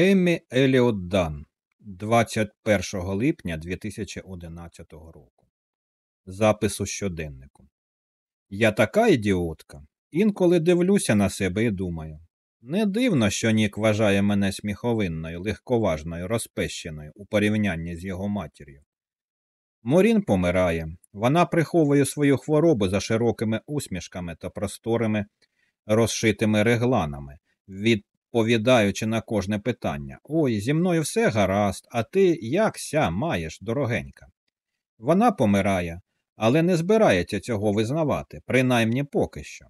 Еммі Еліот Дан 21 липня 2011 року. Запис у щоденнику. Я така ідіотка. Інколи дивлюся на себе і думаю. Не дивно, що Нік вважає мене сміховинною, легковажною, розпещеною у порівнянні з його матір'ю. Морін помирає. Вона приховує свою хворобу за широкими усмішками та просторими розшитими регланами, відповідаючи на кожне питання Ой, зі мною все гаразд, а ти як ся маєш, дорогенька. Вона помирає, але не збирається цього визнавати, принаймні поки що.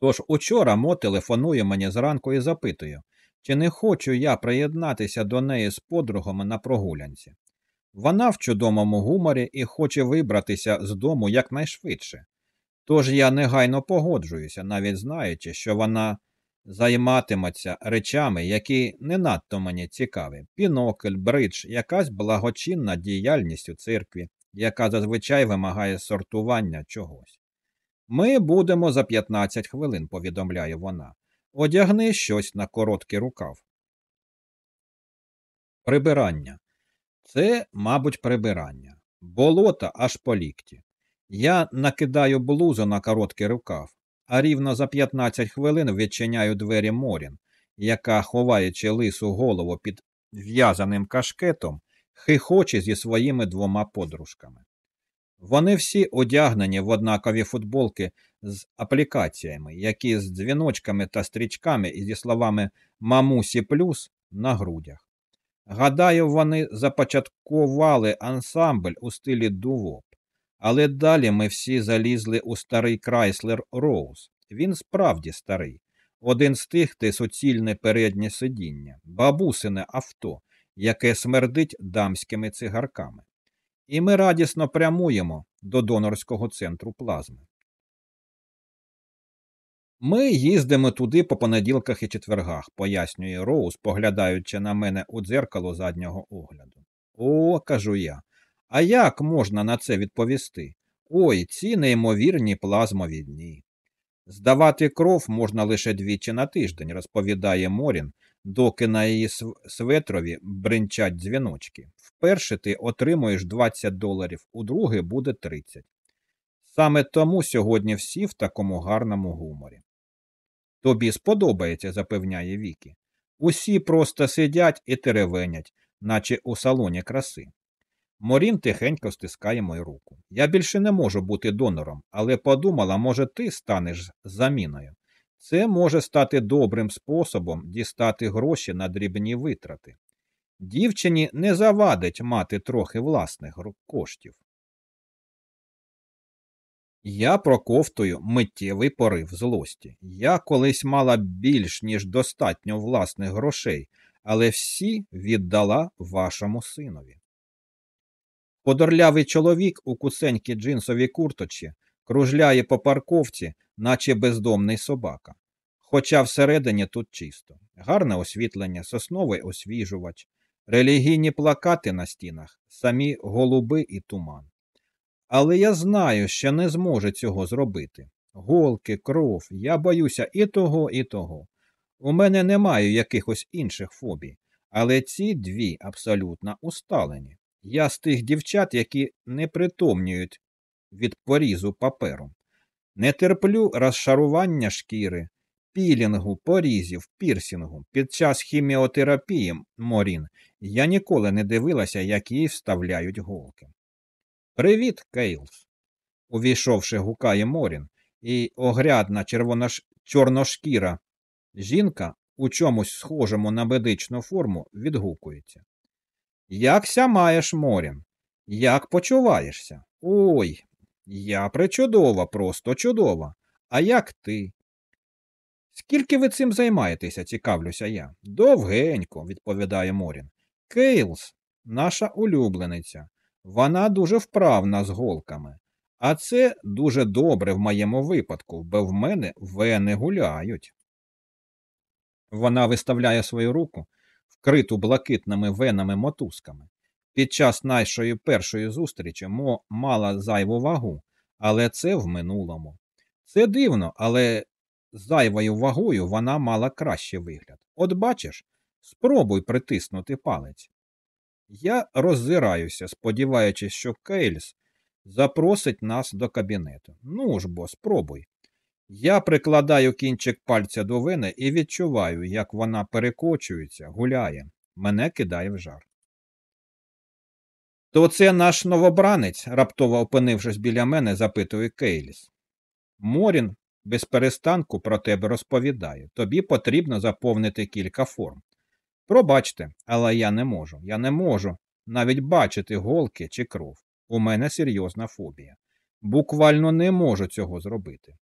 Тож учора Мо телефонує мені зранку і запитує, чи не хочу я приєднатися до неї з подругами на прогулянці. Вона в чудовому гуморі і хоче вибратися з дому якнайшвидше. Тож я негайно погоджуюся, навіть знаючи, що вона займатиметься речами, які не надто мені цікаві пінокль, бридж, якась благочинна діяльність у церкві, яка зазвичай вимагає сортування чогось. Ми будемо за 15 хвилин, повідомляє вона. Одягни щось на короткий рукав. Прибирання. Це, мабуть, прибирання. Болота аж по лікті. Я накидаю блузу на короткий рукав, а рівно за 15 хвилин відчиняю двері Морін, яка, ховаючи лису голову під в'язаним кашкетом, хихоче зі своїми двома подружками. Вони всі одягнені в однакові футболки з аплікаціями, які з дзвіночками та стрічками і зі словами Мамусі плюс на грудях. Гадаю, вони започаткували ансамбль у стилі дувоп. Але далі ми всі залізли у старий Крайслер Роуз. Він справді старий. Один з тих, де суцільне переднє сидіння, бабусине авто, яке смердить дамськими цигарками. І ми радісно прямуємо до донорського центру плазми. Ми їздимо туди по понеділках і четвергах, пояснює Роуз, поглядаючи на мене у дзеркало заднього огляду. О, кажу я, а як можна на це відповісти? Ой, ці неймовірні плазмові дні. Здавати кров можна лише двічі на тиждень, розповідає Морін, доки на її светрові бринчать дзвіночки. Вперше ти отримуєш 20 доларів, у друге буде 30. Саме тому сьогодні всі в такому гарному гуморі. Тобі сподобається, запевняє Вікі. Усі просто сидять і теревенять, наче у салоні краси. Морін тихенько стискає мою руку. Я більше не можу бути донором, але подумала, може, ти станеш заміною. Це може стати добрим способом дістати гроші на дрібні витрати. Дівчині не завадить мати трохи власних коштів. Я проковтую миттєвий порив злості. Я колись мала більш ніж достатньо власних грошей, але всі віддала вашому синові. Подорлявий чоловік у кусенькій джинсовій курточі кружляє по парковці, наче бездомний собака. Хоча всередині тут чисто, гарне освітлення, сосновий освіжувач, релігійні плакати на стінах, самі голуби і туман. Але я знаю, що не зможе цього зробити. Голки, кров, я боюся і того, і того. У мене немає якихось інших фобій, але ці дві абсолютно усталені. Я з тих дівчат, які непритомніють від порізу паперу. Не терплю розшарування шкіри, пілінгу, порізів, пірсінгу. Під час хіміотерапії Морін я ніколи не дивилася, як їй вставляють голки. Привіт, Кейлс. Увійшовши, гукає Морін, і огрядна червонош... чорношкіра жінка у чомусь схожому на медичну форму відгукується. Якся маєш морем? Як почуваєшся? Ой, я причудова, просто чудова. А як ти? Скільки ви цим займаєтеся, цікавлюся я. Довгенько, відповідає Морін. Кейлс, наша улюблениця. Вона дуже вправна з голками. А це дуже добре в моєму випадку, бо в мене вени гуляють. Вона виставляє свою руку вкриту блакитними венами мотузками. Під час нашої першої зустрічі Мо мала зайву вагу, але це в минулому. Це дивно, але зайвою вагою вона мала кращий вигляд. От бачиш, Спробуй притиснути палець. Я роззираюся, сподіваючись, що Кейльс запросить нас до кабінету. Ну ж бо, спробуй. Я прикладаю кінчик пальця до вини і відчуваю, як вона перекочується, гуляє, мене кидає в жар. То це наш новобранець, раптово опинившись біля мене, запитує Кейліс. Морін без перестанку про тебе розповідає. Тобі потрібно заповнити кілька форм. Пробачте, але я не можу. Я не можу навіть бачити голки чи кров. У мене серйозна фобія. Буквально не можу цього зробити.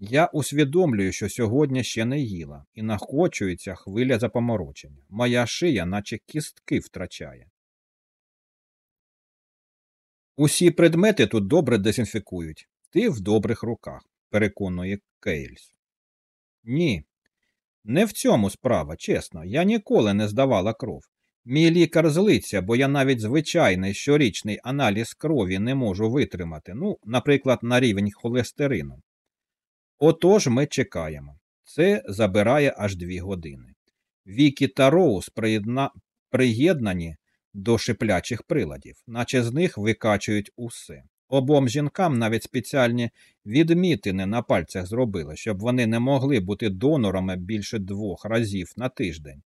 Я усвідомлюю, що сьогодні ще не їла, і нахочується хвиля запоморочення. Моя шия, наче кістки втрачає. Усі предмети тут добре дезінфікують. Ти в добрих руках, переконує Кейльс. Ні, не в цьому справа, чесно. Я ніколи не здавала кров. Мій лікар злиться, бо я навіть звичайний щорічний аналіз крові не можу витримати, ну, наприклад, на рівень холестерину. Отож ми чекаємо. Це забирає аж дві години. Вікі та Роуз приєднані до шиплячих приладів, наче з них викачують усе. Обом жінкам навіть спеціальні відмітини на пальцях зробили, щоб вони не могли бути донорами більше двох разів на тиждень.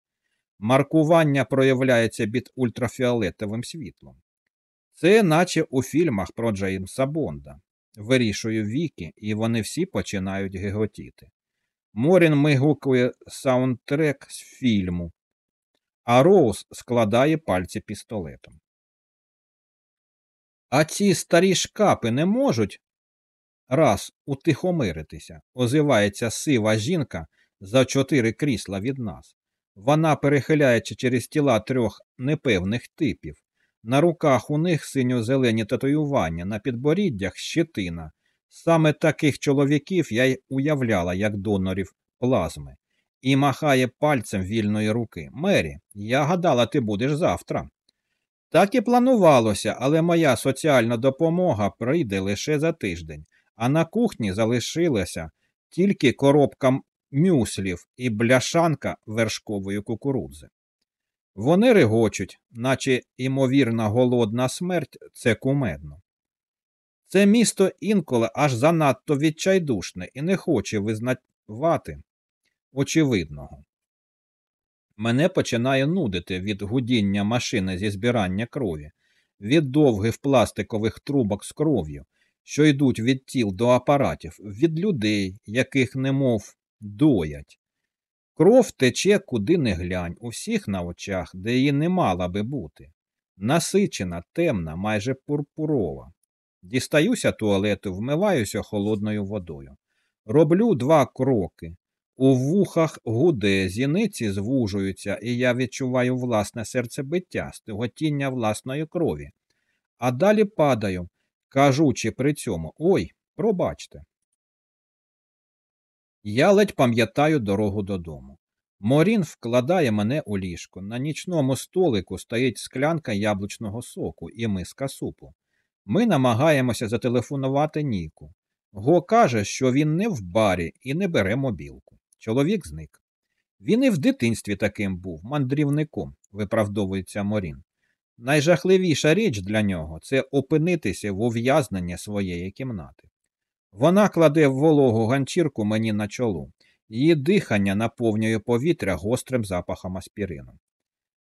Маркування проявляється під ультрафіолетовим світлом. Це наче у фільмах про Джеймса Бонда. Вирішую віки, і вони всі починають геготіти. Морін мигукує саундтрек з фільму, а Роуз складає пальці пістолетом. А ці старі шкапи не можуть раз утихомиритися, озивається сива жінка за чотири крісла від нас. Вона перехиляється через тіла трьох непевних типів. На руках у них синьо-зелені татуювання, на підборіддях щетина. Саме таких чоловіків я й уявляла як донорів плазми, і махає пальцем вільної руки. Мері, я гадала, ти будеш завтра. Так і планувалося, але моя соціальна допомога прийде лише за тиждень, а на кухні залишилася тільки коробка мюслів і бляшанка вершкової кукурудзи. Вони регочуть, наче імовірна голодна смерть це кумедно. Це місто інколи аж занадто відчайдушне і не хоче визнавати очевидного. Мене починає нудити від гудіння машини зі збирання крові, від довгих пластикових трубок з кров'ю, що йдуть від тіл до апаратів, від людей, яких немов доять. Кров тече куди не глянь, у всіх на очах, де її не мала би бути. Насичена, темна, майже пурпурова. Дістаюся туалету, вмиваюся холодною водою. Роблю два кроки. У вухах гуде, зіниці звужуються, і я відчуваю власне серцебиття, стиготіння власної крові. А далі падаю, кажучи при цьому Ой, пробачте. Я ледь пам'ятаю дорогу додому. Морін вкладає мене у ліжко. На нічному столику стоїть склянка яблучного соку і миска супу. Ми намагаємося зателефонувати Ніку. Го каже, що він не в барі і не бере мобілку. Чоловік зник. Він і в дитинстві таким був, мандрівником, виправдовується Морін. Найжахливіша річ для нього це опинитися в ув'язненні своєї кімнати. Вона кладе вологу ганчірку мені на чоло, її дихання наповнює повітря гострим запахом аспірину.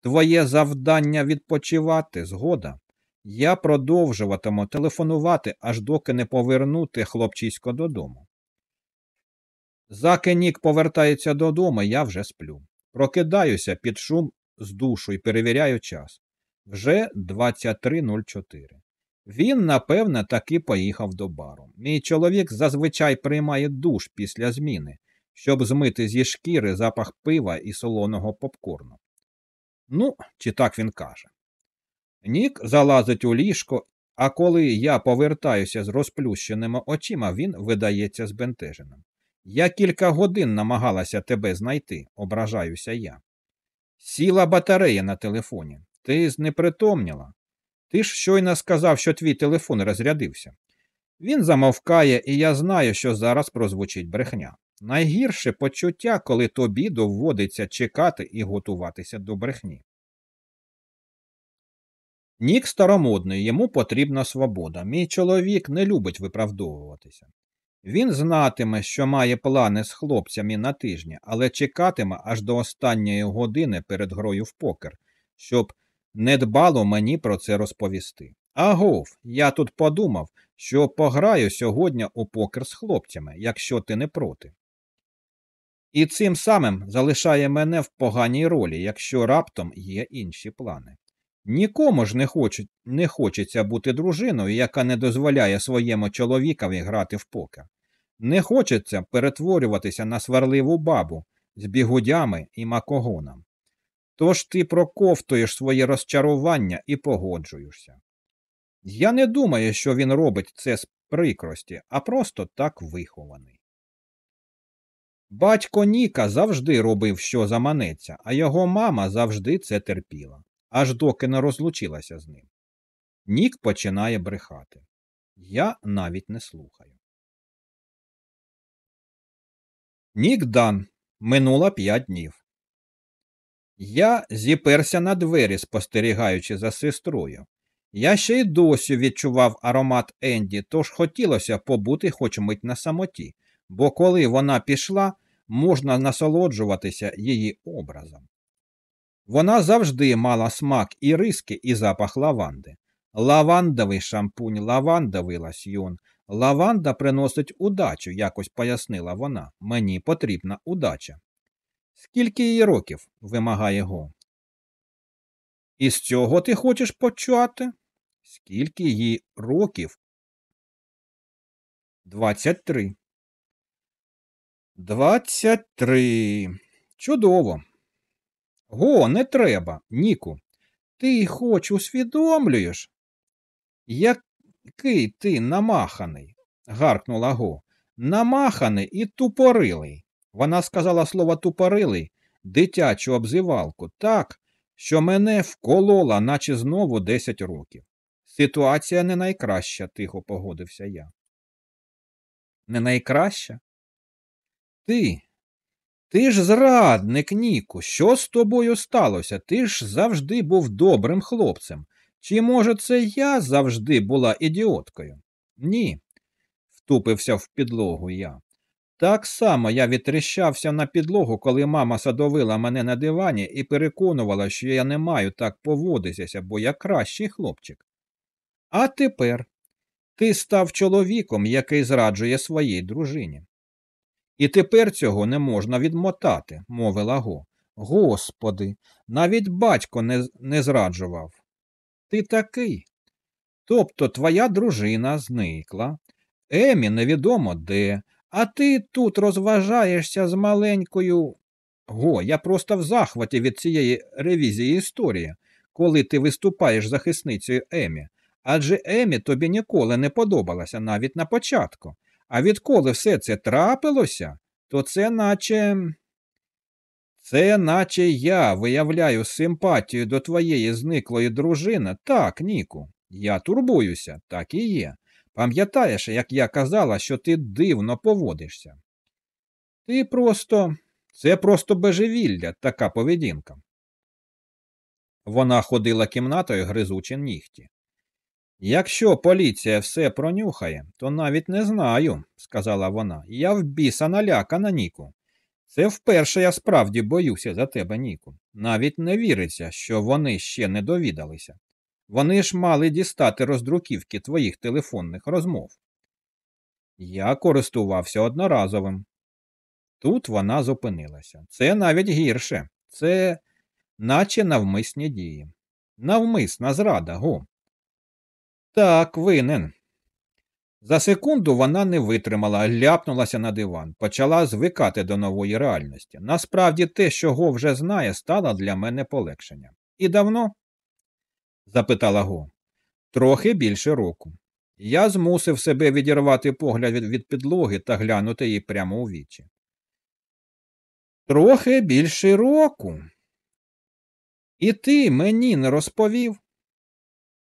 Твоє завдання відпочивати, згода. Я продовжуватиму телефонувати, аж доки не повернути хлопчисько додому. Заки Нік повертається додому, я вже сплю. Прокидаюся під шум з душу і перевіряю час. Вже 23.04. Він, напевне, таки поїхав до бару. Мій чоловік зазвичай приймає душ після зміни, щоб змити зі шкіри запах пива і солоного попкорну. Ну, чи так він каже. Нік залазить у ліжко, а коли я повертаюся з розплющеними очима, він видається збентеженим. Я кілька годин намагалася тебе знайти, ображаюся я. Сіла батарея на телефоні. Ти знепритомніла. Ти ж щойно сказав, що твій телефон розрядився. Він замовкає, і я знаю, що зараз прозвучить брехня. Найгірше почуття, коли тобі доводиться чекати і готуватися до брехні. Нік старомодний, йому потрібна свобода. Мій чоловік не любить виправдовуватися. Він знатиме, що має плани з хлопцями на тижні, але чекатиме аж до останньої години перед грою в покер, щоб не дбало мені про це розповісти. Агов, я тут подумав, що пограю сьогодні у покер з хлопцями, якщо ти не проти. І цим самим залишає мене в поганій ролі, якщо раптом є інші плани. Нікому ж не, хоч... не хочеться бути дружиною, яка не дозволяє своєму чоловікові грати в покер. Не хочеться перетворюватися на сварливу бабу з бігудями і макогоном. Тож ти проковтуєш своє розчарування і погоджуєшся. Я не думаю, що він робить це з прикрості, а просто так вихований. Батько Ніка завжди робив, що заманеться, а його мама завжди це терпіла, аж доки не розлучилася з ним. Нік починає брехати. Я навіть не слухаю. Нік Дан. Минуло п'ять днів. Я зіперся на двері, спостерігаючи за сестрою. Я ще й досі відчував аромат Енді, тож хотілося побути хоч мить на самоті, бо коли вона пішла, можна насолоджуватися її образом. Вона завжди мала смак і риски, і запах лаванди. Лавандовий шампунь, лавандовий ласьйон. Лаванда приносить удачу, якось пояснила вона. Мені потрібна удача. Скільки їй років? вимагає Го. І з цього ти хочеш почати? Скільки їй років? Двадцять три. Двадцять три. Чудово. Го, не треба, Ніку. Ти хоч усвідомлюєш? Який ти намаханий? гаркнула Го. Намаханий і тупорилий. Вона сказала слово тупорилий, дитячу обзивалку, так, що мене вколола, наче знову десять років. Ситуація не найкраща, тихо погодився я. Не найкраща? Ти, ти ж зрадник, Ніку, що з тобою сталося? Ти ж завжди був добрим хлопцем. Чи, може, це я завжди була ідіоткою? Ні, втупився в підлогу я. Так само я відтріщався на підлогу, коли мама садовила мене на дивані і переконувала, що я не маю так поводитися, бо я кращий хлопчик. А тепер ти став чоловіком, який зраджує своїй дружині. І тепер цього не можна відмотати, мовила Го. Господи, навіть батько не, не зраджував. Ти такий. Тобто твоя дружина зникла, Емі невідомо де, а ти тут розважаєшся з маленькою. Го, я просто в захваті від цієї ревізії історії, коли ти виступаєш захисницею Емі. Адже Емі тобі ніколи не подобалася навіть на початку. А відколи все це трапилося, то це наче. Це наче я виявляю симпатію до твоєї зниклої дружини. Так, Ніку, я турбуюся, так і є. Пам'ятаєш, як я казала, що ти дивно поводишся? Ти просто. Це просто божевілля, така поведінка. Вона ходила кімнатою, гризучи нігті. Якщо поліція все пронюхає, то навіть не знаю, сказала вона. Я в біса налякана, Ніку. Це вперше я справді боюся за тебе, Ніку. Навіть не віриться, що вони ще не довідалися. Вони ж мали дістати роздруківки твоїх телефонних розмов. Я користувався одноразовим. Тут вона зупинилася. Це навіть гірше, це наче навмисні дії. Навмисна зрада, го. Так, винен. За секунду вона не витримала, ляпнулася на диван, почала звикати до нової реальності. Насправді те, що Го вже знає, стало для мене полегшенням. І давно? Запитала Го. Трохи більше року. Я змусив себе відірвати погляд від, підлоги та глянути їй прямо у вічі. Трохи більше року. І ти мені не розповів?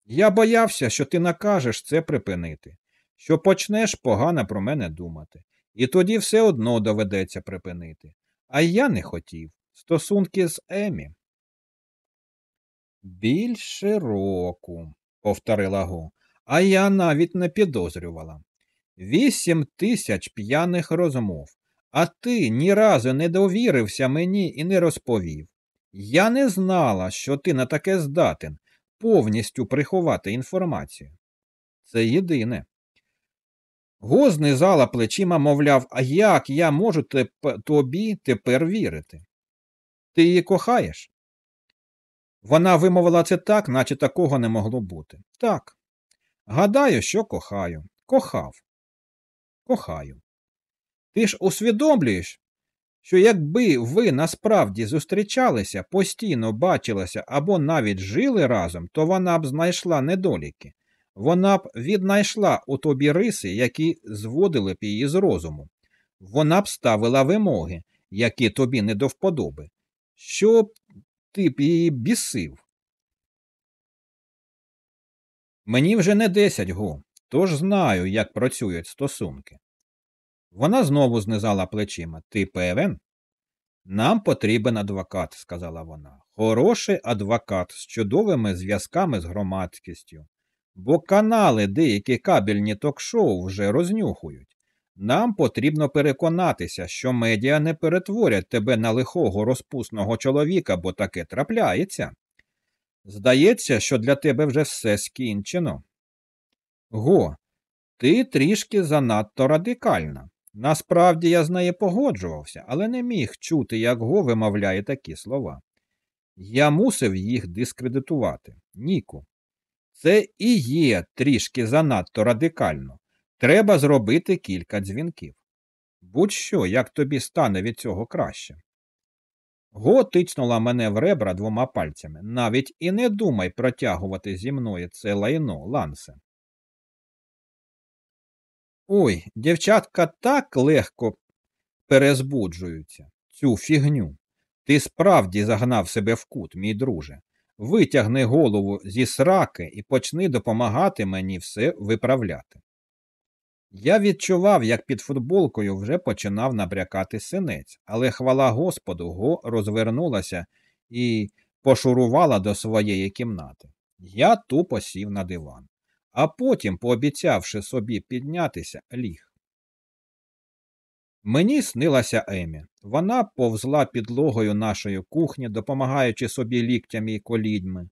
Я боявся, що ти накажеш це припинити, що почнеш погано про мене думати. І тоді все одно доведеться припинити. А я не хотів. Стосунки з Емі. Більше року, повторила Го, а я навіть не підозрювала. Вісім тисяч п'яних розмов, а ти ні разу не довірився мені і не розповів. Я не знала, що ти на таке здатен повністю приховати інформацію. Це єдине. Го знизала плечима, мовляв, а як я можу тобі тепер вірити? Ти її кохаєш? Вона вимовила це так, наче такого не могло бути. Так. Гадаю, що кохаю. Кохав. Кохаю. Ти ж усвідомлюєш, що якби ви насправді зустрічалися, постійно бачилися або навіть жили разом, то вона б знайшла недоліки. Вона б віднайшла у тобі риси, які зводили б її з розуму. Вона б ставила вимоги, які тобі не до вподоби. Щоб б її бісив. Мені вже не десять го, тож знаю, як працюють стосунки. Вона знову знизала плечима. Ти певен? Нам потрібен адвокат, сказала вона. Хороший адвокат з чудовими зв'язками з громадськістю. Бо канали деякі кабельні ток-шоу вже рознюхують. Нам потрібно переконатися, що медіа не перетворять тебе на лихого розпусного чоловіка, бо таке трапляється. Здається, що для тебе вже все скінчено. Го, ти трішки занадто радикальна. Насправді я з нею погоджувався, але не міг чути, як Го вимовляє такі слова. Я мусив їх дискредитувати. Ніку. Це і є трішки занадто радикально. Треба зробити кілька дзвінків. Будь-що, як тобі стане від цього краще. Го тицнула мене в ребра двома пальцями. Навіть і не думай протягувати зі мною це лайно, лансе. Ой, дівчатка так легко перезбуджуються. Цю фігню. Ти справді загнав себе в кут, мій друже. Витягни голову зі сраки і почни допомагати мені все виправляти. Я відчував, як під футболкою вже починав набрякати синець, але хвала Господу, го розвернулася і пошурувала до своєї кімнати. Я тупо сів на диван, а потім, пообіцявши собі піднятися, ліг. Мені снилася Емі. Вона повзла підлогою нашої кухні, допомагаючи собі ліктями і колідьми,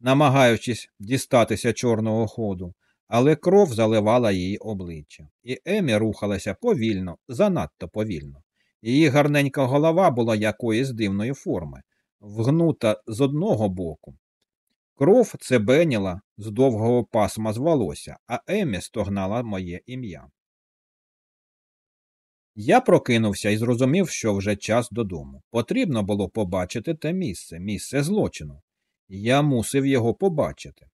намагаючись дістатися чорного ходу, але кров заливала її обличчя, і Емі рухалася повільно, занадто повільно. Її гарненька голова була якоїсь дивної форми, вгнута з одного боку. Кров цебеніла з довгого пасма з волосся, а Емі стогнала моє ім'я. Я прокинувся і зрозумів, що вже час додому. Потрібно було побачити те місце, місце злочину. Я мусив його побачити.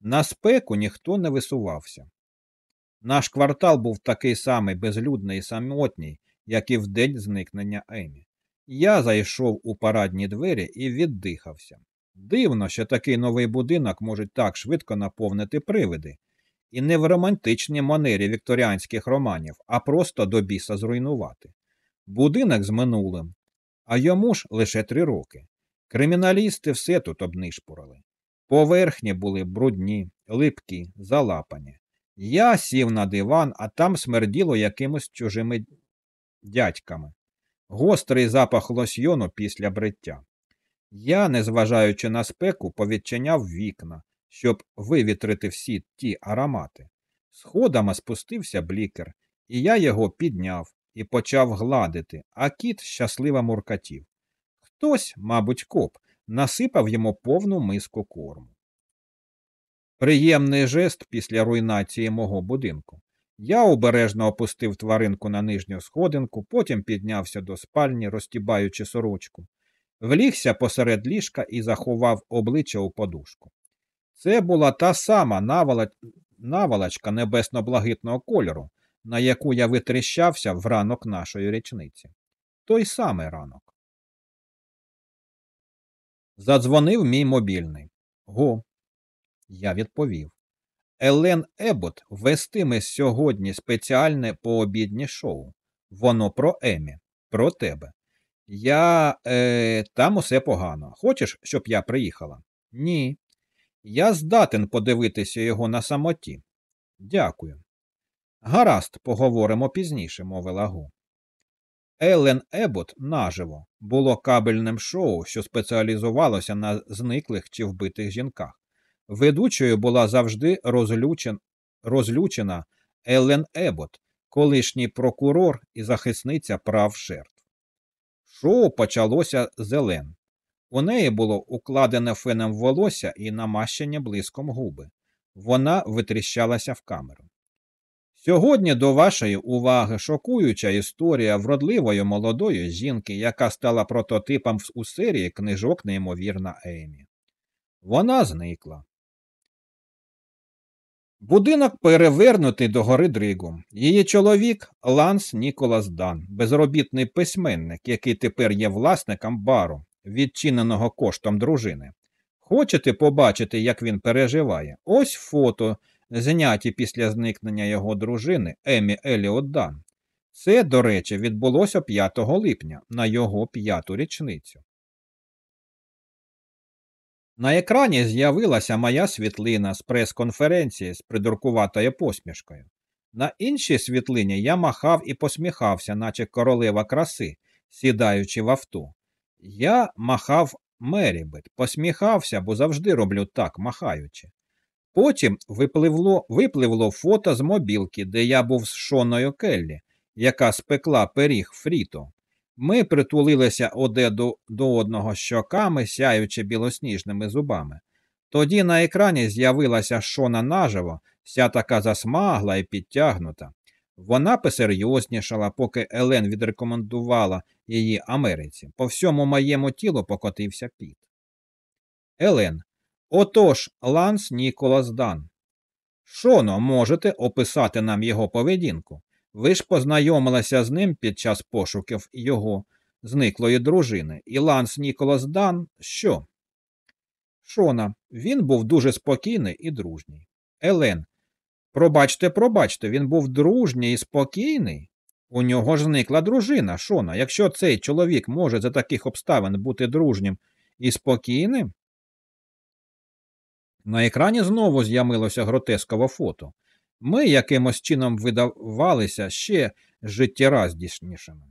На спеку ніхто не висувався. Наш квартал був такий самий безлюдний і самотній, як і в день зникнення Емі. Я зайшов у парадні двері і віддихався. Дивно, що такий новий будинок може так швидко наповнити привиди, і не в романтичній манері вікторіанських романів, а просто до біса зруйнувати. Будинок з минулим, а йому ж лише три роки. Криміналісти все тут обнишпурили. Поверхні були брудні, липкі, залапані. Я сів на диван, а там смерділо якимось чужими дядьками. Гострий запах лосьйону після бриття. Я, незважаючи на спеку, повідчиняв вікна, щоб вивітрити всі ті аромати. Сходами спустився блікер, і я його підняв і почав гладити, а кіт щасливо муркатів. Хтось, мабуть, коп, насипав йому повну миску корму. Приємний жест після руйнації мого будинку. Я обережно опустив тваринку на нижню сходинку, потім піднявся до спальні, розтібаючи сорочку, влігся посеред ліжка і заховав обличчя у подушку. Це була та сама наволочка небесно-благитного кольору, на яку я витріщався в ранок нашої річниці. Той самий ранок. Задзвонив мій мобільний. Го. Я відповів. Елен Ебот вестиме сьогодні спеціальне пообіднє шоу. Воно про Емі, про тебе. Я е, там усе погано. Хочеш, щоб я приїхала? Ні. Я здатен подивитися його на самоті. Дякую. Гаразд, поговоримо пізніше, мовила Гу. Елен Ебот наживо було кабельним шоу, що спеціалізувалося на зниклих чи вбитих жінках. Ведучою була завжди розлючен... розлючена Елен Ебот, колишній прокурор і захисниця прав жертв. Шоу почалося з Елен. У неї було укладене феном волосся і намащення блиском губи. Вона витріщалася в камеру. Сьогодні до вашої уваги шокуюча історія вродливої молодої жінки, яка стала прототипом у серії книжок неймовірна Емі. Вона зникла. Будинок перевернутий до гори Дригу. Її чоловік Ланс Ніколас Дан, безробітний письменник, який тепер є власником бару, відчиненого коштом дружини. Хочете побачити, як він переживає? Ось фото, зняті після зникнення його дружини Емі Еліот Дан. Це, до речі, відбулося 5 липня на його п'яту річницю. На екрані з'явилася моя світлина з прес-конференції з придуркуватою посмішкою. На іншій світлині я махав і посміхався, наче королева краси, сідаючи в авто. Я махав Мерібет, посміхався, бо завжди роблю так, махаючи. Потім випливло випливло фото з мобілки, де я був з Шоною Келлі, яка спекла пиріг Фріто. Ми притулилися оде до, до одного щоками, сяючи білосніжними зубами. Тоді на екрані з'явилася Шона наживо, вся така засмагла і підтягнута. Вона посерйознішала, поки Елен відрекомендувала її Америці. По всьому моєму тілу покотився піт. Елен. Отож, Ланс Ніколас Дан. Шоно, можете описати нам його поведінку? Ви ж познайомилися з ним під час пошуків його зниклої дружини, і Ланс Ніколас Дан що? Шона, він був дуже спокійний і дружній. Елен, пробачте, пробачте, він був дружній і спокійний. У нього ж зникла дружина, Шона. Якщо цей чоловік може за таких обставин бути дружнім і спокійним. На екрані знову з'явилося гротескове фото. Ми якимось чином видавалися ще життєраздішнішими.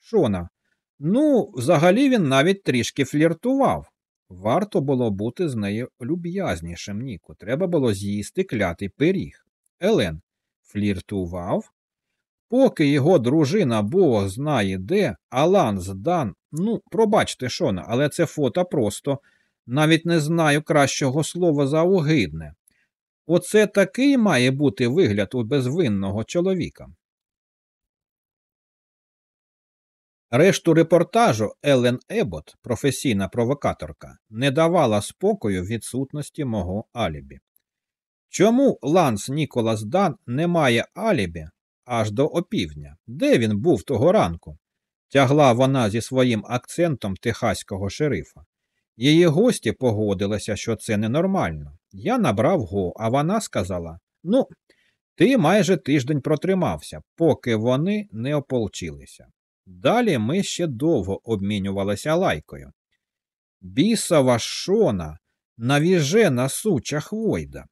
Шона, ну, взагалі він навіть трішки фліртував. Варто було бути з нею люб'язнішим, Ніку. Треба було з'їсти клятий пиріг. Елен фліртував? Поки його дружина Бог знає де, Алан здан, ну, пробачте, Шона, але це фото просто навіть не знаю кращого слова за огидне. Оце такий має бути вигляд у безвинного чоловіка. Решту репортажу Елен Ебот, професійна провокаторка, не давала спокою відсутності мого алібі. Чому Ланс Ніколас Дан не має алібі аж до опівдня? Де він був того ранку? Тягла вона зі своїм акцентом техаського шерифа. Її гості погодилися, що це ненормально. Я набрав го, а вона сказала: Ну, ти майже тиждень протримався, поки вони не ополчилися. Далі ми ще довго обмінювалися лайкою. Бісова шона, навіжена суча хвойда.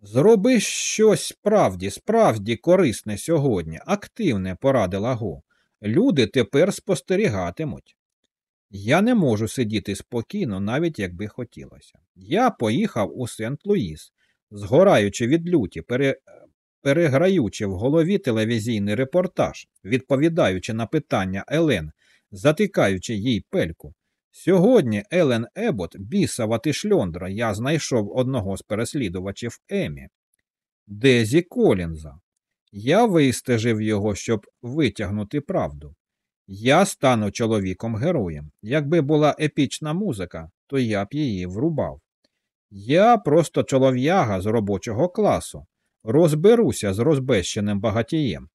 Зроби щось справді, справді корисне сьогодні, активне, порадила Го. Люди тепер спостерігатимуть. Я не можу сидіти спокійно, навіть якби хотілося. Я поїхав у Сент-Луїс, згораючи від люті, пере... переграючи в голові телевізійний репортаж, відповідаючи на питання Елен, затикаючи їй пельку. Сьогодні Елен Ебот, бісова ти шльондра, я знайшов одного з переслідувачів Емі, Дезі Колінза. Я вистежив його, щоб витягнути правду. Я стану чоловіком героєм. Якби була епічна музика, то я б її врубав. Я просто чолов'яга з робочого класу, розберуся з розбещеним багатієм.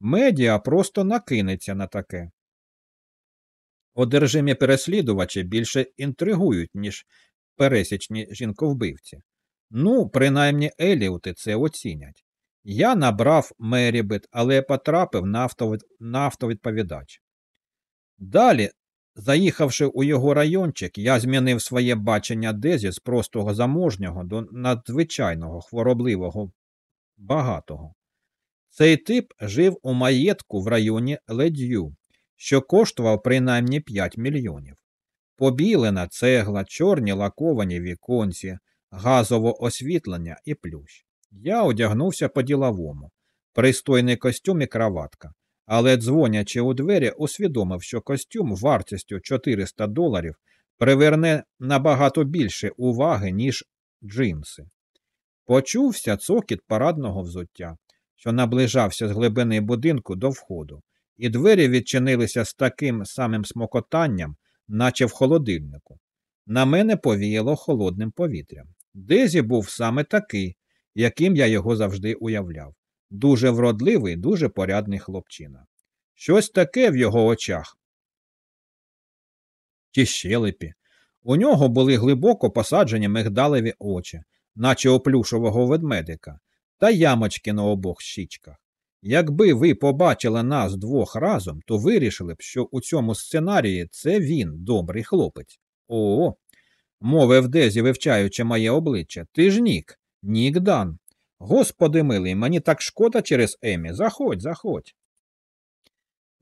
Медіа просто накинеться на таке. Одержимі переслідувачі більше інтригують, ніж пересічні жінковбивці. Ну, принаймні Еліути це оцінять. Я набрав Мерібет, але потрапив на, автовідповідач. Далі, заїхавши у його райончик, я змінив своє бачення Дезі з простого заможнього до надзвичайного хворобливого багатого. Цей тип жив у маєтку в районі Ледью, що коштував принаймні 5 мільйонів. Побілена цегла, чорні лаковані віконці, газове освітлення і плющ. Я одягнувся по-діловому, пристойний костюм і краватка, але, дзвонячи у двері, усвідомив, що костюм вартістю 400 доларів приверне набагато більше уваги, ніж джинси. Почувся цокіт парадного взуття, що наближався з глибини будинку до входу, і двері відчинилися з таким самим смокотанням, наче в холодильнику. На мене повіяло холодним повітрям. Дезі був саме такий, яким я його завжди уявляв. Дуже вродливий, дуже порядний хлопчина. Щось таке в його очах. Ті щелепі. У нього були глибоко посаджені мигдалеві очі, наче у плюшового ведмедика, та ямочки на обох щічках. Якби ви побачили нас двох разом, то вирішили б, що у цьому сценарії це він, добрий хлопець. О, мовив Дезі, вивчаючи моє обличчя. Ти ж Нік, Нік Дан. Господи милий, мені так шкода через Емі. Заходь, заходь.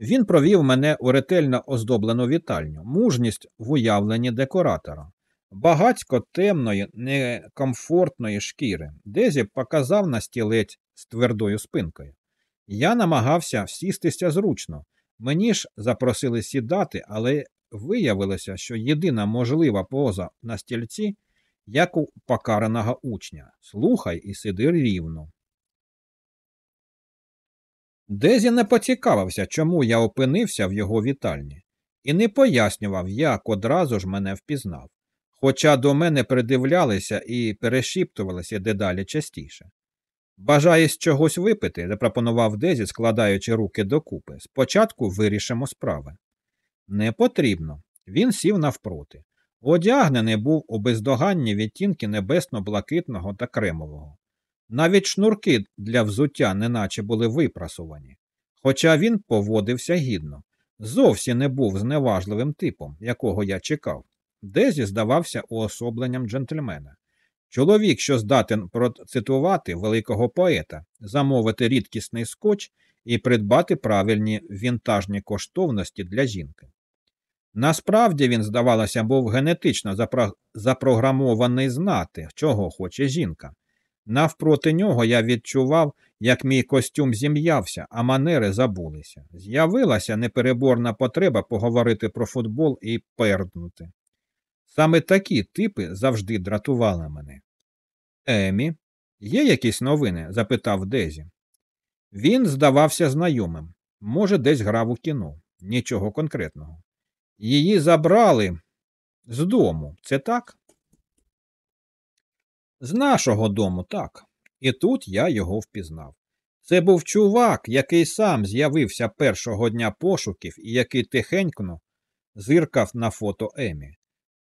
Він провів мене у ретельно оздоблену вітальню, мужність в уявленні декоратора, багацько темної, некомфортної шкіри, Дезі показав на стілець з твердою спинкою. Я намагався сістися зручно. Мені ж запросили сідати, але виявилося, що єдина можлива поза на стільці, як у покараного учня. Слухай і сиди рівно. Дезі не поцікавився, чому я опинився в його вітальні, і не пояснював, як одразу ж мене впізнав, хоча до мене придивлялися і перешіптувалися дедалі частіше. Бажаєш чогось випити, запропонував Дезі, складаючи руки докупи. Спочатку вирішимо справи. Не потрібно. Він сів навпроти. Одягнений був у бездоганні відтінки небесно-блакитного та кремового. Навіть шнурки для взуття неначе були випрасувані. Хоча він поводився гідно, зовсім не був зневажливим типом, якого я чекав, Дезі здавався уособленням джентльмена. Чоловік, що здатен процитувати великого поета, замовити рідкісний скотч і придбати правильні вінтажні коштовності для жінки. Насправді він, здавалося, був генетично запро... запрограмований знати, чого хоче жінка. Навпроти нього я відчував, як мій костюм зім'явся, а манери забулися. З'явилася непереборна потреба поговорити про футбол і перднути. Саме такі типи завжди дратували мене. Емі, є якісь новини? запитав Дезі. Він здавався знайомим. Може, десь грав у кіно. Нічого конкретного. Її забрали з дому, це так? З нашого дому, так. І тут я його впізнав. Це був чувак, який сам з'явився першого дня пошуків і який тихенько зиркав на фото Емі.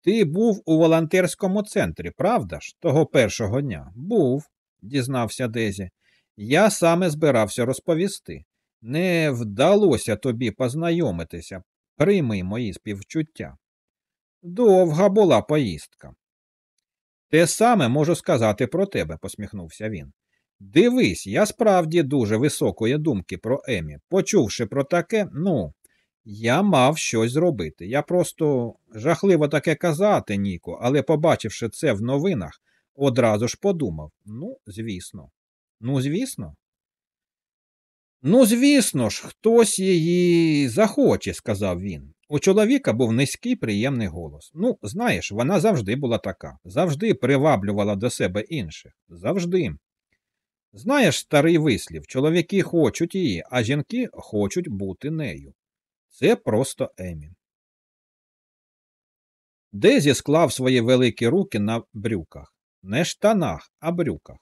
Ти був у волонтерському центрі, правда ж, того першого дня? Був, дізнався Дезі. Я саме збирався розповісти. Не вдалося тобі познайомитися, прийми мої співчуття. Довга була поїздка. Те саме можу сказати про тебе, посміхнувся він. Дивись, я справді дуже високої думки про Емі. Почувши про таке, ну, я мав щось зробити. Я просто жахливо таке казати, Ніко, але, побачивши це в новинах, одразу ж подумав ну, звісно, ну, звісно. Ну, звісно ж, хтось її захоче, сказав він. У чоловіка був низький приємний голос. Ну, знаєш, вона завжди була така, завжди приваблювала до себе інших. Завжди. Знаєш, старий вислів, чоловіки хочуть її, а жінки хочуть бути нею. Це просто Емі. Дезі склав свої великі руки на брюках, не штанах, а брюках.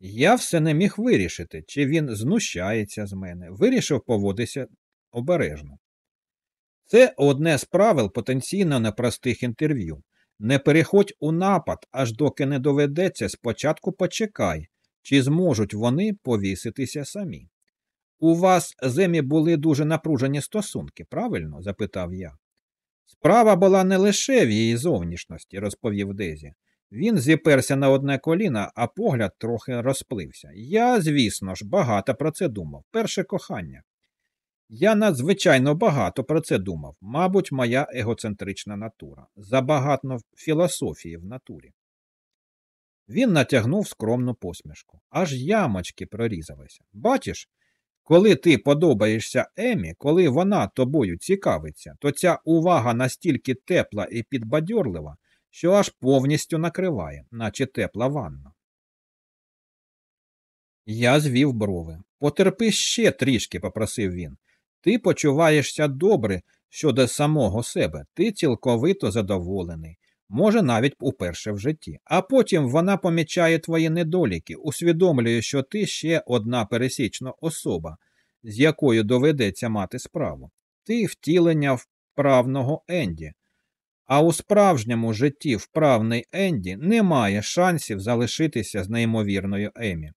Я все не міг вирішити, чи він знущається з мене, вирішив поводитися обережно. Це одне з правил потенційно непростих інтерв'ю. Не переходь у напад, аж доки не доведеться, спочатку почекай, чи зможуть вони повіситися самі. У вас з Емі були дуже напружені стосунки, правильно? запитав я. Справа була не лише в її зовнішності, розповів Дезі. Він зіперся на одне коліно, а погляд трохи розплився. Я, звісно ж, багато про це думав. Перше кохання. Я надзвичайно багато про це думав, мабуть, моя егоцентрична натура, забагато філософії в натурі. Він натягнув скромну посмішку, аж ямочки прорізалися. Бачиш, коли ти подобаєшся Емі, коли вона тобою цікавиться, то ця увага настільки тепла і підбадьорлива, що аж повністю накриває, наче тепла ванна. Я звів брови. Потерпи ще трішки, попросив він. Ти почуваєшся добре щодо самого себе, ти цілковито задоволений, може, навіть уперше в житті. А потім вона помічає твої недоліки, усвідомлює, що ти ще одна пересічна особа, з якою доведеться мати справу. Ти втілення вправного Енді. А у справжньому житті вправний Енді не має шансів залишитися з неймовірною Емі.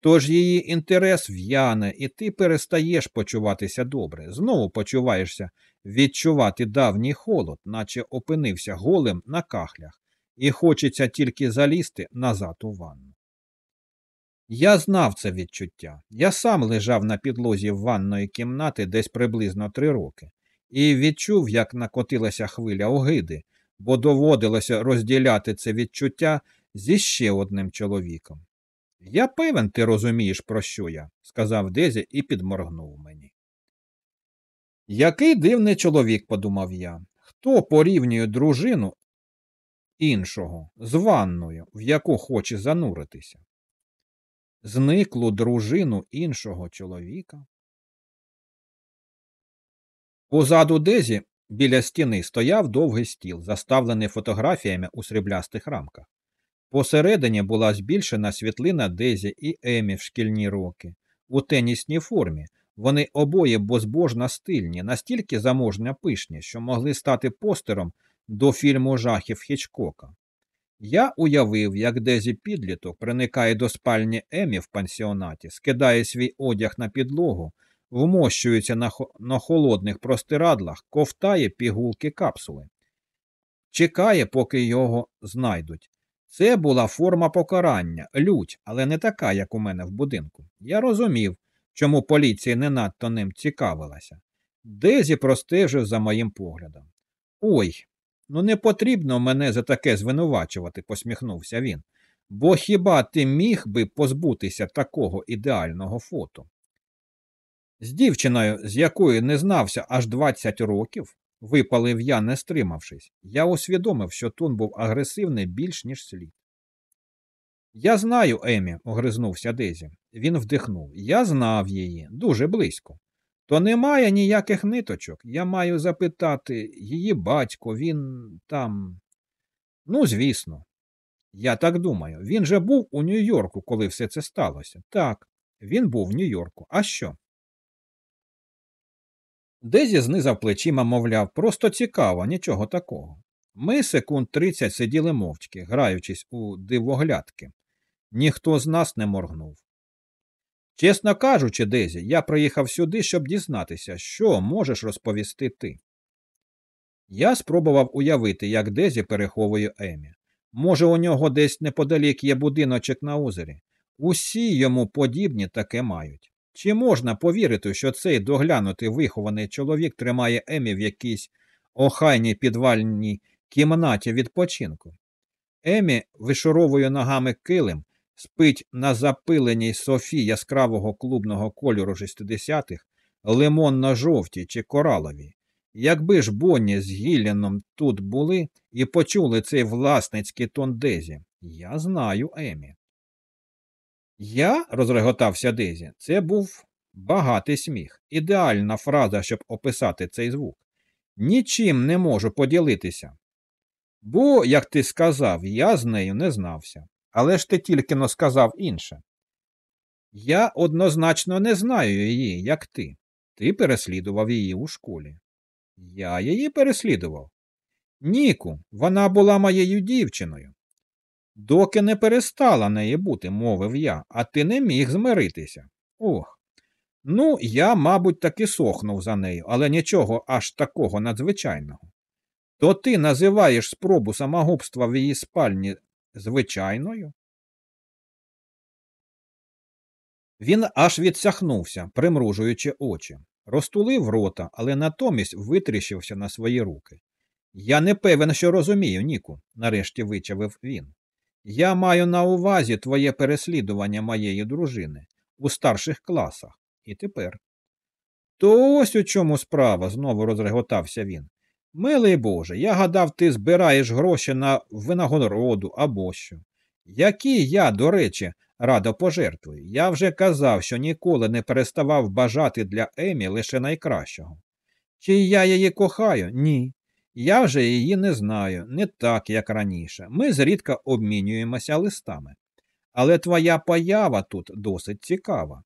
Тож її інтерес в'яне, і ти перестаєш почуватися добре, знову почуваєшся відчувати давній холод, наче опинився голим на кахлях, і хочеться тільки залізти назад у ванну. Я знав це відчуття. Я сам лежав на підлозі ванної кімнати десь приблизно три роки, і відчув, як накотилася хвиля огиди, бо доводилося розділяти це відчуття зі ще одним чоловіком. Я певен, ти розумієш, про що я, сказав Дезі і підморгнув мені. Який дивний чоловік, подумав я, хто порівнює дружину іншого з ванною, в яку хоче зануритися? Зниклу дружину іншого чоловіка. Позаду Дезі біля стіни стояв довгий стіл, заставлений фотографіями у сріблястих рамках. Посередині була збільшена світлина Дезі і Емі в шкільні роки, у тенісній формі. Вони обоє безбожно стильні, настільки заможня пишні, що могли стати постером до фільму жахів Хічкока. Я уявив, як Дезі підліток проникає до спальні Емі в пансіонаті, скидає свій одяг на підлогу, вмощується на, на холодних простирадлах, ковтає пігулки капсули, чекає, поки його знайдуть. Це була форма покарання, лють, але не така, як у мене в будинку. Я розумів, чому поліція не надто ним цікавилася. Дезі простежив за моїм поглядом. Ой, ну не потрібно мене за таке звинувачувати, посміхнувся він. Бо хіба ти міг би позбутися такого ідеального фото? З дівчиною, з якою не знався аж 20 років, випалив я, не стримавшись, я усвідомив, що тон був агресивний більш, ніж слід. Я знаю, Емі, огризнувся Дезі. Він вдихнув. Я знав її дуже близько. То немає ніяких ниточок. Я маю запитати її батько, він там. Ну, звісно. Я так думаю. Він же був у Нью-Йорку, коли все це сталося. Так, він був в Нью-Йорку. А що? Дезі знизав плечима, мовляв, просто цікаво, нічого такого. Ми секунд тридцять сиділи мовчки, граючись у дивоглядки. Ніхто з нас не моргнув. Чесно кажучи, Дезі, я приїхав сюди, щоб дізнатися, що можеш розповісти ти. Я спробував уявити, як Дезі переховує Емі. Може, у нього десь неподалік є будиночок на озері. Усі йому подібні таке мають. Чи можна повірити, що цей доглянутий вихований чоловік тримає Емі в якійсь охайній підвальній кімнаті відпочинку? Емі вишуровує ногами килим, спить на запиленій софі яскравого клубного кольору 60-х, лимонно-жовтій чи кораловій. Якби ж Бонні з Гілляном тут були і почули цей власницький тон Дезі, я знаю Емі. Я, розреготався Дезі, це був багатий сміх, ідеальна фраза, щоб описати цей звук. Нічим не можу поділитися. Бо, як ти сказав, я з нею не знався. Але ж ти тільки но сказав інше. Я однозначно не знаю її, як ти. Ти переслідував її у школі. Я її переслідував. Ніку, вона була моєю дівчиною. Доки не перестала неї бути, мовив я, а ти не міг змиритися. Ох. Ну, я, мабуть, таки сохнув за нею, але нічого аж такого надзвичайного. То ти називаєш спробу самогубства в її спальні звичайною? Він аж відсахнувся, примружуючи очі, розтулив рота, але натомість витріщився на свої руки. Я не певен, що розумію, Ніку, нарешті вичавив він. Я маю на увазі твоє переслідування моєї дружини у старших класах. І тепер. То ось у чому справа, знову розреготався він. Милий Боже, я гадав, ти збираєш гроші на винагороду або що. Які я, до речі, радо пожертвую. Я вже казав, що ніколи не переставав бажати для Емі лише найкращого. Чи я її кохаю? Ні. Я вже її не знаю, не так, як раніше. Ми зрідка обмінюємося листами. Але твоя поява тут досить цікава.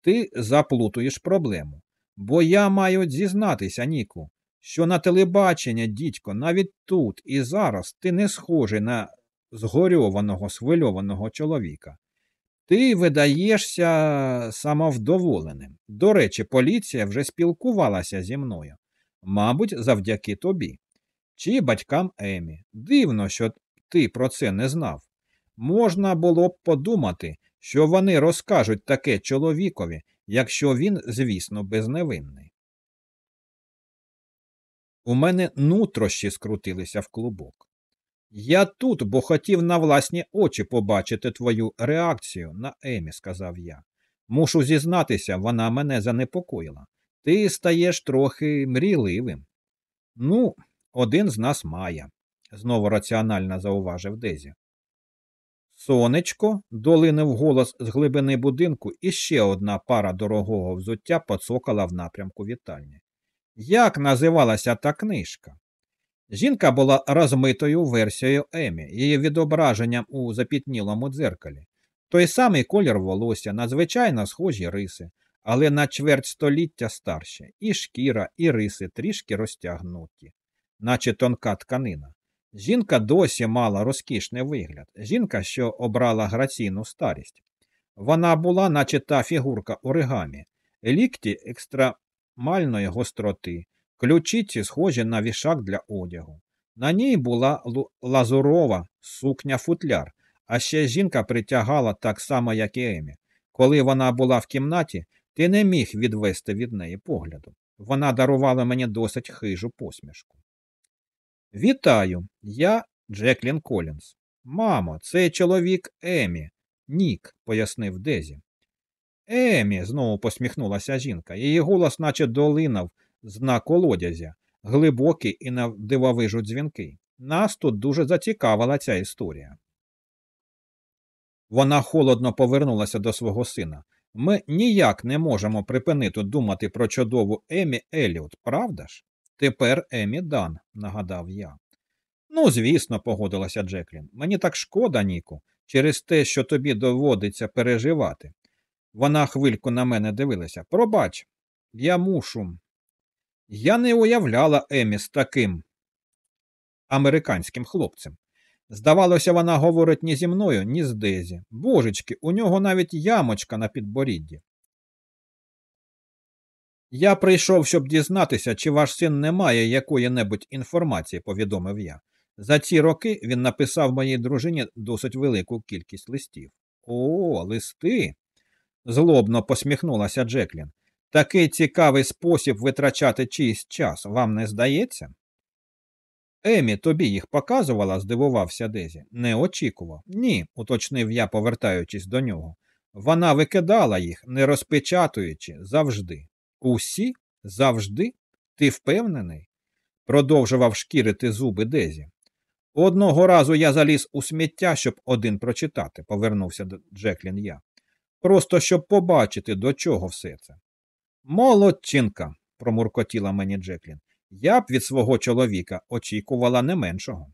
Ти заплутуєш проблему. Бо я маю зізнатися, Ніку, що на телебачення, дідько, навіть тут і зараз ти не схожий на згорьованого, свильованого чоловіка. Ти видаєшся самовдоволеним. До речі, поліція вже спілкувалася зі мною, мабуть, завдяки тобі. Чи батькам Емі. Дивно, що ти про це не знав. Можна було б подумати, що вони розкажуть таке чоловікові, якщо він, звісно, безневинний. У мене нутрощі скрутилися в клубок. Я тут, бо хотів на власні очі побачити твою реакцію на Емі, сказав я. Мушу зізнатися, вона мене занепокоїла. Ти стаєш трохи мрійливим. Ну, один з нас має, знову раціонально зауважив Дезі. Сонечко, долинив голос з глибини будинку, і ще одна пара дорогого взуття поцокала в напрямку вітальні. Як називалася та книжка? Жінка була розмитою версією Емі, її відображенням у запітнілому дзеркалі. Той самий колір волосся, надзвичайно схожі риси, але на чверть століття старше, і шкіра, і риси трішки розтягнуті, наче тонка тканина. Жінка досі мала розкішний вигляд, жінка, що обрала граційну старість. Вона була, наче та фігурка оригамі, лікті екстремальної гостроти, ключиці схожі на вішак для одягу. На ній була лазурова сукня футляр, а ще жінка притягала так само, як і Емі. Коли вона була в кімнаті, ти не міг відвести від неї погляду. Вона дарувала мені досить хижу посмішку. Вітаю, я Джеклін Колінс. Мамо, цей чоловік Емі. Нік, пояснив Дезі. Емі, знову посміхнулася жінка. Її голос, наче долинав з колодязя, глибокий і на дивовижу дзвінки. Нас тут дуже зацікавила ця історія. Вона холодно повернулася до свого сина. Ми ніяк не можемо припинити думати про чудову Емі Еліот, правда ж? Тепер Емі Дан, нагадав я. Ну, звісно, погодилася Джеклін. Мені так шкода, Ніку, через те, що тобі доводиться переживати. Вона хвильку на мене дивилася. Пробач, я мушу. Я не уявляла Емі з таким американським хлопцем. Здавалося, вона говорить ні зі мною, ні з Дезі. Божечки, у нього навіть ямочка на підборідді. Я прийшов, щоб дізнатися, чи ваш син не має якої-небудь інформації, повідомив я. За ці роки він написав моїй дружині досить велику кількість листів. О, листи. злобно посміхнулася Джеклін. Такий цікавий спосіб витрачати чийсь час, вам не здається? Емі тобі їх показувала, здивувався Дезі. Не очікував. Ні, уточнив я, повертаючись до нього. Вона викидала їх, не розпечатуючи, завжди. Усі? Завжди? Ти впевнений? продовжував шкірити зуби Дезі. Одного разу я заліз у сміття, щоб один прочитати, повернувся до Джеклін я. Просто щоб побачити, до чого все це. Молодчинка, промуркотіла мені Джеклін. Я б від свого чоловіка очікувала не меншого.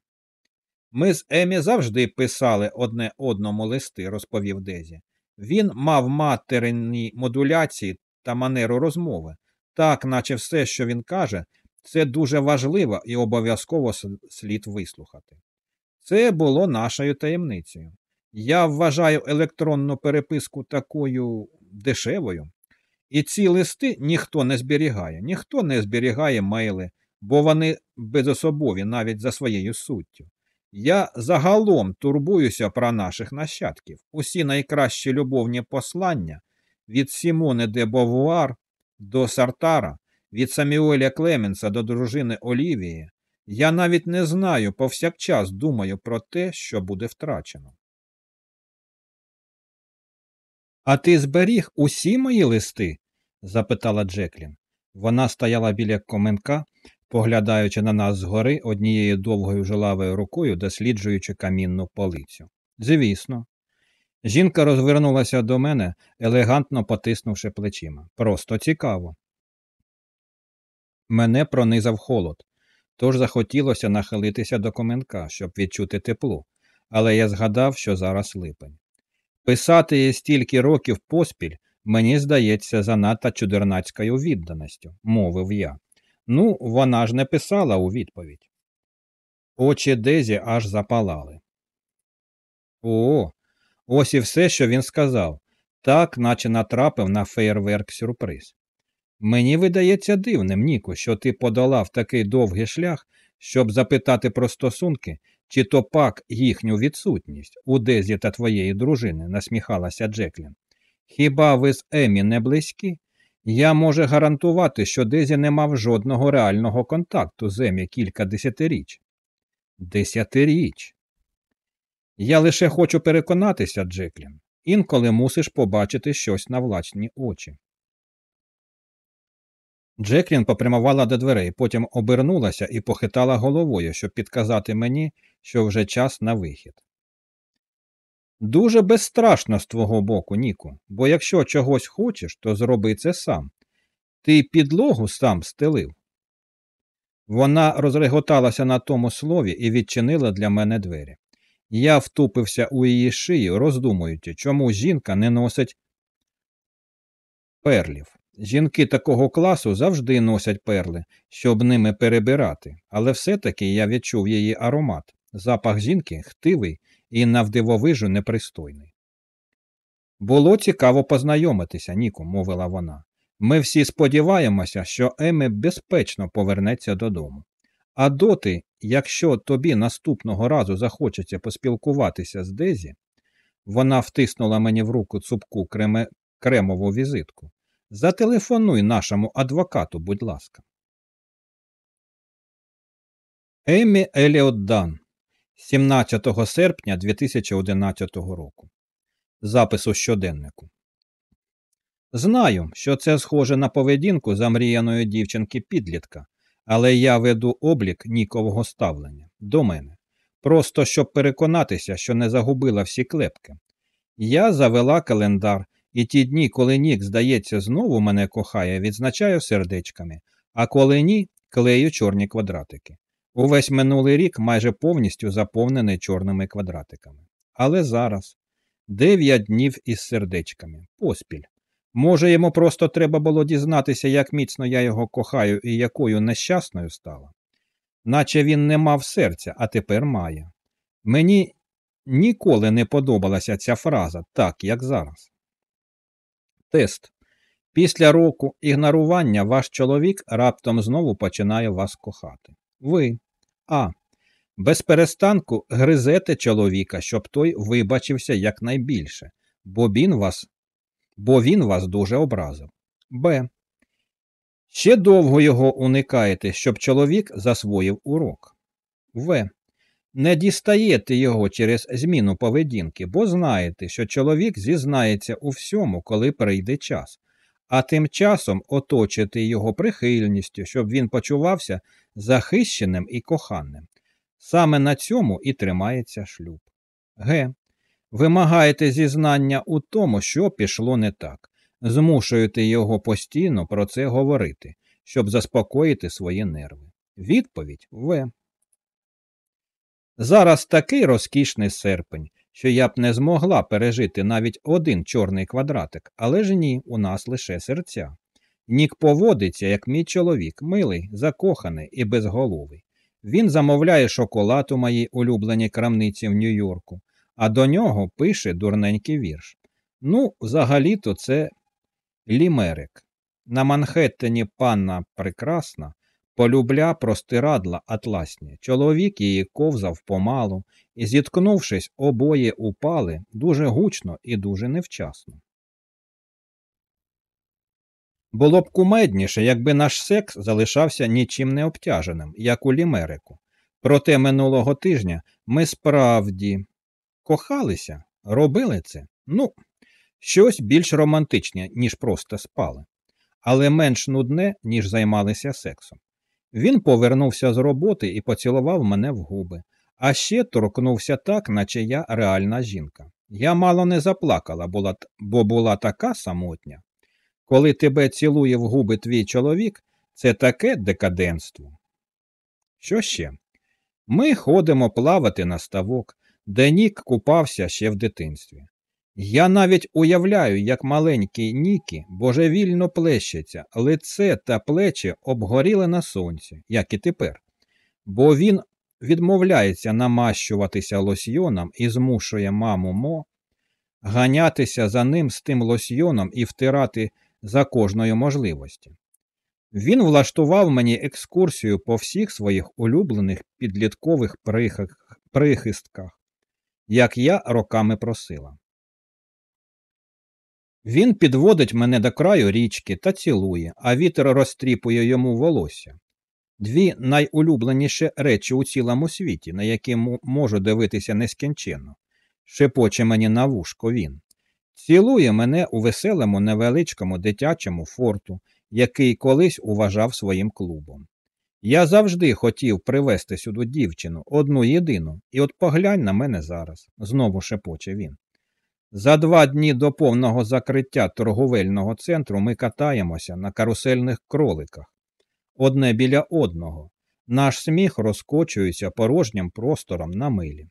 Ми з Емі завжди писали одне одному листи, розповів Дезі. Він мав материнні модуляції та манеру розмови, так наче все, що він каже, Це дуже важливо і обов'язково слід вислухати. Це було нашою таємницею. Я вважаю електронну переписку такою дешевою, і ці листи ніхто не зберігає, ніхто не зберігає мейли, бо вони безособові навіть за своєю суттю. Я загалом турбуюся про наших нащадків. Усі найкращі любовні послання від Сімони де Бовуар до Сартара, від Саміоля Клеменса до дружини Олівії. Я навіть не знаю, повсякчас думаю про те, що буде втрачено. А ти зберіг усі мої листи? запитала Джеклін. Вона стояла біля коменка, поглядаючи на нас згори однією довгою жилавою рукою, досліджуючи камінну полицю. Звісно. Жінка розвернулася до мене, елегантно потиснувши плечима. Просто цікаво. Мене пронизав холод, тож захотілося нахилитися до коменка, щоб відчути тепло, але я згадав, що зараз липень. Писати стільки років поспіль, мені здається, занадто чудернацькою відданістю, мовив я. Ну, вона ж не писала у відповідь. Очі Дезі аж запалали. О, ось і все, що він сказав, так, наче натрапив на феєрверк сюрприз. Мені видається дивним, Ніку, що ти подолав такий довгий шлях, щоб запитати про стосунки, чи то пак їхню відсутність у Дезі та твоєї дружини, насміхалася Джеклін. Хіба ви з Емі не близькі? Я можу гарантувати, що Дезі не мав жодного реального контакту з Емі кілька десятиріч. Десятиріч. Я лише хочу переконатися, Джеклін. Інколи мусиш побачити щось на власні очі. Джеклін попрямувала до дверей, потім обернулася і похитала головою, щоб підказати мені, що вже час на вихід. Дуже безстрашно з твого боку, Ніку, бо якщо чогось хочеш, то зроби це сам. Ти підлогу сам стелив. Вона розреготалася на тому слові і відчинила для мене двері. Я втупився у її шию, роздумуючи, чому жінка не носить перлів. Жінки такого класу завжди носять перли, щоб ними перебирати, але все-таки я відчув її аромат. Запах жінки хтивий і навдивовижу непристойний. Було цікаво познайомитися, Ніку, мовила вона. Ми всі сподіваємося, що Еми безпечно повернеться додому. А доти, якщо тобі наступного разу захочеться поспілкуватися з Дезі, вона втиснула мені в руку цупку креме... кремову візитку. Зателефонуй нашому адвокату, будь ласка. Емі Еліот Дан 17 серпня 2011 року. Запис у щоденнику. Знаю, що це схоже на поведінку замріяної дівчинки підлітка, але я веду облік нікового ставлення до мене. Просто щоб переконатися, що не загубила всі клепки. Я завела календар і ті дні, коли Нік, здається, знову мене кохає, відзначаю сердечками, а коли ні, клею чорні квадратики. Увесь минулий рік майже повністю заповнений чорними квадратиками. Але зараз дев'ять днів із сердечками, поспіль. Може, йому просто треба було дізнатися, як міцно я його кохаю і якою нещасною стала. Наче він не мав серця, а тепер має. Мені ніколи не подобалася ця фраза так, як зараз. Тест. Після року ігнорування ваш чоловік раптом знову починає вас кохати. Ви А. Без перестанку гризете чоловіка, щоб той вибачився якнайбільше, бо він вас бо він вас дуже образив. Б. Ще довго його уникаєте, щоб чоловік засвоїв урок. В. Не дістаєте його через зміну поведінки, бо знаєте, що чоловік зізнається у всьому, коли прийде час, а тим часом оточите його прихильністю, щоб він почувався захищеним і коханим. Саме на цьому і тримається шлюб. Г. Вимагаєте зізнання у тому, що пішло не так, змушуєте його постійно про це говорити, щоб заспокоїти свої нерви. Відповідь В. Зараз такий розкішний серпень, що я б не змогла пережити навіть один чорний квадратик, але ж ні, у нас лише серця. Нік поводиться, як мій чоловік, милий, закоханий і безголовий. Він замовляє шоколад у моїй улюбленій крамниці в Нью-Йорку, а до нього пише дурненький вірш. Ну, взагалі-то це лімерик. На Манхеттені панна прекрасна, полюбля простирадла атласні. Чоловік її ковзав помалу, і, зіткнувшись, обоє упали дуже гучно і дуже невчасно. Було б кумедніше, якби наш секс залишався нічим не обтяженим, як у лімерику. Проте минулого тижня ми справді кохалися, робили це. Ну, щось більш романтичне, ніж просто спали, але менш нудне, ніж займалися сексом. Він повернувся з роботи і поцілував мене в губи, а ще торкнувся так, наче я реальна жінка. Я мало не заплакала, бо була така самотня. Коли тебе цілує в губи твій чоловік, це таке декаденство. Що ще? Ми ходимо плавати на ставок, де Нік купався ще в дитинстві. Я навіть уявляю, як маленький Нікі божевільно плещеться, лице та плечі обгоріли на сонці, як і тепер, бо він відмовляється намащуватися лосьйоном і змушує маму Мо ганятися за ним з тим лосьйоном і втирати за кожної можливості. Він влаштував мені екскурсію по всіх своїх улюблених підліткових прихистках, як я роками просила. Він підводить мене до краю річки та цілує, а вітер розтріпує йому волосся. Дві найулюбленіші речі у цілому світі, на які можу дивитися нескінченно, шепоче мені на вушко він. Цілує мене у веселому невеличкому дитячому форту, який колись уважав своїм клубом. Я завжди хотів привезти сюди дівчину, одну єдину, і от поглянь на мене зараз, знову шепоче він. За два дні до повного закриття торговельного центру ми катаємося на карусельних кроликах, одне біля одного. Наш сміх розкочується порожнім простором на милі.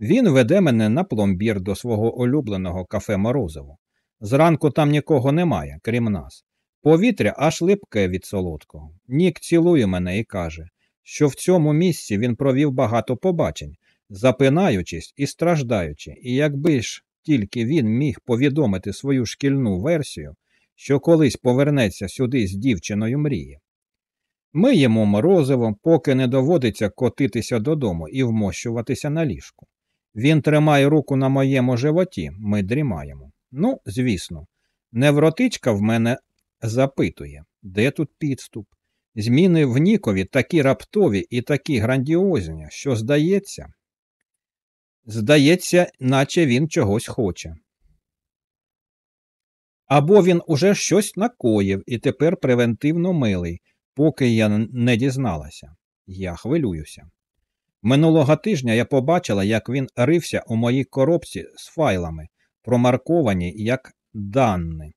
Він веде мене на пломбір до свого улюбленого кафе Морозиво. Зранку там нікого немає, крім нас. Повітря аж липке від солодкого. Нік цілує мене і каже, що в цьому місці він провів багато побачень, запинаючись і страждаючи, і якби ж тільки він міг повідомити свою шкільну версію, що колись повернеться сюди з дівчиною мрії. Ми їмо морозиво, поки не доводиться котитися додому і вмощуватися на ліжку. Він тримає руку на моєму животі, ми дрімаємо. Ну, звісно, невротичка в мене запитує, де тут підступ. Зміни в Нікові такі раптові і такі грандіозні, що здається, здається, наче він чогось хоче. Або він уже щось накоїв і тепер превентивно милий, поки я не дізналася. Я хвилююся. Минулого тижня я побачила, як він рився у моїй коробці з файлами, промарковані як дані,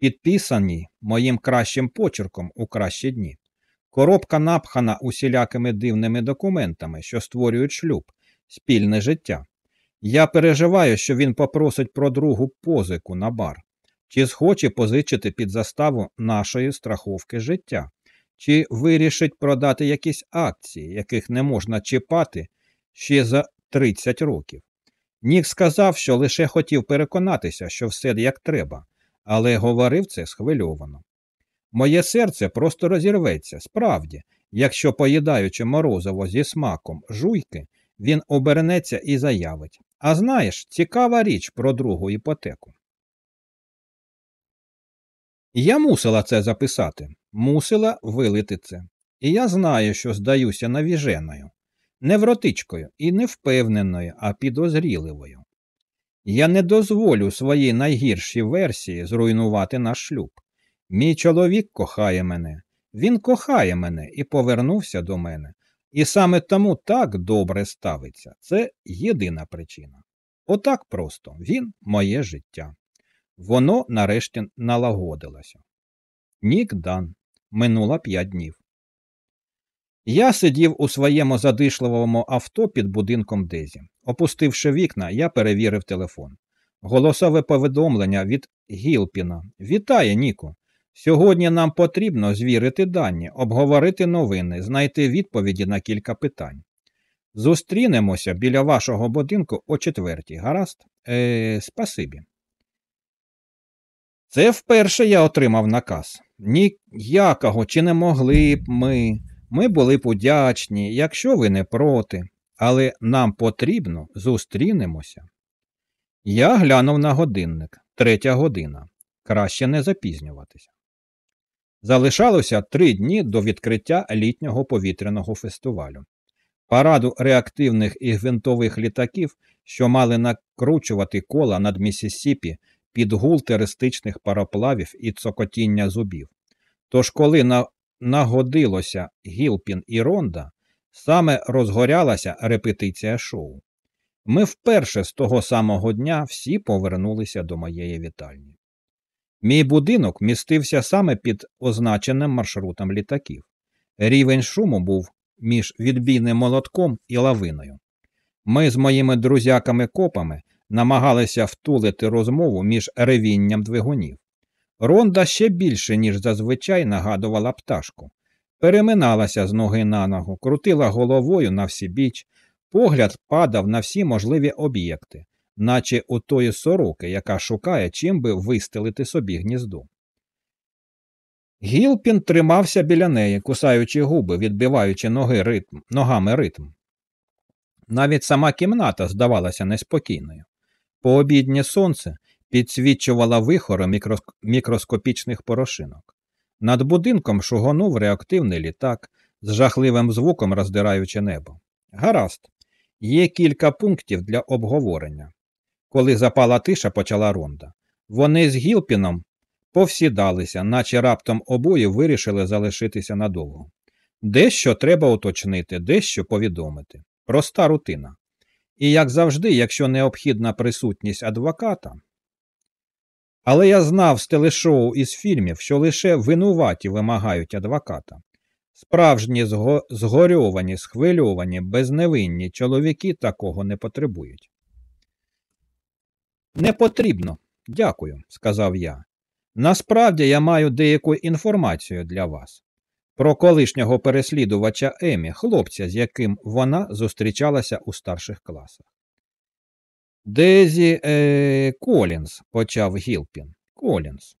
підписані моїм кращим почерком у кращі дні. Коробка напхана усілякими дивними документами, що створюють шлюб, спільне життя. Я переживаю, що він попросить про другу позику на бар, чи схоче позичити під заставу нашої страховки життя чи вирішить продати якісь акції, яких не можна чіпати ще за 30 років. Нік сказав, що лише хотів переконатися, що все як треба, але говорив це схвильовано. Моє серце просто розірветься, справді, якщо, поїдаючи морозиво зі смаком жуйки, він обернеться і заявить. А знаєш, цікава річ про другу іпотеку. Я мусила це записати, мусила вилити це. І я знаю, що здаюся навіженою, невротичкою і не впевненою, а підозріливою. Я не дозволю своїй найгіршій версії зруйнувати наш шлюб. Мій чоловік кохає мене, він кохає мене і повернувся до мене. І саме тому так добре ставиться. Це єдина причина. Отак просто він моє життя. Воно нарешті налагодилося. Нік Дан. Минуло п'ять днів. Я сидів у своєму задишливому авто під будинком Дезі. Опустивши вікна, я перевірив телефон. Голосове повідомлення від Гілпіна. Вітає, Ніку. Сьогодні нам потрібно звірити дані, обговорити новини, знайти відповіді на кілька питань. Зустрінемося біля вашого будинку о четвертій. Гаразд? Е, Спасибі. Це вперше я отримав наказ. Ніякого чи не могли б ми. Ми були б удячні, якщо ви не проти, але нам потрібно зустрінемося. Я глянув на годинник третя година. Краще не запізнюватися. Залишалося три дні до відкриття літнього повітряного фестивалю, параду реактивних і гвинтових літаків, що мали накручувати кола над Місісіпі під гул терористичних пароплавів і цокотіння зубів. Тож, коли на... нагодилося Гілпін і Ронда, саме розгорялася репетиція шоу. Ми вперше з того самого дня всі повернулися до моєї вітальні. Мій будинок містився саме під означеним маршрутом літаків. Рівень шуму був між відбійним молотком і лавиною. Ми з моїми друзяками-копами намагалися втулити розмову між ревінням двигунів. Ронда ще більше, ніж зазвичай нагадувала пташку, переминалася з ноги на ногу, крутила головою на всі біч, погляд падав на всі можливі об'єкти, наче у тої сороки, яка шукає, чим би вистелити собі гніздо. Гілпін тримався біля неї, кусаючи губи, відбиваючи ноги ритм, ногами ритм. Навіть сама кімната здавалася неспокійною. Пообіднє сонце підсвічувало вихори мікроскопічних порошинок. Над будинком шугонув реактивний літак з жахливим звуком роздираючи небо. Гаразд, є кілька пунктів для обговорення. Коли запала тиша, почала ронда. Вони з Гілпіном повсідалися, наче раптом обоє вирішили залишитися надовго. Дещо треба уточнити, дещо повідомити. Проста рутина. І, як завжди, якщо необхідна присутність адвоката. Але я знав з телешоу і з фільмів, що лише винуваті вимагають адвоката. Справжні зго... згорьовані, схвильовані, безневинні чоловіки такого не потребують. Не потрібно, дякую, сказав я. Насправді я маю деяку інформацію для вас про колишнього переслідувача Емі, хлопця, з яким вона зустрічалася у старших класах. Дезі е, Колінс, почав Гілпін. Колінс.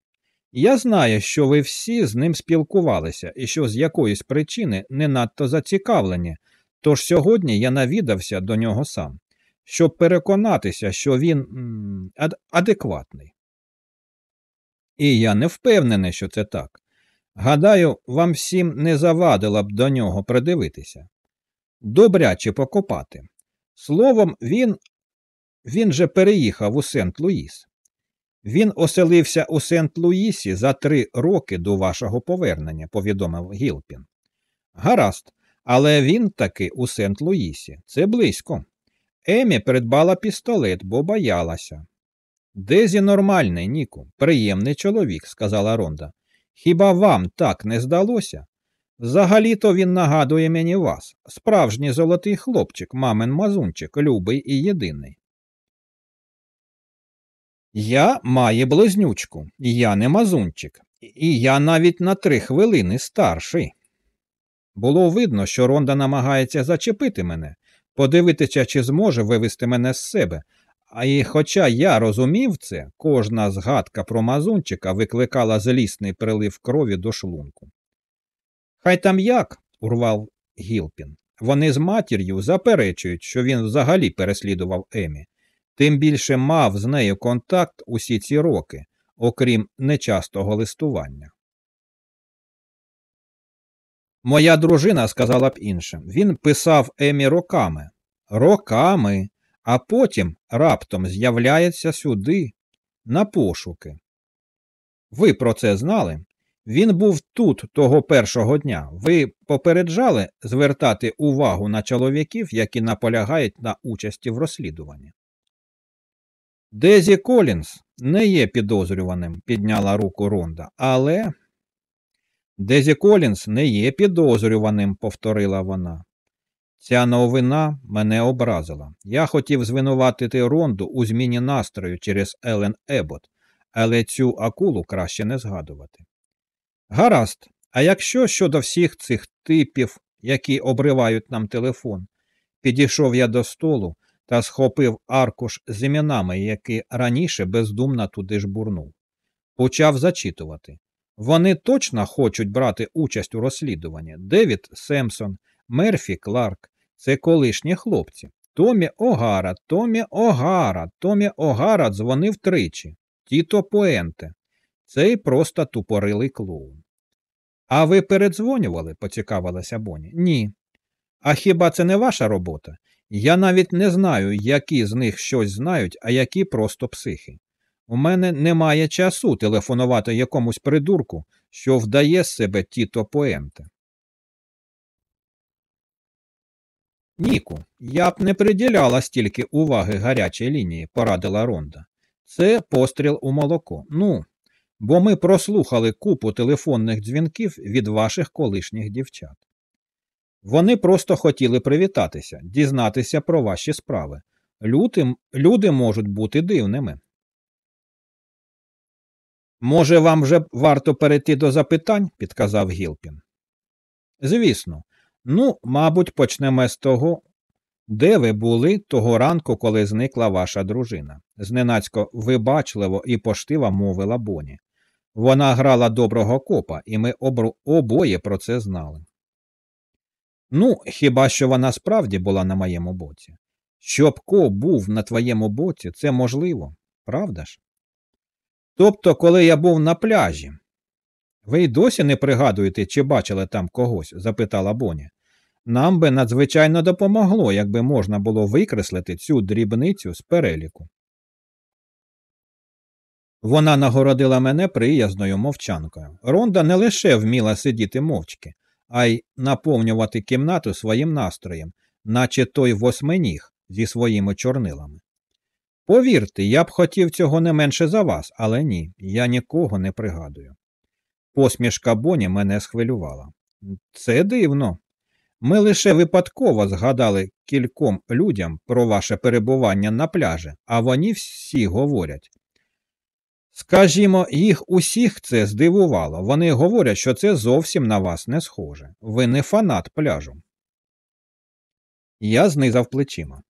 Я знаю, що ви всі з ним спілкувалися і що з якоїсь причини не надто зацікавлені, тож сьогодні я навідався до нього сам, щоб переконатися, що він ад адекватний. І я не впевнений, що це так. Гадаю, вам всім не завадило б до нього придивитися. Добряче покопати. Словом, він він же переїхав у Сент Луїс. Він оселився у Сент Луїсі за три роки до вашого повернення, повідомив Гілпін. Гаразд, але він таки у Сент Луїсі. Це близько. Емі придбала пістолет, бо боялася. Дезі нормальний, Ніку, приємний чоловік, сказала Ронда. Хіба вам так не здалося? Взагалі-то він нагадує мені вас, справжній золотий хлопчик, мамин мазунчик, любий і єдиний. Я маю близнючку, я не мазунчик, і я навіть на три хвилини старший. Було видно, що Ронда намагається зачепити мене, подивитися, чи зможе вивести мене з себе. А і хоча я розумів це, кожна згадка про мазунчика викликала злісний прилив крові до шлунку. Хай там як, урвав Гілпін. Вони з матір'ю заперечують, що він взагалі переслідував Емі, тим більше мав з нею контакт усі ці роки, окрім нечастого листування. Моя дружина сказала б іншим він писав Емі роками, роками, а потім раптом з'являється сюди, на пошуки. Ви про це знали? Він був тут того першого дня. Ви попереджали звертати увагу на чоловіків, які наполягають на участі в розслідуванні. Дезі Колінс не є підозрюваним, підняла руку Ронда, але. Дезі Колінс не є підозрюваним, повторила вона. Ця новина мене образила. Я хотів звинуватити Ронду у зміні настрою через Елен Ебот, але цю акулу краще не згадувати. Гаразд, а якщо щодо всіх цих типів, які обривають нам телефон, підійшов я до столу та схопив аркуш з іменами, які раніше бездумно туди ж бурнув. Почав зачитувати. Вони точно хочуть брати участь у розслідуванні. Девід Семсон, Мерфі Кларк це колишні хлопці. Томі Огара, Томі Огара, Томі Огара дзвонив тричі. Тіто Пуенте. Цей просто тупорилий клоун. А ви передзвонювали? поцікавилася Боні. Ні. А хіба це не ваша робота? Я навіть не знаю, які з них щось знають, а які просто психи. У мене немає часу телефонувати якомусь придурку, що вдає з себе тіто поенте. Ніку, я б не приділяла стільки уваги гарячій лінії, порадила Ронда. Це постріл у молоко. Ну, бо ми прослухали купу телефонних дзвінків від ваших колишніх дівчат. Вони просто хотіли привітатися, дізнатися про ваші справи. Люди, люди можуть бути дивними. Може, вам вже варто перейти до запитань, підказав Гілпін. Звісно, ну, мабуть, почнемо з того, де ви були того ранку, коли зникла ваша дружина? зненацько вибачливо і поштива мовила Боні. Вона грала доброго копа, і ми обоє про це знали. Ну, хіба що вона справді була на моєму боці? Щоб ко був на твоєму боці, це можливо, правда ж? Тобто, коли я був на пляжі. Ви й досі не пригадуєте, чи бачили там когось? запитала Боні. Нам би надзвичайно допомогло, якби можна було викреслити цю дрібницю з переліку. Вона нагородила мене приязною мовчанкою. Ронда не лише вміла сидіти мовчки, а й наповнювати кімнату своїм настроєм, наче той восьминіг зі своїми чорнилами. Повірте, я б хотів цього не менше за вас, але ні, я нікого не пригадую. Посмішка Боні мене схвилювала. Це дивно. Ми лише випадково згадали кільком людям про ваше перебування на пляжі, а вони всі говорять. Скажімо, їх усіх це здивувало. Вони говорять, що це зовсім на вас не схоже. Ви не фанат пляжу. Я знизав плечима.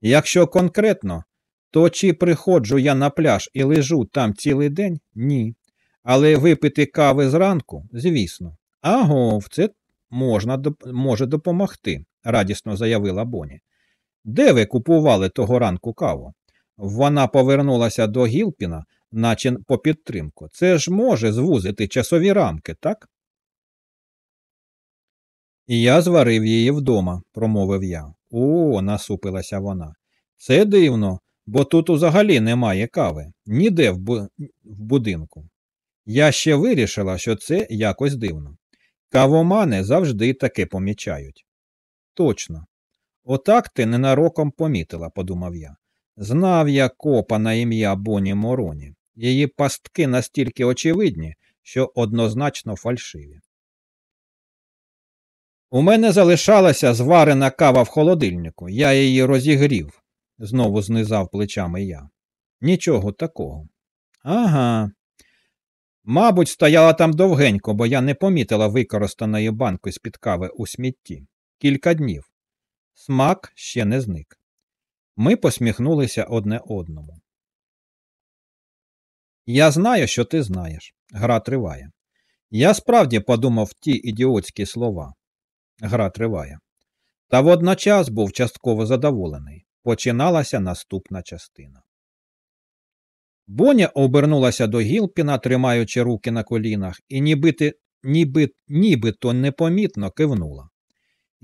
Якщо конкретно, то чи приходжу я на пляж і лежу там цілий день? Ні. Але випити кави зранку, звісно. Агов, це можна, може допомогти, радісно заявила Боні. Де ви купували того ранку каву? Вона повернулася до Гілпіна, наче по підтримку. Це ж може звузити часові рамки, так? І я зварив її вдома, промовив я. О, насупилася вона. Це дивно, бо тут взагалі немає кави, ніде в, бу... в будинку. Я ще вирішила, що це якось дивно. Кавомани завжди таке помічають. Точно. Отак ти ненароком помітила, подумав я. Знав я копа на ім'я Боні Мороні. Її пастки настільки очевидні, що однозначно фальшиві. У мене залишалася зварена кава в холодильнику, я її розігрів, знову знизав плечами я. Нічого такого. Ага. Мабуть, стояла там довгенько, бо я не помітила використаної банки з під кави у смітті. Кілька днів. Смак ще не зник. Ми посміхнулися одне одному. Я знаю, що ти знаєш. Гра триває. Я справді подумав ті ідіотські слова. Гра триває. Та водночас був частково задоволений. Починалася наступна частина. Боня обернулася до Гілпіна, тримаючи руки на колінах, і нібито, ніби, нібито непомітно кивнула.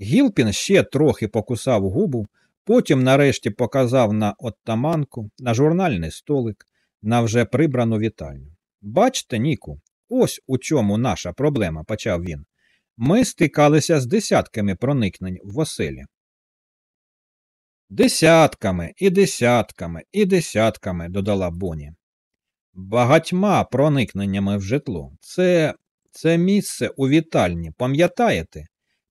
Гілпін ще трохи покусав губу, потім нарешті показав на оттаманку, на журнальний столик, на вже прибрану вітальню. Бачте, Ніку, ось у чому наша проблема, почав він. Ми стикалися з десятками проникнень в оселі. Десятками і десятками і десятками, додала Боні. Багатьма проникненнями в житло. Це це місце у вітальні, пам'ятаєте?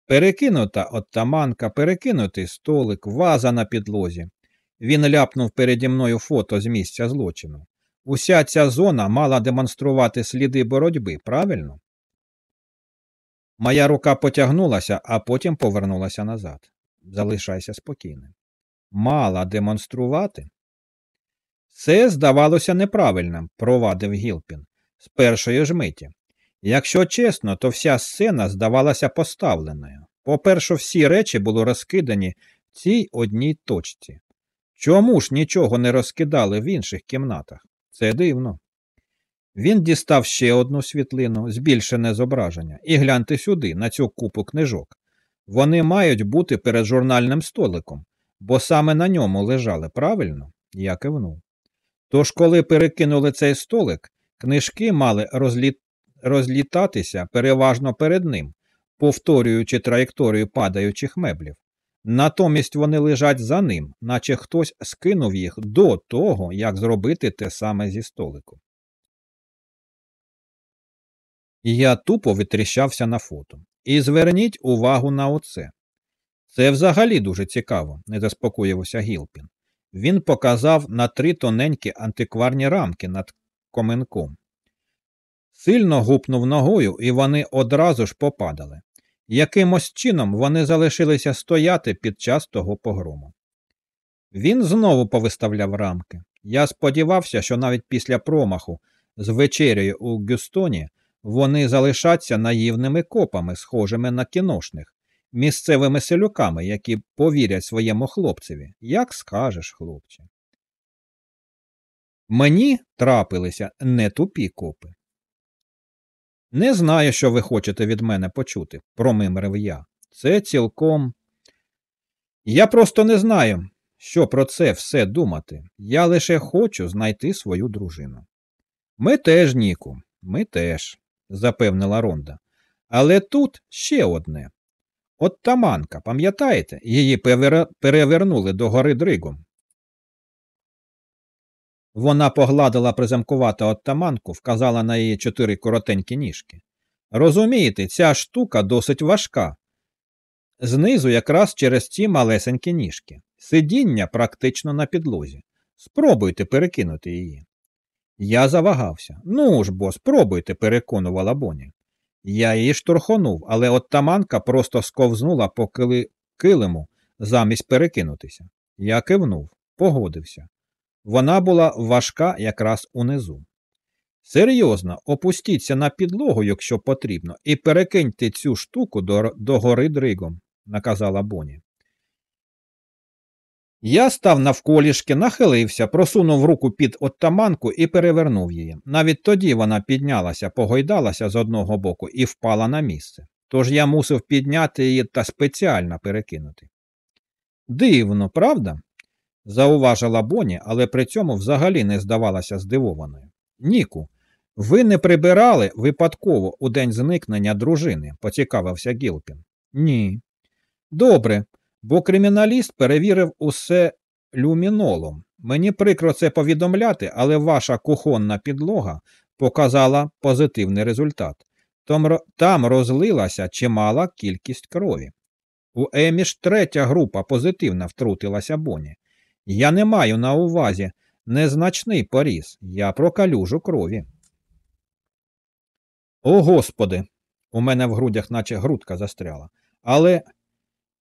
Перекинута оттаманка, перекинутий столик, ваза на підлозі. Він ляпнув переді мною фото з місця злочину. Уся ця зона мала демонструвати сліди боротьби, правильно? Моя рука потягнулася, а потім повернулася назад. Залишайся спокійним. Мала демонструвати? Це здавалося неправильним, провадив Гілпін, з першої ж миті. Якщо чесно, то вся сцена здавалася поставленою. По-перше, всі речі були розкидані в цій одній точці. Чому ж нічого не розкидали в інших кімнатах? Це дивно. Він дістав ще одну світлину, збільшене зображення, і гляньте сюди, на цю купу книжок. Вони мають бути перед журнальним столиком, бо саме на ньому лежали, правильно? Я кивнув. Тож, коли перекинули цей столик, книжки мали розлі... розлітатися переважно перед ним, повторюючи траєкторію падаючих меблів. Натомість вони лежать за ним, наче хтось скинув їх до того, як зробити те саме зі столиком. Я тупо витріщався на фото. І зверніть увагу на оце. Це взагалі дуже цікаво, не заспокоївся Гілпін. Він показав на три тоненькі антикварні рамки над коменком. Сильно гупнув ногою, і вони одразу ж попадали. Якимось чином вони залишилися стояти під час того погрому. Він знову повиставляв рамки. Я сподівався, що навіть після промаху з вечерею у Гюстоні вони залишаться наївними копами, схожими на кіношних, місцевими селюками, які повірять своєму хлопцеві. Як скажеш, хлопче. Мені трапилися не тупі копи. Не знаю, що ви хочете від мене почути, промимрив я. Це цілком. Я просто не знаю, що про це все думати. Я лише хочу знайти свою дружину. Ми теж, Ніку, ми теж, запевнила Ронда. Але тут ще одне. От таманка, пам'ятаєте, її перевернули до гори дригом. Вона погладила приземкувату оттаманку, вказала на її чотири коротенькі ніжки. Розумієте, ця штука досить важка. Знизу якраз через ці малесенькі ніжки. Сидіння практично на підлозі. Спробуйте перекинути її. Я завагався. Ну ж бо, спробуйте, переконувала Боні. Я її штурхонув, але оттаманка просто сковзнула по кили... килиму замість перекинутися. Я кивнув, погодився. Вона була важка якраз унизу. Серйозно, опустіться на підлогу, якщо потрібно, і перекиньте цю штуку до, до гори дригом, наказала Боні. Я став навколішки, нахилився, просунув руку під оттаманку і перевернув її. Навіть тоді вона піднялася, погойдалася з одного боку і впала на місце. Тож я мусив підняти її та спеціально перекинути. Дивно, правда? Зауважила Боні, але при цьому взагалі не здавалася здивованою. Ніку, ви не прибирали випадково у день зникнення дружини, поцікавився Гілпін. Ні. Добре, бо криміналіст перевірив усе люмінолом. Мені прикро це повідомляти, але ваша кухонна підлога показала позитивний результат. Там розлилася чимала кількість крові. У Емі третя група позитивна втрутилася Боні. Я не маю на увазі незначний поріз, я про калюжу крові. О Господи! У мене в грудях наче грудка застряла. Але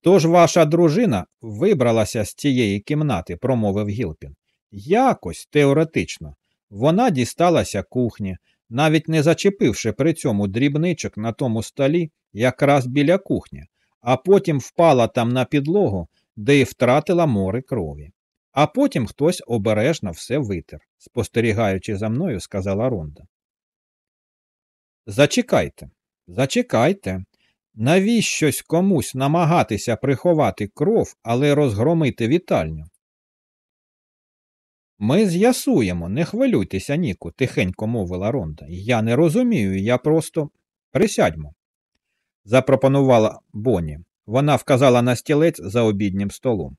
тож ваша дружина вибралася з цієї кімнати, промовив Гілпін. Якось теоретично. Вона дісталася кухні, навіть не зачепивши при цьому дрібничок на тому столі якраз біля кухні, а потім впала там на підлогу, де й втратила море крові. А потім хтось обережно все витер, спостерігаючи за мною, сказала Ронда. Зачекайте, зачекайте. Навіщось комусь намагатися приховати кров, але розгромити вітальню? Ми з'ясуємо, не хвилюйтеся, Ніку, тихенько мовила Ронда. Я не розумію, я просто присядьмо, запропонувала Боні. Вона вказала на стілець за обіднім столом.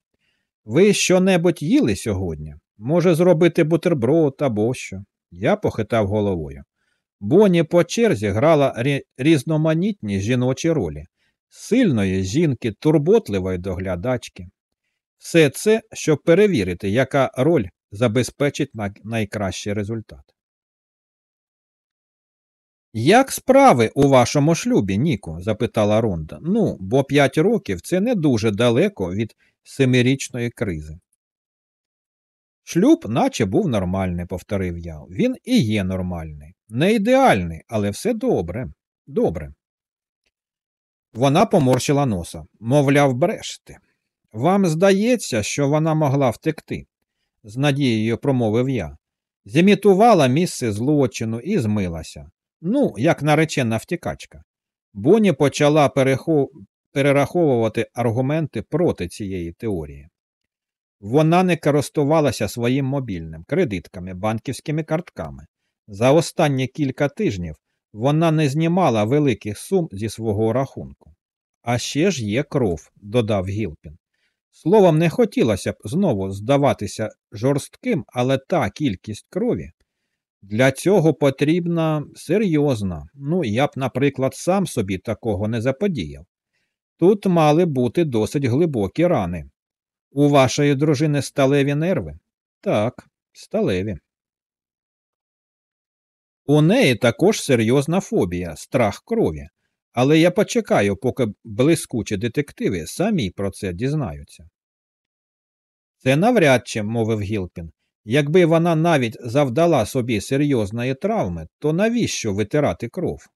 Ви що-небудь їли сьогодні? Може, зробити бутерброд або що? Я похитав головою. Боні по черзі грала різноманітні жіночі ролі, сильної жінки, турботливої доглядачки. Все це, щоб перевірити, яка роль забезпечить найкращий результат. Як справи у вашому шлюбі, Ніко? запитала Ронда. Ну, бо п'ять років це не дуже далеко від семирічної кризи. Шлюб, наче був нормальний, повторив я. Він і є нормальний. Не ідеальний, але все добре. Добре. Вона поморщила носа, мовляв, бреште. Вам здається, що вона могла втекти, з надією промовив я. Зімітувала місце злочину і змилася. Ну, як наречена втікачка. Боні почала перехов... перераховувати аргументи проти цієї теорії. Вона не користувалася своїм мобільним, кредитками, банківськими картками. За останні кілька тижнів вона не знімала великих сум зі свого рахунку. А ще ж є кров, додав Гілпін. Словом, не хотілося б знову здаватися жорстким, але та кількість крові. Для цього потрібна серйозна. Ну, я б, наприклад, сам собі такого не заподіяв. Тут мали бути досить глибокі рани. У вашої дружини сталеві нерви? Так, сталеві. У неї також серйозна фобія, страх крові. Але я почекаю, поки блискучі детективи самі про це дізнаються. Це навряд чи, мовив Гілпін. Якби вона навіть завдала собі серйозної травми, то навіщо витирати кров?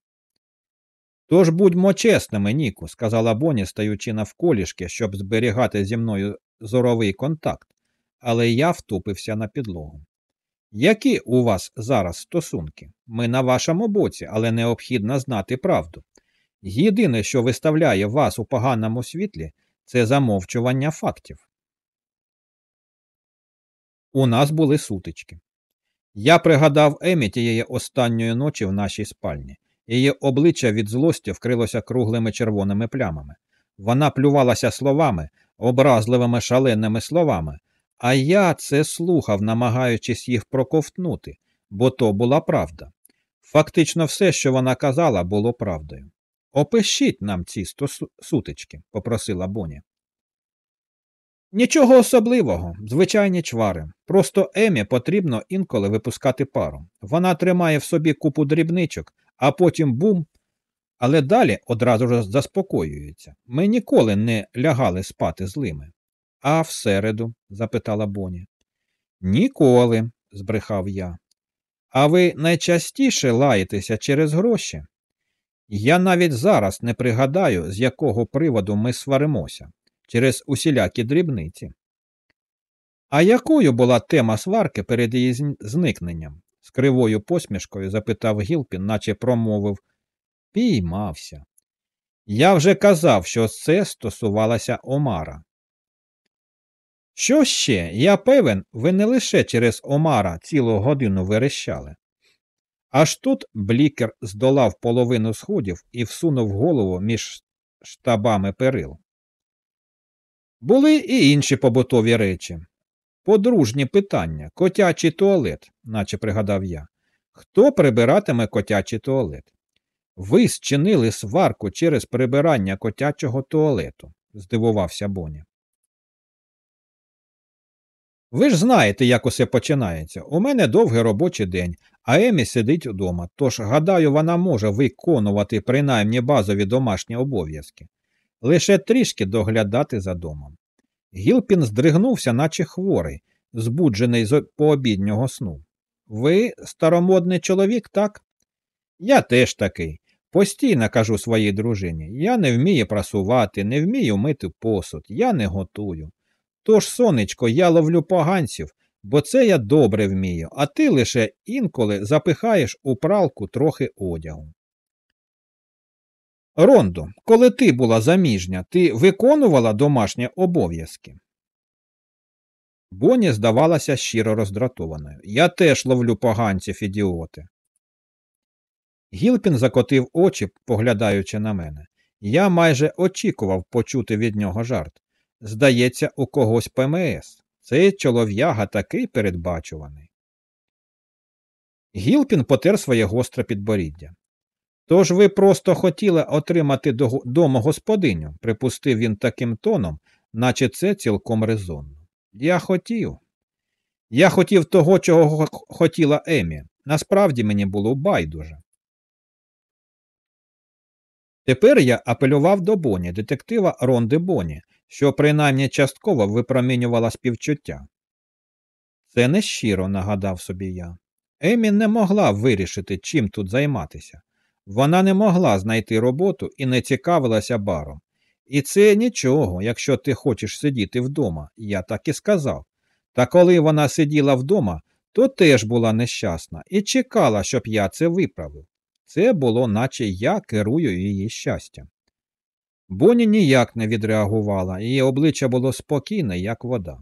Тож будьмо чесними, Ніку, сказала Боні, стаючи навколішки, щоб зберігати зі мною зоровий контакт, але я втупився на підлогу. Які у вас зараз стосунки? Ми на вашому боці, але необхідно знати правду. Єдине, що виставляє вас у поганому світлі, це замовчування фактів. У нас були сутички. Я пригадав Емі тієї останньої ночі в нашій спальні. Її обличчя від злості вкрилося круглими червоними плямами. Вона плювалася словами, образливими шаленими словами, а я це слухав, намагаючись їх проковтнути, бо то була правда. Фактично, все, що вона казала, було правдою. Опишіть нам ці сутички, попросила Боні. Нічого особливого, звичайні чвари. Просто Емі потрібно інколи випускати пару. Вона тримає в собі купу дрібничок, а потім бум. Але далі одразу ж заспокоюється. Ми ніколи не лягали спати злими. А в середу? запитала Боні. Ніколи, збрехав я. А ви найчастіше лаєтеся через гроші? Я навіть зараз не пригадаю, з якого приводу ми сваримося через усілякі дрібниці. А якою була тема сварки перед її зникненням? З кривою посмішкою запитав Гілпін, наче промовив Піймався. Я вже казав, що це стосувалося Омара. Що ще? Я певен, ви не лише через Омара цілу годину верещали. Аж тут блікер здолав половину сходів і всунув голову між штабами перил. Були і інші побутові речі. Подружні питання, котячий туалет, наче пригадав я. Хто прибиратиме котячий туалет? Ви зчинили сварку через прибирання котячого туалету, здивувався Боня. Ви ж знаєте, як усе починається. У мене довгий робочий день, а Емі сидить вдома, тож, гадаю, вона може виконувати принаймні базові домашні обов'язки лише трішки доглядати за домом. Гілпін здригнувся, наче хворий, збуджений з пообіднього сну. Ви старомодний чоловік, так? Я теж такий. Постійно кажу своїй дружині я не вмію прасувати, не вмію мити посуд, я не готую. Тож, сонечко, я ловлю поганців, бо це я добре вмію, а ти лише інколи запихаєш у пралку трохи одягу. Рондо, коли ти була заміжня, ти виконувала домашні обов'язки? Боні здавалася щиро роздратованою. Я теж ловлю поганців, ідіоти. Гілпін закотив очі, поглядаючи на мене. Я майже очікував почути від нього жарт. Здається, у когось ПМС. Цей чолов'яга такий передбачуваний. Гілпін потер своє гостре підборіддя. Тож ви просто хотіли отримати домогосподиню, припустив він таким тоном, наче це цілком резонно. Я хотів. Я хотів того, чого хотіла Емі. Насправді мені було байдуже. Тепер я апелював до Боні, детектива Ронди Боні, що принаймні частково випромінювала співчуття. Це нещиро, нагадав собі я. Емі не могла вирішити, чим тут займатися. Вона не могла знайти роботу і не цікавилася баром. І це нічого, якщо ти хочеш сидіти вдома, я так і сказав. Та коли вона сиділа вдома, то теж була нещасна і чекала, щоб я це виправив. Це було, наче я керую її щастям. Боні ніяк не відреагувала, її обличчя було спокійне, як вода.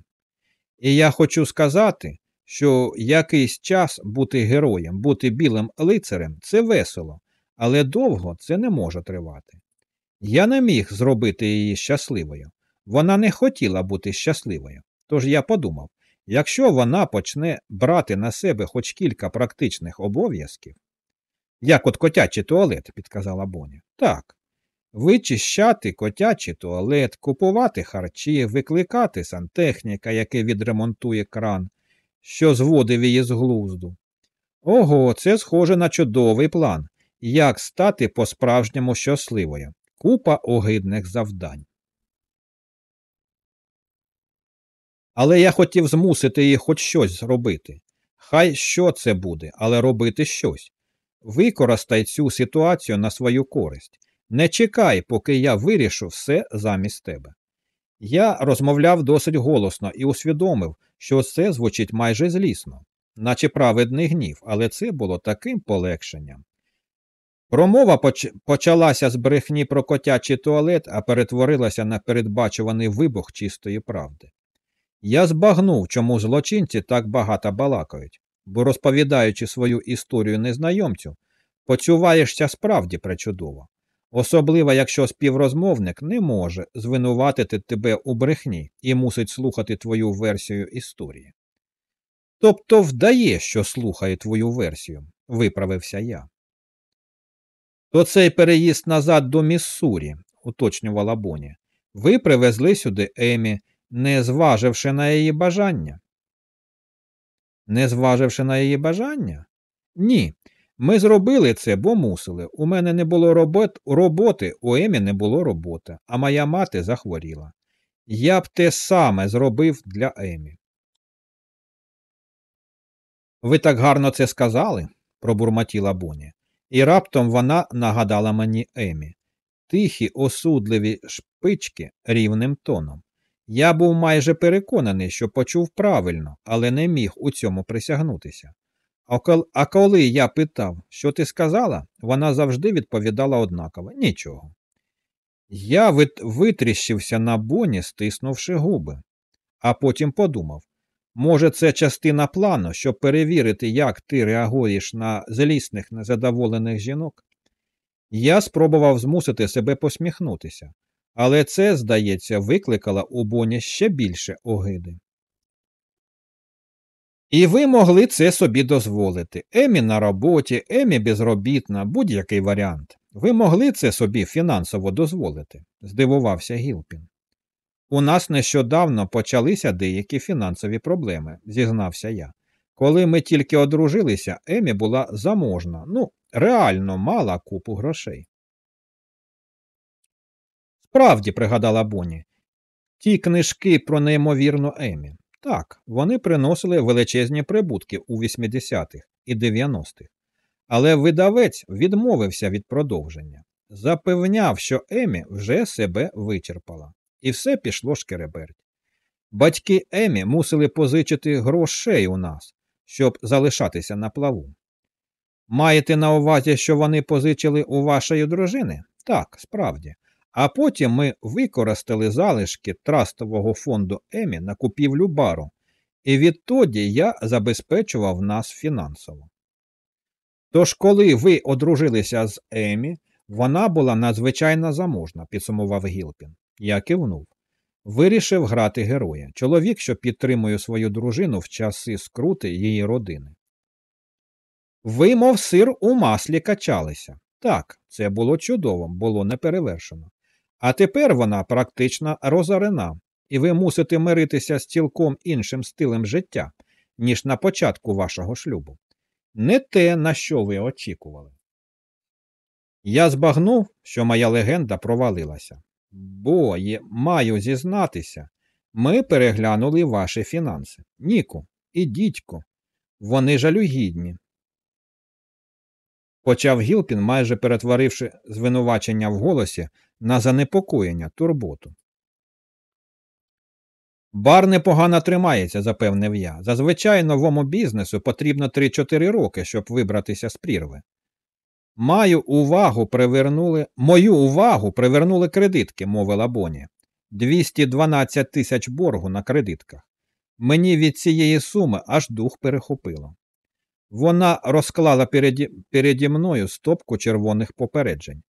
І я хочу сказати, що якийсь час бути героєм, бути білим лицарем це весело, але довго це не може тривати. Я не міг зробити її щасливою. Вона не хотіла бути щасливою. Тож я подумав, якщо вона почне брати на себе хоч кілька практичних обов'язків, як от котячий туалет, підказала Боня. Так. Вичищати котячий туалет, купувати харчі, викликати сантехніка, який відремонтує кран, що зводив її з глузду. Ого, це схоже на чудовий план, як стати по-справжньому щасливою. Купа огидних завдань. Але я хотів змусити її хоч щось зробити. Хай що це буде, але робити щось. Використай цю ситуацію на свою користь. Не чекай, поки я вирішу все замість тебе. Я розмовляв досить голосно і усвідомив, що це звучить майже злісно, наче праведний гнів, але це було таким полегшенням. Промова поч... почалася з брехні про котячий туалет, а перетворилася на передбачуваний вибух чистої правди. Я збагнув, чому злочинці так багато балакають, бо, розповідаючи свою історію незнайомцю, почуваєшся справді пречудово, особливо якщо співрозмовник не може звинуватити тебе у брехні і мусить слухати твою версію історії. Тобто вдає, що слухає твою версію, виправився я. То цей переїзд назад до Міссурі, уточнювала Боні. Ви привезли сюди Емі, не зваживши на її бажання. Не зваживши на її бажання? Ні. Ми зробили це, бо мусили. У мене не було робот, роботи, у Емі не було роботи, а моя мати захворіла. Я б те саме зробив для Емі. Ви так гарно це сказали, пробурмотіла Боні. І раптом вона нагадала мені Емі. Тихі, осудливі шпички рівним тоном. Я був майже переконаний, що почув правильно, але не міг у цьому присягнутися. А коли я питав, що ти сказала, вона завжди відповідала однаково нічого. Я витріщився на боні, стиснувши губи, а потім подумав може, це частина плану, щоб перевірити, як ти реагуєш на злісних незадоволених жінок? Я спробував змусити себе посміхнутися, але це, здається, викликало у Боні ще більше огиди. І ви могли це собі дозволити. Емі на роботі, Емі безробітна, будь-який варіант. Ви могли це собі фінансово дозволити, здивувався Гілпін. У нас нещодавно почалися деякі фінансові проблеми, зізнався я. Коли ми тільки одружилися, Емі була заможна, ну, реально мала купу грошей. Справді, пригадала Бонні, ті книжки про неймовірну Емі. Так, вони приносили величезні прибутки у 80-х і 90-х. Але видавець відмовився від продовження, запевняв, що Емі вже себе вичерпала, і все пішло шкереберть. Батьки Емі мусили позичити грошей у нас, щоб залишатися на плаву. Маєте на увазі, що вони позичили у вашої дружини? Так, справді. А потім ми використали залишки трастового фонду Емі на купівлю бару, і відтоді я забезпечував нас фінансово. Тож, коли ви одружилися з Емі, вона була надзвичайно заможна, підсумував Гілпін. Я кивнув. Вирішив грати героя, чоловік, що підтримує свою дружину в часи скрути її родини. Ви, мов сир у маслі качалися. Так, це було чудово, було неперевершено. А тепер вона практично розорена, і ви мусите миритися з цілком іншим стилем життя, ніж на початку вашого шлюбу. Не те, на що ви очікували. Я збагнув, що моя легенда провалилася. Бо є, маю зізнатися, ми переглянули ваші фінанси. Ніку і дідько, вони жалюгідні. Почав Гілпін, майже перетворивши звинувачення в голосі на занепокоєння, турботу. Бар непогано тримається, запевнив я. Зазвичай новому бізнесу потрібно 3-4 роки, щоб вибратися з прірви. Маю увагу привернули, мою увагу привернули кредитки, мовила Боні. 212 тисяч боргу на кредитках. Мені від цієї суми аж дух перехопило. Вона розклала переді, переді мною стопку червоних попереджень.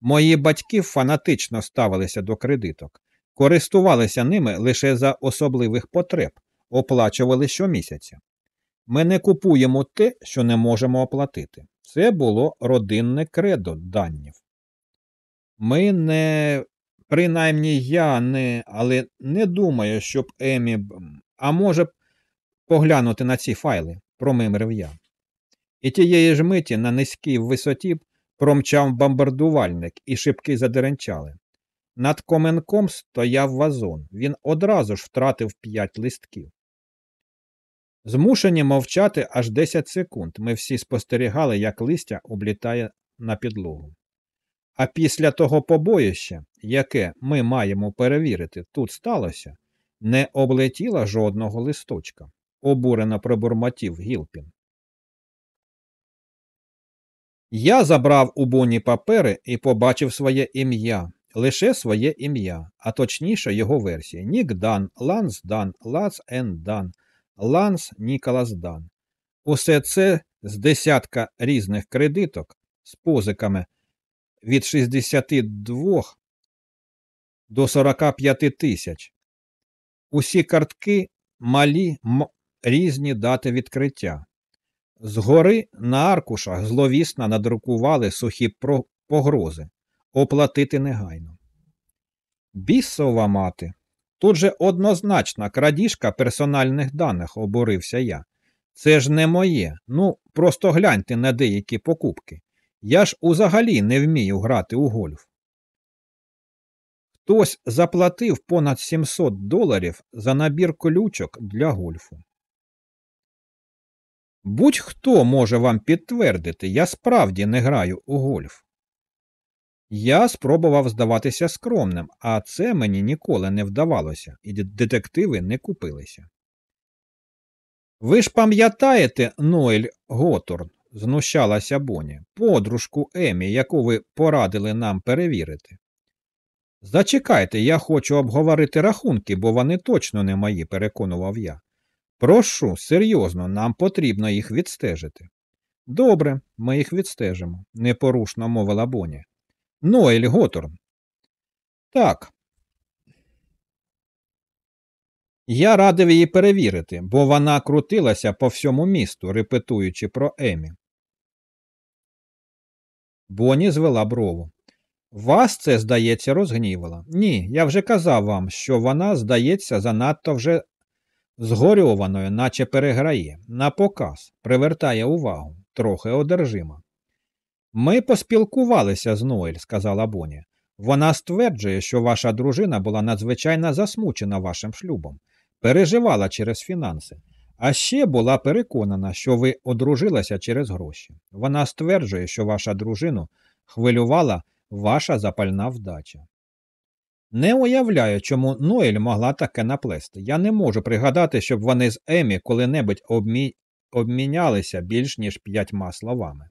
Мої батьки фанатично ставилися до кредиток, користувалися ними лише за особливих потреб, оплачували щомісяця. Ми не купуємо те, що не можемо оплатити. Це було родинне кредо данів. Ми не, принаймні я не, але не думаю, щоб Емі, а може поглянути на ці файли, промимрив я. І тієї ж миті на низькій висоті промчав бомбардувальник, і шибки задеренчали. Над коменком стояв вазон. Він одразу ж втратив п'ять листків. Змушені мовчати аж 10 секунд. Ми всі спостерігали, як листя облітає на підлогу. А після того побоїща, яке ми маємо перевірити, тут сталося, не облетіла жодного листочка, обурено пробурмотів Гілпін. Я забрав у Боні папери і побачив своє ім'я, лише своє ім'я, а точніше його версія Нік Дан, Ланс Дан, Ланс Ен Дан, Ланс Ніколас Дан. Усе це з десятка різних кредиток з позиками від 62 до 45 тисяч. Усі картки малі різні дати відкриття. Згори на аркушах зловісно надрукували сухі погрози оплатити негайно. Бісова мати. Тут же однозначна крадіжка персональних даних, обурився я. Це ж не моє. Ну, просто гляньте на деякі покупки. Я ж узагалі не вмію грати у гольф. Хтось заплатив понад 700 доларів за набір колючок для гольфу. Будь-хто може вам підтвердити, я справді не граю у гольф. Я спробував здаватися скромним, а це мені ніколи не вдавалося, і детективи не купилися. Ви ж пам'ятаєте Ноель Готорн, знущалася Боні, подружку Емі, яку ви порадили нам перевірити. Зачекайте, я хочу обговорити рахунки, бо вони точно не мої, переконував я. Прошу, серйозно, нам потрібно їх відстежити. Добре, ми їх відстежимо, непорушно мовила Боні. Ноель Готорн. Так. Я радив її перевірити, бо вона крутилася по всьому місту, репетуючи про Емі. Боні звела брову. Вас це, здається, розгнівало. Ні, я вже казав вам, що вона, здається, занадто вже згорьованою, наче переграє, на показ, привертає увагу, трохи одержима. Ми поспілкувалися з Ноель, сказала Боні. Вона стверджує, що ваша дружина була надзвичайно засмучена вашим шлюбом, переживала через фінанси, а ще була переконана, що ви одружилися через гроші. Вона стверджує, що ваша дружину хвилювала ваша запальна вдача. Не уявляю, чому Ноель могла таке наплести. Я не можу пригадати, щоб вони з Емі коли-небудь обмі... обмінялися більш ніж п'ятьма словами.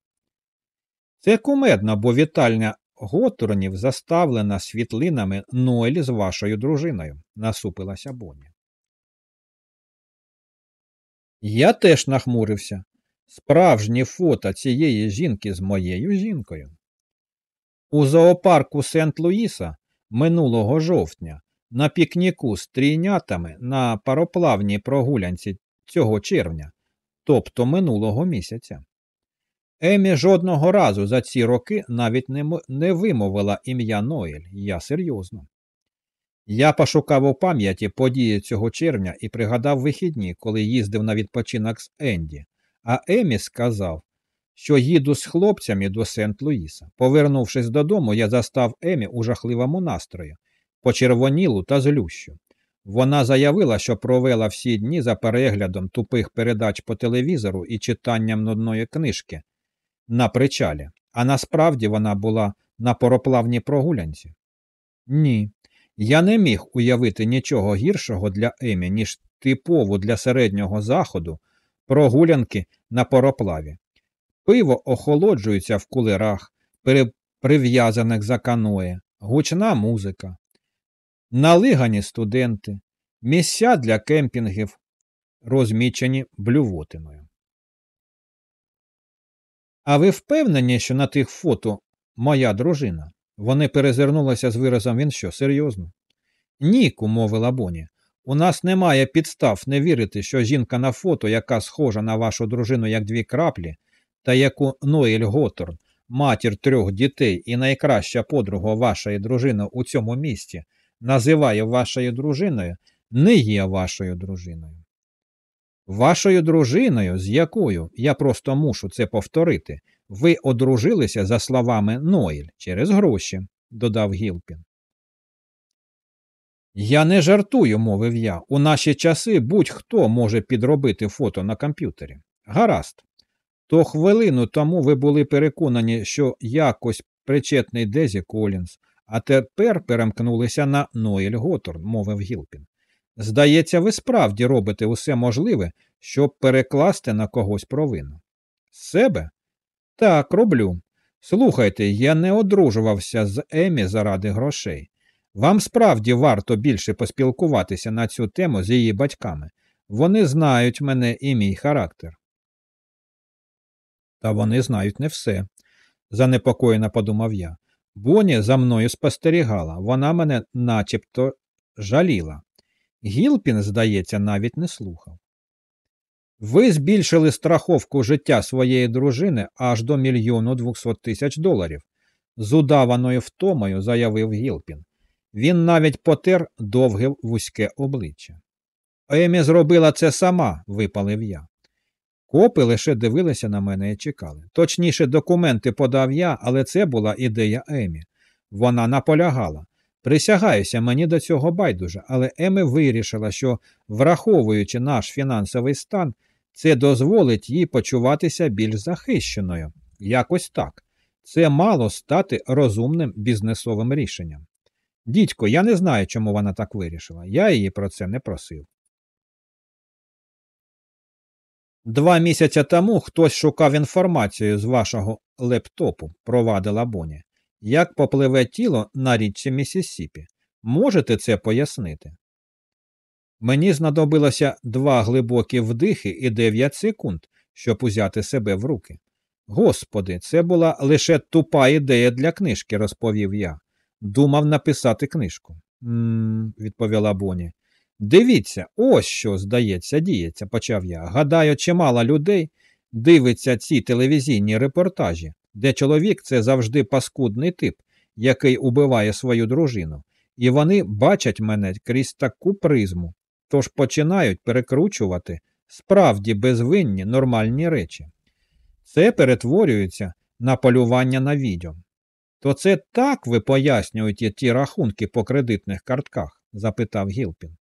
Це кумедно, бо вітальня Готурнів заставлена світлинами Ноель з вашою дружиною, насупилася Боні. Я теж нахмурився. Справжні фото цієї жінки з моєю жінкою. У зоопарку Сент-Луїса минулого жовтня на пікніку з трійнятами на пароплавній прогулянці цього червня, тобто минулого місяця. Емі жодного разу за ці роки навіть не, не вимовила ім'я Ноель, я серйозно. Я пошукав у пам'яті події цього червня і пригадав вихідні, коли їздив на відпочинок з Енді, а Емі сказав, що їду з хлопцями до Сент-Луїса. Повернувшись додому, я застав Емі у жахливому настрої, почервонілу та злющу. Вона заявила, що провела всі дні за переглядом тупих передач по телевізору і читанням нудної книжки на причалі, а насправді вона була на пороплавній прогулянці. Ні, я не міг уявити нічого гіршого для Емі, ніж типову для середнього заходу прогулянки на пароплаві. Пиво охолоджується в кулерах, прив'язаних за каноє, гучна музика, налигані студенти, місця для кемпінгів, розмічені блювотиною. А ви впевнені, що на тих фото моя дружина? Вони перезирнулися з виразом він що, серйозно? Ніку, мовила Боні, у нас немає підстав не вірити, що жінка на фото, яка схожа на вашу дружину як дві краплі, та яку Ноель Готорн, матір трьох дітей і найкраща подруга вашої дружини у цьому місті, називає вашою дружиною, не є вашою дружиною. Вашою дружиною, з якою я просто мушу це повторити, ви одружилися за словами Нойль через гроші, додав Гілпін. Я не жартую, мовив я. У наші часи будь-хто може підробити фото на комп'ютері. Гаразд. То хвилину тому ви були переконані, що якось причетний Дезі Колінс, а тепер перемкнулися на Ноїль Готорн, мовив Гілпін. Здається, ви справді робите усе можливе, щоб перекласти на когось провину. З себе? Так, роблю. Слухайте, я не одружувався з Емі заради грошей. Вам справді варто більше поспілкуватися на цю тему з її батьками. Вони знають мене і мій характер. Та вони знають не все, занепокоєно подумав я. Боні за мною спостерігала, вона мене начебто жаліла. Гілпін, здається, навіть не слухав. Ви збільшили страховку життя своєї дружини аж до мільйону двохсот тисяч доларів, з удаваною втомою, заявив Гілпін. Він навіть потер довге вузьке обличчя. Емі зробила це сама, випалив я. Копи лише дивилися на мене і чекали. Точніше, документи подав я, але це була ідея Емі. Вона наполягала. Присягаюся мені до цього байдуже, але Емі вирішила, що, враховуючи наш фінансовий стан, це дозволить їй почуватися більш захищеною. Якось так. Це мало стати розумним бізнесовим рішенням. Дідько, я не знаю, чому вона так вирішила. Я її про це не просив. Два місяці тому хтось шукав інформацію з вашого лептопу, провадила Боні. Як попливе тіло на річці Місісіпі? Можете це пояснити? Мені знадобилося два глибокі вдихи і дев'ять секунд, щоб узяти себе в руки. Господи, це була лише тупа ідея для книжки, розповів я. Думав написати книжку. «М-м», відповіла Боні. Дивіться, ось що, здається, діється, почав я. Гадаю, чимало людей дивиться ці телевізійні репортажі, де чоловік це завжди паскудний тип, який убиває свою дружину, і вони бачать мене крізь таку призму, тож починають перекручувати справді безвинні нормальні речі. Це перетворюється на полювання на відео. То це так ви пояснюєте ті рахунки по кредитних картках? запитав Гілпін.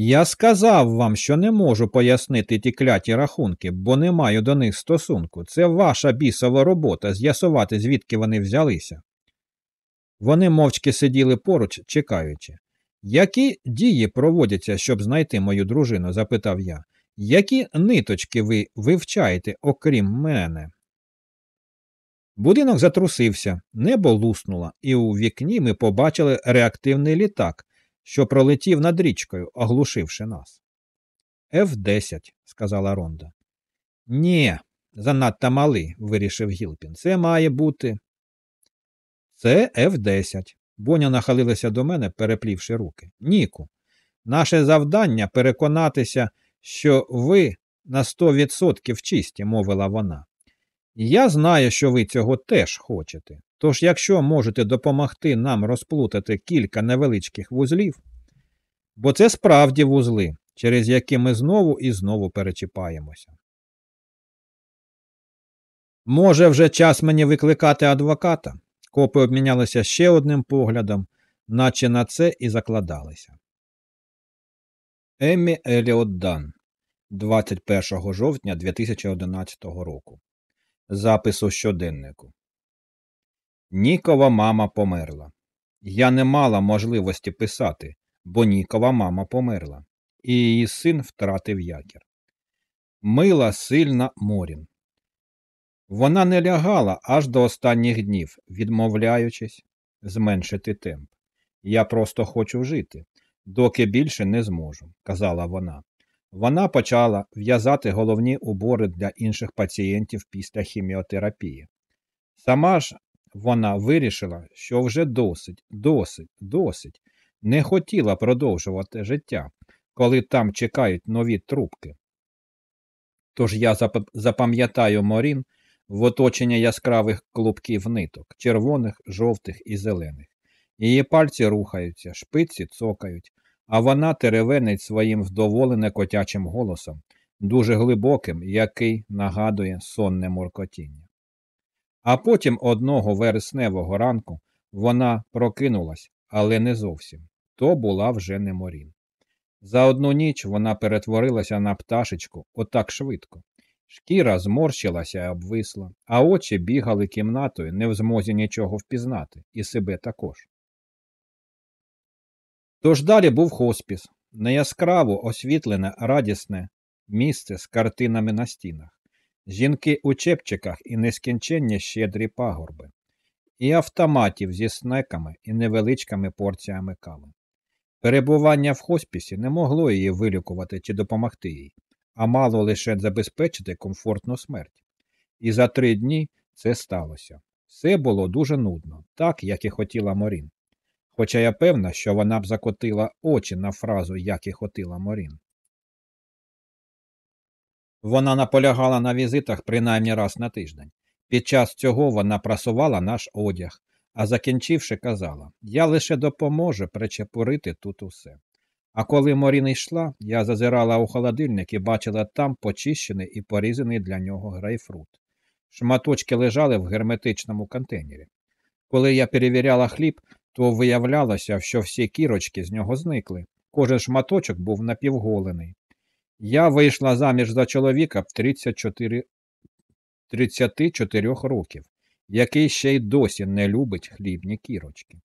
Я сказав вам, що не можу пояснити ті кляті рахунки, бо не маю до них стосунку. Це ваша бісова робота з'ясувати, звідки вони взялися. Вони мовчки сиділи поруч, чекаючи. Які дії проводяться, щоб знайти мою дружину? запитав я. Які ниточки ви вивчаєте, окрім мене? Будинок затрусився, небо луснуло, і у вікні ми побачили реактивний літак, що пролетів над річкою, оглушивши нас. Ф-10, сказала Ронда. Ні, занадто малий, вирішив Гілпін. Це має бути. Це Ф-10. Боня нахилилася до мене, переплівши руки. Ніку, наше завдання переконатися, що ви на сто відсотків чисті, мовила вона. Я знаю, що ви цього теж хочете. Тож, якщо можете допомогти нам розплутати кілька невеличких вузлів, бо це справді вузли, через які ми знову і знову перечіпаємося. Може, вже час мені викликати адвоката? Копи обмінялися ще одним поглядом, наче на це і закладалися. Еммі Еліот Дан, 21 жовтня 2011 року. Запис у щоденнику. Нікова мама померла. Я не мала можливості писати, бо Нікова мама померла, і її син втратив якір. Мила сильна Морін. Вона не лягала аж до останніх днів, відмовляючись зменшити темп. Я просто хочу жити, доки більше не зможу, казала вона. Вона почала в'язати головні убори для інших пацієнтів після хіміотерапії. Сама ж вона вирішила, що вже досить, досить, досить не хотіла продовжувати життя, коли там чекають нові трубки. Тож я запам'ятаю Морін в оточення яскравих клубків ниток, червоних, жовтих і зелених. Її пальці рухаються, шпиці цокають, а вона теревенить своїм вдоволене котячим голосом, дуже глибоким, який нагадує сонне моркотіння. А потім одного вересневого ранку вона прокинулась, але не зовсім. То була вже не морін. За одну ніч вона перетворилася на пташечку отак швидко. Шкіра зморщилася і обвисла, а очі бігали кімнатою, не в змозі нічого впізнати, і себе також. Тож далі був хоспіс, неяскраво освітлене, радісне місце з картинами на стінах, жінки у чепчиках і нескінченні щедрі пагорби, і автоматів зі снеками і невеличкими порціями кави. Перебування в хоспісі не могло її вилікувати чи допомогти їй, а мало лише забезпечити комфортну смерть. І за три дні це сталося. Все було дуже нудно, так як і хотіла Морін. Хоча я певна, що вона б закотила очі на фразу, як і хотіла Морін. Вона наполягала на візитах принаймні раз на тиждень. Під час цього вона прасувала наш одяг, а закінчивши, казала Я лише допоможу причепурити тут усе. А коли Морін йшла, я зазирала у холодильник і бачила там почищений і порізаний для нього грейпфрут. Шматочки лежали в герметичному контейнері. Коли я перевіряла хліб, то виявлялося, що всі кірочки з нього зникли. Кожен шматочок був напівголений. Я вийшла заміж за чоловіка 34 34 років, який ще й досі не любить хлібні кірочки.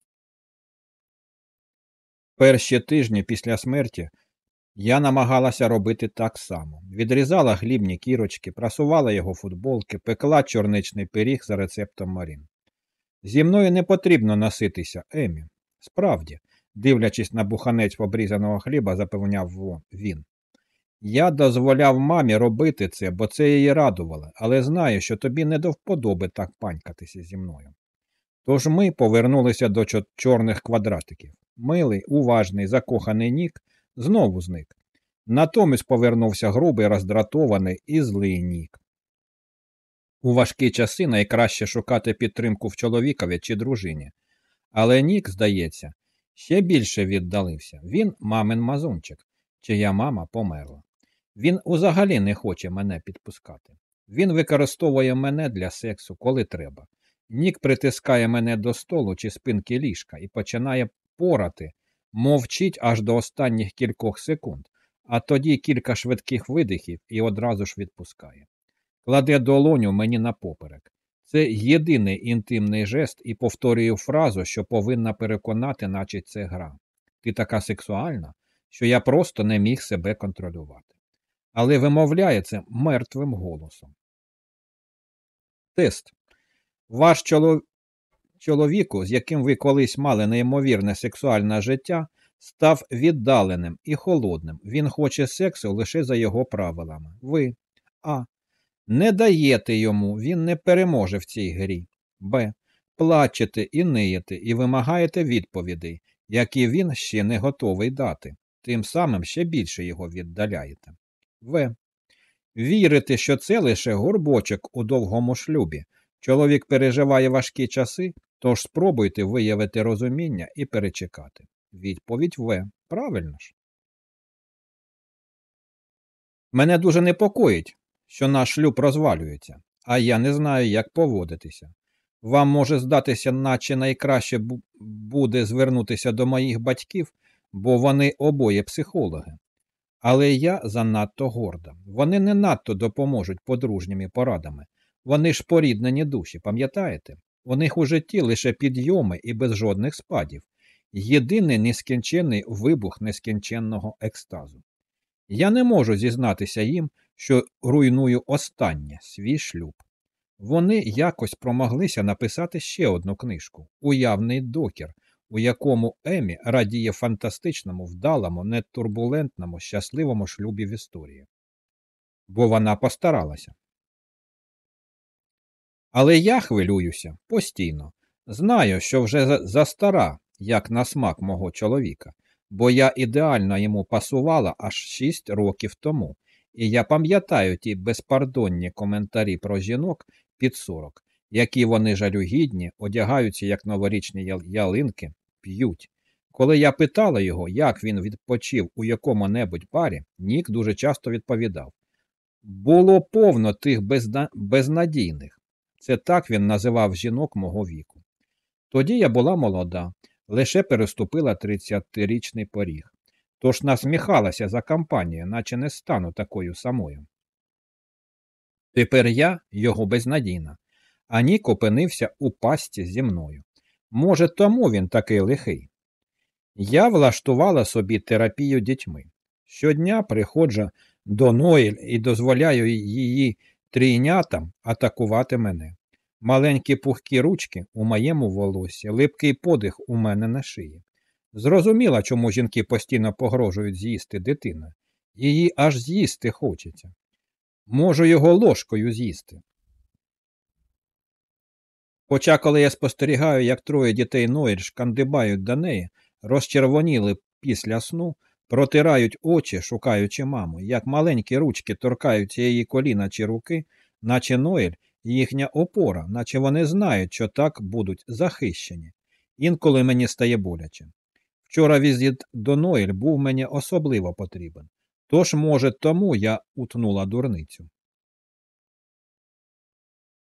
Перші тижні після смерті я намагалася робити так само відрізала хлібні кірочки, прасувала його футболки, пекла чорничний пиріг за рецептом Марін. Зі мною не потрібно носитися, Емі. Справді, дивлячись на буханець обрізаного хліба, запевняв він. Я дозволяв мамі робити це, бо це її радувало, але знаю, що тобі не до вподоби так панькатися зі мною. Тож ми повернулися до чорних квадратиків. Милий, уважний, закоханий нік знову зник. Натомість повернувся грубий, роздратований і злий нік. У важкі часи найкраще шукати підтримку в чоловікові чи дружині. Але Нік, здається, ще більше віддалився. Він мамин мазунчик, чия мама померла. Він узагалі не хоче мене підпускати. Він використовує мене для сексу, коли треба. Нік притискає мене до столу чи спинки ліжка і починає порати, мовчить аж до останніх кількох секунд, а тоді кілька швидких видихів і одразу ж відпускає. Кладе долоню мені на поперек. Це єдиний інтимний жест і повторюю фразу, що повинна переконати, наче це гра. Ти така сексуальна, що я просто не міг себе контролювати. Але вимовляє це мертвим голосом. Тест. Ваш чолов... чоловіку, з яким ви колись мали неймовірне сексуальне життя, став віддаленим і холодним. Він хоче сексу лише за його правилами. Ви А. Не даєте йому, він не переможе в цій грі. Б. Плачете і ниєте, і вимагаєте відповідей, які він ще не готовий дати, тим самим ще більше його віддаляєте. В. Вірите, що це лише горбочок у довгому шлюбі. Чоловік переживає важкі часи, тож спробуйте виявити розуміння і перечекати. Відповідь В. Правильно ж. Мене дуже непокоїть, що наш шлюб розвалюється. а я не знаю, як поводитися. Вам може здатися, наче найкраще буде звернутися до моїх батьків, бо вони обоє психологи. Але я занадто горда. Вони не надто допоможуть подружніми порадами. Вони ж поріднені душі, пам'ятаєте? У них у житті лише підйоми і без жодних спадів. Єдиний нескінченний вибух нескінченного екстазу. Я не можу зізнатися їм, що руйную останнє свій шлюб. Вони якось промоглися написати ще одну книжку Уявний докір, у якому Емі радіє фантастичному, вдалому, нетурбулентному, щасливому шлюбі в історії. Бо вона постаралася. Але я хвилююся постійно. Знаю, що вже застара, як на смак мого чоловіка, бо я ідеально йому пасувала аж шість років тому, і я пам'ятаю ті безпардонні коментарі про жінок під сорок, які вони жалюгідні, одягаються як новорічні ялинки, п'ють. Коли я питала його, як він відпочив у якому небудь парі, Нік дуже часто відповідав було повно тих безна... безнадійних. Це так він називав жінок мого віку. Тоді я була молода, лише переступила 30-річний поріг, тож насміхалася за кампанію, наче не стану такою самою. Тепер я його безнадійна, а Нік опинився у пасті зі мною. Може, тому він такий лихий. Я влаштувала собі терапію дітьми. Щодня приходжу до Ноїль і дозволяю її трійнятам атакувати мене. Маленькі пухкі ручки у моєму волосі, липкий подих у мене на шиї. Зрозуміла, чому жінки постійно погрожують з'їсти дитину. Її аж з'їсти хочеться. Можу його ложкою з'їсти. Хоча, коли я спостерігаю, як троє дітей Ноїль шкандибають до неї, розчервоніли після сну, протирають очі, шукаючи маму, як маленькі ручки торкаються її коліна чи руки, наче Ноїль їхня опора, наче вони знають, що так будуть захищені. Інколи мені стає боляче. Вчора візит до Ноїль був мені особливо потрібен. Тож, може, тому я утнула дурницю.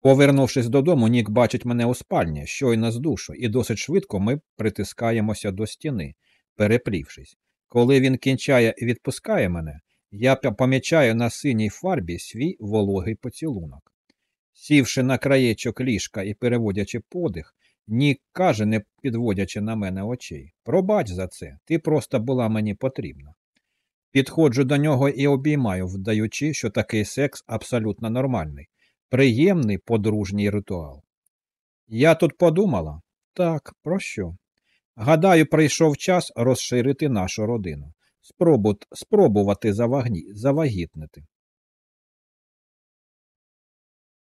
Повернувшись додому, Нік бачить мене у спальні, щойно з душу, і досить швидко ми притискаємося до стіни, переплівшись. Коли він кінчає і відпускає мене, я помічаю на синій фарбі свій вологий поцілунок. Сівши на краєчок ліжка і переводячи подих, Нік каже, не підводячи на мене очей Пробач за це, ти просто була мені потрібна. Підходжу до нього і обіймаю, вдаючи, що такий секс абсолютно нормальний, приємний подружній ритуал. Я тут подумала так, про що? Гадаю, прийшов час розширити нашу родину, Спробу... спробувати завагні... завагітнити.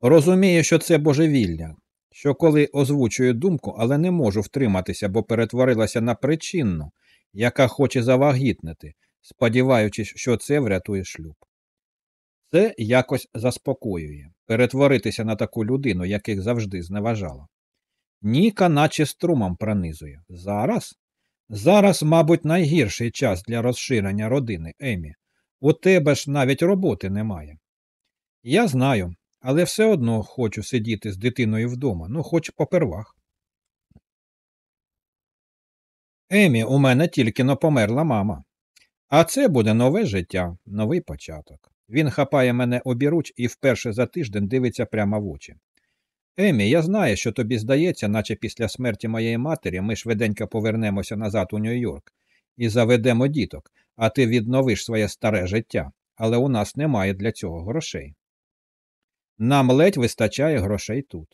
Розумію, що це божевілля, що коли озвучую думку, але не можу втриматися, бо перетворилася на причинну, яка хоче завагітнити, сподіваючись, що це врятує шлюб. Це якось заспокоює перетворитися на таку людину, яких завжди зневажала. Ніка, наче струмом пронизує. Зараз? Зараз, мабуть, найгірший час для розширення родини, Емі. У тебе ж навіть роботи немає. Я знаю, але все одно хочу сидіти з дитиною вдома, ну хоч попервах. Емі, у мене тільки но померла мама. А це буде нове життя, новий початок. Він хапає мене обіруч і вперше за тиждень дивиться прямо в очі. Емі, я знаю, що тобі здається, наче після смерті моєї матері ми швиденько повернемося назад у Нью-Йорк і заведемо діток, а ти відновиш своє старе життя, але у нас немає для цього грошей. Нам ледь вистачає грошей тут.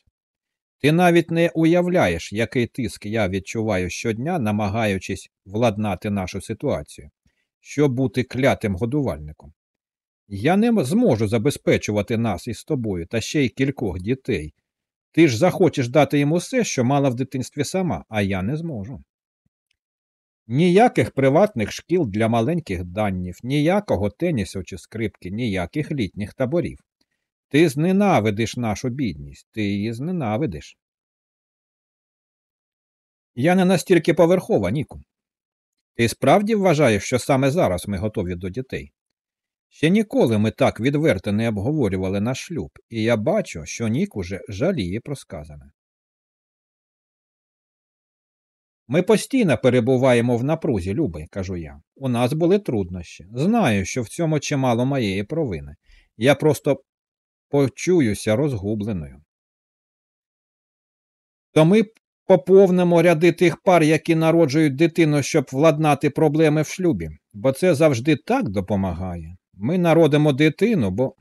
Ти навіть не уявляєш, який тиск я відчуваю щодня, намагаючись владнати нашу ситуацію, щоб бути клятим годувальником. Я не зможу забезпечувати нас із тобою та ще й кількох дітей. Ти ж захочеш дати йому все, що мала в дитинстві сама, а я не зможу. Ніяких приватних шкіл для маленьких даннів, ніякого тенісу чи скрипки, ніяких літніх таборів. Ти зненавидиш нашу бідність, ти її зненавидиш. Я не настільки поверхова, Ніку. Ти справді вважаєш, що саме зараз ми готові до дітей? Ще ніколи ми так відверто не обговорювали наш шлюб, і я бачу, що Нік уже жаліє про сказане. Ми постійно перебуваємо в напрузі, Люби, кажу я. У нас були труднощі. Знаю, що в цьому чимало моєї провини. Я просто почуюся розгубленою. То ми поповнимо ряди тих пар, які народжують дитину, щоб владнати проблеми в шлюбі, бо це завжди так допомагає. Ми народимо дитину, бо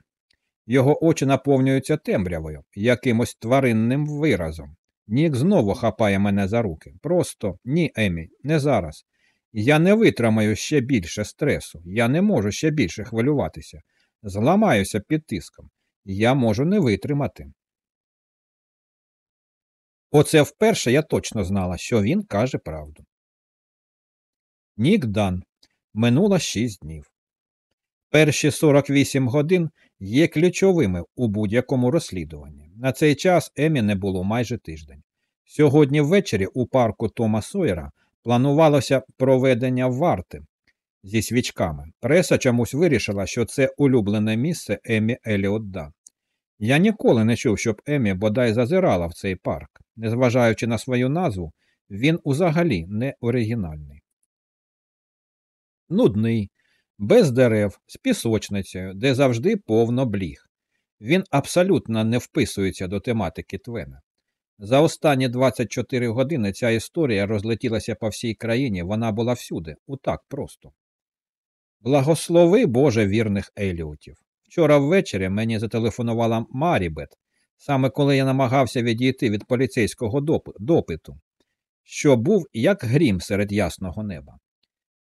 його очі наповнюються темрявою, якимось тваринним виразом. Нік знову хапає мене за руки. Просто ні, Емі, не зараз. Я не витримаю ще більше стресу, я не можу ще більше хвилюватися. Зламаюся під тиском. Я можу не витримати. Оце вперше я точно знала, що він каже правду. Нік Дан. Минуло шість днів. Перші 48 годин є ключовими у будь-якому розслідуванні. На цей час Емі не було майже тиждень. Сьогодні ввечері у парку Тома Сойера планувалося проведення варти зі свічками. Преса чомусь вирішила, що це улюблене місце Емі Еліот Дан. Я ніколи не чув, щоб Емі бодай зазирала в цей парк. Незважаючи на свою назву, він узагалі не оригінальний. Нудний, без дерев, з пісочницею, де завжди повно бліг. Він абсолютно не вписується до тематики Твена. За останні 24 години ця історія розлетілася по всій країні, вона була всюди, утак просто. Благослови Боже вірних Еліотів. Вчора ввечері мені зателефонувала Марібет, саме коли я намагався відійти від поліцейського допиту, що був як грім серед ясного неба.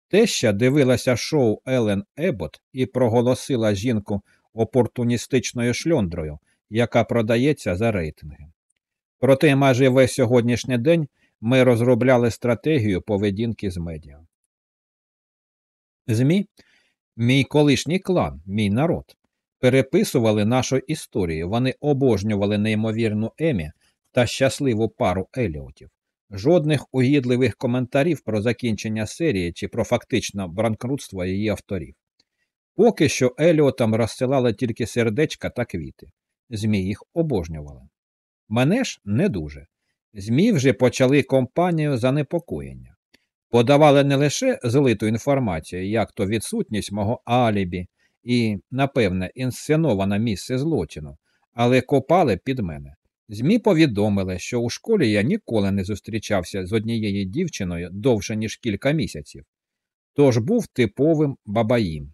Теща дивилася шоу Елен Ебот і проголосила жінку опортуністичною шльондрою, яка продається за рейтинги. Проте майже весь сьогоднішній день ми розробляли стратегію поведінки з медіа. ЗМІ, мій колишній клан, мій народ, переписували нашу історію. Вони обожнювали неймовірну Емі та щасливу пару Еліотів. Жодних угідливих коментарів про закінчення серії чи про фактичне банкрутство її авторів. Поки що Еліотам розсилали тільки сердечка та квіти. ЗМІ їх обожнювали. Мене ж не дуже. ЗМІ вже почали компанію занепокоєння. Подавали не лише злиту інформацію, як то відсутність мого алібі і, напевне, інсценоване місце злочину, але копали під мене. ЗМІ повідомили, що у школі я ніколи не зустрічався з однією дівчиною довше, ніж кілька місяців, тож був типовим бабаїм.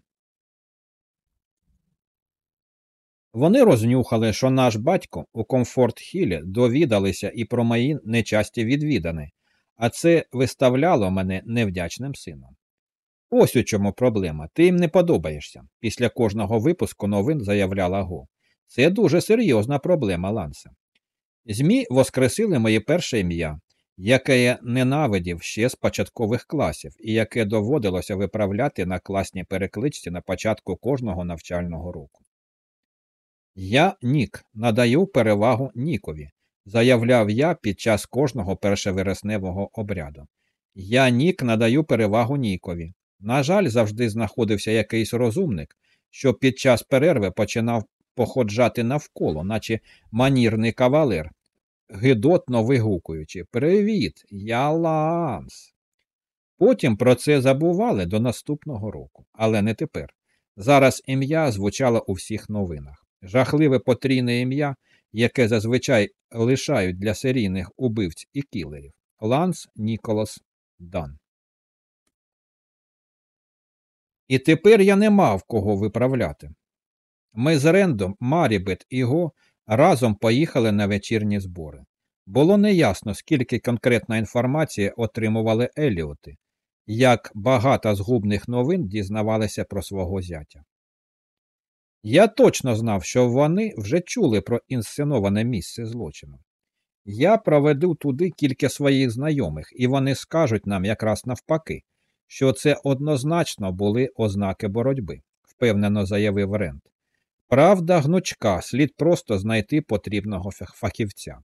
Вони рознюхали, що наш батько у комфорт Хілі довідалися і про мої нечасті відвідани, а це виставляло мене невдячним сином. Ось у чому проблема. Ти їм не подобаєшся. Після кожного випуску новин заявляла Го. Це дуже серйозна проблема, Лансе. ЗМІ воскресили моє перше ім'я, яке я ненавидів ще з початкових класів і яке доводилося виправляти на класній перекличці на початку кожного навчального року. Я, Нік, надаю перевагу Нікові, заявляв я під час кожного першевересневого обряду. Я, Нік, надаю перевагу Нікові. На жаль, завжди знаходився якийсь розумник, що під час перерви починав походжати навколо, наче манірний кавалер, гидотно вигукуючи Привіт, я Ланс. Потім про це забували до наступного року, але не тепер. Зараз ім'я звучало у всіх новинах. Жахливе потрійне ім'я, яке зазвичай лишають для серійних убивць і кілерів. Ланс Ніколас Дан. І тепер я не мав кого виправляти. Ми з Рендом, Марібет і Го разом поїхали на вечірні збори. Було неясно, скільки конкретна інформація отримували Еліоти, як багато згубних новин дізнавалися про свого зятя. Я точно знав, що вони вже чули про інсценоване місце злочину. Я проведу туди кілька своїх знайомих, і вони скажуть нам якраз навпаки, що це однозначно були ознаки боротьби, впевнено заявив Рент. Правда, гнучка, слід просто знайти потрібного фахівця.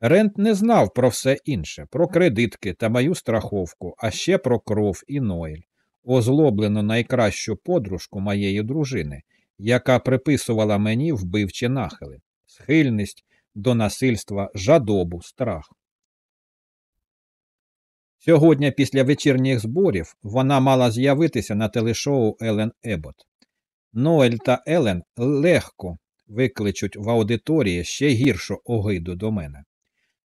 Рент не знав про все інше, про кредитки та мою страховку, а ще про кров і Нойль. озлоблену найкращу подружку моєї дружини, яка приписувала мені вбивчі нахили, схильність до насильства, жадобу, страх. Сьогодні, після вечірніх зборів, вона мала з'явитися на телешоу Елен Ебот. Ноель та Елен легко викличуть в аудиторії ще гіршу огиду до мене.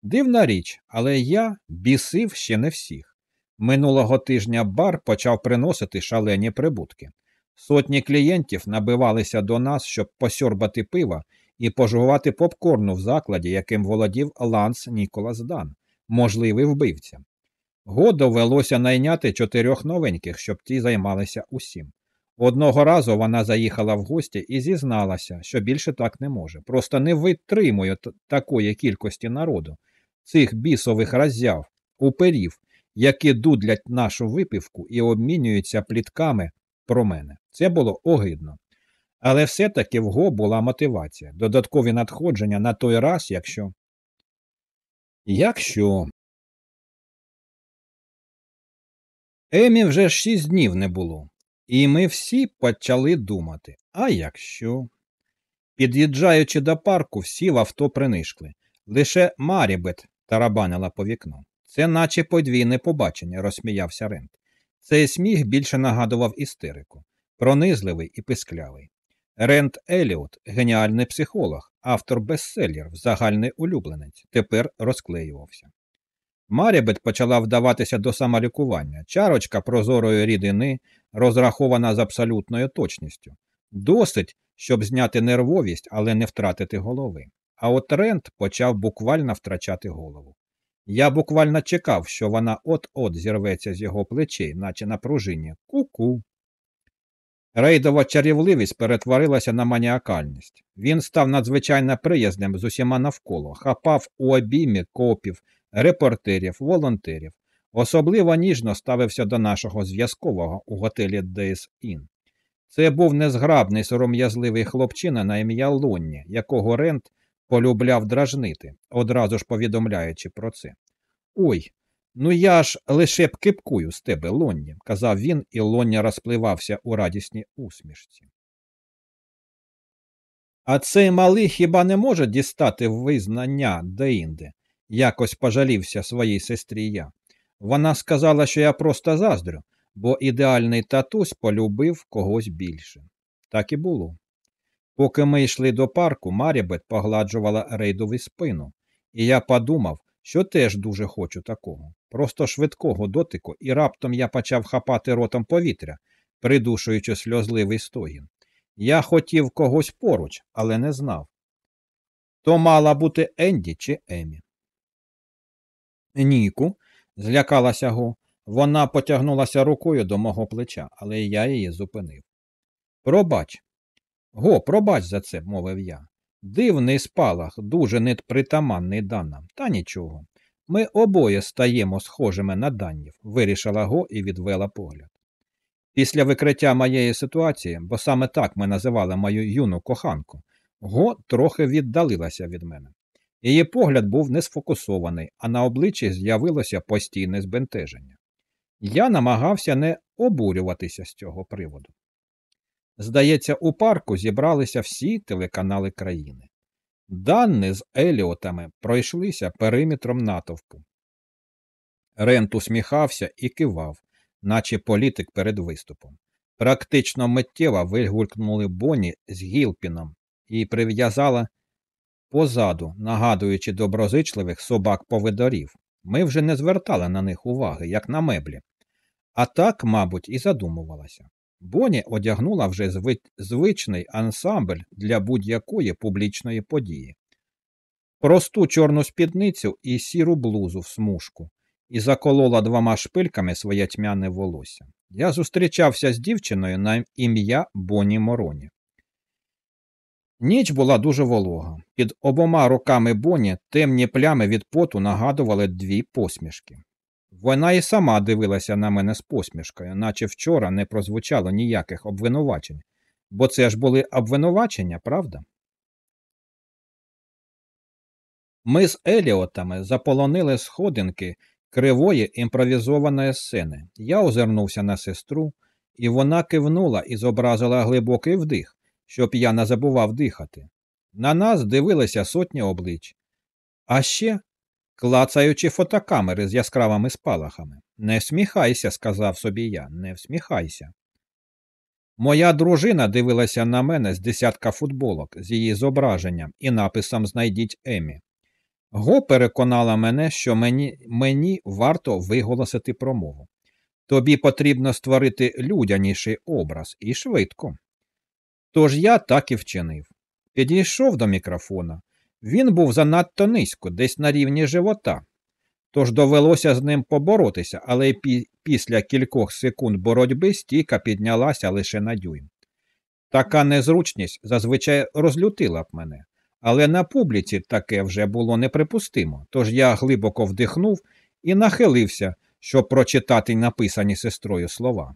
Дивна річ, але я бісив ще не всіх. Минулого тижня бар почав приносити шалені прибутки. Сотні клієнтів набивалися до нас, щоб посьорбати пива і пожувати попкорну в закладі, яким володів Ланс Ніколас Дан, можливий вбивця. Го довелося найняти чотирьох новеньких, щоб ті займалися усім. Одного разу вона заїхала в гості і зізналася, що більше так не може. Просто не витримує такої кількості народу, цих бісових роззяв, уперів, які дудлять нашу випивку і обмінюються плітками про мене. Це було огидно. Але все-таки в Го була мотивація, додаткові надходження на той раз, якщо. Якщо. Емі вже шість днів не було, і ми всі почали думати, а якщо? Під'їжджаючи до парку, всі в авто принишкли. Лише Марібет тарабанила по вікну. Це наче подвійне побачення, розсміявся Рент. Цей сміх більше нагадував істерику, пронизливий і писклявий. Рент Еліот, геніальний психолог, автор бестселлер, загальний улюбленець, тепер розклеювався. Марібет почала вдаватися до самолікування, чарочка прозорої рідини, розрахована з абсолютною точністю. Досить, щоб зняти нервовість, але не втратити голови. А от Рент почав буквально втрачати голову. Я буквально чекав, що вона от-от зірветься з його плечей, наче на пружині. Ку-ку. Рейдова чарівливість перетворилася на маніакальність. Він став надзвичайно приязним з усіма навколо, хапав у обіймі копів, репортерів, волонтерів. Особливо ніжно ставився до нашого зв'язкового у готелі Days Inn. Це був незграбний сором'язливий хлопчина на ім'я Лонні, якого Рент полюбляв дражнити, одразу ж повідомляючи про це. Ой, ну я ж лише б кипкую з тебе, Лонні, казав він, і Лоння розпливався у радісній усмішці. А цей малий хіба не може дістати визнання деінде? якось пожалівся своїй сестрі я. Вона сказала, що я просто заздрю, бо ідеальний татусь полюбив когось більше. Так і було. Поки ми йшли до парку, Марібет погладжувала рейдові спину, і я подумав, що теж дуже хочу такого, просто швидкого дотику, і раптом я почав хапати ротом повітря, придушуючи сльозливий стогін. Я хотів когось поруч, але не знав. То мала бути Енді чи Емі. Ніку, злякалася Го. Вона потягнулася рукою до мого плеча, але я її зупинив. Пробач. Го, пробач за це, мовив я. Дивний спалах, дуже непритаманний данам, та нічого. Ми обоє стаємо схожими на данів, вирішила Го і відвела погляд. Після викриття моєї ситуації, бо саме так ми називали мою юну коханку, Го трохи віддалилася від мене. Її погляд був не сфокусований, а на обличчі з'явилося постійне збентеження. Я намагався не обурюватися з цього приводу. Здається, у парку зібралися всі телеканали країни. Данни з Еліотами пройшлися периметром натовпу. Рент усміхався і кивав, наче політик перед виступом. Практично миттєво вигулькнули Боні з Гілпіном і прив'язала позаду, нагадуючи доброзичливих собак повидорів. Ми вже не звертали на них уваги, як на меблі. А так, мабуть, і задумувалася. Боні одягнула вже звичний ансамбль для будь-якої публічної події. Просту чорну спідницю і сіру блузу в смужку, і заколола двома шпильками своє тьмяне волосся. Я зустрічався з дівчиною на ім'я Боні Мороні. Ніч була дуже волога. Під обома руками Боні темні плями від поту нагадували дві посмішки. Вона і сама дивилася на мене з посмішкою, наче вчора не прозвучало ніяких обвинувачень, бо це ж були обвинувачення, правда? Ми з Еліотами заполонили сходинки кривої імпровізованої сцени. Я озирнувся на сестру, і вона кивнула і зобразила глибокий вдих, щоб я не забував дихати. На нас дивилися сотні облич. А ще клацаючи фотокамери з яскравими спалахами. Не всміхайся, сказав собі я, не всміхайся. Моя дружина дивилася на мене з десятка футболок з її зображенням і написом Знайдіть Емі. Го переконала мене, що мені, мені варто виголосити промову. Тобі потрібно створити людяніший образ і швидко. Тож я так і вчинив. Підійшов до мікрофона. Він був занадто низько, десь на рівні живота. Тож довелося з ним поборотися, але пі після кількох секунд боротьби стійка піднялася лише на дюйм. Така незручність зазвичай розлютила б мене, але на публіці таке вже було неприпустимо, тож я глибоко вдихнув і нахилився, щоб прочитати написані сестрою слова.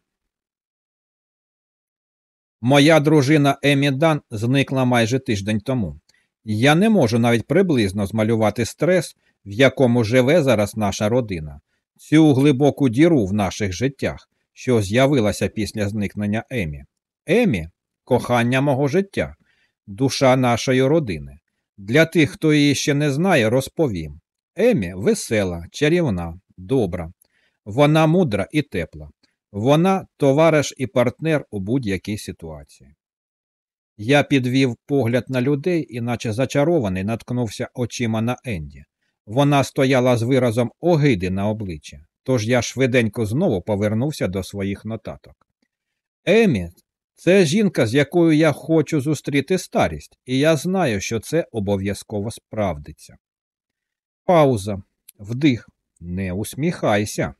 Моя дружина Емі Дан зникла майже тиждень тому. Я не можу навіть приблизно змалювати стрес, в якому живе зараз наша родина, цю глибоку діру в наших життях, що з'явилася після зникнення Емі. Емі кохання мого життя, душа нашої родини. Для тих, хто її ще не знає, розповім. Емі весела, чарівна, добра. Вона мудра і тепла. Вона товариш і партнер у будь-якій ситуації. Я підвів погляд на людей і, наче зачарований, наткнувся очима на Енді. Вона стояла з виразом огиди на обличчі, тож я швиденько знову повернувся до своїх нотаток. Емі, це жінка, з якою я хочу зустріти старість, і я знаю, що це обов'язково справдиться. Пауза, вдих, не усміхайся.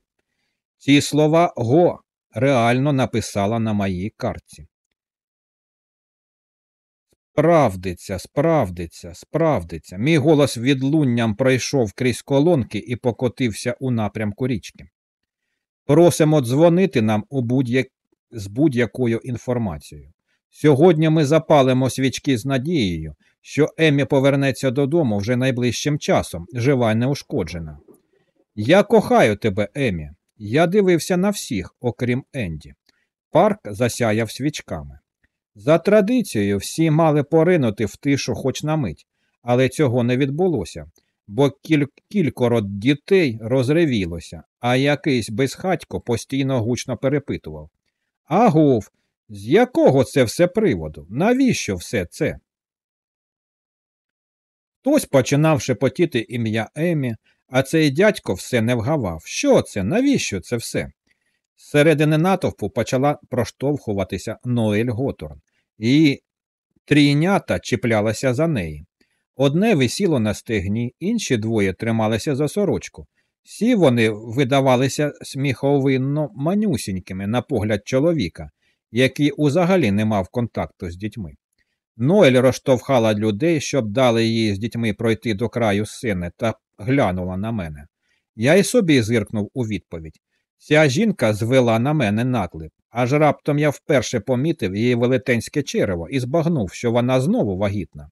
Ці слова го реально написала на моїй картці. Справдиться, справдиться, справдиться. Мій голос відлунням пройшов крізь колонки і покотився у напрямку річки. Просимо дзвонити нам у будь з будь-якою інформацією. Сьогодні ми запалимо свічки з надією, що Емі повернеться додому вже найближчим часом, жива й неушкоджена. Я кохаю тебе, Емі. Я дивився на всіх, окрім Енді. Парк засяяв свічками. За традицією, всі мали поринути в тишу хоч на мить, але цього не відбулося, бо кіль кількоро дітей розревілося, а якийсь безхатько постійно гучно перепитував Агов, з якого це все приводу? Навіщо все це? Хтось починав шепотіти ім'я Емі, а цей дядько все не вгавав. Що це? Навіщо це все? Зсередини натовпу почала проштовхуватися Ноель Готорн, і трійнята чіплялася за неї. Одне висіло на стегні, інші двоє трималися за сорочку. Всі вони видавалися сміховинно манюсінькими на погляд чоловіка, який узагалі не мав контакту з дітьми. Ноель розштовхала людей, щоб дали їй з дітьми пройти до краю сини, та глянула на мене. Я й собі зиркнув у відповідь. Ця жінка звела на мене наклеп, аж раптом я вперше помітив її велетенське черево і збагнув, що вона знову вагітна.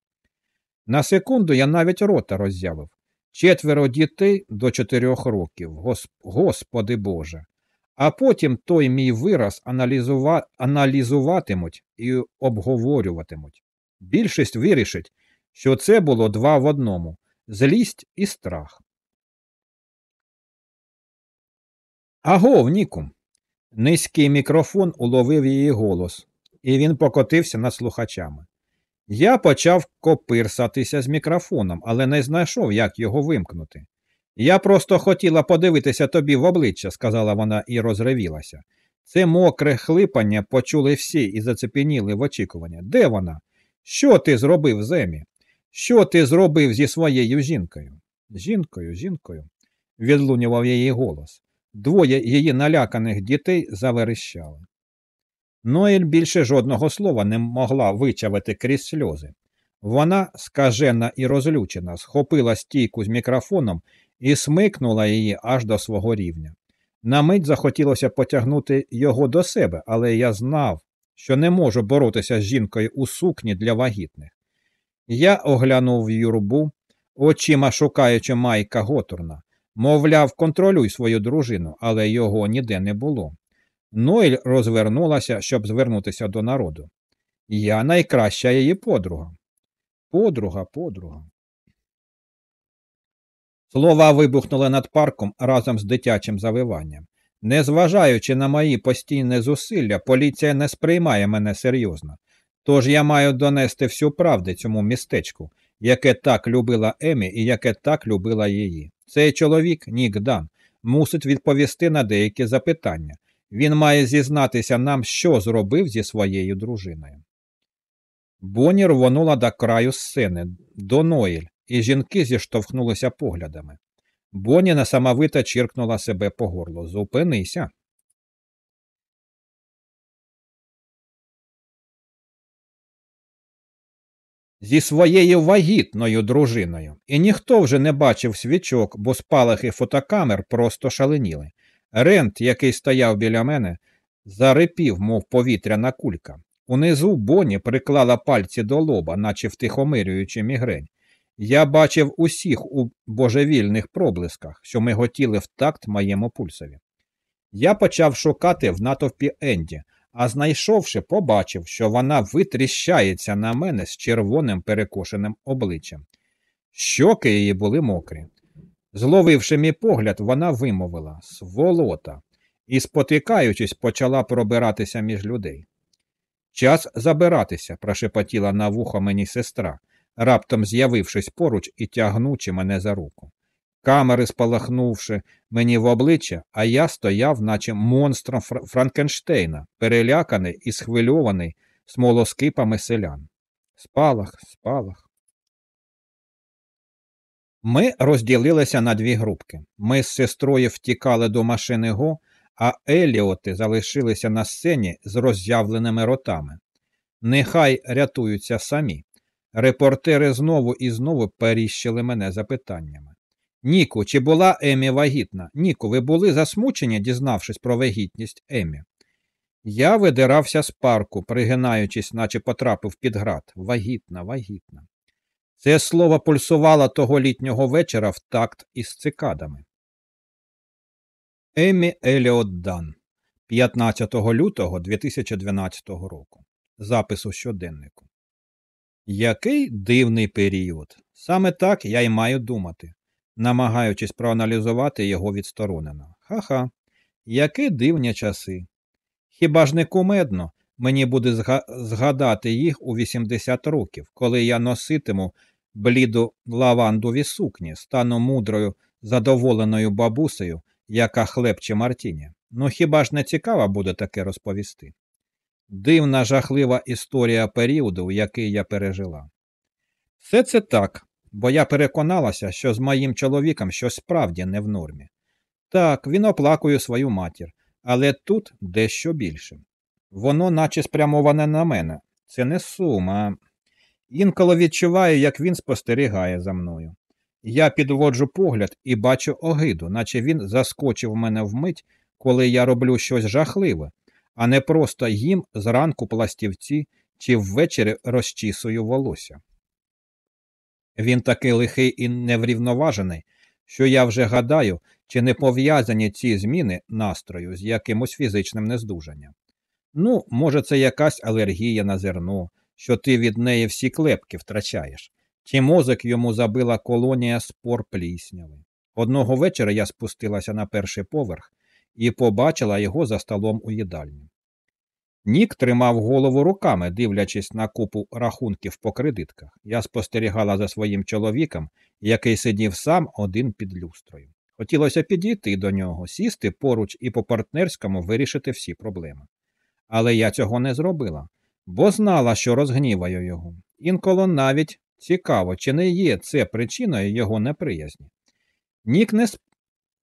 На секунду я навіть рота роззявив. Четверо дітей до чотирьох років, Гос... Господи Боже. А потім той мій вираз аналізува... аналізуватимуть і обговорюватимуть. Більшість вирішить, що це було два в одному злість і страх. Агов, Ніку. Низький мікрофон уловив її голос, і він покотився над слухачами. Я почав копирсатися з мікрофоном, але не знайшов, як його вимкнути. Я просто хотіла подивитися тобі в обличчя, сказала вона і розревілася. Це мокре хлипання почули всі і зацепеніли в очікування. Де вона? Що ти зробив Земі? Що ти зробив зі своєю жінкою? Жінкою, жінкою, відлунював її голос. Двоє її наляканих дітей заверещали. Ноель більше жодного слова не могла вичавити крізь сльози. Вона, скажена і розлючена, схопила стійку з мікрофоном і смикнула її аж до свого рівня. На мить захотілося потягнути його до себе, але я знав, що не можу боротися з жінкою у сукні для вагітних. Я оглянув юрбу, очима шукаючи Майка Готурна. Мовляв, контролюй свою дружину, але його ніде не було. Нойль розвернулася, щоб звернутися до народу. Я найкраща її подруга. Подруга, подруга. Слова вибухнули над парком разом з дитячим завиванням. Незважаючи на мої постійні зусилля, поліція не сприймає мене серйозно. Тож я маю донести всю правду цьому містечку, яке так любила Емі і яке так любила її. Цей чоловік, Нік Дан, мусить відповісти на деякі запитання. Він має зізнатися нам, що зробив зі своєю дружиною. Боні рвонула до краю сцени, до Ноїль, і жінки зіштовхнулися поглядами. Боні несамовито чиркнула себе по горлу. Зупинися. Зі своєю вагітною дружиною, і ніхто вже не бачив свічок, бо спалахи фотокамер просто шаленіли. Рент, який стояв біля мене, зарипів, мов повітряна кулька. Унизу Боні приклала пальці до лоба, наче втихомирюючи мігрень. Я бачив усіх у божевільних проблисках, що ми готіли в такт моєму пульсові. Я почав шукати в натовпі Енді, а знайшовши, побачив, що вона витріщається на мене з червоним перекошеним обличчям. Щоки її були мокрі. Зловивши мій погляд, вона вимовила сволота і, спотикаючись, почала пробиратися між людей. Час забиратися, прошепотіла на вухо мені сестра, раптом з'явившись поруч і тягнучи мене за руку. Камери спалахнувши мені в обличчя, а я стояв, наче монстром Франкенштейна, переляканий і схвильований смолоскипами селян. Спалах, спалах. Ми розділилися на дві групки. Ми з сестрою втікали до машини Го, а Еліоти залишилися на сцені з роззявленими ротами. Нехай рятуються самі. Репортери знову і знову періщили мене запитаннями. Ніку, чи була Емі вагітна? Ніку, ви були засмучені, дізнавшись про вагітність Емі? Я видирався з парку, пригинаючись, наче потрапив під град. Вагітна, вагітна. Це слово пульсувало того літнього вечора в такт із цикадами. Емі Еліот Дан, 15 лютого 2012 року. Запис у щоденнику. Який дивний період. Саме так я й маю думати, намагаючись проаналізувати його відсторонено. Ха-ха, які дивні часи. Хіба ж не кумедно мені буде згадати їх у 80 років, коли я носитиму бліду лавандові сукні, стану мудрою, задоволеною бабусею, яка хлебче Мартіні. Ну хіба ж не цікаво буде таке розповісти? Дивна, жахлива історія періоду, який я пережила. Все це так, бо я переконалася, що з моїм чоловіком щось справді не в нормі. Так, він оплакує свою матір, але тут дещо більше. Воно наче спрямоване на мене. Це не сума. Інколи відчуваю, як він спостерігає за мною. Я підводжу погляд і бачу огиду, наче він заскочив мене вмить, коли я роблю щось жахливе, а не просто їм зранку пластівці чи ввечері розчісую волосся. Він такий лихий і неврівноважений, що я вже гадаю, чи не пов'язані ці зміни настрою з якимось фізичним нездужанням. Ну, може, це якась алергія на зерно, що ти від неї всі клепки втрачаєш, чи мозок йому забила колонія спор плісняви. Одного вечора я спустилася на перший поверх і побачила його за столом у їдальні. Нік тримав голову руками, дивлячись на купу рахунків по кредитках. Я спостерігала за своїм чоловіком, який сидів сам один під люстрою. Хотілося підійти до нього, сісти поруч і по партнерському вирішити всі проблеми. Але я цього не зробила, бо знала, що розгніваю його. Інколи навіть цікаво, чи не є це причиною його неприязні. Нік не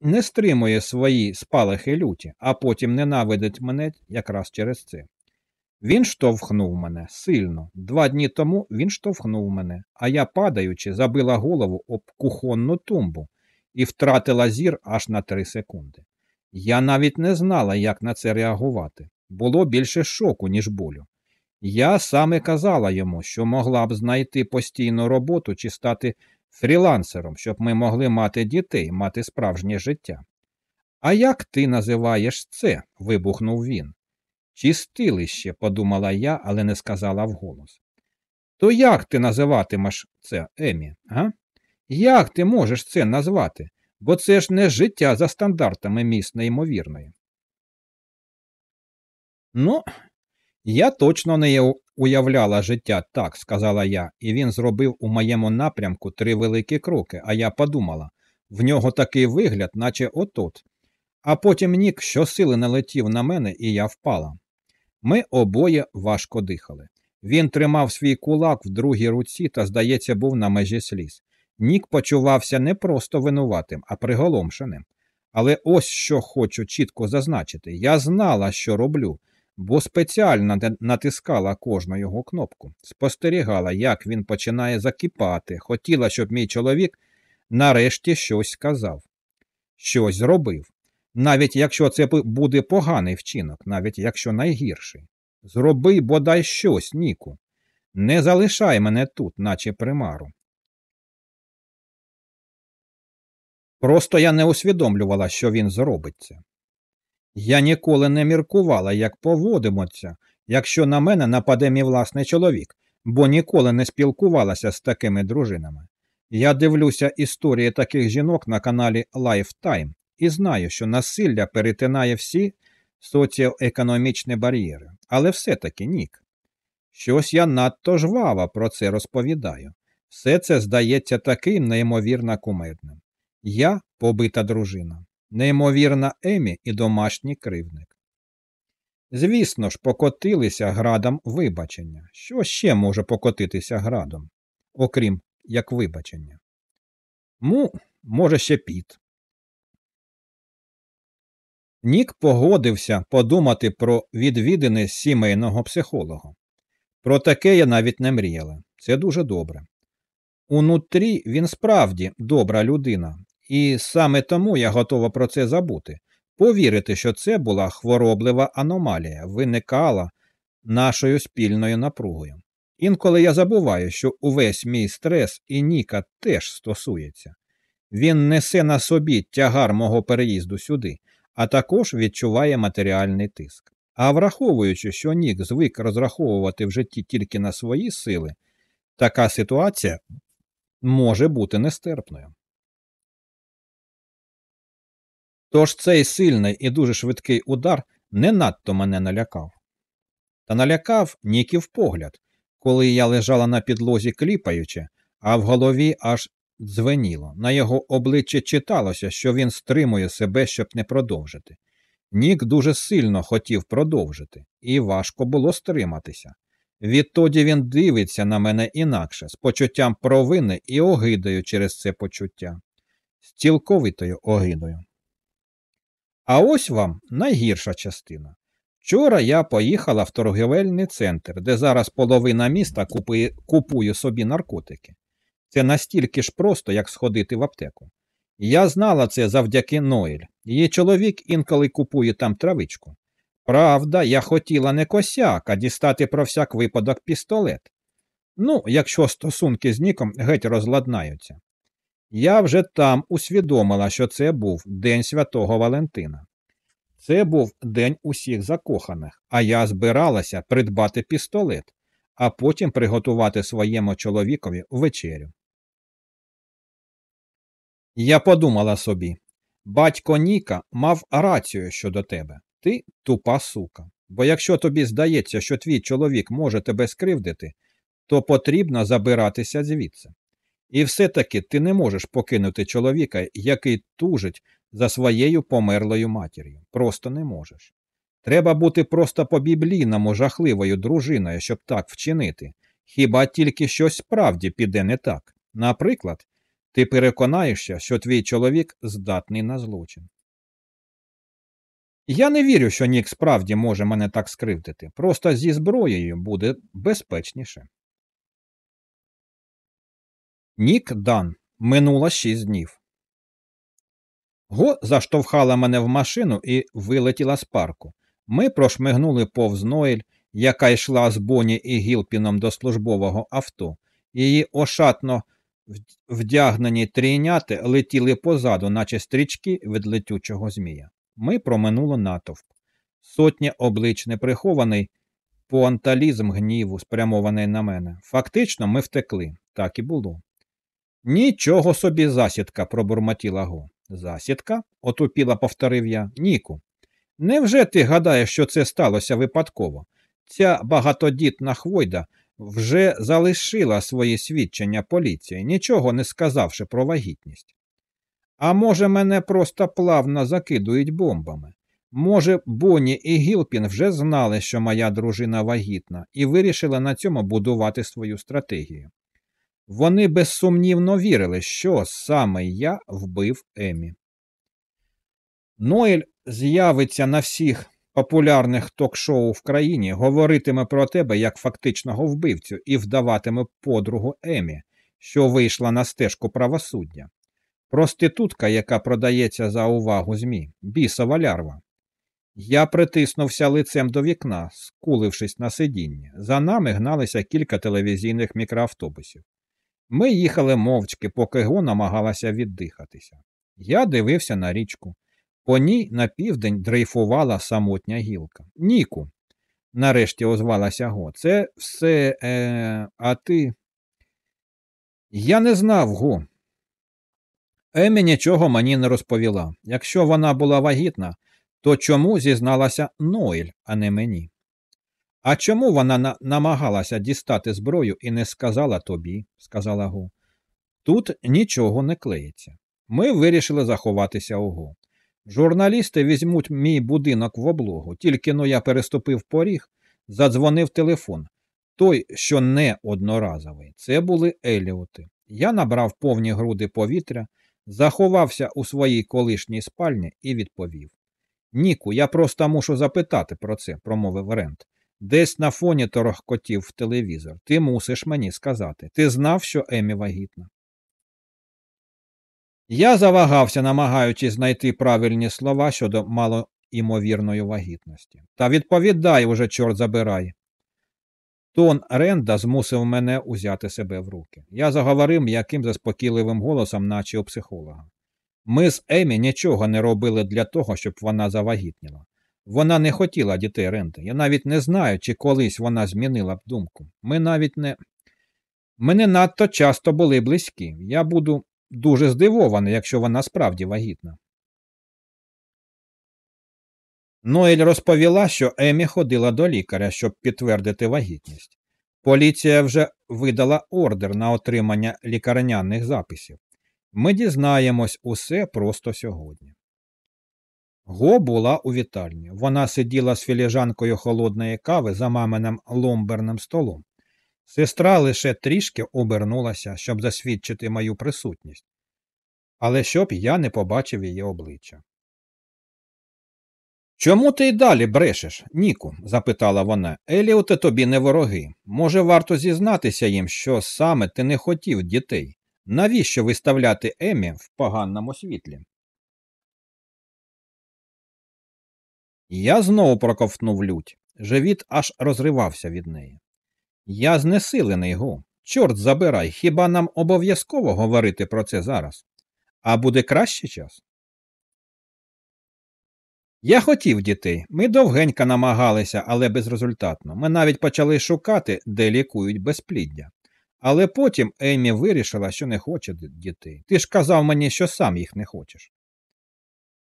не стримує свої спалахи люті, а потім ненавидить мене якраз через це. Він штовхнув мене сильно. Два дні тому він штовхнув мене, а я, падаючи, забила голову об кухонну тумбу і втратила зір аж на три секунди. Я навіть не знала, як на це реагувати. Було більше шоку, ніж болю. Я саме казала йому, що могла б знайти постійну роботу чи стати фрілансером, щоб ми могли мати дітей, мати справжнє життя. А як ти називаєш це? вибухнув він. Чистилище, подумала я, але не сказала вголос. То як ти називатимеш це, Емі, га? Як ти можеш це назвати? Бо це ж не життя за стандартами міст неймовірної. Ну, я точно не уявляла життя так, сказала я, і він зробив у моєму напрямку три великі кроки, а я подумала в нього такий вигляд, наче отут. А потім нік щосили налетів на мене, і я впала. Ми обоє важко дихали. Він тримав свій кулак в другій руці та, здається, був на межі сліз. Нік почувався не просто винуватим, а приголомшеним. Але ось що хочу чітко зазначити: я знала, що роблю, бо спеціально натискала кожну його кнопку, спостерігала, як він починає закипати, хотіла, щоб мій чоловік нарешті щось сказав, щось зробив. Навіть якщо це буде поганий вчинок, навіть якщо найгірший. Зроби бодай щось, Ніку. Не залишай мене тут, наче примару. Просто я не усвідомлювала, що він зробить це. Я ніколи не міркувала, як поводимося, якщо на мене нападе мій власний чоловік, бо ніколи не спілкувалася з такими дружинами. Я дивлюся історії таких жінок на каналі Lifetime і знаю, що насилля перетинає всі соціоекономічні бар'єри, але все-таки нік. Щось я надто жвава про це розповідаю. Все це здається таким неймовірно кумедним. Я побита дружина, неймовірна Емі і домашній кривник. Звісно ж, покотилися градом вибачення. Що ще може покотитися градом, окрім як вибачення? Му, може, ще піт. Нік погодився подумати про відвідини сімейного психолога. Про таке я навіть не мріяла. Це дуже добре. Унутрі він справді добра людина, і саме тому я готова про це забути, повірити, що це була хвороблива аномалія, виникала нашою спільною напругою. Інколи я забуваю, що увесь мій стрес і Ніка теж стосується. Він несе на собі тягар мого переїзду сюди, а також відчуває матеріальний тиск. А враховуючи, що Нік звик розраховувати в житті тільки на свої сили, така ситуація може бути нестерпною. Тож цей сильний і дуже швидкий удар не надто мене налякав. Та налякав Ніків погляд, коли я лежала на підлозі кліпаючи, а в голові аж дзвеніло. На його обличчі читалося, що він стримує себе, щоб не продовжити. Нік дуже сильно хотів продовжити, і важко було стриматися. Відтоді він дивиться на мене інакше, з почуттям провини і огидою через це почуття, з цілковитою огидою. А ось вам найгірша частина. Вчора я поїхала в торгівельний центр, де зараз половина міста купує, купує собі наркотики. Це настільки ж просто, як сходити в аптеку. Я знала це завдяки Ноель. Її чоловік інколи купує там травичку. Правда, я хотіла не косяк, а дістати про всяк випадок пістолет. Ну, якщо стосунки з Ніком геть розладнаються. Я вже там усвідомила, що це був День Святого Валентина. Це був день усіх закоханих, а я збиралася придбати пістолет, а потім приготувати своєму чоловікові вечерю. Я подумала собі батько Ніка мав рацію щодо тебе. Ти тупа сука. Бо якщо тобі здається, що твій чоловік може тебе скривдити, то потрібно забиратися звідси. І все-таки ти не можеш покинути чоловіка, який тужить за своєю померлою матір'ю. Просто не можеш. Треба бути просто по біблійному жахливою дружиною, щоб так вчинити. Хіба тільки щось справді піде не так. Наприклад, ти переконаєшся, що твій чоловік здатний на злочин. Я не вірю, що Нік справді може мене так скривдити. Просто зі зброєю буде безпечніше. Нік Дан. Минуло шість днів. Го заштовхала мене в машину і вилетіла з парку. Ми прошмигнули повз Ноель, яка йшла з Боні і Гілпіном до службового авто. Її ошатно вдягнені трійняти летіли позаду, наче стрічки від летючого змія. Ми проминули натовп. Сотня облич неприхований пуанталізм гніву, спрямований на мене. Фактично, ми втекли. Так і було. Нічого собі засідка, пробурмотіла го. Засідка? отупіла, повторив я. Ніку. Невже ти гадаєш, що це сталося випадково? Ця багатодітна хвойда вже залишила свої свідчення поліції, нічого не сказавши про вагітність. А може, мене просто плавно закидують бомбами? Може, Бонні і Гілпін вже знали, що моя дружина вагітна, і вирішили на цьому будувати свою стратегію. Вони безсумнівно вірили, що саме я вбив Емі. Ноель з'явиться на всіх популярних ток-шоу в країні, говоритиме про тебе як фактичного вбивцю і вдаватиме подругу Емі, що вийшла на стежку правосуддя. Проститутка, яка продається за увагу ЗМІ, бісова лярва. Я притиснувся лицем до вікна, скулившись на сидіння. За нами гналися кілька телевізійних мікроавтобусів. Ми їхали мовчки, поки го намагалася віддихатися. Я дивився на річку. По ній на південь дрейфувала самотня гілка. Ніку, нарешті озвалася Го. Це все, е, а ти. Я не знав, Го. Емі нічого мені не розповіла. Якщо вона була вагітна, то чому зізналася Нойль, а не мені? А чому вона на намагалася дістати зброю і не сказала тобі, сказала Го. Тут нічого не клеїться. Ми вирішили заховатися ого. Журналісти візьмуть мій будинок в облогу, тільки но я переступив поріг, задзвонив телефон. Той, що не одноразовий, це були Еліоти. Я набрав повні груди повітря, заховався у своїй колишній спальні і відповів. Ніку, я просто мушу запитати про це, промовив Рент. Десь на фоні торохкотів в телевізор. Ти мусиш мені сказати. Ти знав, що Емі вагітна? Я завагався, намагаючись знайти правильні слова щодо малоімовірної вагітності. Та відповідай уже, чорт забирай. Тон Ренда змусив мене узяти себе в руки. Я заговорив м'яким заспокійливим голосом, наче у психолога. Ми з Емі нічого не робили для того, щоб вона завагітніла. Вона не хотіла дітей Ренда. Я навіть не знаю, чи колись вона змінила б думку. Ми навіть не. Ми надто часто були близькі. Я буду дуже здивований, якщо вона справді вагітна. Ноель розповіла, що Емі ходила до лікаря, щоб підтвердити вагітність. Поліція вже видала ордер на отримання лікарняних записів. Ми дізнаємось усе просто сьогодні. Го була у вітальні. Вона сиділа з філіжанкою холодної кави за маминим ломберним столом. Сестра лише трішки обернулася, щоб засвідчити мою присутність, але щоб я не побачив її обличчя. Чому ти й далі брешеш, Ніку? запитала вона. Еліоти тобі не вороги. Може, варто зізнатися їм, що саме ти не хотів дітей. Навіщо виставляти Емі в поганому світлі? Я знову проковтнув лють. Живіт аж розривався від неї. Я знесилений го. Чорт забирай, хіба нам обов'язково говорити про це зараз? А буде краще час? Я хотів дітей. Ми довгенько намагалися, але безрезультатно. Ми навіть почали шукати, де лікують безпліддя. Але потім Емі вирішила, що не хоче дітей. Ти ж казав мені, що сам їх не хочеш.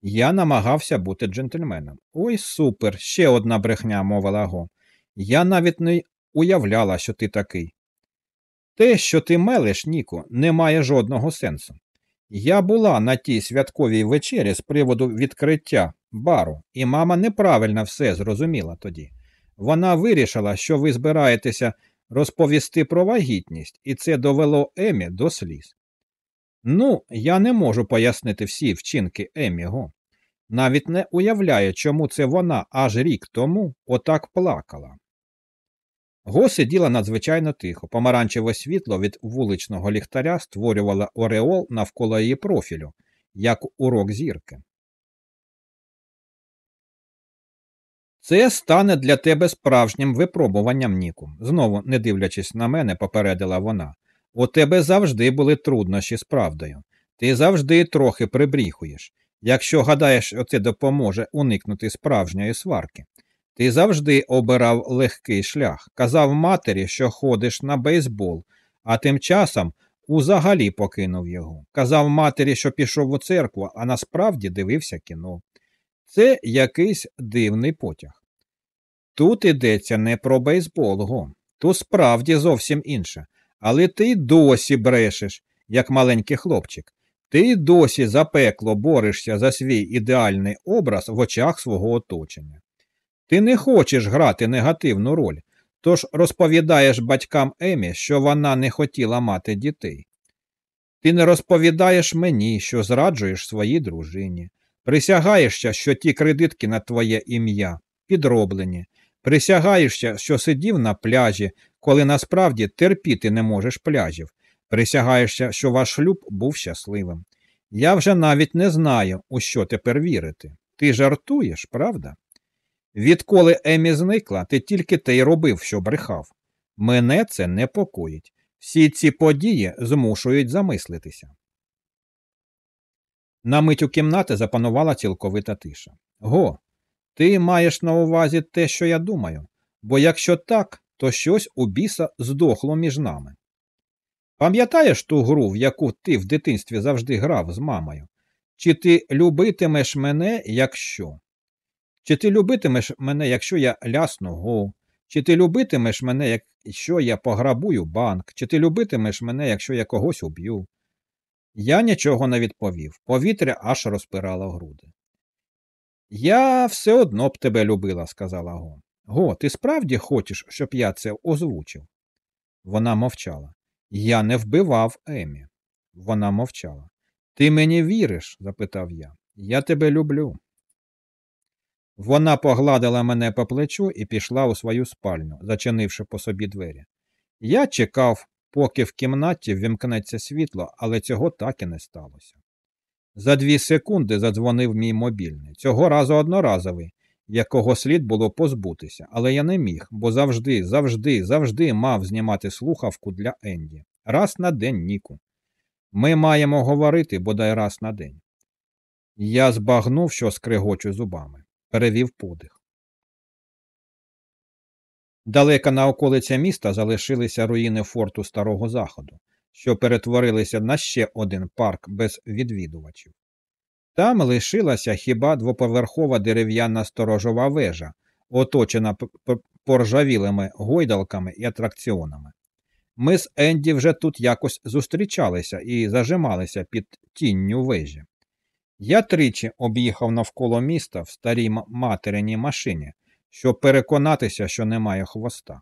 Я намагався бути джентльменом. Ой, супер, ще одна брехня, мовила го. Я навіть не уявляла, що ти такий. Те, що ти мелеш, Ніко, не має жодного сенсу. Я була на тій святковій вечері з приводу відкриття бару, і мама неправильно все зрозуміла тоді. Вона вирішила, що ви збираєтеся розповісти про вагітність, і це довело Емі до сліз. Ну, я не можу пояснити всі вчинки Емі Го. Навіть не уявляю, чому це вона аж рік тому отак плакала. Го сиділа надзвичайно тихо, помаранчеве світло від вуличного ліхтаря створювало ореол навколо її профілю, як урок зірки. Це стане для тебе справжнім випробуванням, Ніку, знову, не дивлячись на мене, попередила вона. У тебе завжди були труднощі з правдою. Ти завжди трохи прибріхуєш. Якщо гадаєш, що це допоможе уникнути справжньої сварки. Ти завжди обирав легкий шлях, казав матері, що ходиш на бейсбол, а тим часом узагалі покинув його. Казав матері, що пішов у церкву, а насправді дивився кіно. Це якийсь дивний потяг. Тут йдеться не про бейсбол, го. Тут справді зовсім інше. Але ти досі брешеш, як маленький хлопчик. Ти досі запекло борешся за свій ідеальний образ в очах свого оточення. Ти не хочеш грати негативну роль, тож розповідаєш батькам Емі, що вона не хотіла мати дітей. Ти не розповідаєш мені, що зраджуєш своїй дружині, присягаєшся, що ті кредитки на твоє ім'я підроблені, присягаєшся, що сидів на пляжі, коли насправді терпіти не можеш пляжів, присягаєшся, що ваш шлюб був щасливим. Я вже навіть не знаю, у що тепер вірити. Ти жартуєш, правда? Відколи Емі зникла, ти тільки те й робив, що брехав. Мене це непокоїть. Всі ці події змушують замислитися. На мить у кімнати запанувала цілковита тиша. Го, ти маєш на увазі те, що я думаю, бо якщо так, то щось у біса здохло між нами. Пам'ятаєш ту гру, в яку ти в дитинстві завжди грав з мамою? Чи ти любитимеш мене, якщо? Чи ти любитимеш мене, якщо я лясну го? Чи ти любитимеш мене, якщо я пограбую банк? Чи ти любитимеш мене, якщо я когось уб'ю? Я нічого не відповів. Повітря аж розпирало груди. Я все одно б тебе любила, сказала Го. Го, ти справді хочеш, щоб я це озвучив? Вона мовчала. Я не вбивав Емі. Вона мовчала. Ти мені віриш? запитав я. Я тебе люблю. Вона погладила мене по плечу і пішла у свою спальню, зачинивши по собі двері. Я чекав, поки в кімнаті вімкнеться світло, але цього так і не сталося. За дві секунди задзвонив мій мобільний, цього разу одноразовий, якого слід було позбутися, але я не міг, бо завжди, завжди, завжди мав знімати слухавку для Енді. Раз на день, Ніку. Ми маємо говорити бодай раз на день. Я збагнув, що скригочу зубами, перевів подих. Далеко на околиця міста залишилися руїни форту Старого Заходу, що перетворилися на ще один парк без відвідувачів. Там лишилася хіба двоповерхова дерев'яна сторожова вежа, оточена поржавілими гойдалками і атракціонами. Ми з Енді вже тут якось зустрічалися і зажималися під тінню вежі. Я тричі об'їхав навколо міста в старій материній машині, щоб переконатися, що немає хвоста.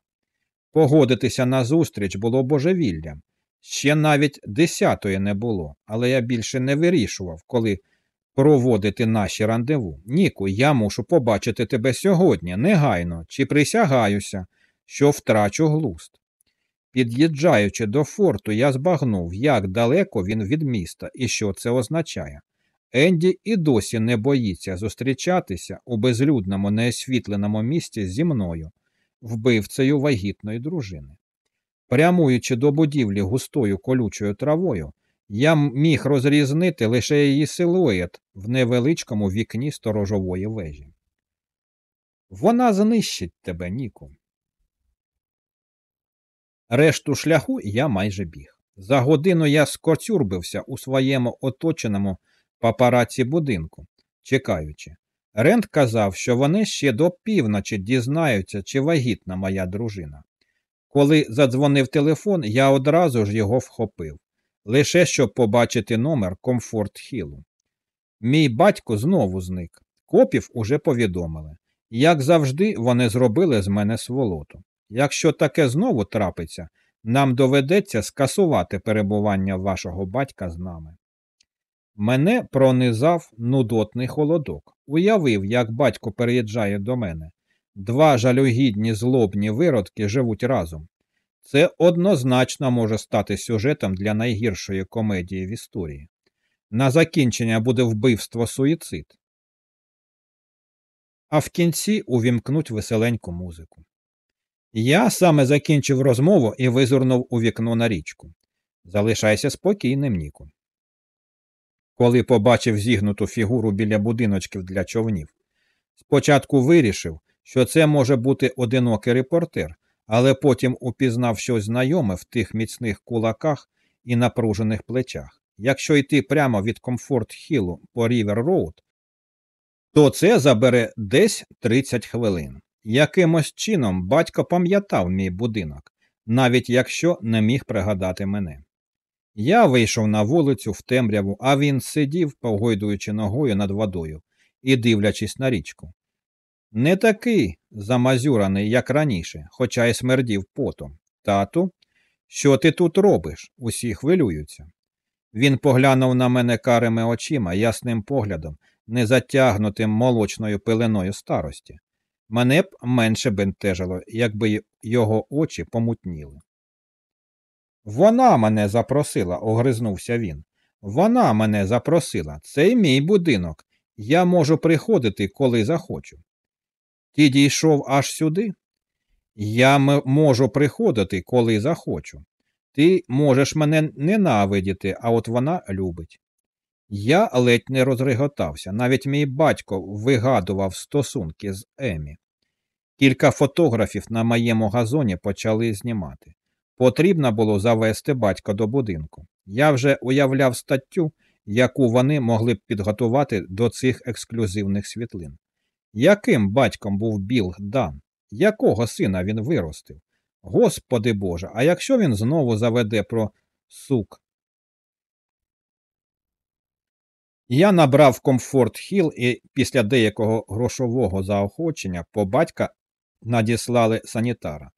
Погодитися на зустріч було божевіллям. Ще навіть десятої не було, але я більше не вирішував, коли проводити наші рандеву. Ніку, я мушу побачити тебе сьогодні, негайно, чи присягаюся, що втрачу глуст. Під'їжджаючи до форту, я збагнув, як далеко він від міста і що це означає. Енді і досі не боїться зустрічатися у безлюдному неосвітленому місті зі мною, вбивцею вагітної дружини. Прямуючи до будівлі густою колючою травою, я міг розрізнити лише її силует в невеличкому вікні сторожової вежі. Вона знищить тебе, Ніку. Решту шляху я майже біг. За годину я скоцюрбився у своєму оточеному папараці будинку, чекаючи. Рент казав, що вони ще до півночі дізнаються, чи вагітна моя дружина. Коли задзвонив телефон, я одразу ж його вхопив, лише щоб побачити номер Комфорт Хілу. Мій батько знову зник. Копів уже повідомили. Як завжди, вони зробили з мене сволоту. Якщо таке знову трапиться, нам доведеться скасувати перебування вашого батька з нами. Мене пронизав нудотний холодок. Уявив, як батько переїжджає до мене. Два жалюгідні злобні виродки живуть разом. Це однозначно може стати сюжетом для найгіршої комедії в історії. На закінчення буде вбивство суїцид. А в кінці увімкнуть веселеньку музику. Я саме закінчив розмову і визирнув у вікно на річку. Залишайся спокійним, Ніку. Коли побачив зігнуту фігуру біля будиночків для човнів, спочатку вирішив, що це може бути одинокий репортер, але потім упізнав щось знайоме в тих міцних кулаках і напружених плечах. Якщо йти прямо від Комфорт Хілу по Рівер Роуд, то це забере десь 30 хвилин. Якимось чином батько пам'ятав мій будинок, навіть якщо не міг пригадати мене. Я вийшов на вулицю в темряву, а він сидів, погойдуючи ногою над водою і дивлячись на річку. Не такий замазюраний, як раніше, хоча й смердів потом. Тату, що ти тут робиш? Усі хвилюються. Він поглянув на мене карими очима, ясним поглядом, не затягнутим молочною пеленою старості. Мене б менше бентежило, якби його очі помутніли. Вона мене запросила, огризнувся він. Вона мене запросила. Це мій будинок. Я можу приходити, коли захочу. Ти дійшов аж сюди? Я можу приходити, коли захочу. Ти можеш мене ненавидіти, а от вона любить. Я ледь не розреготався. Навіть мій батько вигадував стосунки з Емі. Кілька фотографів на моєму газоні почали знімати. Потрібно було завести батька до будинку. Я вже уявляв статтю, яку вони могли б підготувати до цих ексклюзивних світлин. Яким батьком був Біл Дан? Якого сина він виростив? Господи Боже, а якщо він знову заведе про сук? Я набрав комфорт Хіл і після деякого грошового заохочення по батька надіслали санітара.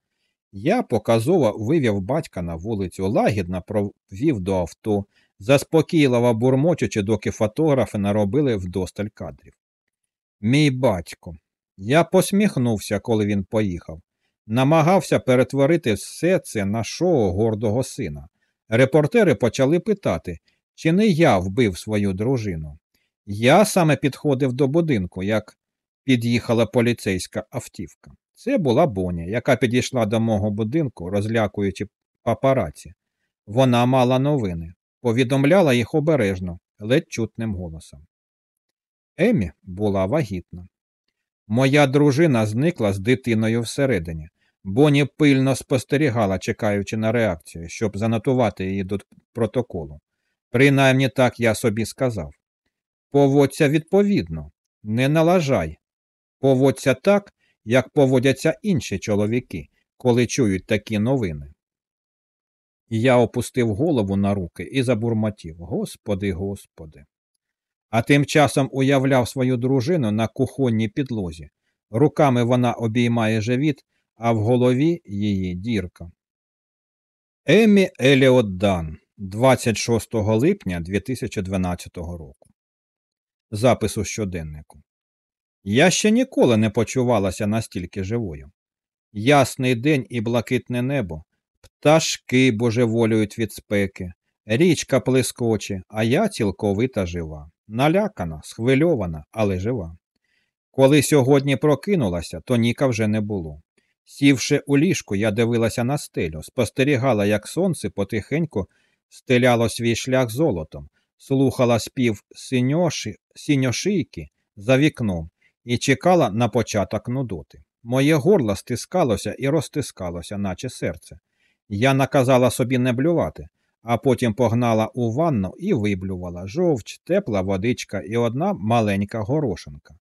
Я показово вивів батька на вулицю, лагідно провів до авто, заспокійливо бурмочучи, доки фотографи наробили вдосталь кадрів. Мій батько. Я посміхнувся, коли він поїхав. Намагався перетворити все це на шоу гордого сина. Репортери почали питати, чи не я вбив свою дружину. Я саме підходив до будинку, як під'їхала поліцейська автівка. Це була Боня, яка підійшла до мого будинку, розлякуючи папараці. Вона мала новини, повідомляла їх обережно, ледь чутним голосом. Емі була вагітна. Моя дружина зникла з дитиною всередині. Боні пильно спостерігала, чекаючи на реакцію, щоб занотувати її до протоколу. Принаймні так я собі сказав. Поводься відповідно, не налажай. Поводься так, як поводяться інші чоловіки, коли чують такі новини. Я опустив голову на руки і забурмотів Господи, Господи. А тим часом уявляв свою дружину на кухонній підлозі. Руками вона обіймає живіт, а в голові її дірка. Емі Еліот Дан, 26 липня 2012 року. Запис у щоденнику. Я ще ніколи не почувалася настільки живою. Ясний день і блакитне небо, пташки божеволюють від спеки, річка плескоче, а я цілковита жива, налякана, схвильована, але жива. Коли сьогодні прокинулася, то Ніка вже не було. Сівши у ліжку, я дивилася на стелю, спостерігала, як сонце потихеньку стеляло свій шлях золотом, слухала спів синьоши, синьошийки за вікном і чекала на початок нудоти. Моє горло стискалося і розтискалося, наче серце. Я наказала собі не блювати, а потім погнала у ванну і виблювала жовч, тепла водичка і одна маленька горошинка.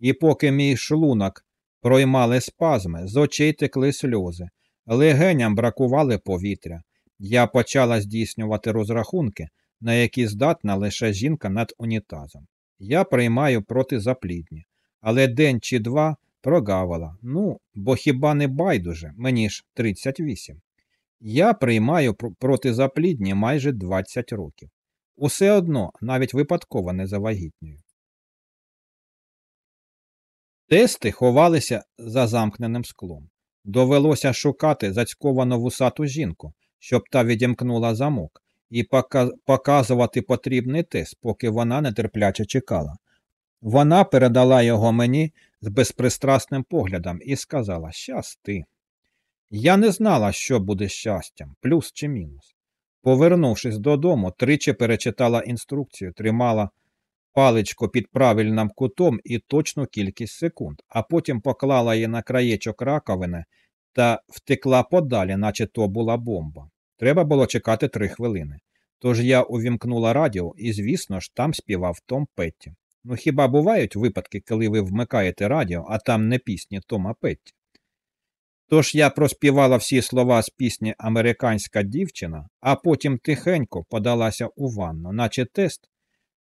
І поки мій шлунок проймали спазми, з очей текли сльози, легеням бракували повітря. Я почала здійснювати розрахунки, на які здатна лише жінка над унітазом. Я приймаю протизаплідні але день чи два прогавила. Ну, бо хіба не байдуже, мені ж 38. Я приймаю протизаплідні майже 20 років. Усе одно навіть випадково не завагітнюю. Тести ховалися за замкненим склом. Довелося шукати зацьковану вусату жінку, щоб та відімкнула замок, і показувати потрібний тест, поки вона нетерпляче чекала. Вона передала його мені з безпристрасним поглядом і сказала щасти. Я не знала, що буде щастям, плюс чи мінус. Повернувшись додому, тричі перечитала інструкцію, тримала паличку під правильним кутом і точну кількість секунд, а потім поклала її на краєчок раковини та втекла подалі, наче то була бомба. Треба було чекати три хвилини. Тож я увімкнула радіо і, звісно ж, там співав Том Петті. Ну хіба бувають випадки, коли ви вмикаєте радіо, а там не пісні Тома Петті? Тож я проспівала всі слова з пісні Американська дівчина, а потім тихенько подалася у ванну, наче тест,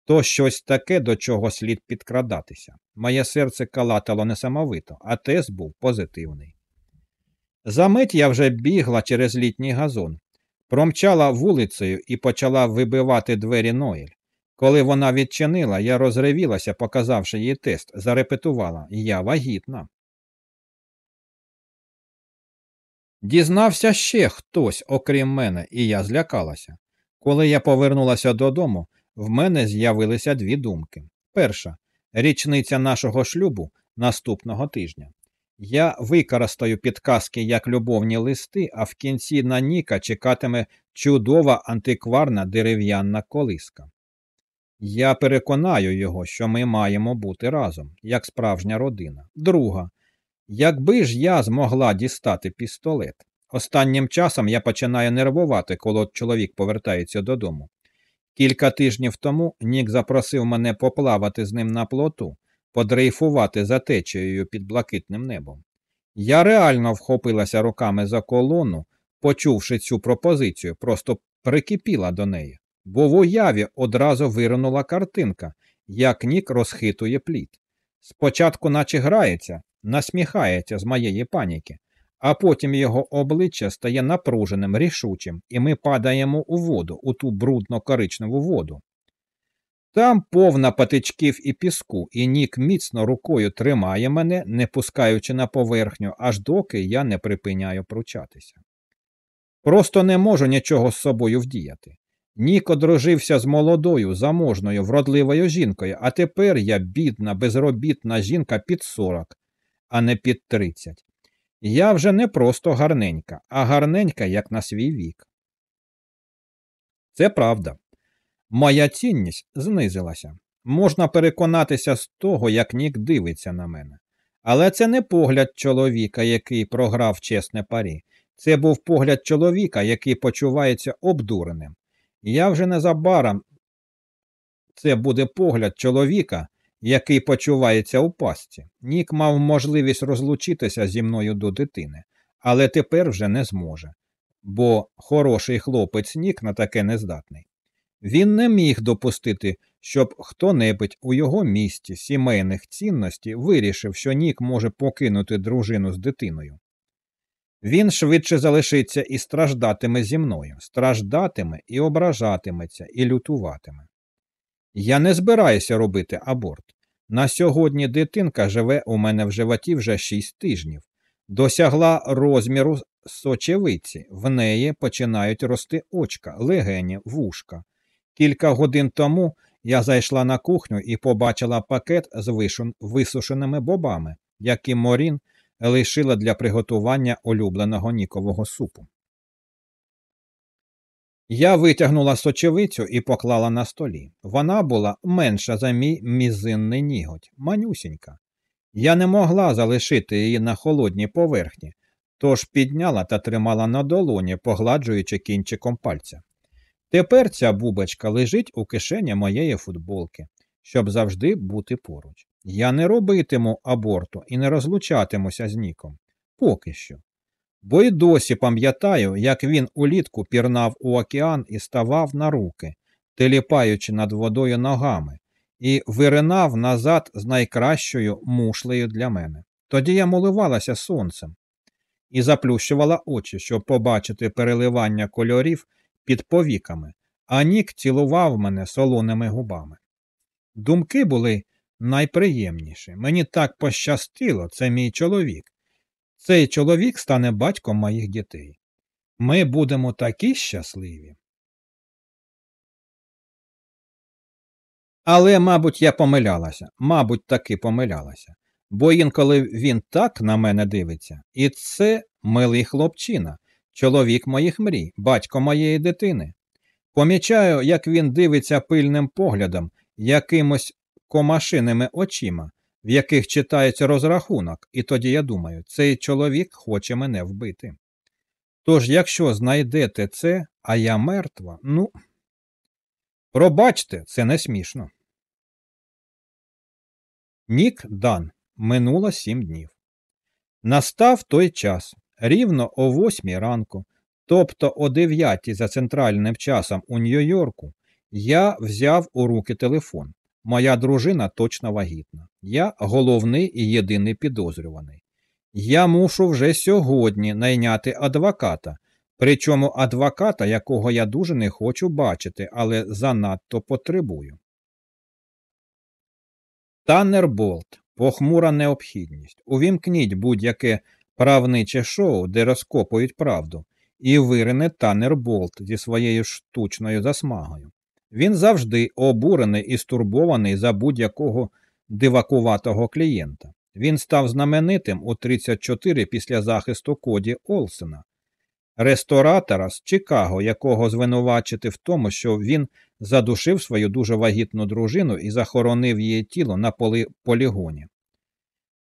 то щось таке, до чого слід підкрадатися. Моє серце калатало несамовито, а тест був позитивний. Замить я вже бігла через літній газон, промчала вулицею і почала вибивати двері Ноїль. Коли вона відчинила, я розревілася, показавши їй тест, зарепетувала я вагітна. Дізнався ще хтось, окрім мене, і я злякалася. Коли я повернулася додому, в мене з'явилися дві думки. Перша річниця нашого шлюбу наступного тижня. Я використаю підказки як любовні листи, а в кінці на Ніка чекатиме чудова антикварна дерев'яна колиска. Я переконаю його, що ми маємо бути разом, як справжня родина. Друга, якби ж я змогла дістати пістолет. Останнім часом я починаю нервувати, коли чоловік повертається додому. Кілька тижнів тому Нік запросив мене поплавати з ним на плоту, подрейфувати за течією під блакитним небом. Я реально вхопилася руками за колону, почувши цю пропозицію, просто прикипіла до неї, бо в уяві одразу виринула картинка, як Нік розхитує плід. Спочатку, наче грається, насміхається з моєї паніки, а потім його обличчя стає напруженим, рішучим, і ми падаємо у воду, у ту брудно коричневу воду. Там повна патичків і піску, і Нік міцно рукою тримає мене, не пускаючи на поверхню, аж доки я не припиняю пручатися. Просто не можу нічого з собою вдіяти. Нік одружився з молодою, заможною, вродливою жінкою, а тепер я бідна, безробітна жінка під сорок, а не під тридцять. Я вже не просто гарненька, а гарненька, як на свій вік. Це правда. Моя цінність знизилася. Можна переконатися з того, як Нік дивиться на мене. Але це не погляд чоловіка, який програв чесне парі. Це був погляд чоловіка, який почувається обдуреним. Я вже незабаром це буде погляд чоловіка, який почувається у пастці. Нік мав можливість розлучитися зі мною до дитини, але тепер вже не зможе, бо хороший хлопець Нік на таке не здатний. Він не міг допустити, щоб хто-небудь у його місті сімейних цінностей вирішив, що Нік може покинути дружину з дитиною. Він швидше залишиться і страждатиме зі мною, страждатиме і ображатиметься, і лютуватиме. Я не збираюся робити аборт. На сьогодні дитинка живе у мене в животі вже шість тижнів, досягла розміру сочевиці, в неї починають рости очка, легені, вушка. Кілька годин тому я зайшла на кухню і побачила пакет з висушеними бобами, які Морін лишила для приготування улюбленого нікового супу. Я витягнула сочевицю і поклала на столі. Вона була менша за мій мізинний ніготь, манюсінька. Я не могла залишити її на холодній поверхні, тож підняла та тримала на долоні, погладжуючи кінчиком пальця. Тепер ця бубочка лежить у кишені моєї футболки, щоб завжди бути поруч. Я не робитиму аборту і не розлучатимуся з Ніком. Поки що. Бо й досі пам'ятаю, як він улітку пірнав у океан і ставав на руки, теліпаючи над водою ногами, і виринав назад з найкращою мушлею для мене. Тоді я моливалася сонцем і заплющувала очі, щоб побачити переливання кольорів під повіками, а Нік цілував мене солоними губами. Думки були найприємніші. Мені так пощастило, це мій чоловік. Цей чоловік стане батьком моїх дітей. Ми будемо такі щасливі. Але, мабуть, я помилялася, мабуть, таки помилялася, бо інколи він так на мене дивиться, і це милий хлопчина, чоловік моїх мрій, батько моєї дитини. Помічаю, як він дивиться пильним поглядом, якимось комашиними очима, в яких читається розрахунок, і тоді я думаю, цей чоловік хоче мене вбити. Тож, якщо знайдете це, а я мертва, ну. Пробачте, це не смішно. Нік Дан. Минуло сім днів. Настав той час, рівно о восьмій ранку, тобто о дев'ятій за центральним часом у Нью-Йорку, я взяв у руки телефон. Моя дружина точно вагітна. Я головний і єдиний підозрюваний. Я мушу вже сьогодні найняти адвоката, причому адвоката, якого я дуже не хочу бачити, але занадто потребую. Таннерболт похмура необхідність. Увімкніть будь-яке правниче шоу, де розкопують правду, і вирине Таннерболт зі своєю штучною засмагою. Він завжди обурений і стурбований за будь-якого дивакуватого клієнта. Він став знаменитим у 34 після захисту Коді Олсена, ресторатора з Чикаго, якого звинувачити в тому, що він задушив свою дуже вагітну дружину і захоронив її тіло на полі... полігоні.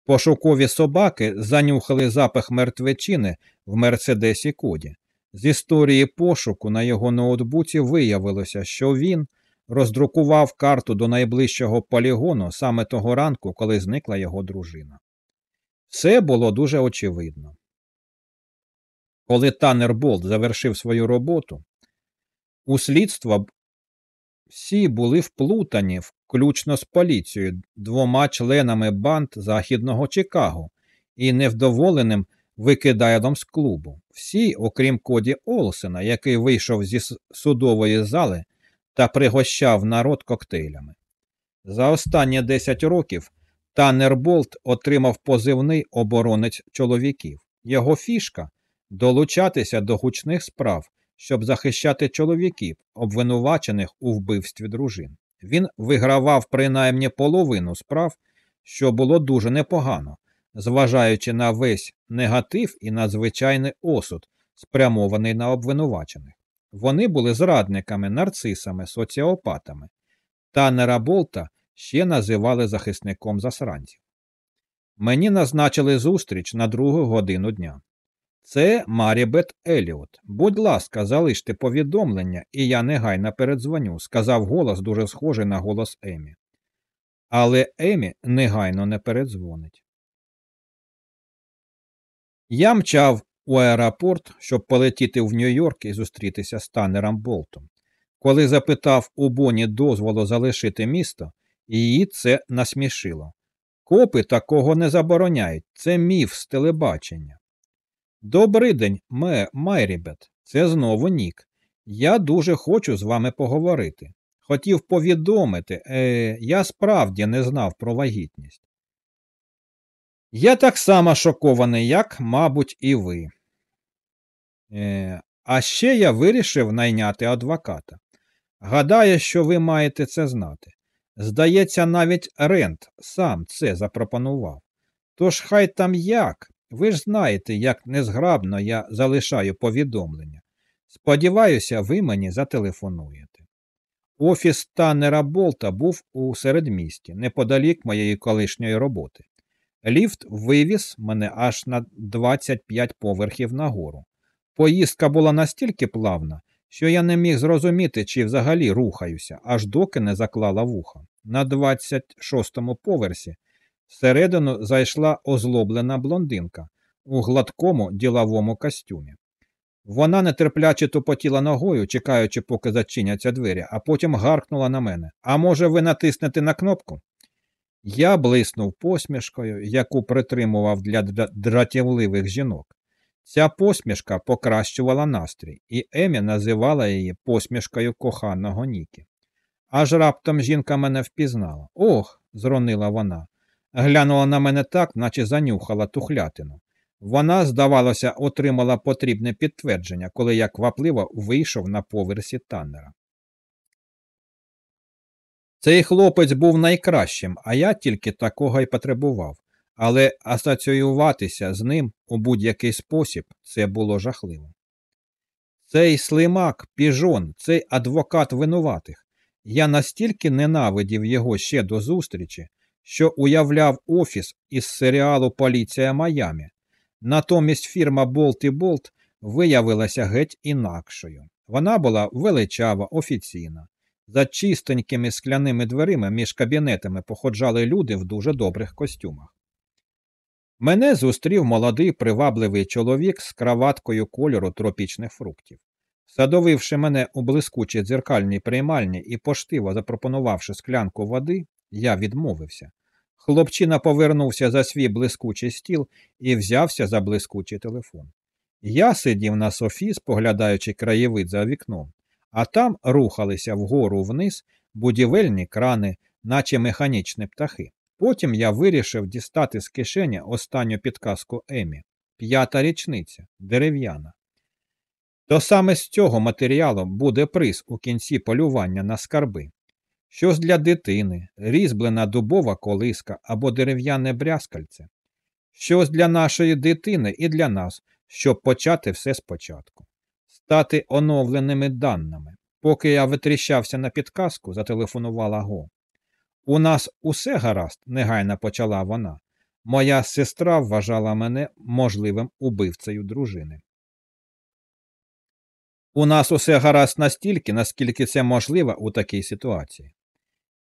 Пошукові собаки занюхали запах мертвечини в Мерседесі Коді. З історії пошуку на його ноутбуці виявилося, що він роздрукував карту до найближчого полігону саме того ранку, коли зникла його дружина. Все було дуже очевидно. Коли Таннер Болт завершив свою роботу, у слідство всі були вплутані, включно з поліцією, двома членами банд Західного Чикаго і невдоволеним викидайлом з клубу. Всі, окрім Коді Олсена, який вийшов зі судової зали та пригощав народ коктейлями. За останні 10 років Таннер Болт отримав позивний оборонець чоловіків. Його фішка долучатися до гучних справ, щоб захищати чоловіків, обвинувачених у вбивстві дружин. Він вигравав принаймні половину справ, що було дуже непогано, зважаючи на весь негатив і надзвичайний осуд, спрямований на обвинувачених. Вони були зрадниками, нарцисами, соціопатами. Танера Болта ще називали захисником засранців. Мені назначили зустріч на другу годину дня. Це Марібет Еліот. Будь ласка, залиште повідомлення, і я негайно передзвоню, сказав голос дуже схожий на голос Емі. Але Емі негайно не передзвонить. Я мчав у аеропорт, щоб полетіти в Нью-Йорк і зустрітися з Танером Болтом. Коли запитав у Боні дозволу залишити місто, її це насмішило. Копи такого не забороняють, це міф з телебачення. Добрий день, ме Мерібет, це знову Нік. Я дуже хочу з вами поговорити. Хотів повідомити, е, я справді не знав про вагітність. Я так само шокований, як, мабуть, і ви. Е, А ще я вирішив найняти адвоката. Гадаю, що ви маєте це знати. Здається, навіть Рент сам це запропонував. Тож хай там як, ви ж знаєте, як незграбно я залишаю повідомлення. Сподіваюся, ви мені зателефонуєте. Офіс Таннера Болта був у середмісті, неподалік моєї колишньої роботи. Ліфт вивіз мене аж на 25 поверхів нагору. Поїздка була настільки плавна, що я не міг зрозуміти, чи взагалі рухаюся, аж доки не заклала вуха. На 26-му поверсі Всередину зайшла озлоблена блондинка у гладкому діловому костюмі. Вона нетерпляче тупотіла ногою, чекаючи, поки зачиняться двері, а потім гаркнула на мене. А може, ви натиснете на кнопку? Я блиснув посмішкою, яку притримував для дратівливих жінок. Ця посмішка покращувала настрій, і Емі називала її посмішкою коханого Нікі. Аж раптом жінка мене впізнала. Ох, зронила вона. Глянула на мене так, наче занюхала тухлятину. Вона, здавалося, отримала потрібне підтвердження, коли я квапливо вийшов на поверсі таннера. Цей хлопець був найкращим, а я тільки такого й потребував, але асоціюватися з ним у будь-який спосіб це було жахливо. Цей слимак, піжон, цей адвокат винуватих. Я настільки ненавидів його ще до зустрічі, що уявляв офіс із серіалу Поліція Майамі. Натомість фірма Болт і Болт виявилася геть інакшою. Вона була величава, офіційна. За чистенькими скляними дверима між кабінетами походжали люди в дуже добрих костюмах. Мене зустрів молодий привабливий чоловік з краваткою кольору тропічних фруктів. Садовивши мене у блискучій дзеркальній приймальні і поштиво запропонувавши склянку води, я відмовився. Хлопчина повернувся за свій блискучий стіл і взявся за блискучий телефон. Я сидів на софі, споглядаючи краєвид за вікном, а там рухалися вгору вниз будівельні крани, наче механічні птахи. Потім я вирішив дістати з кишені останню підказку Емі п'ята річниця, дерев'яна. То саме з цього матеріалу буде приз у кінці полювання на скарби. Щось для дитини, різьблена дубова колиска або дерев'яне брязкальце. Щось для нашої дитини і для нас, щоб почати все спочатку, стати оновленими даними. Поки я витріщався на підказку, зателефонувала Го. У нас усе гаразд, негайно почала вона. Моя сестра вважала мене можливим убивцею дружини. У нас усе гаразд настільки, наскільки це можливо у такій ситуації.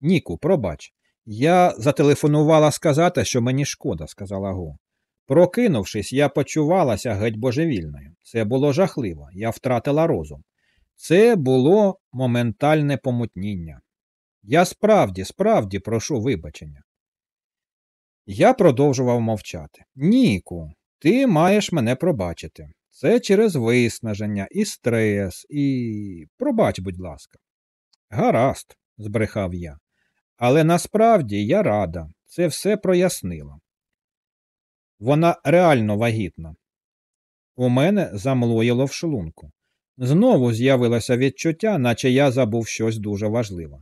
Ніку, пробач, я зателефонувала сказати, що мені шкода, сказала Го. Прокинувшись, я почувалася геть божевільною. Це було жахливо, я втратила розум. Це було моментальне помутніння. Я справді, справді прошу вибачення. Я продовжував мовчати. Ніку, ти маєш мене пробачити. Це через виснаження і стрес, і. пробач, будь ласка. Гаразд, збрехав я. Але насправді я рада, це все прояснило. Вона реально вагітна. У мене замлоїло в шлунку. Знову з'явилося відчуття, наче я забув щось дуже важливе.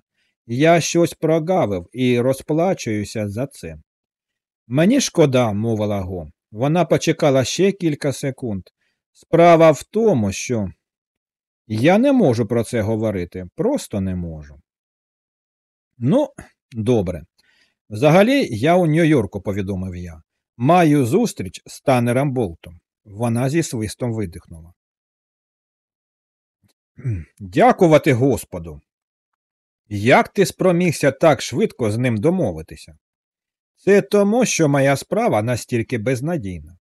Я щось прогавив і розплачуюся за це. Мені шкода, мовила Го. Вона почекала ще кілька секунд. Справа в тому, що я не можу про це говорити, просто не можу. Ну, добре. Взагалі, я у Нью-Йорку, повідомив я. Маю зустріч з Танером Болтом. Вона зі свистом видихнула. Дякувати Господу. Як ти спромігся так швидко з ним домовитися? Це тому, що моя справа настільки безнадійна.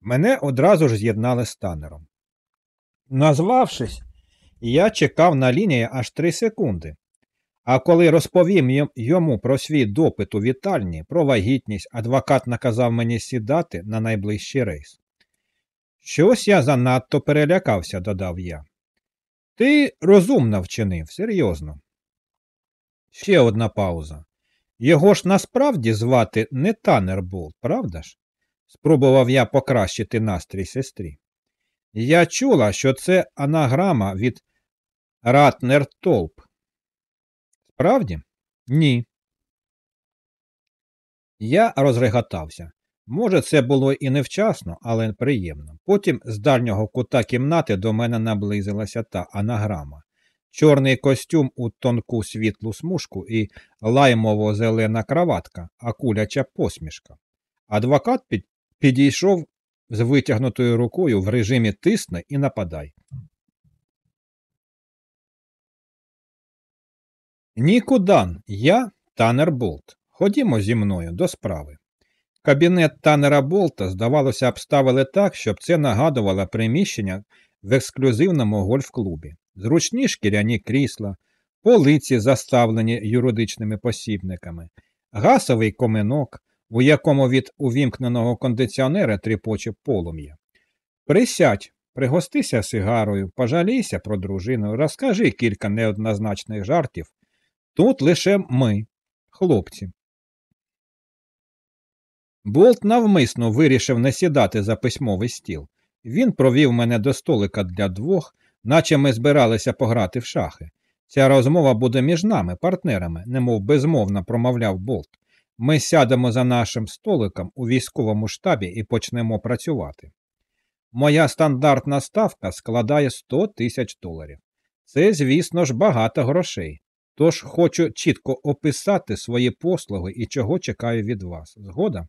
Мене одразу ж з'єднали з танером. Назвавшись, я чекав на лінії аж три секунди. А коли розповім йому про свій допит у вітальні, про вагітність, адвокат наказав мені сідати на найближчий рейс. Щось я занадто перелякався, додав я. Ти розумно вчинив, серйозно. Ще одна пауза. Його ж насправді звати не Танер Болт, правда ж? Спробував я покращити настрій сестрі. Я чула, що це анаграма від Ратнер Толп. Справді? Ні. Я розреготався. Може, це було і невчасно, але приємно. Потім з дальнього кута кімнати до мене наблизилася та анаграма. Чорний костюм у тонку світлу смужку і лаймово зелена краватка, а куляча посмішка. Адвокат підійшов з витягнутою рукою в режимі тисни і нападай. Нікудан, я Танер Болт. Ходімо зі мною до справи. Кабінет Танера Болта, здавалося, обставили так, щоб це нагадувало приміщення в ексклюзивному гольф-клубі. Зручні шкіряні крісла, полиці, заставлені юридичними посібниками, гасовий коминок, у якому від увімкненого кондиціонера тріпоче полум'я. Присядь, пригостися сигарою, пожалійся про дружину, розкажи кілька неоднозначних жартів. Тут лише ми, хлопці. Болт навмисно вирішив не сідати за письмовий стіл. Він провів мене до столика для двох, наче ми збиралися пограти в шахи. Ця розмова буде між нами, партнерами, немов безмовно промовляв Болт. Ми сядемо за нашим столиком у військовому штабі і почнемо працювати. Моя стандартна ставка складає 100 тисяч доларів. Це, звісно ж, багато грошей. Тож хочу чітко описати свої послуги і чого чекаю від вас. Згода?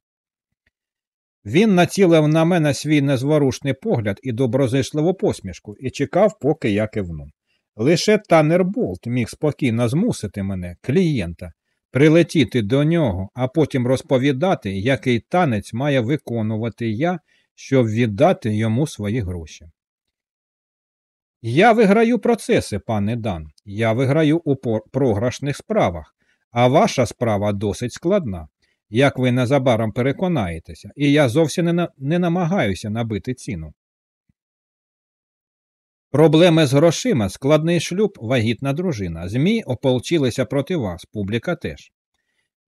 Він націлив на мене свій незворушний погляд і доброзичливу посмішку і чекав, поки я кивну. Лише Танер Болт міг спокійно змусити мене, клієнта, прилетіти до нього, а потім розповідати, який танець має виконувати я, щоб віддати йому свої гроші. Я виграю процеси, пане Дан, я виграю у програшних справах, а ваша справа досить складна, як ви незабаром переконаєтеся, і я зовсім не, на... не намагаюся набити ціну. Проблеми з грошима, складний шлюб, вагітна дружина. ЗМІ ополчилися проти вас, публіка теж.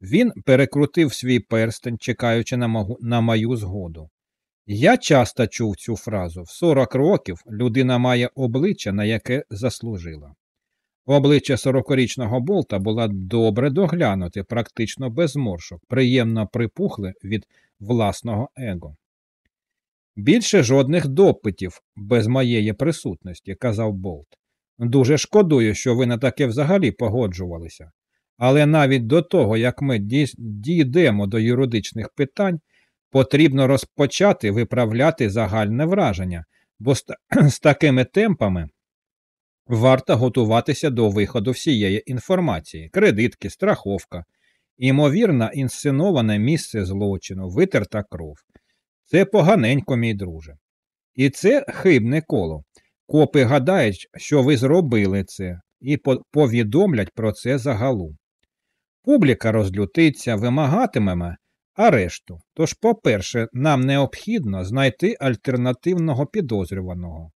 Він перекрутив свій перстень, чекаючи на, мою згоду. Я часто чув цю фразу в 40 років людина має обличчя, на яке заслужила. Обличчя сорокорічного болта було добре доглянуте, практично без зморшок, приємно припухле від власного его. Більше жодних допитів без моєї присутності, казав Болт. Дуже шкодую, що ви на таке взагалі погоджувалися. Але навіть до того, як ми дійдемо до юридичних питань, потрібно розпочати виправляти загальне враження, бо з, такими темпами варто готуватися до виходу всієї інформації, кредитки, страховка, імовірно, інсценоване місце злочину, витерта кров. Це поганенько, мій друже. І це хибне коло. Копи гадають, що ви зробили це, і повідомлять про це загалом. Публіка розлютиться, вимагатиме арешту. Тож, по-перше, нам необхідно знайти альтернативного підозрюваного.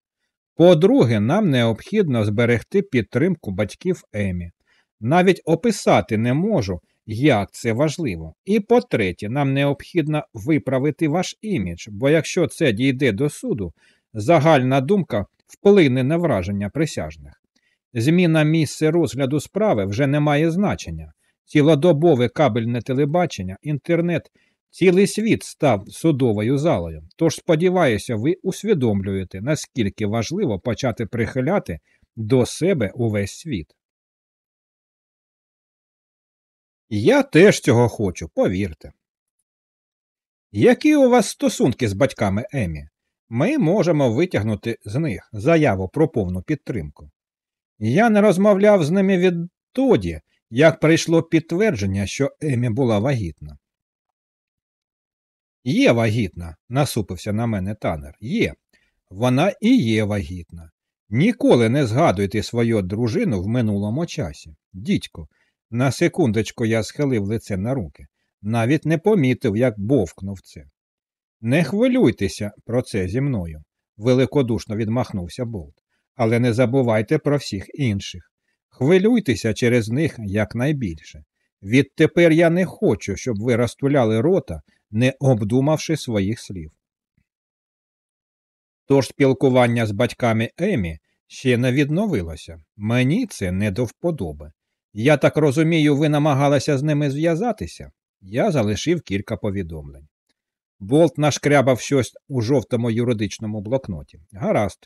По-друге, нам необхідно зберегти підтримку батьків Емі. Навіть описати не можу, як це важливо. І по-третє, нам необхідно виправити ваш імідж, бо якщо це дійде до суду, загальна думка вплине на враження присяжних. Зміна місця розгляду справи вже не має значення. Цілодобове кабельне телебачення, інтернет, цілий світ став судовою залою. Тож, сподіваюся, ви усвідомлюєте, наскільки важливо почати прихиляти до себе увесь світ. Я теж цього хочу, повірте. Які у вас стосунки з батьками Емі? Ми можемо витягнути з них заяву про повну підтримку. Я не розмовляв з ними відтоді, як прийшло підтвердження, що Емі була вагітна. Є вагітна, насупився на мене танер. Є. Вона і є вагітна. Ніколи не згадуйте свою дружину в минулому часі. Дідько, на секундочку я схилив лице на руки, навіть не помітив, як бовкнув це. Не хвилюйтеся про це зі мною, великодушно відмахнувся Болт. Але не забувайте про всіх інших. Хвилюйтеся через них якнайбільше. Відтепер я не хочу, щоб ви розтуляли рота, не обдумавши своїх слів. Тож спілкування з батьками Емі ще не відновилося. Мені це не до вподоби. Я так розумію, ви намагалися з ними зв'язатися? Я залишив кілька повідомлень. Болт нашкрябав щось у жовтому юридичному блокноті. Гаразд,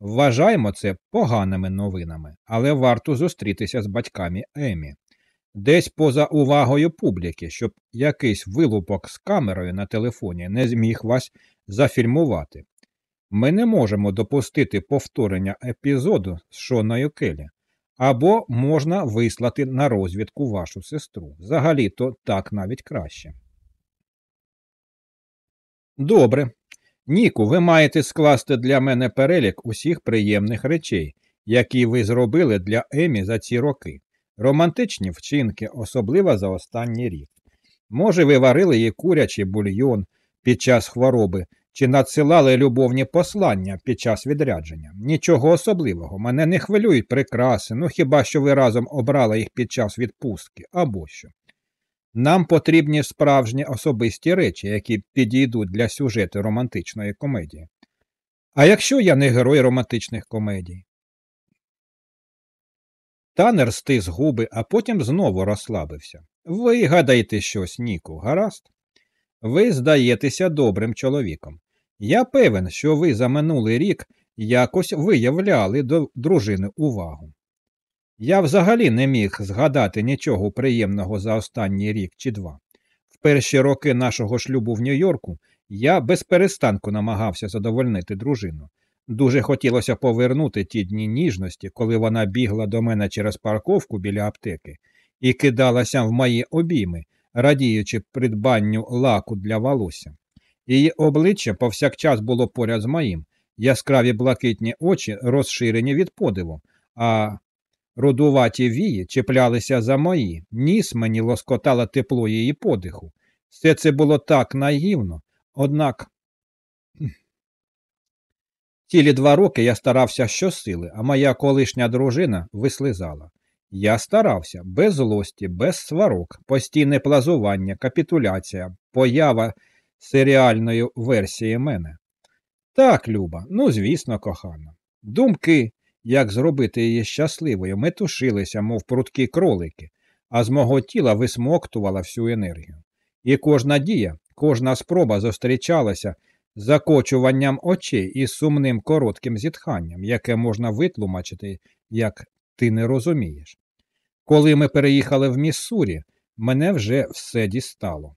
вважаємо це поганими новинами, але варто зустрітися з батьками Емі. Десь поза увагою публіки, щоб якийсь вилупок з камерою на телефоні не зміг вас зафільмувати. Ми не можемо допустити повторення епізоду з Шоною Келі або можна вислати на розвідку вашу сестру. Взагалі-то так навіть краще. Добре. Ніку, ви маєте скласти для мене перелік усіх приємних речей, які ви зробили для Емі за ці роки. Романтичні вчинки, особливо за останній рік. Може, ви варили їй курячий бульйон під час хвороби, чи надсилали любовні послання під час відрядження. Нічого особливого, мене не хвилюють прикраси, ну хіба що ви разом обрали їх під час відпустки або що. Нам потрібні справжні особисті речі, які підійдуть для сюжету романтичної комедії. А якщо я не герой романтичних комедій? Танер стис губи, а потім знову розслабився. Вигадайте щось, Ніку, гаразд? Ви здаєтеся добрим чоловіком. Я певен, що ви за минулий рік якось виявляли до дружини увагу. Я взагалі не міг згадати нічого приємного за останній рік чи два. В перші роки нашого шлюбу в Нью-Йорку я без перестанку намагався задовольнити дружину. Дуже хотілося повернути ті дні ніжності, коли вона бігла до мене через парковку біля аптеки і кидалася в мої обійми, радіючи придбанню лаку для волосся. Її обличчя повсякчас було поряд з моїм, яскраві блакитні очі розширені від подиву, а рудуваті вії чіплялися за мої, ніс мені лоскотало тепло її подиху. Все це було так наївно, однак. Цілі два роки я старався щосили, а моя колишня дружина вислизала. Я старався без злості, без сварок, постійне плазування, капітуляція, поява серіальної версії мене. Так, Люба, ну, звісно, кохана. Думки, як зробити її щасливою, метушилися, мов прудкі кролики, а з мого тіла висмоктувала всю енергію. І кожна дія, кожна спроба зустрічалася з закочуванням очей і сумним коротким зітханням, яке можна витлумачити, як ти не розумієш. Коли ми переїхали в Міссурі, мене вже все дістало.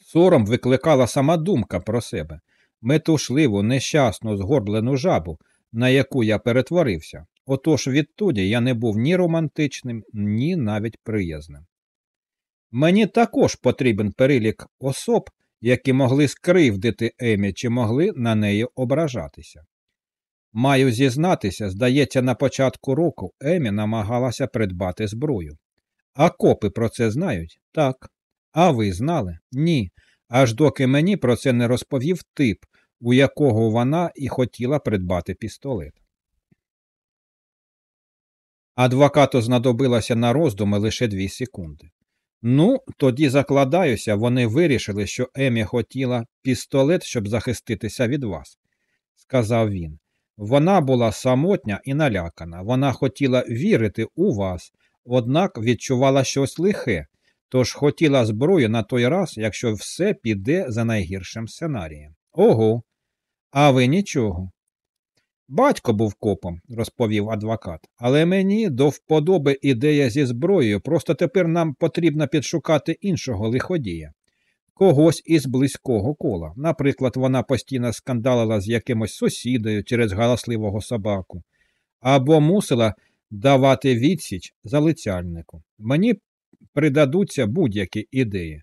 Сором викликала сама думка про себе, метушливу, нещасну, згорблену жабу, на яку я перетворився. Отож відтоді я не був ні романтичним, ні навіть приязним. Мені також потрібен перелік особ, які могли скривдити Емі чи могли на неї ображатися. Маю зізнатися, здається, на початку року Емі намагалася придбати зброю. А копи про це знають? Так. А ви знали? Ні. Аж доки мені про це не розповів тип, у якого вона і хотіла придбати пістолет. Адвокату знадобилося на роздуми лише дві секунди. Ну, тоді закладаюся, вони вирішили, що Емі хотіла пістолет, щоб захиститися від вас, сказав він. Вона була самотня і налякана. Вона хотіла вірити у вас, однак відчувала щось лихе, тож хотіла зброю на той раз, якщо все піде за найгіршим сценарієм. Ого, а ви нічого. Батько був копом, розповів адвокат, але мені до вподоби ідея зі зброєю, просто тепер нам потрібно підшукати іншого лиходія, когось із близького кола. Наприклад, вона постійно скандалила з якимось сусідою через галасливого собаку, або мусила давати відсіч залицяльнику. Мені придадуться будь-які ідеї.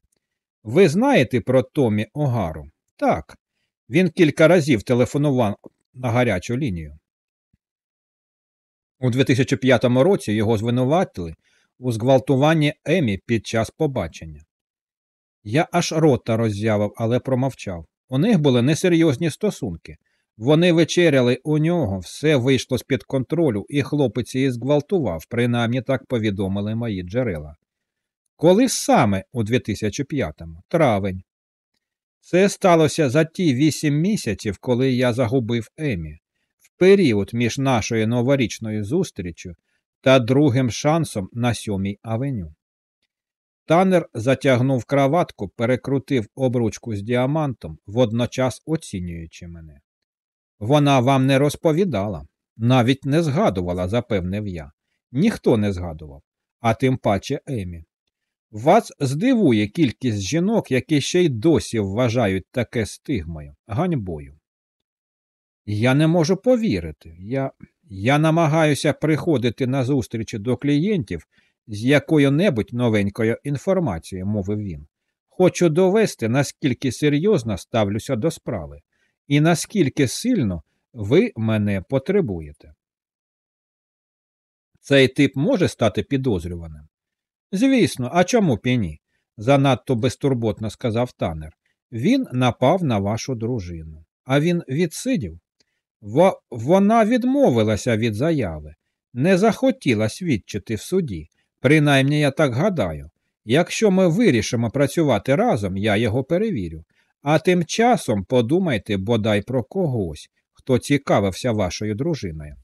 Ви знаєте про Томі Огару? Так. Він кілька разів телефонував на гарячу лінію. У 2005 році його звинуватили у зґвалтуванні Емі під час побачення. Я аж рота роззявив, але промовчав. У них були несерйозні стосунки. Вони вечеряли у нього, все вийшло з під контролю, і хлопець її зґвалтував, принаймні так повідомили мої джерела. Коли саме у 2005-му? Травень. Це сталося за ті вісім місяців, коли я загубив Емі, в період між нашою новорічною зустрічю та другим шансом на сьомій авеню. Танер затягнув краватку, перекрутив обручку з діамантом, водночас оцінюючи мене. Вона вам не розповідала, навіть не згадувала, запевнив я. Ніхто не згадував, а тим паче Емі. Вас здивує кількість жінок, які ще й досі вважають таке стигмою, ганьбою. Я не можу повірити. Я я намагаюся приходити на зустрічі до клієнтів з якою небудь новенькою інформацією, мовив він. Хочу довести, наскільки серйозно ставлюся до справи, і наскільки сильно ви мене потребуєте. Цей тип може стати підозрюваним. Звісно, а чому б занадто безтурботно сказав танер. Він напав на вашу дружину. А він відсидів. Во... Вона відмовилася від заяви, не захотіла свідчити в суді. Принаймні я так гадаю. Якщо ми вирішимо працювати разом, я його перевірю. А тим часом подумайте бодай про когось, хто цікавився вашою дружиною.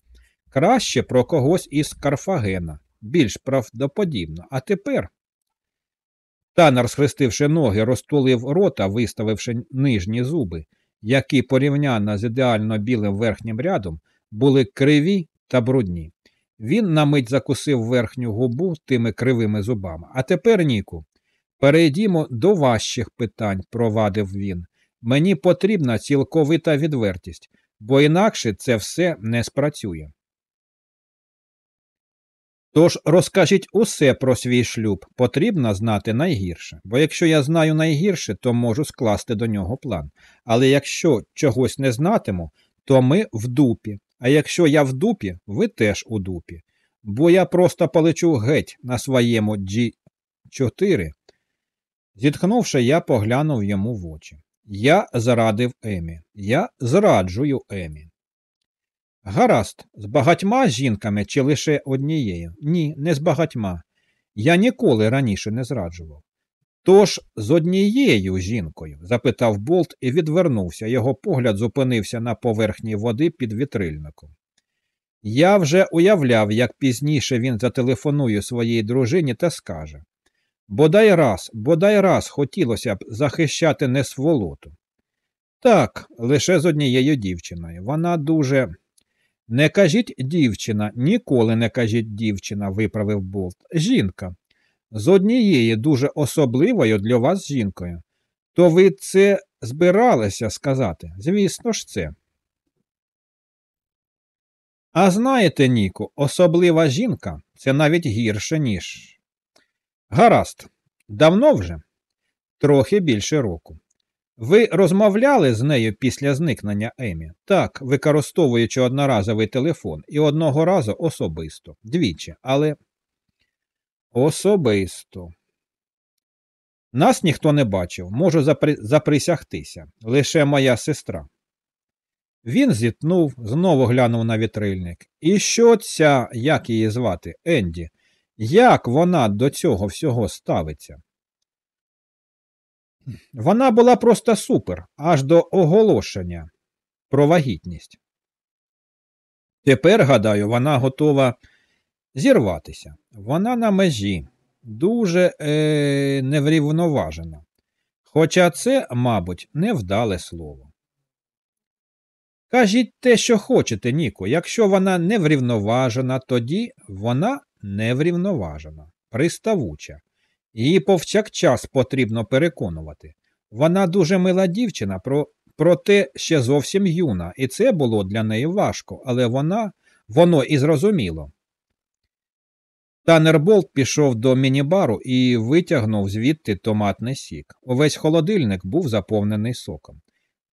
Краще про когось із Карфагена, більш правдоподібно. А тепер Танер, схрестивши ноги, розтулив рота, виставивши нижні зуби, які порівняно з ідеально білим верхнім рядом були криві та брудні. Він на мить закусив верхню губу тими кривими зубами. А тепер, Ніку, перейдімо до важчих питань, провадив він. Мені потрібна цілковита відвертість, бо інакше це все не спрацює. Тож розкажіть усе про свій шлюб, потрібно знати найгірше, бо якщо я знаю найгірше, то можу скласти до нього план. Але якщо чогось не знатиму, то ми в дупі, а якщо я в дупі, ви теж у дупі. Бо я просто полечу геть на своєму G4. Зітхнувши, я поглянув йому в очі. Я зрадив Емі. Я зраджую Емі. Гаразд, з багатьма жінками чи лише однією? Ні, не з багатьма. Я ніколи раніше не зраджував. Тож з однією жінкою? запитав Болт і відвернувся. Його погляд зупинився на поверхні води під вітрильником. Я вже уявляв, як пізніше він зателефонує своїй дружині та скаже Бодай раз, бодай раз хотілося б захищати несволоту. Так, лише з однією дівчиною. Вона дуже. Не кажіть дівчина, ніколи не кажіть дівчина, виправив Болт. Жінка. З однією дуже особливою для вас жінкою. То ви це збиралися сказати? Звісно ж, це. А знаєте, Ніку, особлива жінка це навіть гірше, ніж. Гаразд, давно вже? Трохи більше року. Ви розмовляли з нею після зникнення Емі? Так, використовуючи одноразовий телефон і одного разу особисто. Двічі, але особисто. Нас ніхто не бачив, можу запри... заприсягтися, лише моя сестра. Він зітнув, знову глянув на вітрильник. І що ця, як її звати, Енді? Як вона до цього всього ставиться? Вона була просто супер, аж до оголошення про вагітність. Тепер, гадаю, вона готова зірватися. Вона на межі, дуже е, неврівноважена. Хоча це, мабуть, невдале слово. Кажіть те, що хочете, Ніко. Якщо вона неврівноважена, тоді вона неврівноважена, приставуча. Її повчакчас потрібно переконувати. Вона дуже мила дівчина, про, проте ще зовсім юна, і це було для неї важко, але вона, воно і зрозуміло. Танерболт пішов до мінібару і витягнув звідти томатний сік. Увесь холодильник був заповнений соком.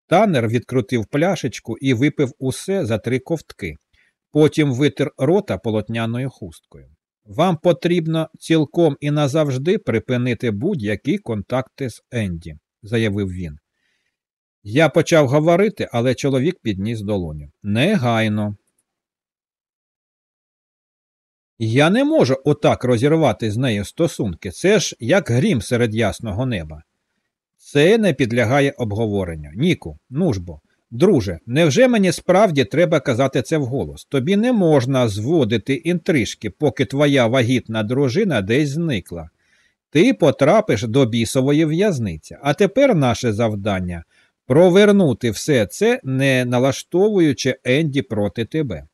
Танер відкрутив пляшечку і випив усе за три ковтки. Потім витер рота полотняною хусткою. Вам потрібно цілком і назавжди припинити будь-які контакти з Енді, заявив він. Я почав говорити, але чоловік підніс долоню. Негайно. Я не можу отак розірвати з нею стосунки. Це ж як грім серед ясного неба. Це не підлягає обговоренню. Ніку, ну ж бо, Друже, невже мені справді треба казати це вголос? Тобі не можна зводити інтрижки, поки твоя вагітна дружина десь зникла. Ти потрапиш до бісової в'язниці, а тепер наше завдання провернути все це, не налаштовуючи Енді проти тебе.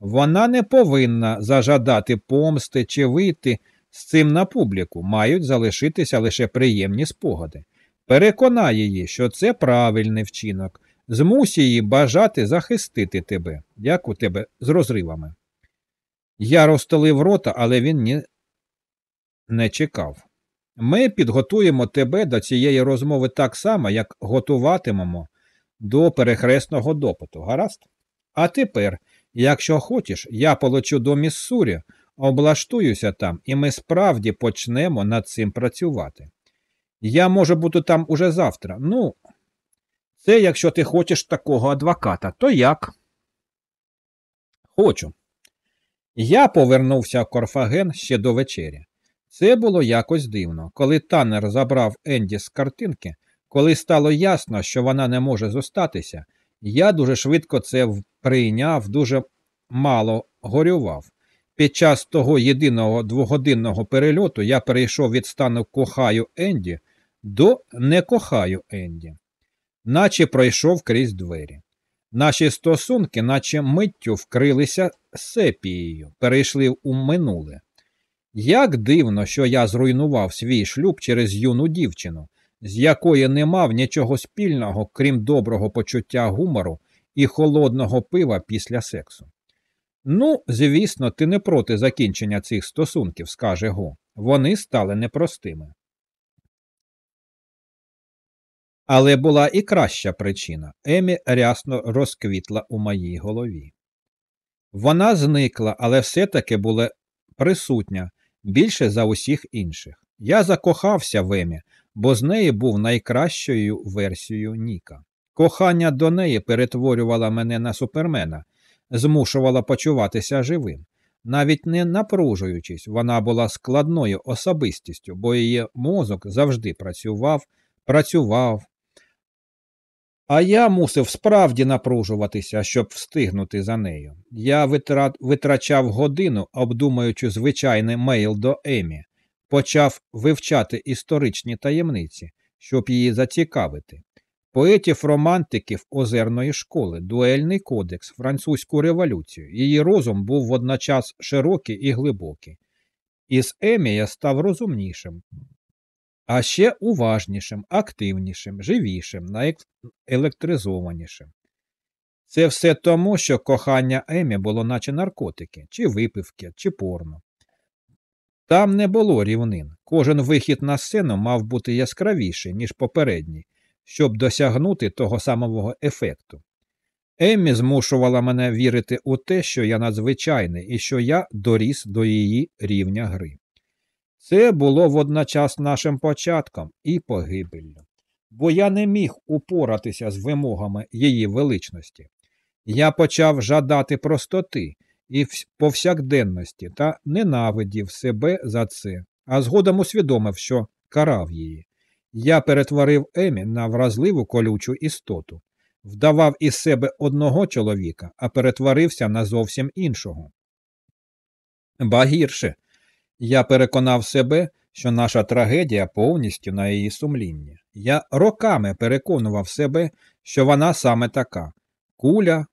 Вона не повинна зажадати помсти чи вийти з цим на публіку, мають залишитися лише приємні спогади. Переконай її, що це правильний вчинок. Змусь її бажати захистити тебе, як у тебе з розривами. Я розтолив рота, але він ні... не чекав. Ми підготуємо тебе до цієї розмови так само, як готуватимемо до перехресного допиту, гаразд? А тепер, якщо хочеш, я полечу до Міссурі, облаштуюся там, і ми справді почнемо над цим працювати. Я можу бути там уже завтра. Ну, це якщо ти хочеш такого адвоката, то як? Хочу. Я повернувся в Корфаген ще до вечері. Це було якось дивно. Коли танер забрав Енді з картинки, коли стало ясно, що вона не може зостатися, я дуже швидко це прийняв, дуже мало горював. під час того єдиного двогодинного перельоту я перейшов від стану кохаю Енді до не кохаю Енді, наче пройшов крізь двері. Наші стосунки, наче миттю вкрилися сепією, перейшли у минуле. Як дивно, що я зруйнував свій шлюб через юну дівчину, з якої не мав нічого спільного, крім доброго почуття гумору і холодного пива після сексу. Ну, звісно, ти не проти закінчення цих стосунків, скаже Го. Вони стали непростими. Але була і краща причина Емі рясно розквітла у моїй голові. Вона зникла, але все-таки була присутня більше за усіх інших. Я закохався в Емі, бо з неї був найкращою версією Ніка. Кохання до неї перетворювало мене на супермена, змушувало почуватися живим. Навіть не напружуючись, вона була складною особистістю, бо її мозок завжди працював, працював, а я мусив справді напружуватися, щоб встигнути за нею. Я витрачав годину, обдумуючи звичайний мейл до Емі, почав вивчати історичні таємниці, щоб її зацікавити. Поетів романтиків озерної школи, дуельний кодекс, французьку революцію. Її розум був водночас широкий і глибокий. Із Емі я став розумнішим, а ще уважнішим, активнішим, живішим, наелектризованішим. Це все тому, що кохання Емі було наче наркотики, чи випивки, чи порно. Там не було рівнин. Кожен вихід на сцену мав бути яскравіший, ніж попередній, щоб досягнути того самого ефекту. Еммі змушувала мене вірити у те, що я надзвичайний і що я доріс до її рівня гри. Це було водночас нашим початком і погибеллю, бо я не міг упоратися з вимогами її величності. Я почав жадати простоти і повсякденності та ненавидів себе за це, а згодом усвідомив, що карав її. Я перетворив Емі на вразливу колючу істоту, вдавав із себе одного чоловіка, а перетворився на зовсім іншого. Ба гірше, я переконав себе, що наша трагедія повністю на її сумлінні. Я роками переконував себе, що вона саме така куля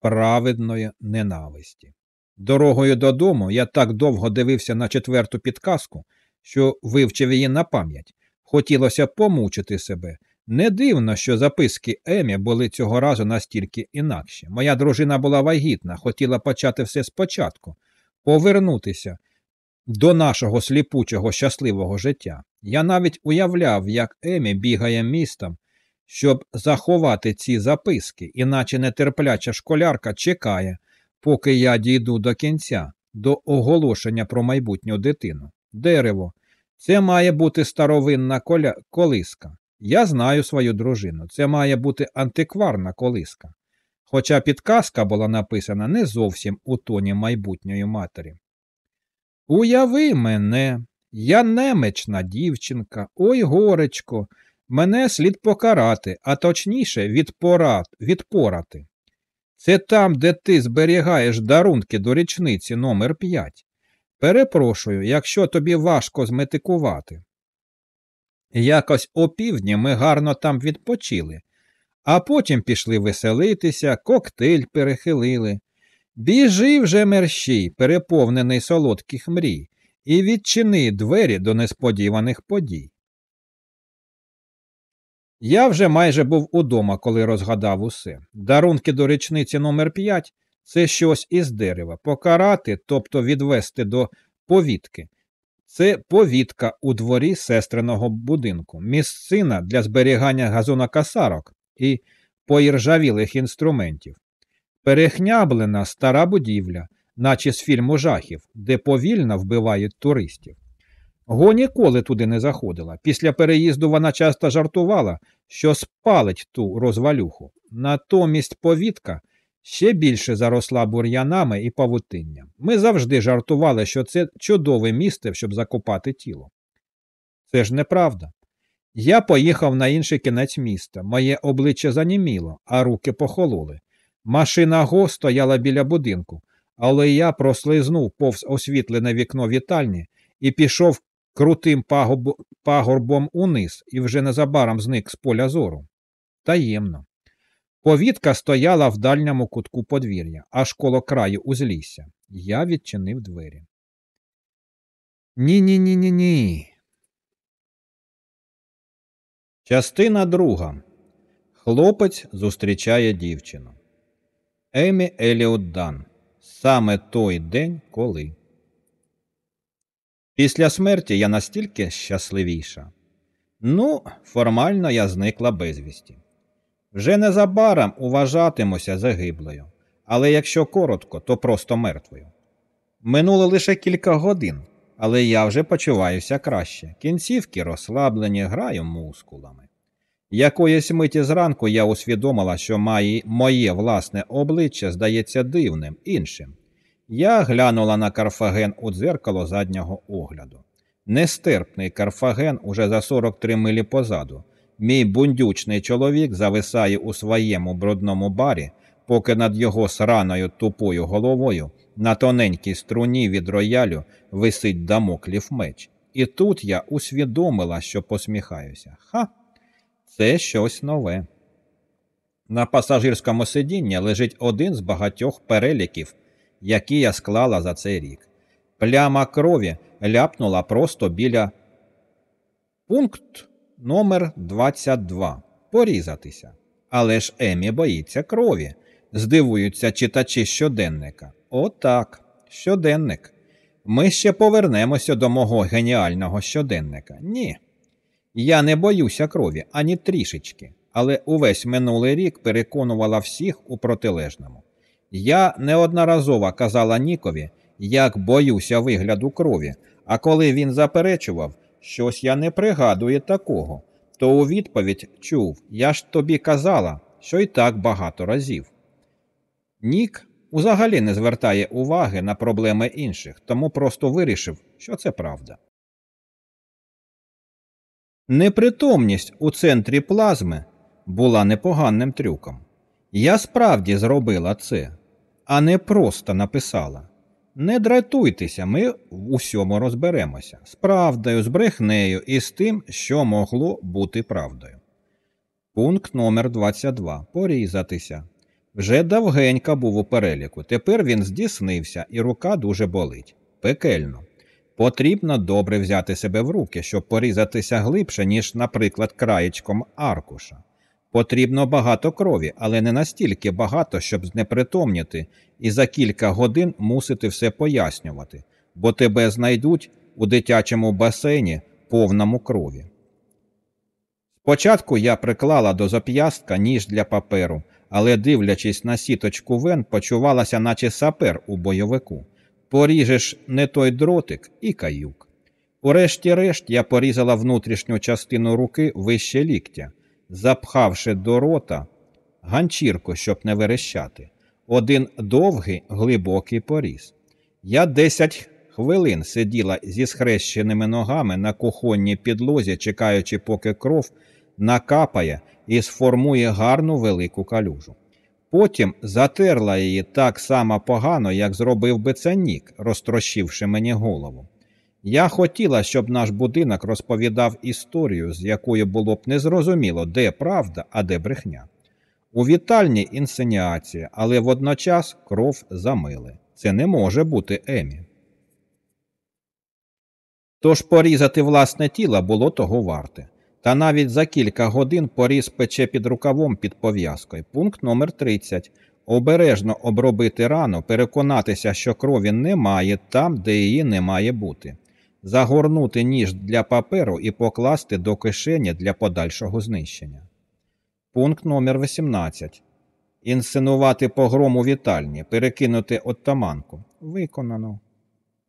праведної ненависті. Дорогою додому я так довго дивився на четверту підказку, що вивчив її на пам'ять. Хотілося помучити себе. Не дивно, що записки Емі були цього разу настільки інакші. Моя дружина була вагітна, хотіла почати все спочатку, повернутися, до нашого сліпучого щасливого життя. Я навіть уявляв, як Емі бігає містом, щоб заховати ці записки, іначе нетерпляча школярка чекає, поки я дійду до кінця, до оголошення про майбутню дитину. Дерево. Це має бути старовинна коля... колиска. Я знаю свою дружину. Це має бути антикварна колиска. Хоча підказка була написана не зовсім у тоні майбутньої матері. Уяви мене, я немечна дівчинка, ой горечко, мене слід покарати, а точніше відпорат, відпорати. Це там, де ти зберігаєш дарунки до річниці номер 5 Перепрошую, якщо тобі важко зметикувати. Якось опівдні ми гарно там відпочили, а потім пішли веселитися, коктейль перехилили. Біжи вже мерщій, переповнений солодких мрій, і відчини двері до несподіваних подій. Я вже майже був удома, коли розгадав усе. Дарунки до річниці номер 5 це щось із дерева. Покарати, тобто відвести до повітки. Це повітка у дворі сестриного будинку, місцина для зберігання газонокасарок і поіржавілих інструментів. Перехняблена стара будівля, наче з фільму жахів, де повільно вбивають туристів. Го ніколи туди не заходила. Після переїзду вона часто жартувала, що спалить ту розвалюху. Натомість повітка ще більше заросла бур'янами і павутинням. Ми завжди жартували, що це чудове місце, щоб закопати тіло. Це ж неправда. Я поїхав на інший кінець міста. Моє обличчя заніміло, а руки похололи. Машина Го стояла біля будинку, але я прослизнув повз освітлене вікно вітальні і пішов крутим пагорб... пагорбом униз і вже незабаром зник з поля зору. Таємно. Повітка стояла в дальньому кутку подвір'я, аж коло краю узлісся. Я відчинив двері. Ні, ні, ні, ні, ні. Частина друга. Хлопець зустрічає дівчину. Емі Еліот Дан. Саме той день, коли. Після смерті я настільки щасливіша. Ну, формально я зникла безвісті. Вже незабаром уважатимуся загиблою, але якщо коротко, то просто мертвою. Минуло лише кілька годин, але я вже почуваюся краще. Кінцівки розслаблені, граю мускулами. Якоїсь миті зранку я усвідомила, що має, моє власне обличчя здається дивним, іншим. Я глянула на Карфаген у дзеркало заднього огляду. Нестерпний Карфаген уже за 43 милі позаду. Мій бундючний чоловік зависає у своєму брудному барі, поки над його сраною тупою головою на тоненькій струні від роялю висить дамоклів меч. І тут я усвідомила, що посміхаюся. Ха! Це щось нове. На пасажирському сидінні лежить один з багатьох переліків, які я склала за цей рік. Пляма крові ляпнула просто біля пункт номер 22 Порізатися. Але ж Емі боїться крові, здивуються читачі щоденника. Отак, щоденник. Ми ще повернемося до мого геніального щоденника. Ні. Я не боюся крові ані трішечки, але увесь минулий рік переконувала всіх у протилежному. Я неодноразово казала Нікові, як боюся вигляду крові, а коли він заперечував, щось я не пригадую такого, то у відповідь чув Я ж тобі казала, що й так багато разів. Нік взагалі не звертає уваги на проблеми інших, тому просто вирішив, що це правда. Непритомність у центрі плазми була непоганим трюком. Я справді зробила це, а не просто написала. Не дратуйтеся, ми в усьому розберемося з правдою, з брехнею і з тим, що могло бути правдою. Пункт номер 22 Порізатися. Вже давгенька був у переліку. Тепер він здійснився, і рука дуже болить. Пекельно. Потрібно добре взяти себе в руки, щоб порізатися глибше, ніж, наприклад, краєчком аркуша. Потрібно багато крові, але не настільки багато, щоб знепритомніти і за кілька годин мусити все пояснювати, бо тебе знайдуть у дитячому басейні повному крові. Спочатку я приклала до зап'ястка ніж для паперу, але, дивлячись на сіточку вен, почувалася, наче сапер у бойовику. Поріжеш не той дротик і каюк. Урешті-решт я порізала внутрішню частину руки вище ліктя, запхавши до рота ганчірку, щоб не верещати. Один довгий глибокий поріз. Я десять хвилин сиділа зі схрещеними ногами на кухонній підлозі, чекаючи, поки кров накапає і сформує гарну велику калюжу. Потім затерла її так само погано, як зробив би це нік, розтрощивши мені голову. Я хотіла, щоб наш будинок розповідав історію, з якою було б незрозуміло, де правда, а де брехня. У вітальні інсценіація, але водночас кров замили. Це не може бути Емі. Тож порізати власне тіло було того варте. Та навіть за кілька годин поріз пече під рукавом під пов'язкою. Пункт номер 30. Обережно обробити рану, переконатися, що крові немає там, де її не має бути. Загорнути ніж для паперу і покласти до кишені для подальшого знищення. Пункт номер 18. Інсценувати погром у вітальні, перекинути оттаманку. Виконано.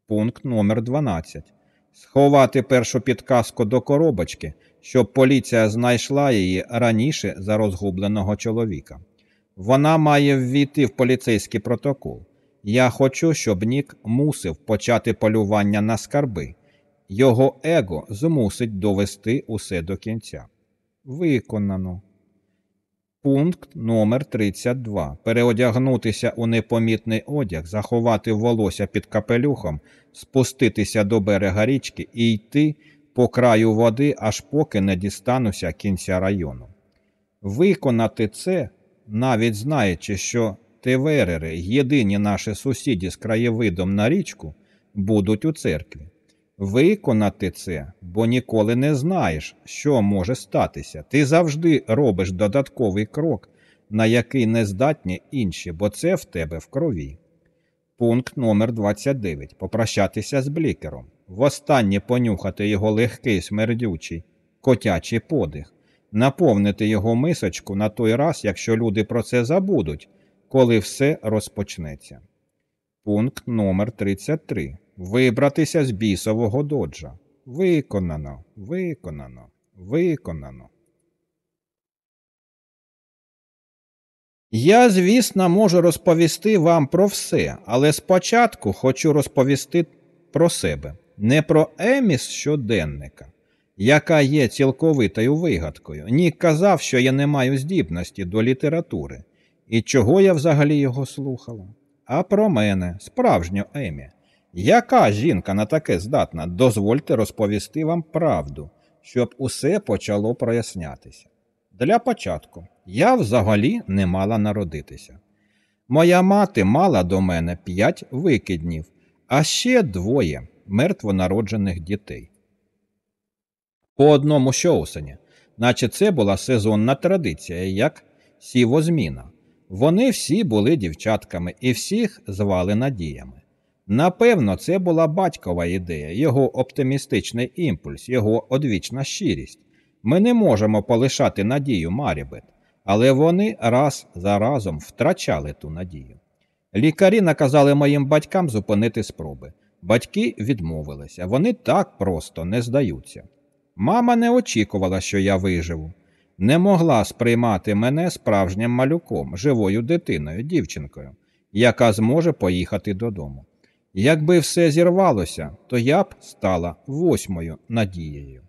Пункт номер 12. Сховати першу підказку до коробочки, щоб поліція знайшла її раніше за розгубленого чоловіка. Вона має ввійти в поліцейський протокол. Я хочу, щоб Нік мусив почати полювання на скарби. Його его змусить довести усе до кінця. Виконано. Пункт номер 32. Переодягнутися у непомітний одяг, заховати волосся під капелюхом, спуститися до берега річки і йти по краю води, аж поки не дістануся кінця району. Виконати це, навіть знаючи, що теверери, єдині наші сусіді з краєвидом на річку, будуть у церкві. Виконати це, бо ніколи не знаєш, що може статися. Ти завжди робиш додатковий крок, на який не здатні інші, бо це в тебе в крові. Пункт номер 29. Попрощатися з блікером. Востаннє понюхати його легкий смердючий, котячий подих, наповнити його мисочку на той раз, якщо люди про це забудуть, коли все розпочнеться. Пункт номер 33. Вибратися з бісового доджа. Виконано, виконано, виконано. Я, звісно, можу розповісти вам про все, але спочатку хочу розповісти про себе, не про Еміс щоденника, яка є цілковитою вигадкою. Нік казав, що я не маю здібності до літератури, і чого я взагалі його слухала. А про мене, справжню Емі. Яка жінка на таке здатна? Дозвольте розповісти вам правду, щоб усе почало прояснятися. Для початку я взагалі не мала народитися. Моя мати мала до мене п'ять викиднів, а ще двоє мертвонароджених дітей. По одному щоусені, наче це була сезонна традиція, як сівозміна. Вони всі були дівчатками і всіх звали надіями. Напевно, це була батькова ідея, його оптимістичний імпульс, його одвічна щирість. Ми не можемо полишати надію Марібет, але вони раз за разом втрачали ту надію. Лікарі наказали моїм батькам зупинити спроби. Батьки відмовилися, вони так просто не здаються. Мама не очікувала, що я виживу, не могла сприймати мене справжнім малюком, живою дитиною, дівчинкою, яка зможе поїхати додому. Якби все зірвалося, то я б стала восьмою надією.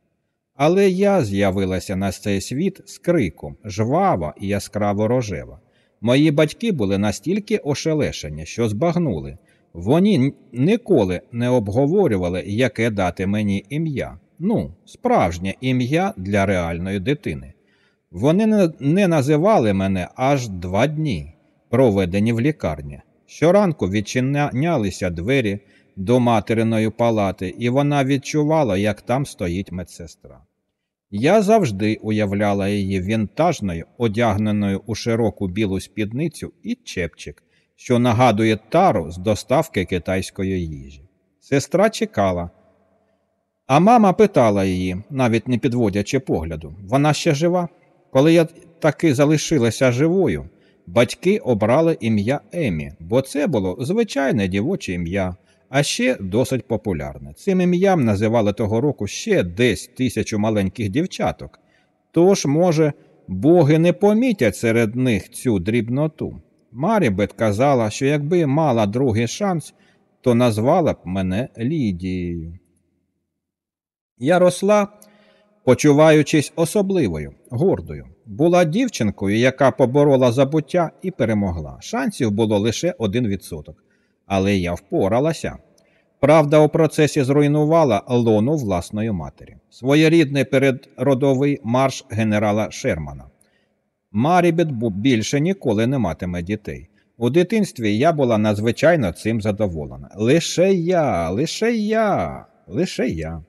Але я з'явилася на цей світ з криком, жвава і яскраво рожева. Мої батьки були настільки ошелешені, що збагнули. Вони ніколи не обговорювали, яке дати мені ім'я. Ну, справжнє ім'я для реальної дитини. Вони не називали мене аж два дні, проведені в лікарні. Щоранку відчинялися двері до материної палати, і вона відчувала, як там стоїть медсестра. Я завжди уявляла її вінтажною, одягненою у широку білу спідницю і чепчик, що нагадує тару з доставки китайської їжі. Сестра чекала, а мама питала її, навіть не підводячи погляду, вона ще жива? Коли я таки залишилася живою, батьки обрали ім'я Емі, бо це було звичайне дівоче ім'я, а ще досить популярне. Цим ім'ям називали того року ще десь тисячу маленьких дівчаток. Тож, може, боги не помітять серед них цю дрібноту. Марібет казала, що якби мала другий шанс, то назвала б мене Лідією. Я росла, почуваючись особливою, гордою. Була дівчинкою, яка поборола забуття і перемогла. Шансів було лише один відсоток. Але я впоралася. Правда, у процесі зруйнувала лону власної матері, своєрідний передродовий марш генерала Шермана. Марібет більше ніколи не матиме дітей. У дитинстві я була надзвичайно цим задоволена. Лише я, лише я, лише я.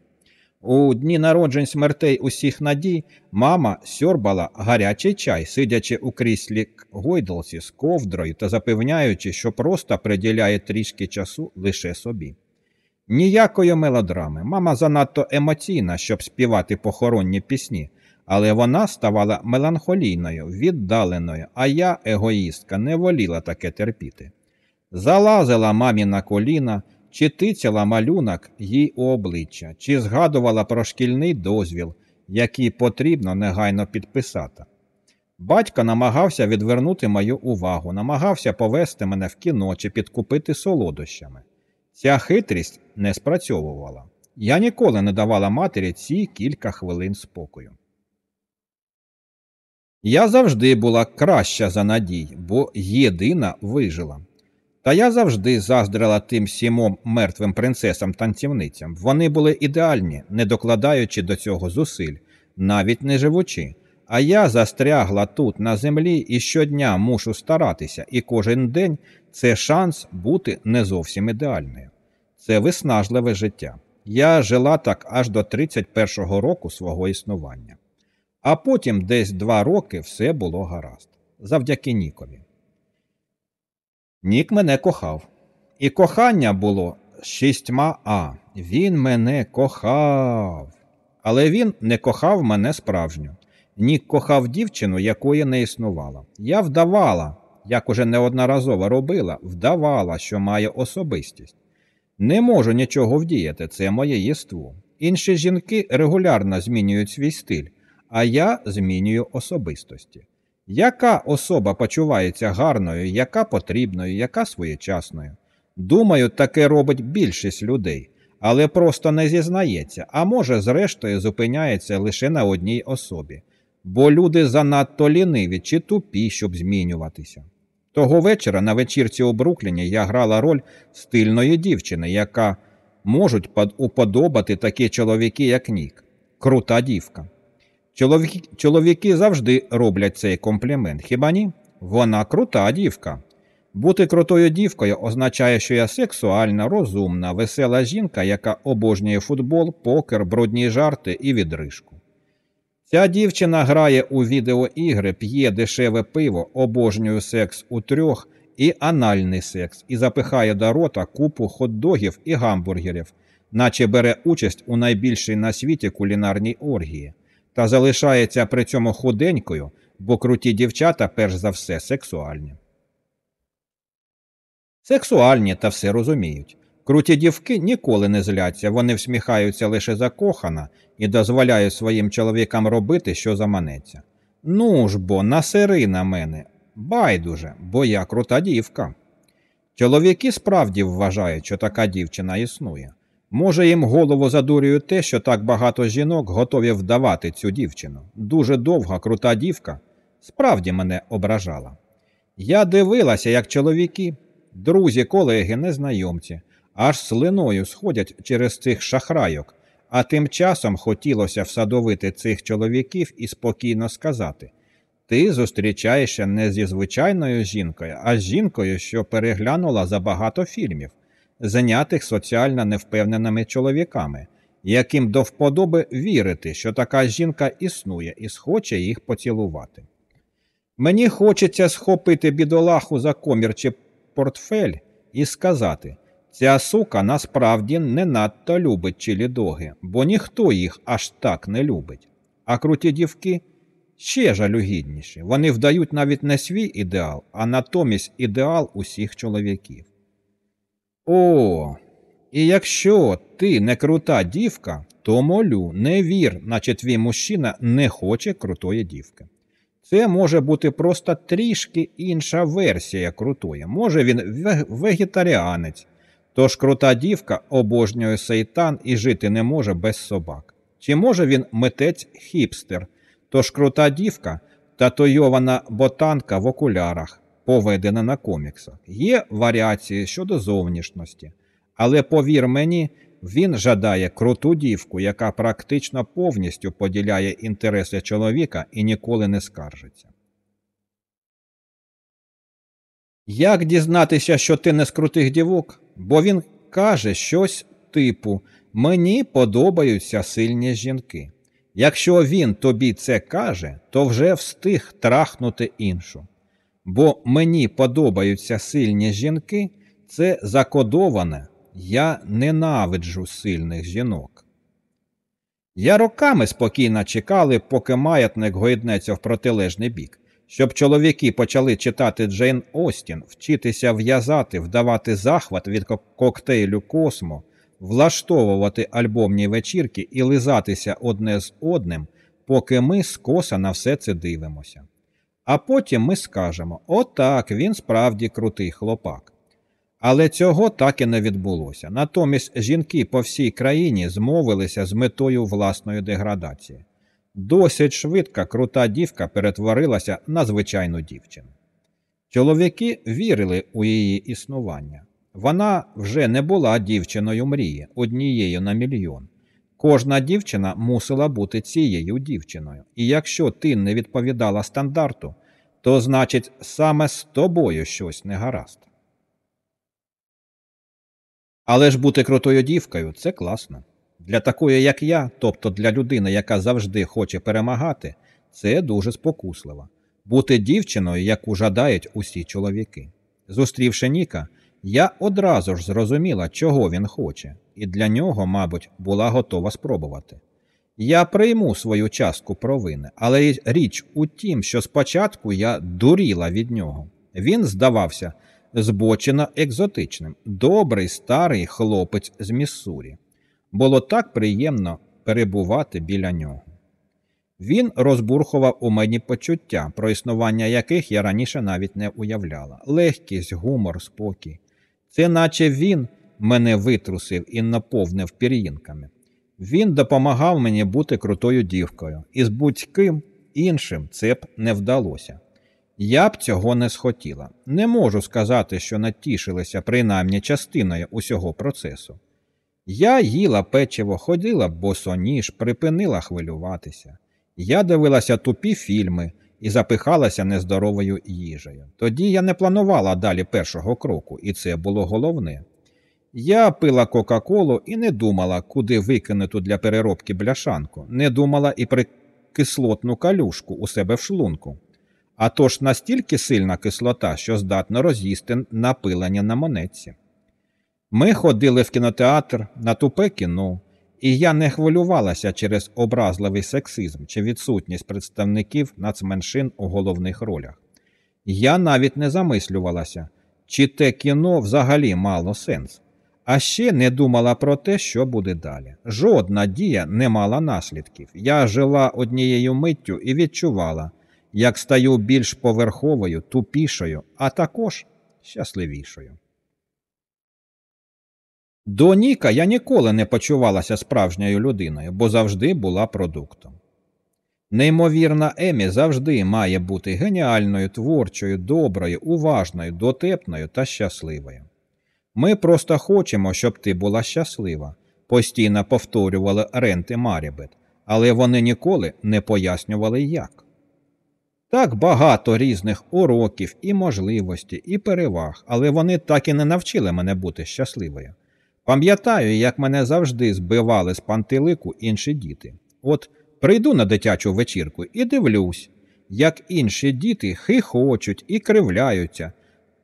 У дні народжень смертей усіх надій мама сьорбала гарячий чай, сидячи у кріслі гойдалці з ковдрою та запевняючи, що просто приділяє трішки часу лише собі. Ніякої мелодрами. Мама занадто емоційна, щоб співати похоронні пісні, але вона ставала меланхолійною, віддаленою, а я, егоїстка, не воліла таке терпіти. Залазила мамі на коліна, чи тицяла малюнок їй у обличчя, чи згадувала про шкільний дозвіл, який потрібно негайно підписати. Батько намагався відвернути мою увагу, намагався повести мене в кіно чи підкупити солодощами. Ця хитрість не спрацьовувала. Я ніколи не давала матері ці кілька хвилин спокою. Я завжди була краща за надій, бо єдина вижила. Та я завжди заздрила тим сімом мертвим принцесам танцівницям. Вони були ідеальні, не докладаючи до цього зусиль, навіть не живучи. А я застрягла тут на землі і щодня мушу старатися, і кожен день це шанс бути не зовсім ідеальною. Це виснажливе життя. Я жила так аж до 31-го року свого існування. А потім десь два роки все було гаразд. Завдяки Нікові. Нік мене кохав. І кохання було шістьма А. Він мене кохав. Але він не кохав мене справжню. Нік кохав дівчину, якої не існувало. Я вдавала, як уже неодноразово робила, вдавала, що має особистість. Не можу нічого вдіяти, це моє єство. Інші жінки регулярно змінюють свій стиль, а я змінюю особистості. Яка особа почувається гарною, яка потрібною, яка своєчасною? Думаю, таке робить більшість людей, але просто не зізнається, а може, зрештою, зупиняється лише на одній особі, бо люди занадто ліниві чи тупі, щоб змінюватися. Того вечора на вечірці у Брукліні я грала роль стильної дівчини, яка можуть уподобати такі чоловіки, як Нік. Крута дівка. Чоловіки, чоловіки завжди роблять цей комплімент. Хіба ні? Вона крута дівка. Бути крутою дівкою означає, що я сексуальна, розумна, весела жінка, яка обожнює футбол, покер, брудні жарти і відрижку. Ця дівчина грає у відеоігри, п'є дешеве пиво, обожнює секс у трьох і анальний секс, і запихає до рота купу хот-догів і гамбургерів, наче бере участь у найбільшій на світі кулінарній оргії та залишається при цьому худенькою, бо круті дівчата, перш за все, сексуальні. Сексуальні та все розуміють. Круті дівки ніколи не зляться, вони всміхаються лише закохана і дозволяють своїм чоловікам робити, що заманеться. Ну ж бо, насери на мене, байдуже, бо я крута дівка. Чоловіки справді вважають, що така дівчина існує. Може, їм голову задурює те, що так багато жінок готові вдавати цю дівчину. Дуже довга, крута дівка, справді мене ображала. Я дивилася, як чоловіки, друзі, колеги, незнайомці, аж слиною сходять через цих шахрайок, а тим часом хотілося всадовити цих чоловіків і спокійно сказати ти зустрічаєшся не зі звичайною жінкою, а з жінкою, що переглянула за багато фільмів зайнятих соціально невпевненими чоловіками, яким до вподоби вірити, що така жінка існує і схоче їх поцілувати. Мені хочеться схопити бідолаху за комір чи портфель і сказати ця сука насправді не надто любить чилідоги, бо ніхто їх аж так не любить. А круті дівки ще жалюгідніші. Вони вдають навіть не свій ідеал, а натомість ідеал усіх чоловіків. О, і якщо ти не крута дівка, то молю, не вір, наче твій мужчина не хоче крутої дівки. Це може бути просто трішки інша версія крутої. Може він вегетаріанець, тож крута дівка обожнює сейтан і жити не може без собак. Чи може він митець хіпстер, тож крута дівка татуйована ботанка в окулярах, поведена на коміксах. Є варіації щодо зовнішності, але повір мені, він жадає круту дівку, яка практично повністю поділяє інтереси чоловіка і ніколи не скаржиться. Як дізнатися, що ти не з крутих дівок? Бо він каже щось типу Мені подобаються сильні жінки. Якщо він тобі це каже, то вже встиг трахнути іншу бо мені подобаються сильні жінки, це закодоване я ненавиджу сильних жінок. Я роками спокійно чекали, поки маятник гойднеться в протилежний бік, щоб чоловіки почали читати Джейн Остін, вчитися в'язати, вдавати захват від коктейлю Космо, влаштовувати альбомні вечірки і лизатися одне з одним, поки ми скоса на все це дивимося. А потім ми скажемо отак, він справді крутий хлопак. Але цього так і не відбулося. Натомість жінки по всій країні змовилися з метою власної деградації. Досить швидко крута дівка перетворилася на звичайну дівчину. Чоловіки вірили у її існування. Вона вже не була дівчиною мрії, однією на мільйон. Кожна дівчина мусила бути цією дівчиною, і якщо ти не відповідала стандарту, то значить саме з тобою щось не гаразд. Але ж бути крутою дівкою це класно. Для такої, як я, тобто для людини, яка завжди хоче перемагати, це дуже спокусливо. Бути дівчиною, яку жадають усі чоловіки. Зустрівши Ніка, я одразу ж зрозуміла, чого він хоче, і для нього, мабуть, була готова спробувати. Я прийму свою частку провини, але річ у тім, що спочатку я дуріла від нього. Він здавався збочено екзотичним, добрий старий хлопець з Міссурі. Було так приємно перебувати біля нього. Він розбурхував у мені почуття, про існування яких я раніше навіть не уявляла. Легкість, гумор, спокій. Це наче він мене витрусив і наповнив пір'їнками. Він допомагав мені бути крутою дівкою, і з будь-ким іншим це б не вдалося. Я б цього не схотіла. Не можу сказати, що натішилася принаймні частиною усього процесу. Я їла печиво, ходила босоніж, припинила хвилюватися. Я дивилася тупі фільми і запихалася нездоровою їжею. Тоді я не планувала далі першого кроку, і це було головне. Я пила Кока-Колу і не думала, куди викинути для переробки бляшанку, не думала і про кислотну калюшку у себе в шлунку. А то ж настільки сильна кислота, що здатна роз'їсти напилення на монетці. Ми ходили в кінотеатр на тупе кіно, і я не хвилювалася через образливий сексизм чи відсутність представників нацменшин у головних ролях. Я навіть не замислювалася, чи те кіно взагалі мало сенс, а ще не думала про те, що буде далі. Жодна дія не мала наслідків. Я жила однією миттю і відчувала, як стаю більш поверховою, тупішою, а також щасливішою. До Ніка я ніколи не почувалася справжньою людиною, бо завжди була продуктом. Неймовірна Емі завжди має бути геніальною, творчою, доброю, уважною, дотепною та щасливою. Ми просто хочемо, щоб ти була щаслива, постійно повторювали Рент і Марібет, але вони ніколи не пояснювали як. Так багато різних уроків і можливостей, і переваг, але вони так і не навчили мене бути щасливою. Пам'ятаю, як мене завжди збивали з пантелику інші діти. От прийду на дитячу вечірку і дивлюсь, як інші діти хихочуть і кривляються,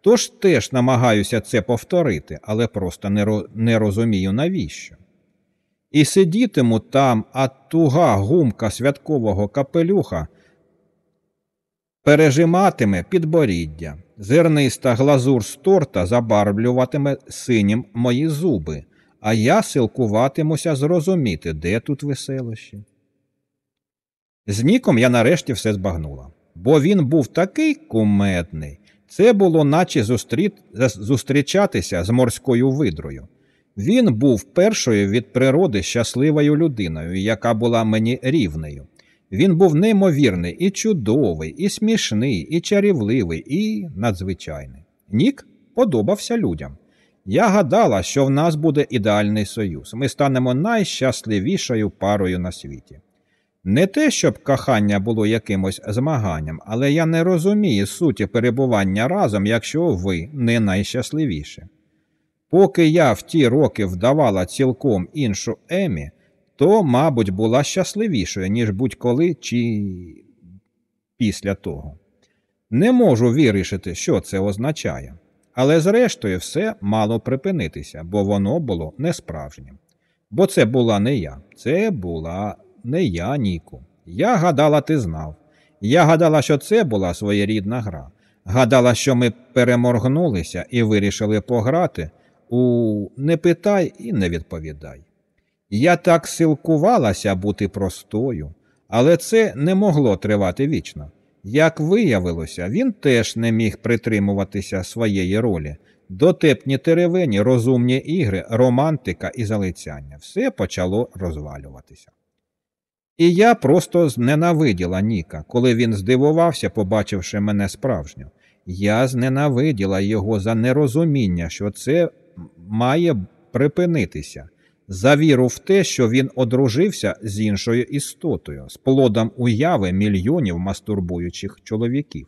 тож теж намагаюся це повторити, але просто не, ро... не розумію навіщо. І сидітиму там, а туга гумка святкового капелюха пережиматиме підборіддя. Зерниста глазур з торта забарвлюватиме синім мої зуби, а я силкуватимуся зрозуміти, де тут веселощі. З Ніком я нарешті все збагнула, бо він був такий кумедний. Це було наче зустріт... зустрічатися з морською видрою. Він був першою від природи щасливою людиною, яка була мені рівнею. Він був неймовірний, і чудовий, і смішний, і чарівливий, і надзвичайний. Нік подобався людям. Я гадала, що в нас буде ідеальний союз. Ми станемо найщасливішою парою на світі. Не те, щоб кохання було якимось змаганням, але я не розумію суті перебування разом, якщо ви не найщасливіші. Поки я в ті роки вдавала цілком іншу Емі, то, мабуть, була щасливішою, ніж будь-коли чи після того. Не можу вирішити, що це означає, але зрештою все мало припинитися, бо воно було несправжнім. Бо це була не я, це була не я, Ніку. Я гадала, ти знав. Я гадала, що це була своєрідна гра. Гадала, що ми переморгнулися і вирішили пограти у не питай і не відповідай. Я так силкувалася бути простою, але це не могло тривати вічно. Як виявилося, він теж не міг притримуватися своєї ролі. Дотепні теревені, розумні ігри, романтика і залицяння все почало розвалюватися. І я просто зненавиділа Ніка, коли він здивувався, побачивши мене справжню. Я зненавиділа його за нерозуміння, що це має припинитися, за віру в те, що він одружився з іншою істотою, з плодом уяви мільйонів мастурбуючих чоловіків.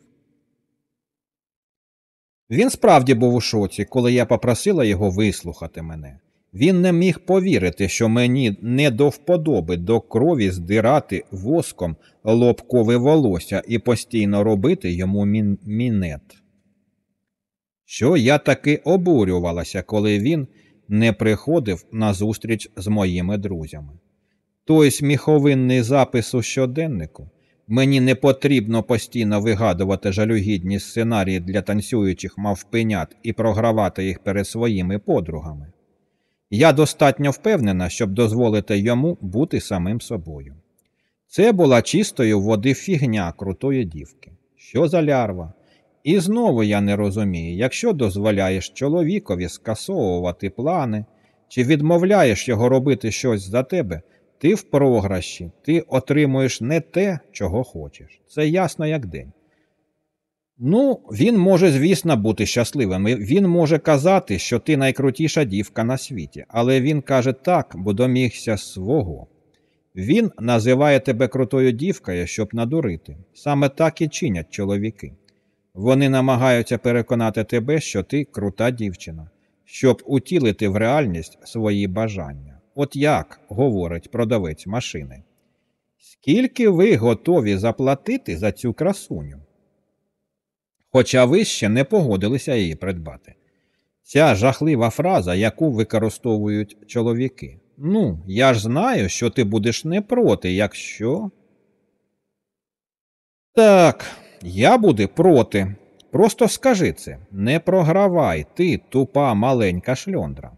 Він справді був у шоці, коли я попросила його вислухати мене. Він не міг повірити, що мені не до вподоби до крові здирати воском лобкове волосся і постійно робити йому мін мінет. Що я таки обурювалася, коли він не приходив на зустріч з моїми друзями. Той сміховинний запис у щоденнику мені не потрібно постійно вигадувати жалюгідні сценарії для танцюючих мавпенят і програвати їх перед своїми подругами. Я достатньо впевнена, щоб дозволити йому бути самим собою. Це була чистою води фігня крутої дівки. Що за лярва? І знову я не розумію, якщо дозволяєш чоловікові скасовувати плани чи відмовляєш його робити щось за тебе, ти в програші, ти отримуєш не те, чого хочеш. Це ясно як день. Ну, він може, звісно, бути щасливим. Він може казати, що ти найкрутіша дівка на світі, але він каже так, бо домігся свого. Він називає тебе крутою дівкою, щоб надурити. Саме так і чинять чоловіки. Вони намагаються переконати тебе, що ти крута дівчина, щоб утілити в реальність свої бажання. От як говорить продавець машини. Скільки ви готові заплатити за цю красуню? Хоча ви ще не погодилися її придбати. Ця жахлива фраза, яку використовують чоловіки. Ну, я ж знаю, що ти будеш не проти, якщо. Так, я буду проти. Просто скажи це, не програвай ти, тупа маленька шльондра.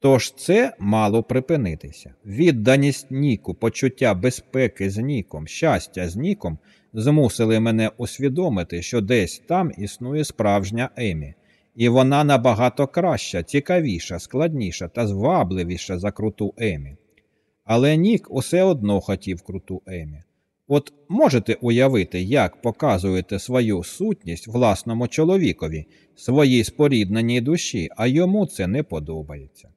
Тож це мало припинитися. Відданість Ніку, почуття безпеки з Ніком, щастя з Ніком змусили мене усвідомити, що десь там існує справжня Емі, і вона набагато краща, цікавіша, складніша та звабливіша за круту Емі. Але Нік усе одно хотів круту Емі. От можете уявити, як показуєте свою сутність власному чоловікові, своїй спорідненій душі, а йому це не подобається.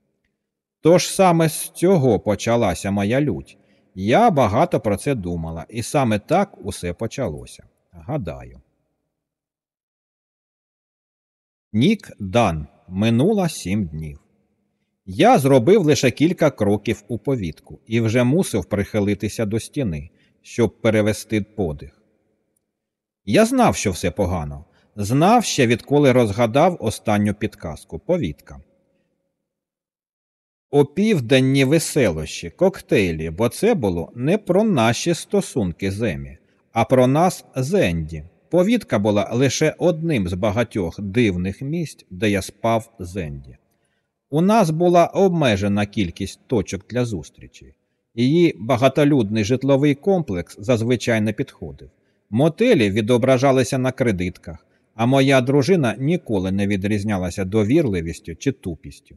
Тож саме з цього почалася моя лють. Я багато про це думала, і саме так усе почалося. Гадаю. Нік Дан. Минуло сім днів. Я зробив лише кілька кроків у повітку і вже мусив прихилитися до стіни, щоб перевести подих. Я знав, що все погано. Знав ще, відколи розгадав останню підказку повітка опівденні веселощі, коктейлі, бо це було не про наші стосунки з Емі, а про нас з Енді. Повідка була лише одним з багатьох дивних місць, де я спав з Енді. У нас була обмежена кількість точок для зустрічі. Її багатолюдний житловий комплекс зазвичай не підходив. Мотелі відображалися на кредитках, а моя дружина ніколи не відрізнялася довірливістю чи тупістю.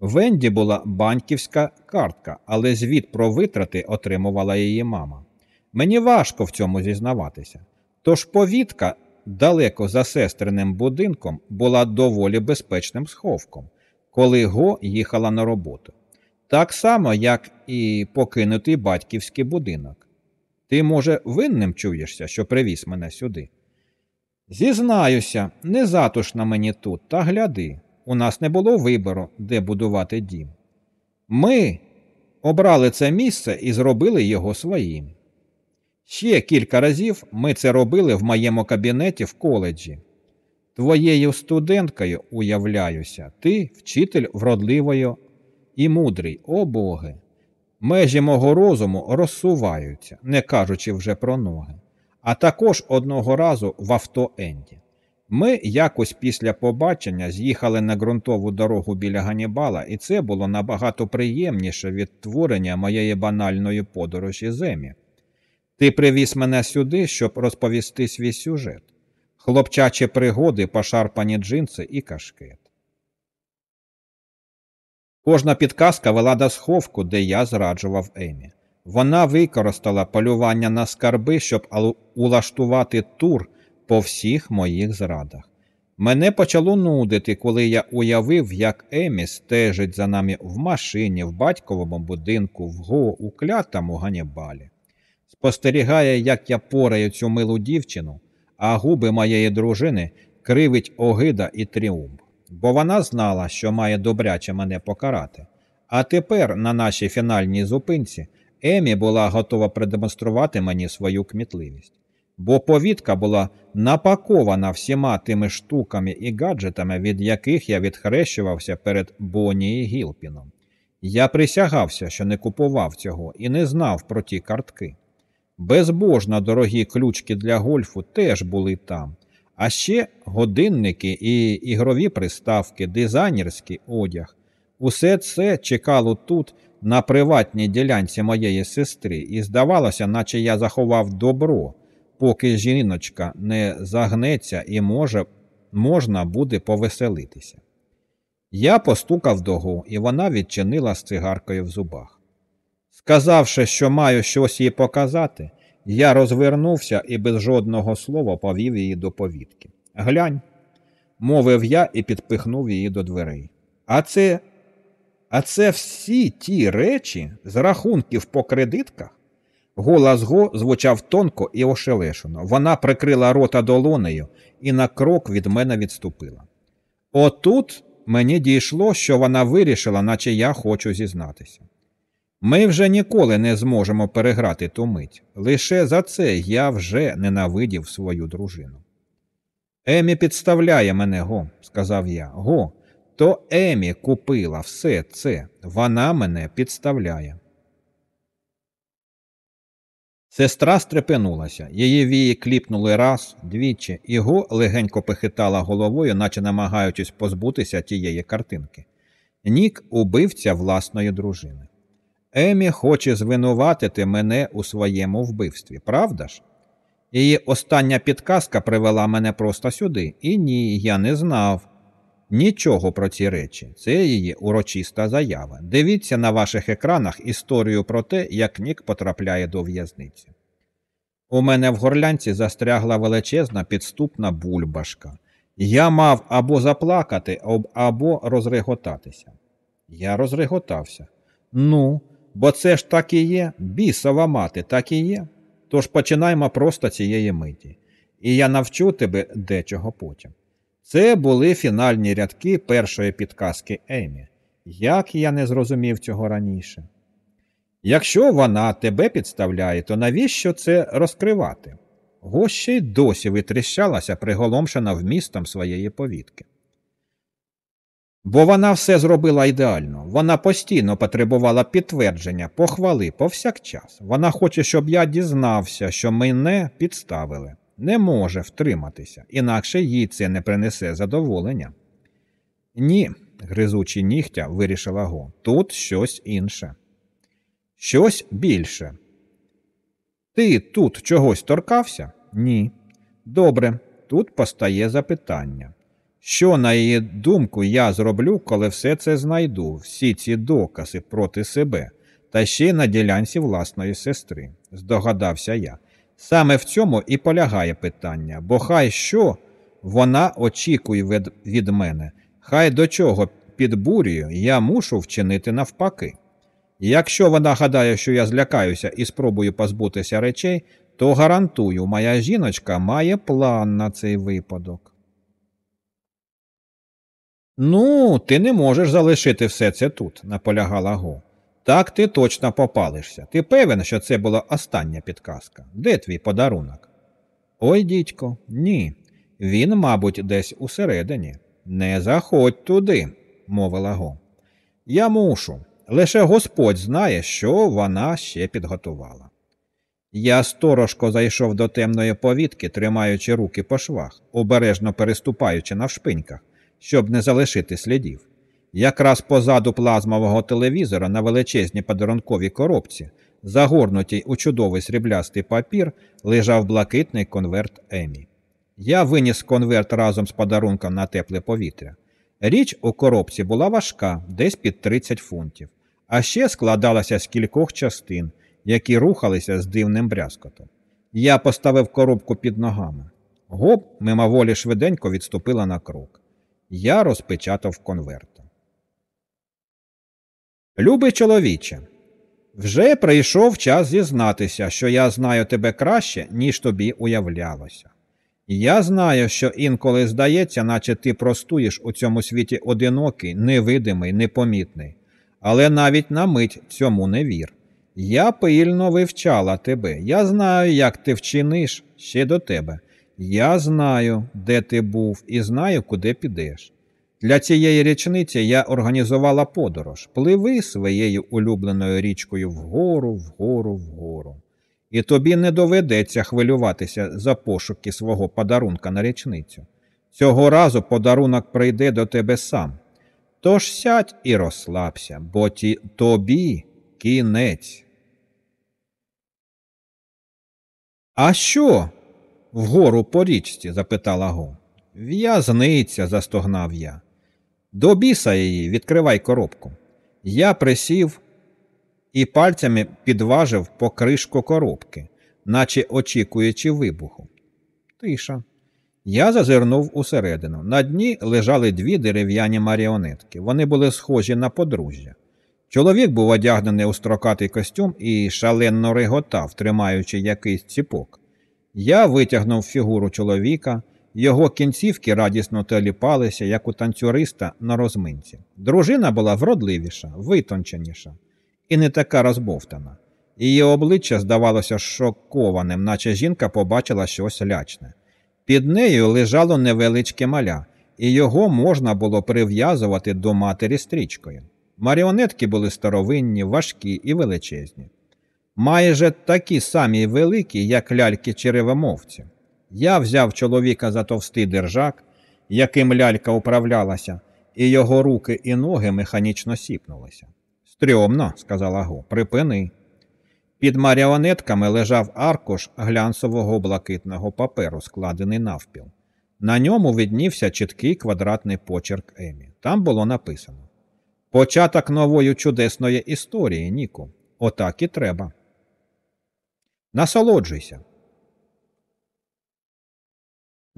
В Енді була банківська картка, але звіт про витрати отримувала її мама. Мені важко в цьому зізнаватися. Тож повітка далеко за сестриним будинком була доволі безпечним сховком, коли Го їхала на роботу. Так само, як і покинутий батьківський будинок. Ти, може, винним чуєшся, що привіз мене сюди? Зізнаюся, не затушно мені тут, та гляди. У нас не було вибору, де будувати дім. Ми обрали це місце і зробили його своїм. Ще кілька разів ми це робили в моєму кабінеті в коледжі. Твоєю студенткою, уявляюся, ти вчитель вродливою і мудрий, о Боги. Межі мого розуму розсуваються, не кажучи вже про ноги, а також одного разу в авто Енді. Ми якось після побачення з'їхали на ґрунтову дорогу біля Ганібала, і це було набагато приємніше від творення моєї банальної подорожі земі. Ти привіз мене сюди, щоб розповісти свій сюжет, хлопчачі пригоди, пошарпані джинси і кашкет. Кожна підказка вела до сховку, де я зраджував Емі. Вона використала полювання на скарби, щоб улаштувати тур по всіх моїх зрадах. Мене почало нудити, коли я уявив, як Емі стежить за нами в машині, в батьковому будинку, в го у клятому Ганібалі. Спостерігає, як я пораю цю милу дівчину, а губи моєї дружини кривить огида і тріумф, бо вона знала, що має добряче мене покарати. А тепер, на нашій фінальній зупинці, Емі була готова продемонструвати мені свою кмітливість, бо повідка була напакована всіма тими штуками і гаджетами, від яких я відхрещувався перед Бонні і Гілпіном. Я присягався, що не купував цього і не знав про ті картки. Безбожно дорогі ключки для гольфу теж були там, а ще годинники і ігрові приставки, дизайнерський одяг. Усе це чекало тут, на приватній ділянці моєї сестри, і здавалося, наче я заховав добро, поки жіночка не загнеться і може, можна буде повеселитися. Я постукав догу, і вона відчинила з цигаркою в зубах. Сказавши, що маю щось їй показати, я розвернувся і без жодного слова повів її до повітки. Глянь, мовив я і підпихнув її до дверей. А це а це всі ті речі з рахунків по кредитках. Голос Го звучав тонко і ошелешено. Вона прикрила рота долонею і на крок від мене відступила. Отут мені дійшло, що вона вирішила, наче я хочу зізнатися. Ми вже ніколи не зможемо переграти ту мить. Лише за це я вже ненавидів свою дружину. Емі підставляє мене, Го, сказав я. Го, то Емі купила все це, вона мене підставляє. Сестра стрепенулася, її вії кліпнули раз, двічі, і Го легенько похитала головою, наче намагаючись позбутися тієї картинки. Нік убивця власної дружини. Емі хоче звинуватити мене у своєму вбивстві, правда ж? Її остання підказка привела мене просто сюди, і ні, я не знав. Нічого про ці речі. Це її урочиста заява. Дивіться на ваших екранах історію про те, як Нік потрапляє до в'язниці. У мене в горлянці застрягла величезна підступна бульбашка. Я мав або заплакати, або розреготатися. Я розреготався. Ну, бо це ж так і є, бісова мати, так і є. Тож починаймо просто цієї миті, і я навчу тебе дечого потім. Це були фінальні рядки першої підказки Емі. Як я не зрозумів цього раніше? Якщо вона тебе підставляє, то навіщо це розкривати? Гоща й досі витріщалася, приголомшена вмістом своєї повідки. Бо вона все зробила ідеально, вона постійно потребувала підтвердження, похвали повсякчас. Вона хоче, щоб я дізнався, що мене підставили не може втриматися, інакше їй це не принесе задоволення. Ні, гризучи нігтя, вирішила Го, тут щось інше. Щось більше. Ти тут чогось торкався? Ні. Добре, тут постає запитання. Що, на її думку, я зроблю, коли все це знайду, всі ці докази проти себе, та ще й на ділянці власної сестри, здогадався я. Саме в цьому і полягає питання, бо хай що вона очікує від, від мене, хай до чого підбурюю, я мушу вчинити навпаки. Якщо вона гадає, що я злякаюся і спробую позбутися речей, то гарантую, моя жіночка має план на цей випадок. Ну, ти не можеш залишити все це тут, наполягала Го. Так ти точно попалишся. Ти певен, що це була остання підказка. Де твій подарунок? Ой, дідько, ні. Він, мабуть, десь усередині. Не заходь туди, мовила Го. Я мушу. Лише Господь знає, що вона ще підготувала. Я сторожко зайшов до темної повітки, тримаючи руки по швах, обережно переступаючи навшпиньках, щоб не залишити слідів. Якраз позаду плазмового телевізора на величезній подарунковій коробці, загорнутій у чудовий сріблястий папір, лежав блакитний конверт Емі. Я виніс конверт разом з подарунком на тепле повітря. Річ у коробці була важка, десь під 30 фунтів, а ще складалася з кількох частин, які рухалися з дивним брязкотом. Я поставив коробку під ногами. Гоп мимоволі швиденько відступила на крок. Я розпечатав конверта. Любий чоловіче, вже прийшов час зізнатися, що я знаю тебе краще, ніж тобі уявлялося. Я знаю, що інколи здається, наче ти простуєш у цьому світі одинокий, невидимий, непомітний, але навіть на мить цьому не вір. Я пильно вивчала тебе. Я знаю, як ти вчиниш ще до тебе. Я знаю, де ти був, і знаю, куди підеш. Для цієї річниці я організувала подорож, пливи своєю улюбленою річкою вгору, вгору, вгору. І тобі не доведеться хвилюватися за пошуки свого подарунка на річницю. Цього разу подарунок прийде до тебе сам. Тож сядь і розслабся, бо ті, тобі кінець. А що? Вгору по річці? запитала Го. В'язниця, застогнав я. До біса її, відкривай коробку. Я присів і пальцями підважив покришку коробки, наче очікуючи вибуху. Тиша. Я зазирнув усередину. На дні лежали дві дерев'яні маріонетки. Вони були схожі на подружжя. Чоловік був одягнений у строкатий костюм і шалено реготав, тримаючи якийсь ціпок. Я витягнув фігуру чоловіка, його кінцівки радісно теліпалися, як у танцюриста на розминці. Дружина була вродливіша, витонченіша і не така розбовтана. Її обличчя здавалося шокованим, наче жінка побачила щось лячне. Під нею лежало невеличке маля, і його можна було прив'язувати до матері стрічкою. Маріонетки були старовинні, важкі і величезні. Майже такі самі великі, як ляльки черевомовці. Я взяв чоловіка за товстий держак, яким лялька управлялася, і його руки і ноги механічно сіпнулися. Стрьомно, сказала Го, припини. Під маріонетками лежав аркуш глянцевого блакитного паперу, складений навпіл. На ньому виднівся чіткий квадратний почерк Емі. Там було написано Початок нової чудесної історії, Ніку. Отак і треба. Насолоджуйся.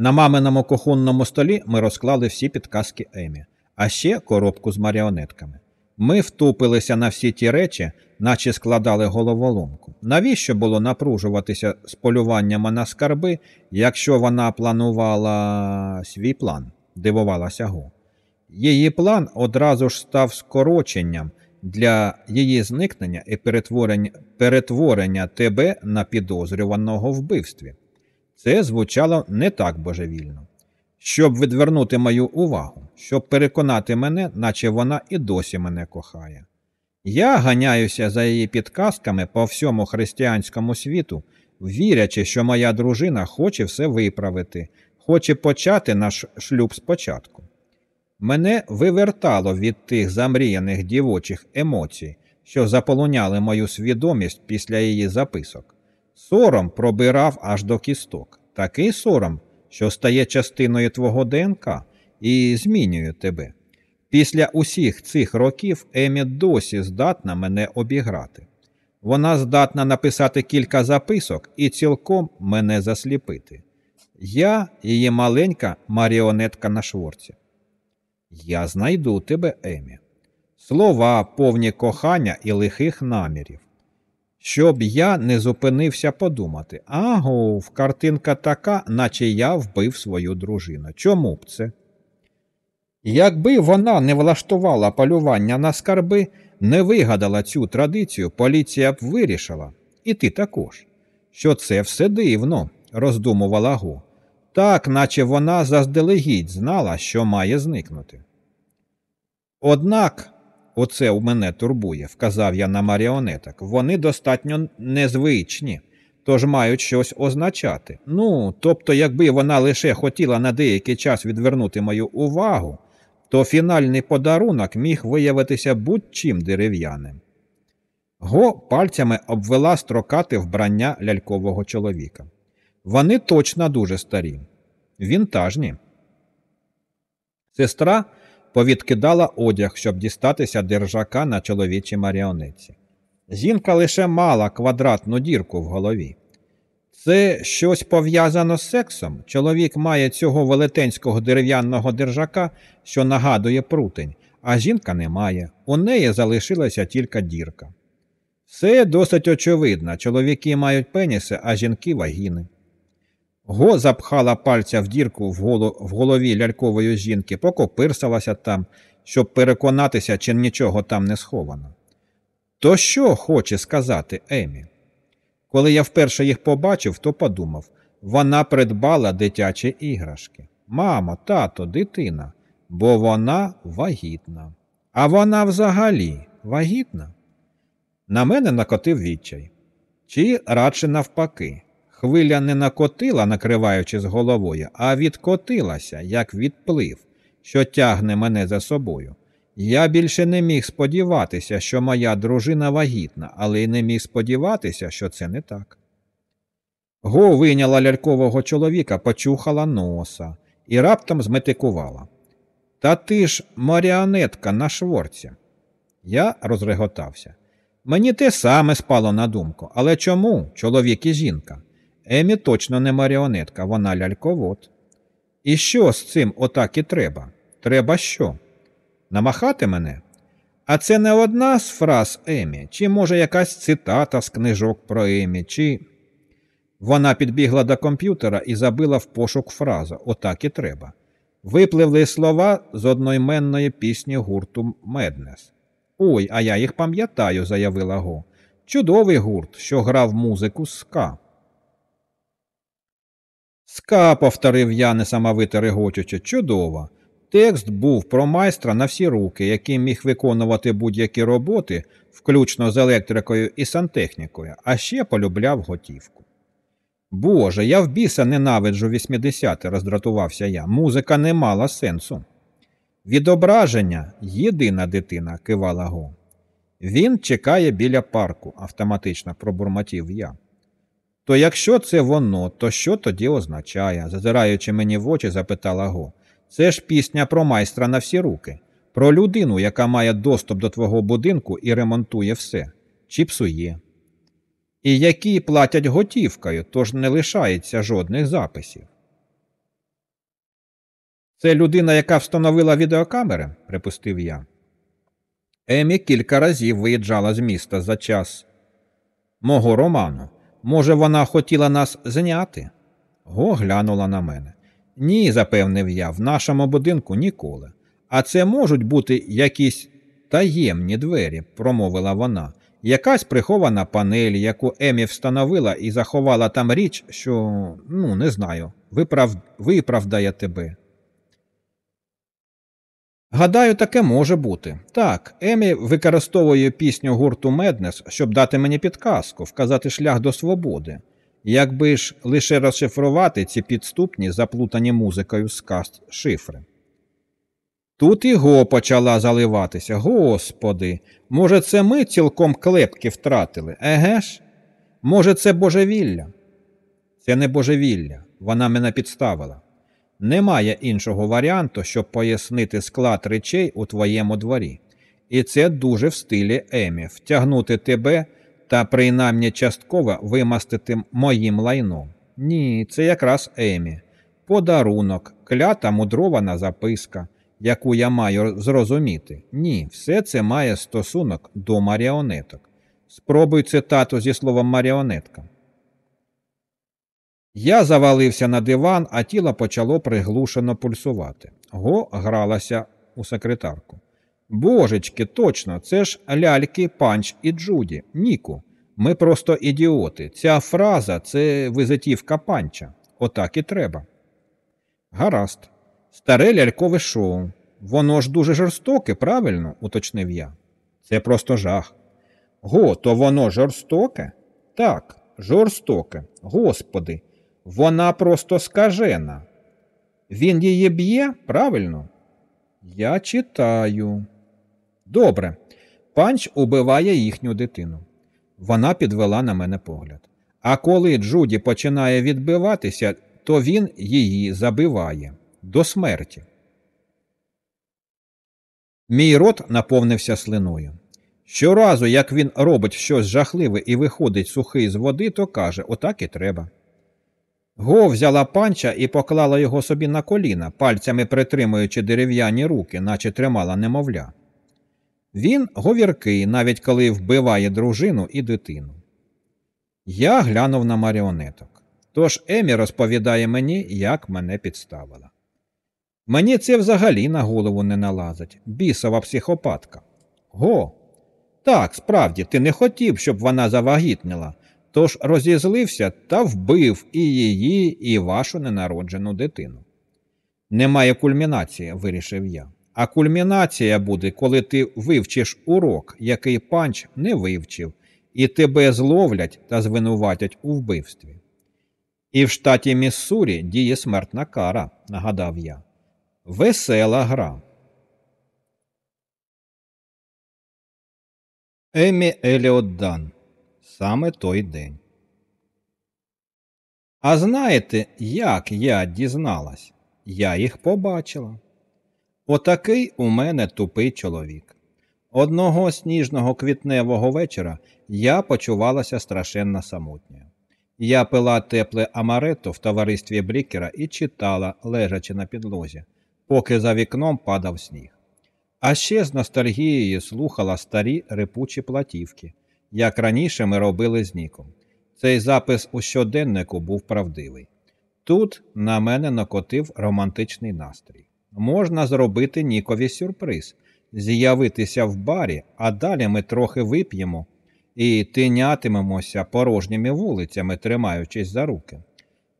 На маминому кухонному столі ми розклали всі підказки Емі, а ще коробку з маріонетками. Ми втупилися на всі ті речі, наче складали головоломку. Навіщо було напружуватися з полюваннями на скарби, якщо вона планувала свій план? дивувалася Гу. Її план одразу ж став скороченням для її зникнення і перетворення, перетворення тебе на підозрюваного вбивстві. Це звучало не так божевільно. Щоб відвернути мою увагу, щоб переконати мене, наче вона і досі мене кохає. Я ганяюся за її підказками по всьому християнському світу, вірячи, що моя дружина хоче все виправити, хоче почати наш шлюб спочатку. Мене вивертало від тих замріяних дівочих емоцій, що заполоняли мою свідомість після її записок. Сором пробирав аж до кісток, такий сором, що стає частиною твого ДНК і змінює тебе. Після усіх цих років Емі досі здатна мене обіграти. Вона здатна написати кілька записок і цілком мене засліпити. Я її маленька маріонетка на шворці. Я знайду тебе, Емі. Слова повні кохання і лихих намірів. Щоб я не зупинився подумати агов, картинка така, наче я вбив свою дружину. Чому б це? Якби вона не влаштувала полювання на скарби, не вигадала цю традицію, поліція б вирішила, і ти також, що це все дивно, роздумувала Гу так наче вона заздалегідь знала, що має зникнути. Однак, оце у мене турбує, вказав я на маріонеток, вони достатньо незвичні, тож мають щось означати. Ну, тобто, якби вона лише хотіла на деякий час відвернути мою увагу, то фінальний подарунок міг виявитися будь-чим дерев'яним. Го пальцями обвела строкати вбрання лялькового чоловіка. Вони точно дуже старі, вінтажні. Сестра повідкидала одяг, щоб дістатися держака на чоловічій маріонетці. Жінка лише мала квадратну дірку в голові. Це щось пов'язано з сексом. Чоловік має цього велетенського дерев'яного держака, що нагадує прутень, а жінка не має. У неї залишилася тільки дірка. Все досить очевидно. Чоловіки мають пеніси, а жінки вагіни. Го запхала пальця в дірку в, голові лялькової жінки, покопирсалася там, щоб переконатися, чи нічого там не сховано. То що хоче сказати Емі? Коли я вперше їх побачив, то подумав вона придбала дитячі іграшки. Мамо, тато, дитина, бо вона вагітна. А вона взагалі вагітна. На мене накотив відчай. Чи радше навпаки. Хвиля не накотила, накриваючи з головою, а відкотилася, як відплив, що тягне мене за собою. Я більше не міг сподіватися, що моя дружина вагітна, але й не міг сподіватися, що це не так. Го вийняла лялькового чоловіка, почухала носа і раптом зметикувала. Та ти ж маріонетка на шворці. Я розреготався. Мені те саме спало на думку, але чому чоловік і жінка? Емі точно не маріонетка, вона ляльковод. І що з цим отак і треба? Треба що? Намахати мене? А це не одна з фраз Емі, чи, може, якась цитата з книжок про Емі, чи. Вона підбігла до комп'ютера і забила в пошук фразу Отак і треба. Випливли слова з одноіменної пісні гурту Меднес. Ой, а я їх пам'ятаю, заявила Го. Чудовий гурт, що грав музику ска. Ска, повторив я, несамовито регочучи, чудово. Текст був про майстра на всі руки, який міг виконувати будь-які роботи, включно з електрикою і сантехнікою, а ще полюбляв готівку. Боже, я в біса ненавиджу 80-ти, роздратувався я. Музика не мала сенсу. Відображення єдина дитина, кивала Го. Він чекає біля парку, автоматично пробурмотів я. То якщо це воно, то що тоді означає? зазираючи мені в очі, запитала Го. Це ж пісня про майстра на всі руки, про людину, яка має доступ до твого будинку і ремонтує все, чи псує. І які платять готівкою, тож не лишається жодних записів. Це людина, яка встановила відеокамери, припустив я. Емі кілька разів виїжджала з міста за час мого роману. Може, вона хотіла нас зняти? Го глянула на мене. Ні, запевнив я, в нашому будинку ніколи. А це можуть бути якісь таємні двері, промовила вона. Якась прихована панель, яку Емі встановила і заховала там річ, що, ну, не знаю, виправ... виправдає тебе. Гадаю, таке може бути. Так, Емі використовує пісню гурту Меднес, щоб дати мені підказку, вказати шлях до свободи. Якби ж лише розшифрувати ці підступні, заплутані музикою сказ шифри. Тут і го почала заливатися. Господи, може, це ми цілком клепки втратили, еге ж? Може, це божевілля? Це не божевілля, вона мене підставила. Немає іншого варіанту, щоб пояснити склад речей у твоєму дворі. І це дуже в стилі Емі втягнути тебе та принаймні частково вимастити моїм лайном. Ні, це якраз Емі. Подарунок, клята мудрована записка, яку я маю зрозуміти. Ні, все це має стосунок до маріонеток. Спробуй цитату зі словом маріонетка. Я завалився на диван, а тіло почало приглушено пульсувати. Го гралася у секретарку. Божечки, точно, це ж ляльки, панч і Джуді, Ніку. Ми просто ідіоти. Ця фраза це визитівка панча. Отак і треба. Гаразд. Старе лялькове шоу. Воно ж дуже жорстоке, правильно? уточнив я. Це просто жах. Го, то воно жорстоке? Так, жорстоке. Господи, вона просто скажена. Він її б'є, правильно? Я читаю. Добре. Панч убиває їхню дитину. Вона підвела на мене погляд. А коли Джуді починає відбиватися, то він її забиває до смерті. Мій рот наповнився слиною. Щоразу, як він робить щось жахливе і виходить сухий з води, то каже отак і треба. Го взяла панча і поклала його собі на коліна, пальцями притримуючи дерев'яні руки, наче тримала немовля. Він говіркий, навіть коли вбиває дружину і дитину. Я глянув на маріонеток. Тож Емі розповідає мені, як мене підставила. Мені це взагалі на голову не налазить, бісова психопатка. Го. Так, справді, ти не хотів, щоб вона завагітніла, тож розізлився та вбив і її, і вашу ненароджену дитину. Немає кульмінації, вирішив я. А кульмінація буде, коли ти вивчиш урок, який панч не вивчив, і тебе зловлять та звинуватять у вбивстві. І в штаті Міссурі діє смертна кара, нагадав я. Весела гра. Емі Еліот Дан. Саме той день. А знаєте, як я дізналась? Я їх побачила. Отакий у мене тупий чоловік. Одного сніжного квітневого вечора я почувалася страшенно самотньою. Я пила тепле амаретто в товаристві Брікера і читала, лежачи на підлозі, поки за вікном падав сніг. А ще з ностальгією слухала старі репучі платівки, як раніше ми робили з Ніком. Цей запис у щоденнику був правдивий. Тут на мене накотив романтичний настрій. Можна зробити Нікові сюрприз, з'явитися в барі, а далі ми трохи вип'ємо і тинятимемося порожніми вулицями, тримаючись за руки.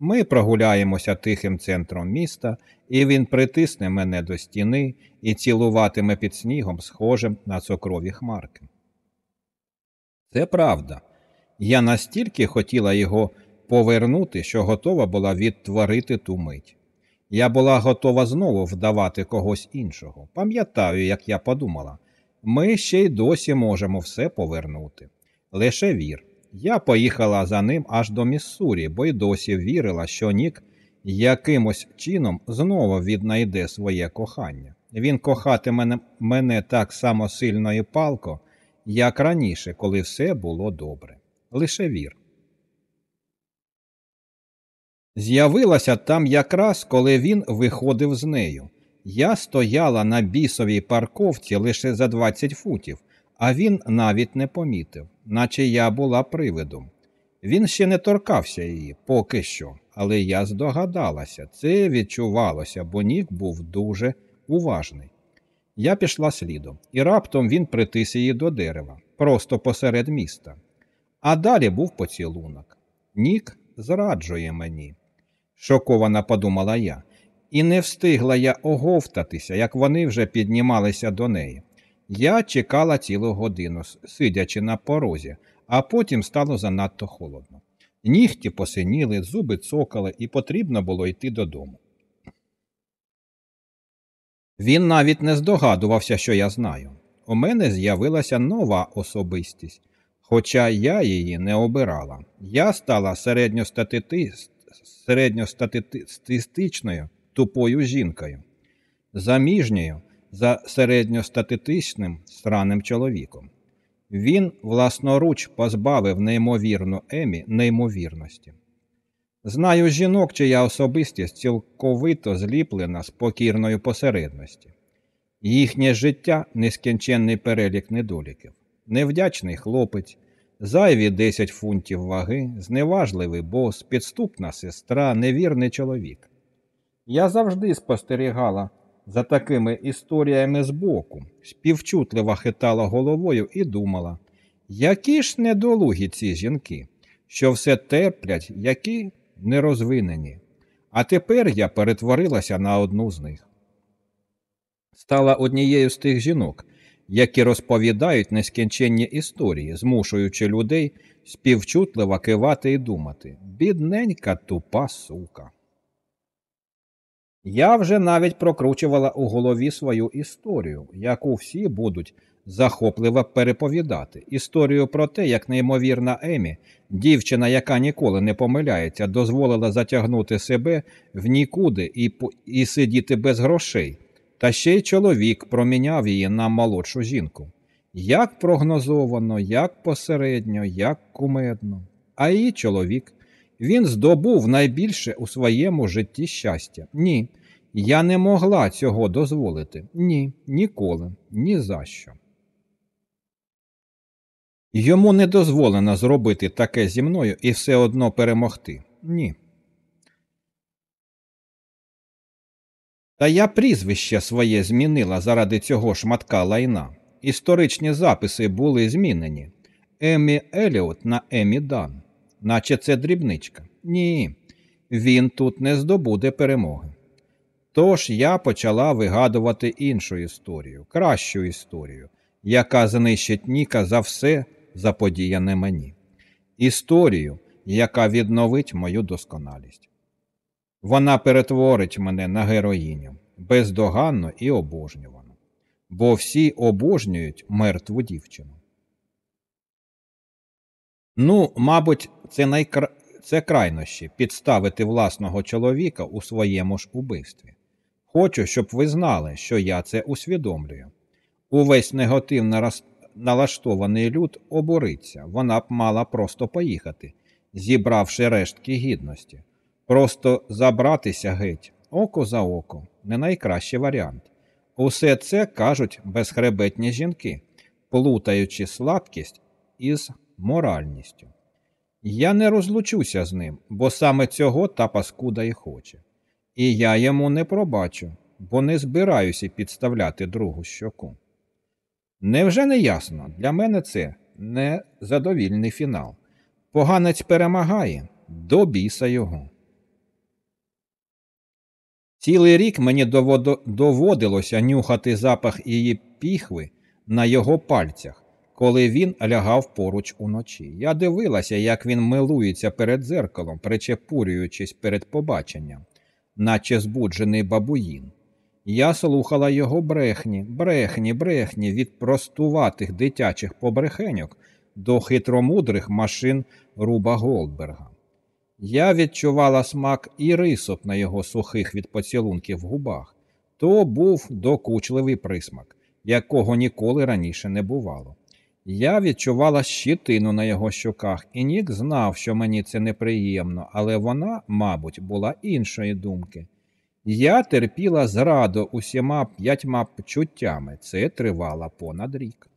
Ми прогуляємося тихим центром міста, і він притисне мене до стіни і цілуватиме під снігом, схожим на цукрові хмарки. Це правда. Я настільки хотіла його повернути, що готова була відтворити ту мить. Я була готова знову вдавати когось іншого. Пам'ятаю, як я подумала, ми ще й досі можемо все повернути. Лише вір. Я поїхала за ним аж до Міссурі, бо й досі вірила, що Нік якимось чином знову віднайде своє кохання. Він кохатиме мене так само сильно і палко, як раніше, коли все було добре. Лише вір. З'явилася там якраз, коли він виходив з нею. Я стояла на бісовій парковці лише за 20 футів, а він навіть не помітив, наче я була привидом. Він ще не торкався її, поки що, але я здогадалася, це відчувалося, бо Нік був дуже уважний. Я пішла слідом, і раптом він притис її до дерева, просто посеред міста. А далі був поцілунок. Нік зраджує мені, шокована подумала я, і не встигла я оговтатися, як вони вже піднімалися до неї. Я чекала цілу годину, сидячи на порозі, а потім стало занадто холодно. Нігті посиніли, зуби цокали, і потрібно було йти додому. Він навіть не здогадувався, що я знаю. У мене з'явилася нова особистість, хоча я її не обирала. Я стала середньостатистичною тупою жінкою, заміжньою за середньостатистичним странним чоловіком. Він власноруч позбавив неймовірну Емі неймовірності. Знаю жінок, чия особистість цілковито зліплена з покірної посередності. Їхнє життя нескінченний перелік недоліків, невдячний хлопець, зайві 10 фунтів ваги, зневажливий бос, підступна сестра, невірний чоловік. Я завжди спостерігала за такими історіями збоку, співчутливо хитала головою і думала, які ж недолугі ці жінки, що все терплять, які нерозвинені. А тепер я перетворилася на одну з них. Стала однією з тих жінок, які розповідають нескінченні історії, змушуючи людей співчутливо кивати і думати бідненька тупа сука. Я вже навіть прокручувала у голові свою історію, яку всі будуть захопливо переповідати. Історію про те, як неймовірна Емі, дівчина, яка ніколи не помиляється, дозволила затягнути себе в нікуди і, і сидіти без грошей. Та ще й чоловік проміняв її на молодшу жінку. Як прогнозовано, як посередньо, як кумедно. А її чоловік, він здобув найбільше у своєму житті щастя. Ні, я не могла цього дозволити. Ні, ніколи, ні за що. Йому не дозволено зробити таке зі мною і все одно перемогти. Ні. Та я прізвище своє змінила заради цього шматка лайна. Історичні записи були змінені. Емі Еліот на Емі Дан. Наче це дрібничка. Ні, він тут не здобуде перемоги. Тож я почала вигадувати іншу історію, кращу історію, яка знищить Ніка за все заподіяне мені. Історію, яка відновить мою досконалість. Вона перетворить мене на героїню, бездоганно і обожнювану, бо всі обожнюють мертву дівчину. Ну, мабуть, це найкра... це крайнощі підставити власного чоловіка у своєму ж убивстві. Хочу, щоб ви знали, що я це усвідомлюю. Увесь негативно налаштований люд обуриться, вона б мала просто поїхати, зібравши рештки гідності. Просто забратися геть, око за око, не найкращий варіант. Усе це кажуть безхребетні жінки, плутаючи слабкість із моральністю. Я не розлучуся з ним, бо саме цього та паскуда і хоче. І я йому не пробачу, бо не збираюся підставляти другу щоку. Невже не ясно? Для мене це незадовільний фінал. Поганець перемагає до біса його. Цілий рік мені доводилося нюхати запах її піхви на його пальцях, коли він лягав поруч уночі. Я дивилася, як він милується перед дзеркалом, причепурюючись перед побаченням, наче збуджений бабуїн. Я слухала його брехні, брехні, брехні від простуватих дитячих побрехеньок до хитромудрих машин Руба Голдберга. Я відчувала смак і рисок на його сухих від поцілунків губах. То був докучливий присмак, якого ніколи раніше не бувало. Я відчувала щитину на його щоках, і Нік знав, що мені це неприємно, але вона, мабуть, була іншої думки. Я терпіла зраду усіма п'ятьма почуттями. Це тривало понад рік.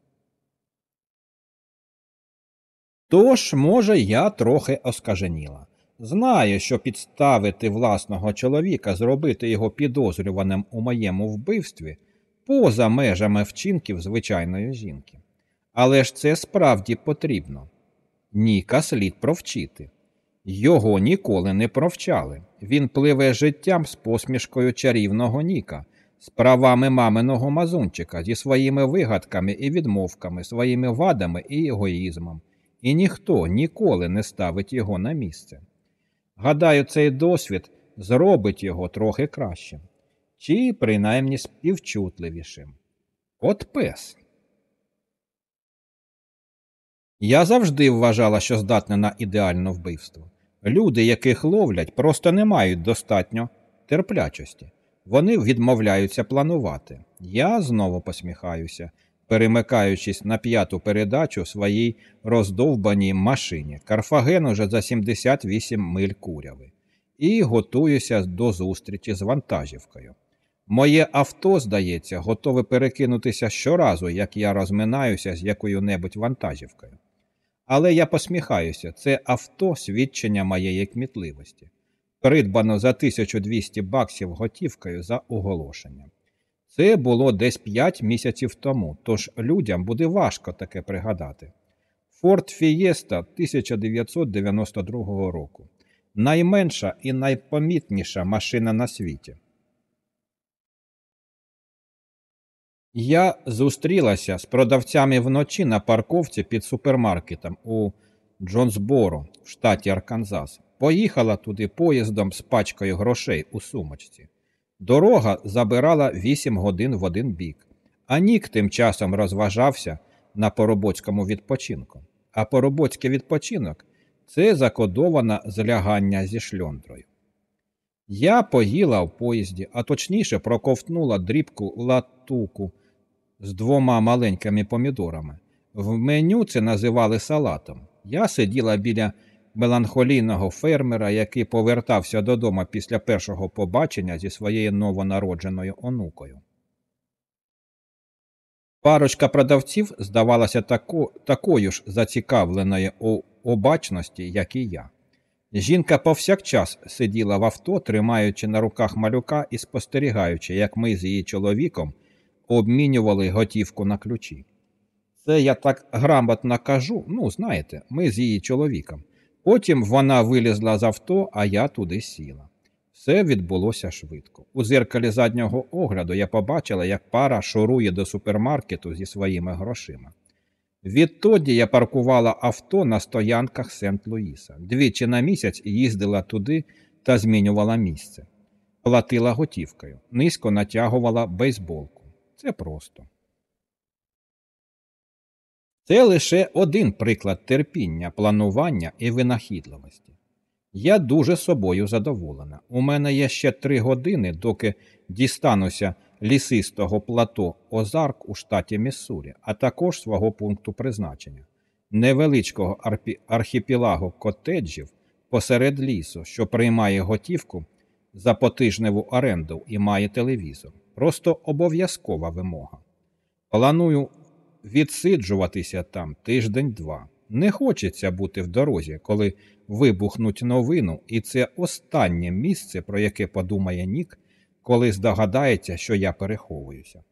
Тож, може, я трохи оскаженіла. Знаю, що підставити власного чоловіка, зробити його підозрюваним у моєму вбивстві поза межами вчинків звичайної жінки. Але ж це справді потрібно. Ніка слід провчити. Його ніколи не провчали. Він пливе життям з посмішкою чарівного Ніка, з правами маминого мазунчика, зі своїми вигадками і відмовками, своїми вадами і егоїзмом, і ніхто ніколи не ставить його на місце. Гадаю, цей досвід зробить його трохи кращим, чи принаймні співчутливішим. От пес. Я завжди вважала, що здатна на ідеальне вбивство. Люди, яких ловлять, просто не мають достатньо терплячості. Вони відмовляються планувати. Я знову посміхаюся, перемикаючись на п'яту передачу своїй роздовбаній машині. Карфаген уже за 78 миль куряви, і готуюся до зустрічі з вантажівкою. Моє авто, здається, готове перекинутися щоразу, як я розминаюся з якою-небудь вантажівкою. Але я посміхаюся, це авто свідчення моєї кмітливості. Придбано за 1200 баксів готівкою за оголошенням. Це було десь 5 місяців тому, тож людям буде важко таке пригадати. Форд Фієста 1992 року. Найменша і найпомітніша машина на світі. Я зустрілася з продавцями вночі на парковці під супермаркетом у Джонсборо в штаті Арканзас. Поїхала туди поїздом з пачкою грошей у сумочці. Дорога забирала 8 годин в один бік, а Нік тим часом розважався на поробоцькому відпочинку. А поробоцький відпочинок це закодоване злягання зі шльондрою. Я поїла в поїзді, а точніше проковтнула дрібку латуку з двома маленькими помідорами. В меню це називали салатом. Я сиділа біля меланхолійного фермера, який повертався додому після першого побачення зі своєю новонародженою онукою. Парочка продавців здавалася тако, такою ж зацікавленою у обачності, як і я. Жінка повсякчас сиділа в авто, тримаючи на руках малюка і спостерігаючи, як ми з її чоловіком обмінювали готівку на ключі. Це я так грамотно кажу, ну, знаєте, ми з її чоловіком. Потім вона вилізла з авто, а я туди сіла. Все відбулося швидко. У зеркалі заднього огляду я побачила, як пара шурує до супермаркету зі своїми грошима. Відтоді я паркувала авто на стоянках Сент-Луїса. Двічі на місяць їздила туди та змінювала місце. Платила готівкою, низько натягувала бейсболку. Це просто. Це лише один приклад терпіння, планування і винахідливості. Я дуже собою задоволена. У мене є ще три години, доки дістануся лісистого плато Озарк у штаті Міссурі, а також свого пункту призначення, невеличкого архіпелагу котеджів посеред лісу, що приймає готівку за потижневу оренду і має телевізор. Просто обов'язкова вимога. Планую відсиджуватися там тиждень-два. Не хочеться бути в дорозі, коли вибухнуть новину, і це останнє місце, про яке подумає Нік, коли здогадається, що я переховуюся.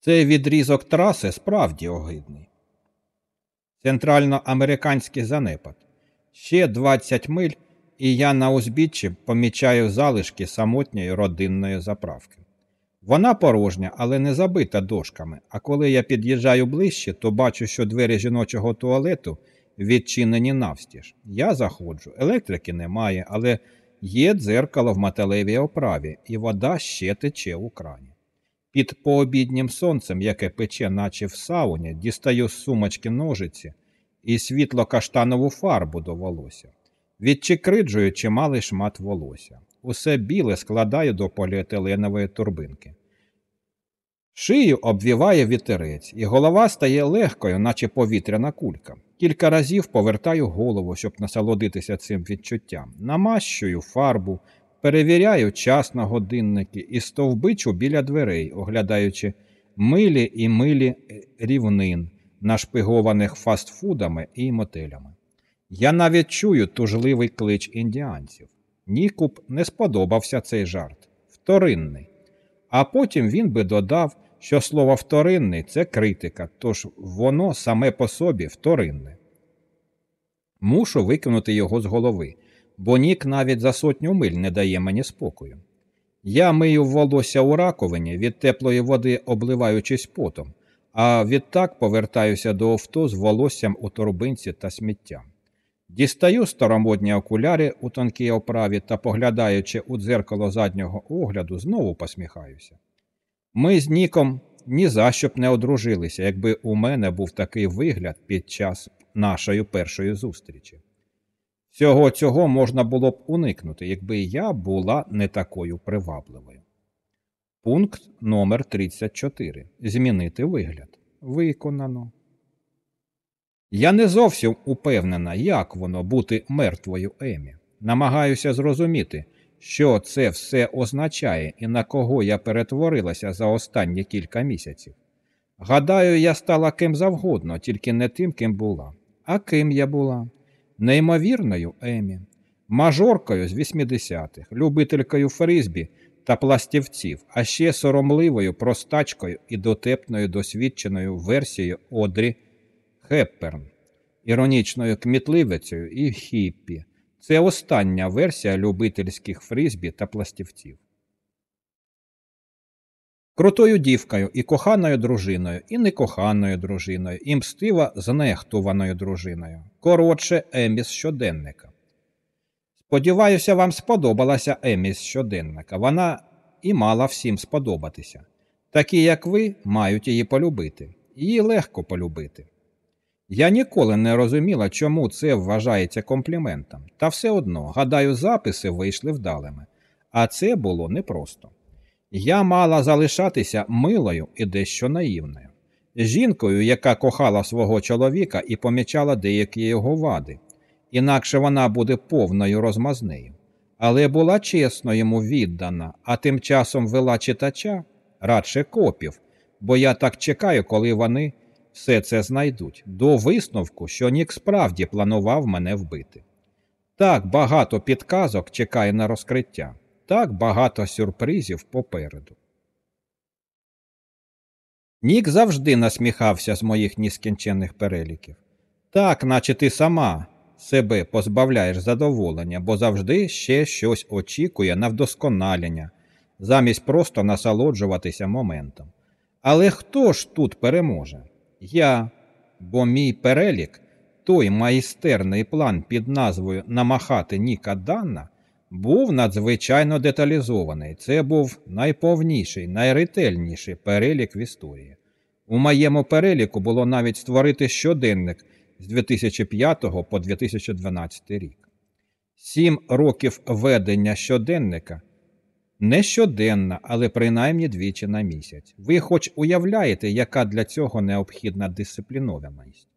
Цей відрізок траси справді огидний. Центральноамериканський занепад. Ще 20 миль, і я на узбіччі помічаю залишки самотньої родинної заправки. Вона порожня, але не забита дошками, а коли я під'їжджаю ближче, то бачу, що двері жіночого туалету відчинені навстіж. Я заходжу, електрики немає, але є дзеркало в металевій оправі, і вода ще тече у крані. Під пообіднім сонцем, яке пече, наче в сауні, дістаю з сумочки ножиці і світло каштанову фарбу до волосся. Відчикриджую чималий шмат волосся. Усе біле складаю до поліетиленової турбинки. Шию обвіває вітерець, і голова стає легкою, наче повітряна кулька. Кілька разів повертаю голову, щоб насолодитися цим відчуттям, намащую фарбу, перевіряю час на годинники і стовбичу біля дверей, оглядаючи милі і милі рівнин, нашпигованих фастфудами і мотелями. Я навіть чую тужливий клич індіанців. Нікуб не сподобався цей жарт вторинний. А потім він би додав що слово вторинний це критика, тож воно саме по собі вторинне. Мушу викинути його з голови, бо нік навіть за сотню миль не дає мені спокою. Я мию волосся у раковині від теплої води, обливаючись потом, а відтак повертаюся до авто з волоссям у торбинці та сміттям. Дістаю старомодні окуляри у тонкій оправі та, поглядаючи у дзеркало заднього огляду, знову посміхаюся. Ми з Ніком ні за що б не одружилися, якби у мене був такий вигляд під час нашої першої зустрічі. Всього цього можна було б уникнути, якби я була не такою привабливою. Пункт номер 34. Змінити вигляд. Виконано. Я не зовсім упевнена, як воно бути мертвою Емі. Намагаюся зрозуміти, що це все означає і на кого я перетворилася за останні кілька місяців. Гадаю, я стала ким завгодно, тільки не тим, ким була. А ким я була? Неймовірною Емі, мажоркою з 80-х, любителькою фризбі та пластівців, а ще соромливою простачкою і дотепною досвідченою версією Одрі Хепперн, іронічною кмітливицею і хіппі, це остання версія любительських фризбі та пластівців. Крутою дівкою і коханою дружиною, і некоханою дружиною, і мстива знехтуваною дружиною. Коротше, Еміс щоденника. Сподіваюся, вам сподобалася Еміс щоденника. Вона і мала всім сподобатися. Такі, як ви, мають її полюбити. Її легко полюбити. Я ніколи не розуміла, чому це вважається компліментом, та все одно, гадаю, записи вийшли вдалими. А це було непросто. Я мала залишатися милою і дещо наївною, жінкою, яка кохала свого чоловіка і помічала деякі його вади, інакше вона буде повною розмазнею. Але була чесно йому віддана, а тим часом вела читача радше копів, бо я так чекаю, коли вони все це знайдуть, до висновку, що Нік справді планував мене вбити. Так багато підказок чекає на розкриття, так багато сюрпризів попереду. Нік завжди насміхався з моїх нескінченних переліків. Так, наче ти сама себе позбавляєш задоволення, бо завжди ще щось очікує на вдосконалення, замість просто насолоджуватися моментом. Але хто ж тут переможе? Я, бо мій перелік, той майстерний план під назвою Намахати Ніка Данна, був надзвичайно деталізований. Це був найповніший, найретельніший перелік в історії. У моєму переліку було навіть створити щоденник з 2005 по 2012 рік. Сім років ведення щоденника не щоденна, але принаймні двічі на місяць. Ви хоч уявляєте, яка для цього необхідна дисциплінованість?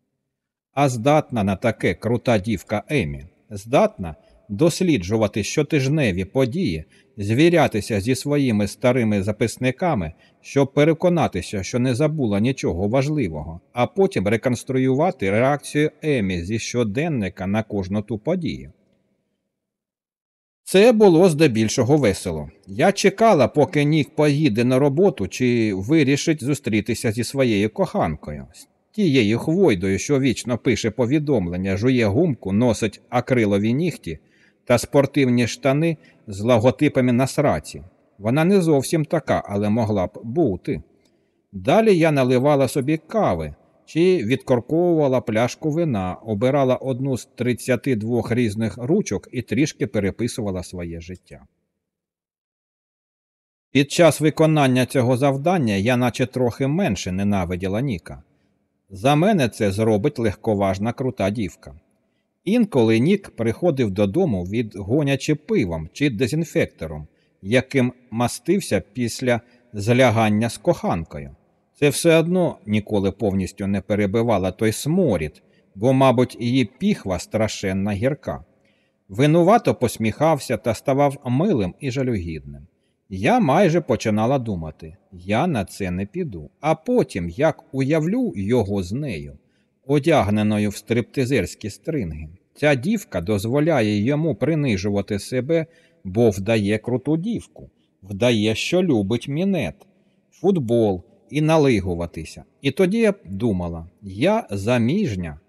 А здатна на таке крута дівка Емі, здатна досліджувати щотижневі події, звірятися зі своїми старими записниками, щоб переконатися, що не забула нічого важливого, а потім реконструювати реакцію Емі зі щоденника на кожну ту подію. Це було здебільшого весело. Я чекала, поки Нік поїде на роботу чи вирішить зустрітися зі своєю коханкою, з тією хвойдою, що вічно пише повідомлення, жує гумку, носить акрилові нігті та спортивні штани з логотипами на сраці. Вона не зовсім така, але могла б бути. Далі я наливала собі кави чи відкорковувала пляшку вина, обирала одну з 32 різних ручок і трішки переписувала своє життя. Під час виконання цього завдання я наче трохи менше ненавиділа Ніка. За мене це зробить легковажна крута дівка. Інколи Нік приходив додому відгонячи пивом чи дезінфектором, яким мастився після злягання з коханкою. Це все одно ніколи повністю не перебивала той сморід, бо, мабуть, її піхва страшенна гірка. Винувато посміхався та ставав милим і жалюгідним. Я майже починала думати я на це не піду, а потім як уявлю його з нею, одягненою в стриптизерські стринги. Ця дівка дозволяє йому принижувати себе, бо вдає круту дівку, вдає, що любить мінет, футбол і налигуватися. І тоді я думала, я заміжня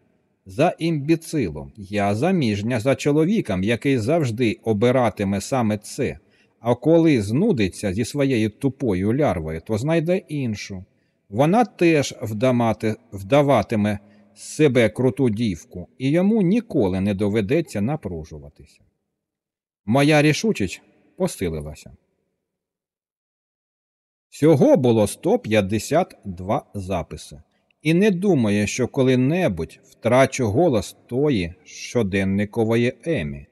за імбіцилом, я заміжня за чоловіком, який завжди обиратиме саме це. А коли знудиться зі своєю тупою лярвою, то знайде іншу. Вона теж вдамати, вдаватиме себе круту дівку, і йому ніколи не доведеться напружуватися. Моя рішучість посилилася. Всього було 152 записи, і не думаю, що коли-небудь втрачу голос тої щоденникової Емі.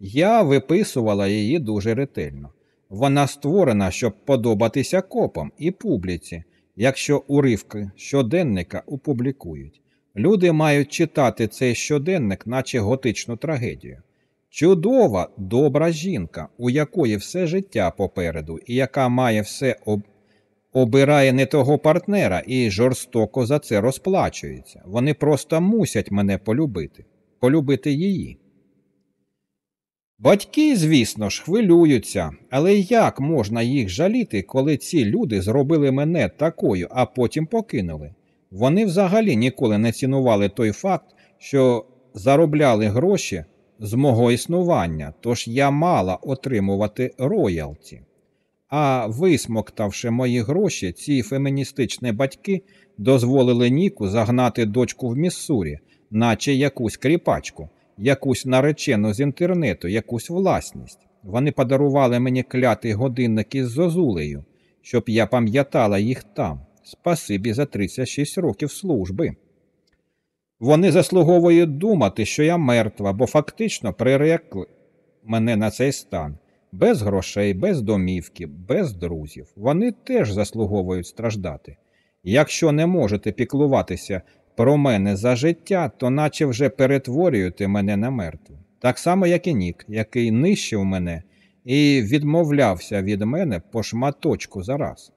Я виписувала її дуже ретельно. Вона створена, щоб подобатися копам і публіці, якщо уривки щоденника опублікують. Люди мають читати цей щоденник, наче готичну трагедію. Чудова, добра жінка, у якої все життя попереду, і яка має все об... обирає не того партнера і жорстоко за це розплачується. Вони просто мусять мене полюбити, полюбити її. Батьки, звісно ж, хвилюються, але як можна їх жаліти, коли ці люди зробили мене такою, а потім покинули? Вони взагалі ніколи не цінували той факт, що заробляли гроші з мого існування, тож я мала отримувати роялті. А висмоктавши мої гроші, ці феміністичні батьки дозволили Ніку загнати дочку в Міссурі, наче якусь кріпачку, якусь наречену з інтернету, якусь власність. Вони подарували мені клятий годинник із зозулею, щоб я пам'ятала їх там. Спасибі за 36 років служби. Вони заслуговують думати, що я мертва, бо фактично прирекли мене на цей стан. Без грошей, без домівки, без друзів. Вони теж заслуговують страждати. Якщо не можете піклуватися про мене за життя, то наче вже перетворюєте мене на мертву. Так само, як і Нік, який нищив мене і відмовлявся від мене по шматочку за раз.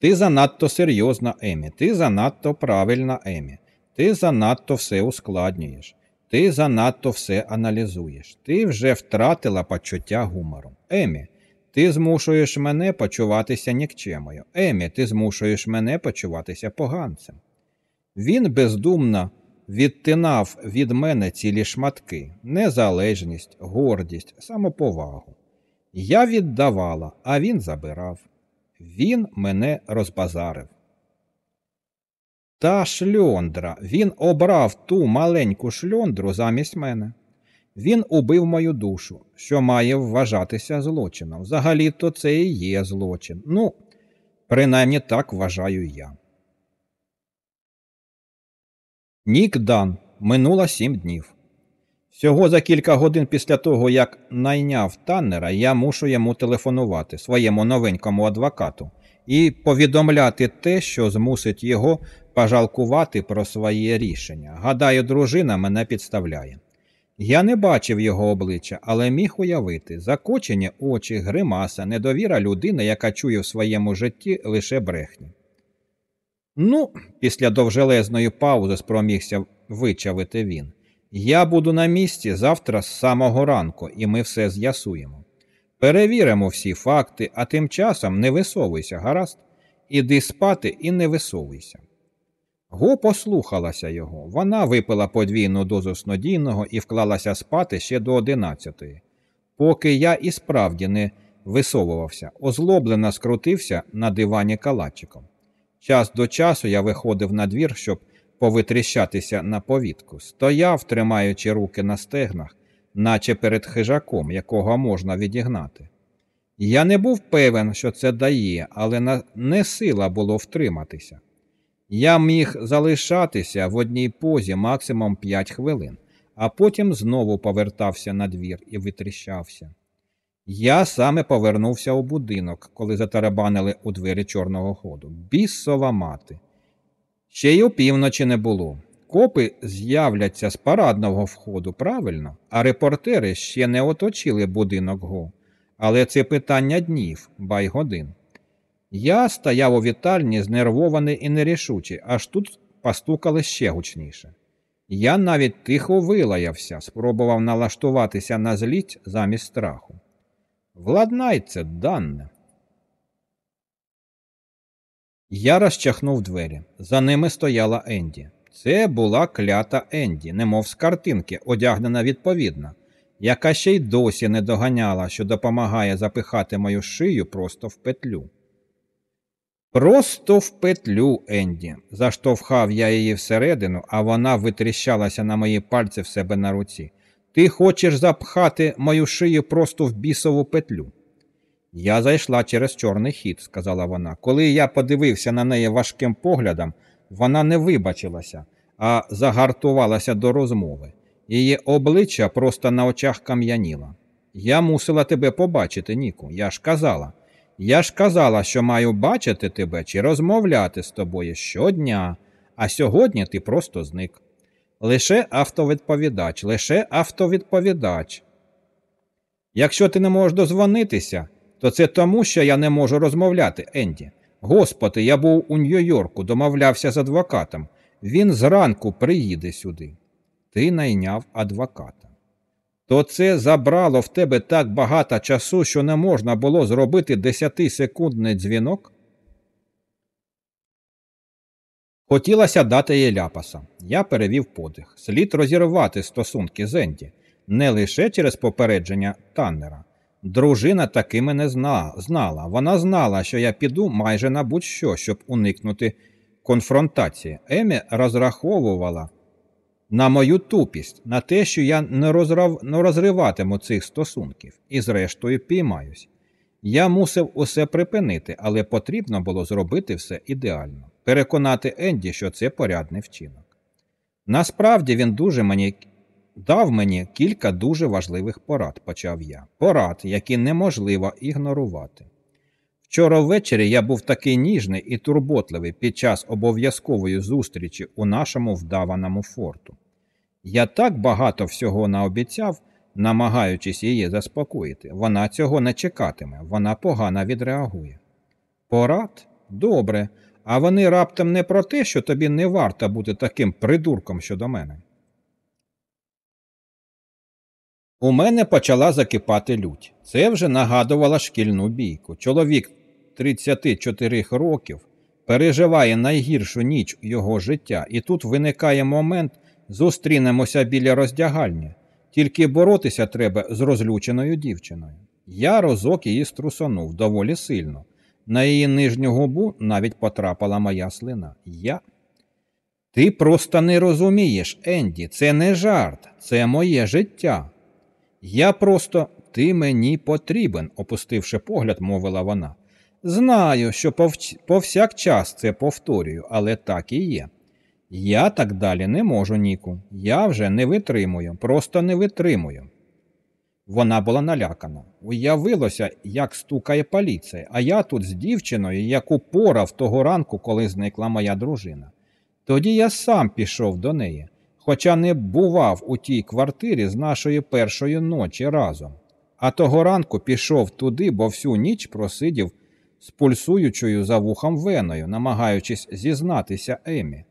Ти занадто серйозна, Емі, ти занадто правильна Емі, ти занадто все ускладнюєш, ти занадто все аналізуєш, ти вже втратила почуття гумору. Емі, ти змушуєш мене почуватися нікчемою. Емі, ти змушуєш мене почуватися поганцем. Він бездумно відтинав від мене цілі шматки, незалежність, гордість, самоповагу. Я віддавала, а він забирав. Він мене розбазарив. Та шльондра, він обрав ту маленьку шльондру замість мене. Він убив мою душу, що має вважатися злочином. Взагалі то це і є злочин. Ну, принаймні так вважаю я. Нік Дан минуло сім днів. Всього за кілька годин після того, як найняв Таннера, я мушу йому телефонувати своєму новенькому адвокату і повідомляти те, що змусить його пожалкувати про своє рішення. Гадаю, дружина мене підставляє. Я не бачив його обличчя, але міг уявити закочені очі, гримаса, недовіра людини, яка чує в своєму житті лише брехні. Ну, після довжелезної паузи спромігся вичавити він. Я буду на місці завтра з самого ранку, і ми все з'ясуємо. Перевіримо всі факти, а тим часом не висовуйся, гаразд, іди спати і не висовуйся. Го послухалася його. Вона випила подвійну дозу снодійного і вклалася спати ще до одинадцятої. Поки я і справді не висовувався, озлоблено скрутився на дивані калачиком. Час до часу я виходив на двір, щоб повитріщатися на повітку, стояв, тримаючи руки на стегнах, наче перед хижаком, якого можна відігнати. Я не був певен, що це дає, але не сила було втриматися. Я міг залишатися в одній позі максимум 5 хвилин, а потім знову повертався на двір і витріщався. Я саме повернувся у будинок, коли затарабанили у двері чорного ходу. Бісова мати. Ще й опівночі не було. Копи з'являться з парадного входу, правильно, а репортери ще не оточили будинок Го. Але це питання днів, бай годин. Я стояв у вітальні, знервований і нерішучий, аж тут постукали ще гучніше. Я навіть тихо вилаявся, спробував налаштуватися на злість замість страху. Владнай це, Данне. Я розчахнув двері. За ними стояла Енді. Це була клята Енді, немов з картинки, одягнена відповідно, яка ще й досі не доганяла, що допомагає запихати мою шию просто в петлю. Просто в петлю, Енді. Заштовхав я її всередину, а вона витріщалася на мої пальці в себе на руці. Ти хочеш запхати мою шию просто в бісову петлю. Я зайшла через чорний хід, сказала вона. Коли я подивився на неї важким поглядом, вона не вибачилася, а загартувалася до розмови. Її обличчя просто на очах кам'яніло. Я мусила тебе побачити, Ніку. Я ж казала. Я ж казала, що маю бачити тебе чи розмовляти з тобою щодня, а сьогодні ти просто зник. Лише автовідповідач, лише автовідповідач. Якщо ти не можеш дозвонитися, то це тому, що я не можу розмовляти, Енді. Господи, я був у Нью-Йорку, домовлявся з адвокатом. Він зранку приїде сюди. Ти найняв адвоката. То це забрало в тебе так багато часу, що не можна було зробити десятисекундний дзвінок? Хотілося дати їй ляпаса. Я перевів подих. Слід розірвати стосунки з Енді. не лише через попередження Таннера. Дружина таки мене зна, знала. Вона знала, що я піду майже на будь-що, щоб уникнути конфронтації. Емі розраховувала на мою тупість, на те, що я не, розрав... не розриватиму цих стосунків, і, зрештою, піймаюсь. Я мусив усе припинити, але потрібно було зробити все ідеально, переконати Енді, що це порядний вчинок. Насправді він дуже мені дав мені кілька дуже важливих порад, почав я. Порад, які неможливо ігнорувати. Вчора ввечері я був такий ніжний і турботливий під час обов'язкової зустрічі у нашому вдаваному форту. Я так багато всього наобіцяв, намагаючись її заспокоїти. Вона цього не чекатиме, вона погано відреагує. Порад? Добре, а вони раптом не про те, що тобі не варто бути таким придурком щодо мене. У мене почала закипати лють. Це вже нагадувала шкільну бійку. Чоловік 34 років переживає найгіршу ніч його життя, і тут виникає момент зустрінемося біля роздягальні. Тільки боротися треба з розлюченою дівчиною. Я розок її струсонув доволі сильно. На її нижню губу навіть потрапила моя слина. Я. Ти просто не розумієш, Енді, це не жарт, це моє життя. Я просто ти мені потрібен, опустивши погляд, мовила вона. Знаю, що повсякчас це повторюю, але так і є. Я так далі не можу, Ніку. Я вже не витримую, просто не витримую. Вона була налякана. Уявилося, як стукає поліція, а я тут з дівчиною, яку порав того ранку, коли зникла моя дружина. Тоді я сам пішов до неї, хоча не бував у тій квартирі з нашої першої ночі разом. А того ранку пішов туди, бо всю ніч просидів з пульсуючою за вухом веною, намагаючись зізнатися Емі.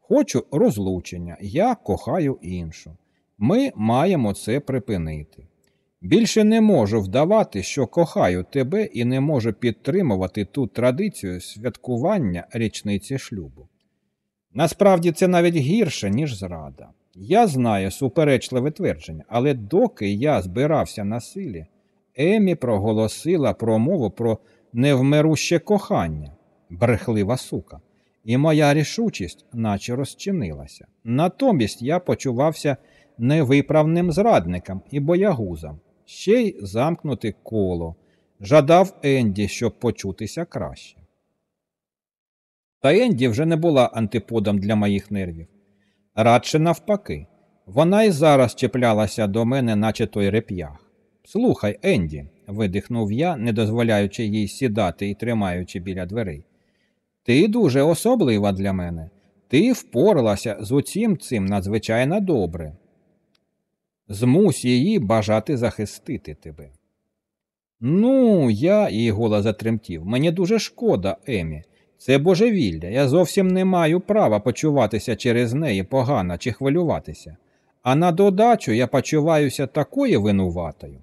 Хочу розлучення, я кохаю іншу. Ми маємо це припинити. Більше не можу вдавати, що кохаю тебе і не можу підтримувати ту традицію святкування річниці шлюбу. Насправді це навіть гірше, ніж зрада. Я знаю суперечливе твердження, але доки я збирався на силі, Емі проголосила промову про невмируще кохання, брехлива сука, і моя рішучість наче розчинилася. Натомість я почувався невиправним зрадником і боягузом, ще й замкнути коло, жадав Енді, щоб почутися краще. Та Енді вже не була антиподом для моїх нервів. Радше навпаки, вона й зараз чіплялася до мене, наче той реп'ях. Слухай, Енді, видихнув я, не дозволяючи їй сідати і тримаючи біля дверей. Ти дуже особлива для мене. Ти впоралася з усім цим надзвичайно добре. Змусь її бажати захистити тебе. Ну, я, її голос затремтів. Мені дуже шкода, Емі. Це божевілля. Я зовсім не маю права почуватися через неї погано чи хвилюватися. А на додачу я почуваюся такою винуватою.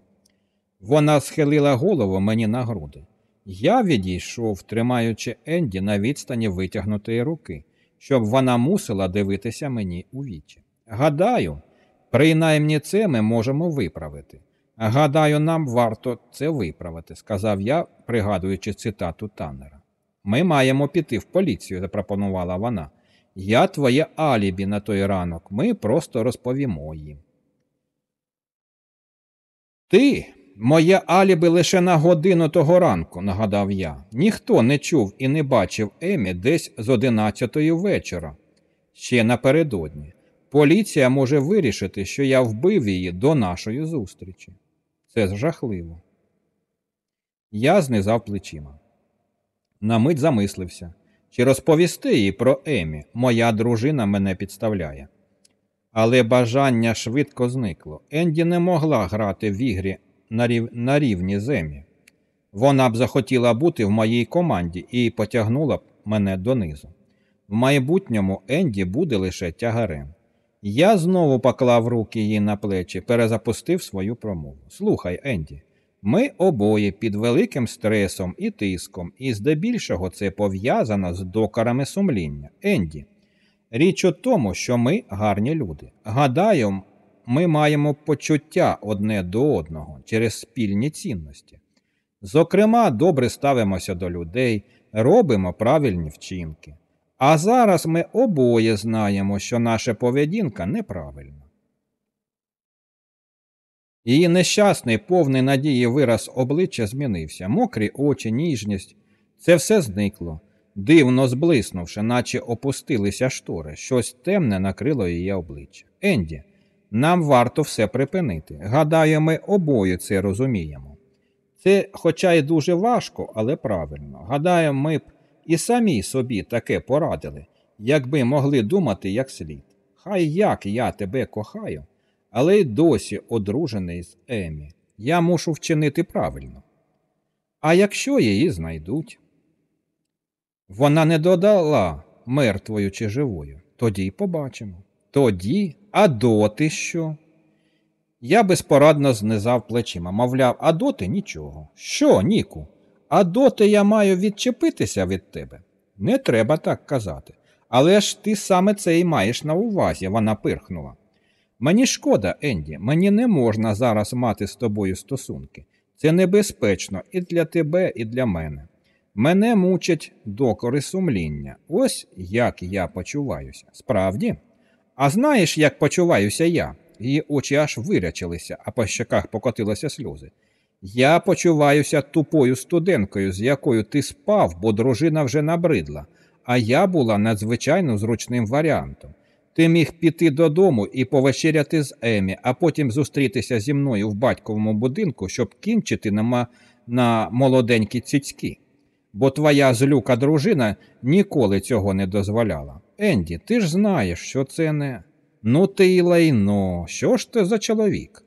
Вона схилила голову мені на груди. Я відійшов, тримаючи Енді на відстані витягнутої руки, щоб вона мусила дивитися мені у вічі. Гадаю, принаймні це ми можемо виправити. Гадаю, нам варто це виправити, сказав я, пригадуючи цитату Таннера. Ми маємо піти в поліцію, запропонувала вона. Я твоє алібі на той ранок, ми просто розповімо їм. Ти Моє аліби лише на годину того ранку, нагадав я. Ніхто не чув і не бачив Емі десь з одинадцятої вечора. Ще напередодні. Поліція може вирішити, що я вбив її до нашої зустрічі. Це жахливо. Я знизав плечима. На мить замислився. Чи розповісти їй про Емі, моя дружина мене підставляє. Але бажання швидко зникло. Енді не могла грати в ігрі на, рів... на рівні землі. Вона б захотіла бути в моїй команді і потягнула б мене донизу. В майбутньому Енді буде лише тягарем. Я знову поклав руки їй на плечі, перезапустив свою промову. Слухай, Енді, ми обоє під великим стресом і тиском, і здебільшого це пов'язано з докарами сумління. Енді, річ у тому, що ми гарні люди. Гадаю, ми маємо почуття одне до одного через спільні цінності. Зокрема, добре ставимося до людей, робимо правильні вчинки. А зараз ми обоє знаємо, що наша поведінка неправильна. Її нещасний, повний надії вираз обличчя змінився, мокрі очі, ніжність. Це все зникло, дивно зблиснувши, наче опустилися штори, щось темне накрило її обличчя. Енді, Нам варто все припинити. Гадаю, ми обоє це розуміємо. Це, хоча й дуже важко, але правильно. Гадаю, ми б і самі собі таке порадили, якби могли думати як слід. Хай як я тебе кохаю, але й досі одружений з Емі. Я мушу вчинити правильно. А якщо її знайдуть? Вона не додала мертвою чи живою. Тоді й побачимо. Тоді, а доти що? Я безпорадно знизав плечима, мовляв, а доти нічого. Що, Ніку? А доти я маю відчепитися від тебе? Не треба так казати. Але ж ти саме це і маєш на увазі, вона пирхнула. Мені шкода, Енді, мені не можна зараз мати з тобою стосунки. Це небезпечно і для тебе, і для мене. Мене мучать докори сумління. Ось як я почуваюся. Справді? А знаєш, як почуваюся я? Її очі аж вирячилися, а по щоках покотилися сльози. Я почуваюся тупою студенткою, з якою ти спав, бо дружина вже набридла, а я була надзвичайно зручним варіантом. Ти міг піти додому і повечеряти з Емі, а потім зустрітися зі мною в батьковому будинку, щоб кінчити на, на молоденькі цицьки. Бо твоя злюка дружина ніколи цього не дозволяла. Енді, ти ж знаєш, що це не. Ну ти й лайно, що ж ти за чоловік?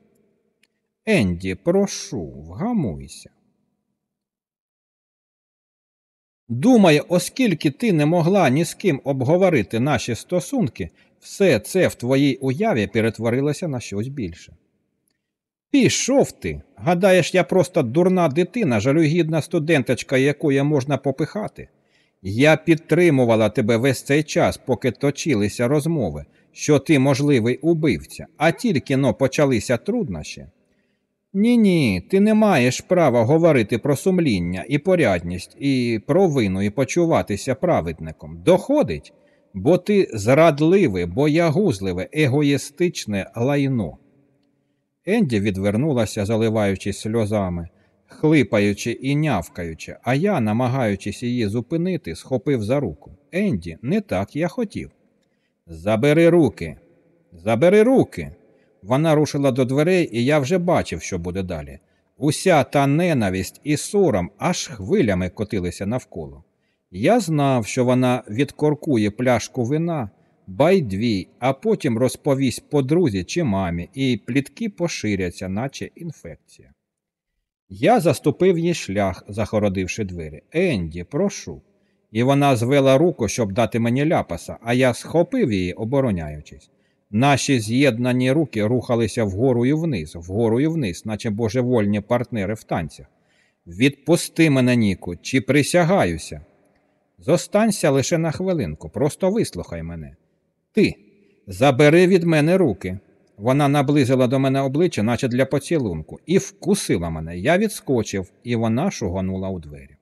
Енді, прошу, вгамуйся. Думаю, оскільки ти не могла ні з ким обговорити наші стосунки, все це в твоїй уяві перетворилося на щось більше. Пішов ти. Гадаєш, я просто дурна дитина, жалюгідна студенточка, якою можна попихати. Я підтримувала тебе весь цей час, поки точилися розмови, що ти можливий убивця, а тільки но почалися труднощі. Ні, ні, ти не маєш права говорити про сумління і порядність, і провину, і почуватися праведником. Доходить, бо ти зрадливе, боягузливе, егоїстичне лайно. Енді відвернулася, заливаючись сльозами, хлипаючи і нявкаючи, а я, намагаючись її зупинити, схопив за руку. Енді, не так я хотів. Забери руки, забери руки. Вона рушила до дверей, і я вже бачив, що буде далі. Уся та ненависть і сором аж хвилями котилися навколо. Я знав, що вона відкоркує пляшку вина, байдві, а потім розповість подрузі чи мамі, і плітки поширяться, наче інфекція. Я заступив їй шлях, захородивши двері. Енді, прошу. І вона звела руку, щоб дати мені ляпаса, а я схопив її, обороняючись. Наші з'єднані руки рухалися вгору і вниз, вгору і вниз, наче божевольні партнери в танцях. Відпусти мене, Ніку, чи присягаюся. Зостанься лише на хвилинку, просто вислухай мене. Ти забери від мене руки. Вона наблизила до мене обличчя, наче для поцілунку, і вкусила мене. Я відскочив, і вона шуганула у двері.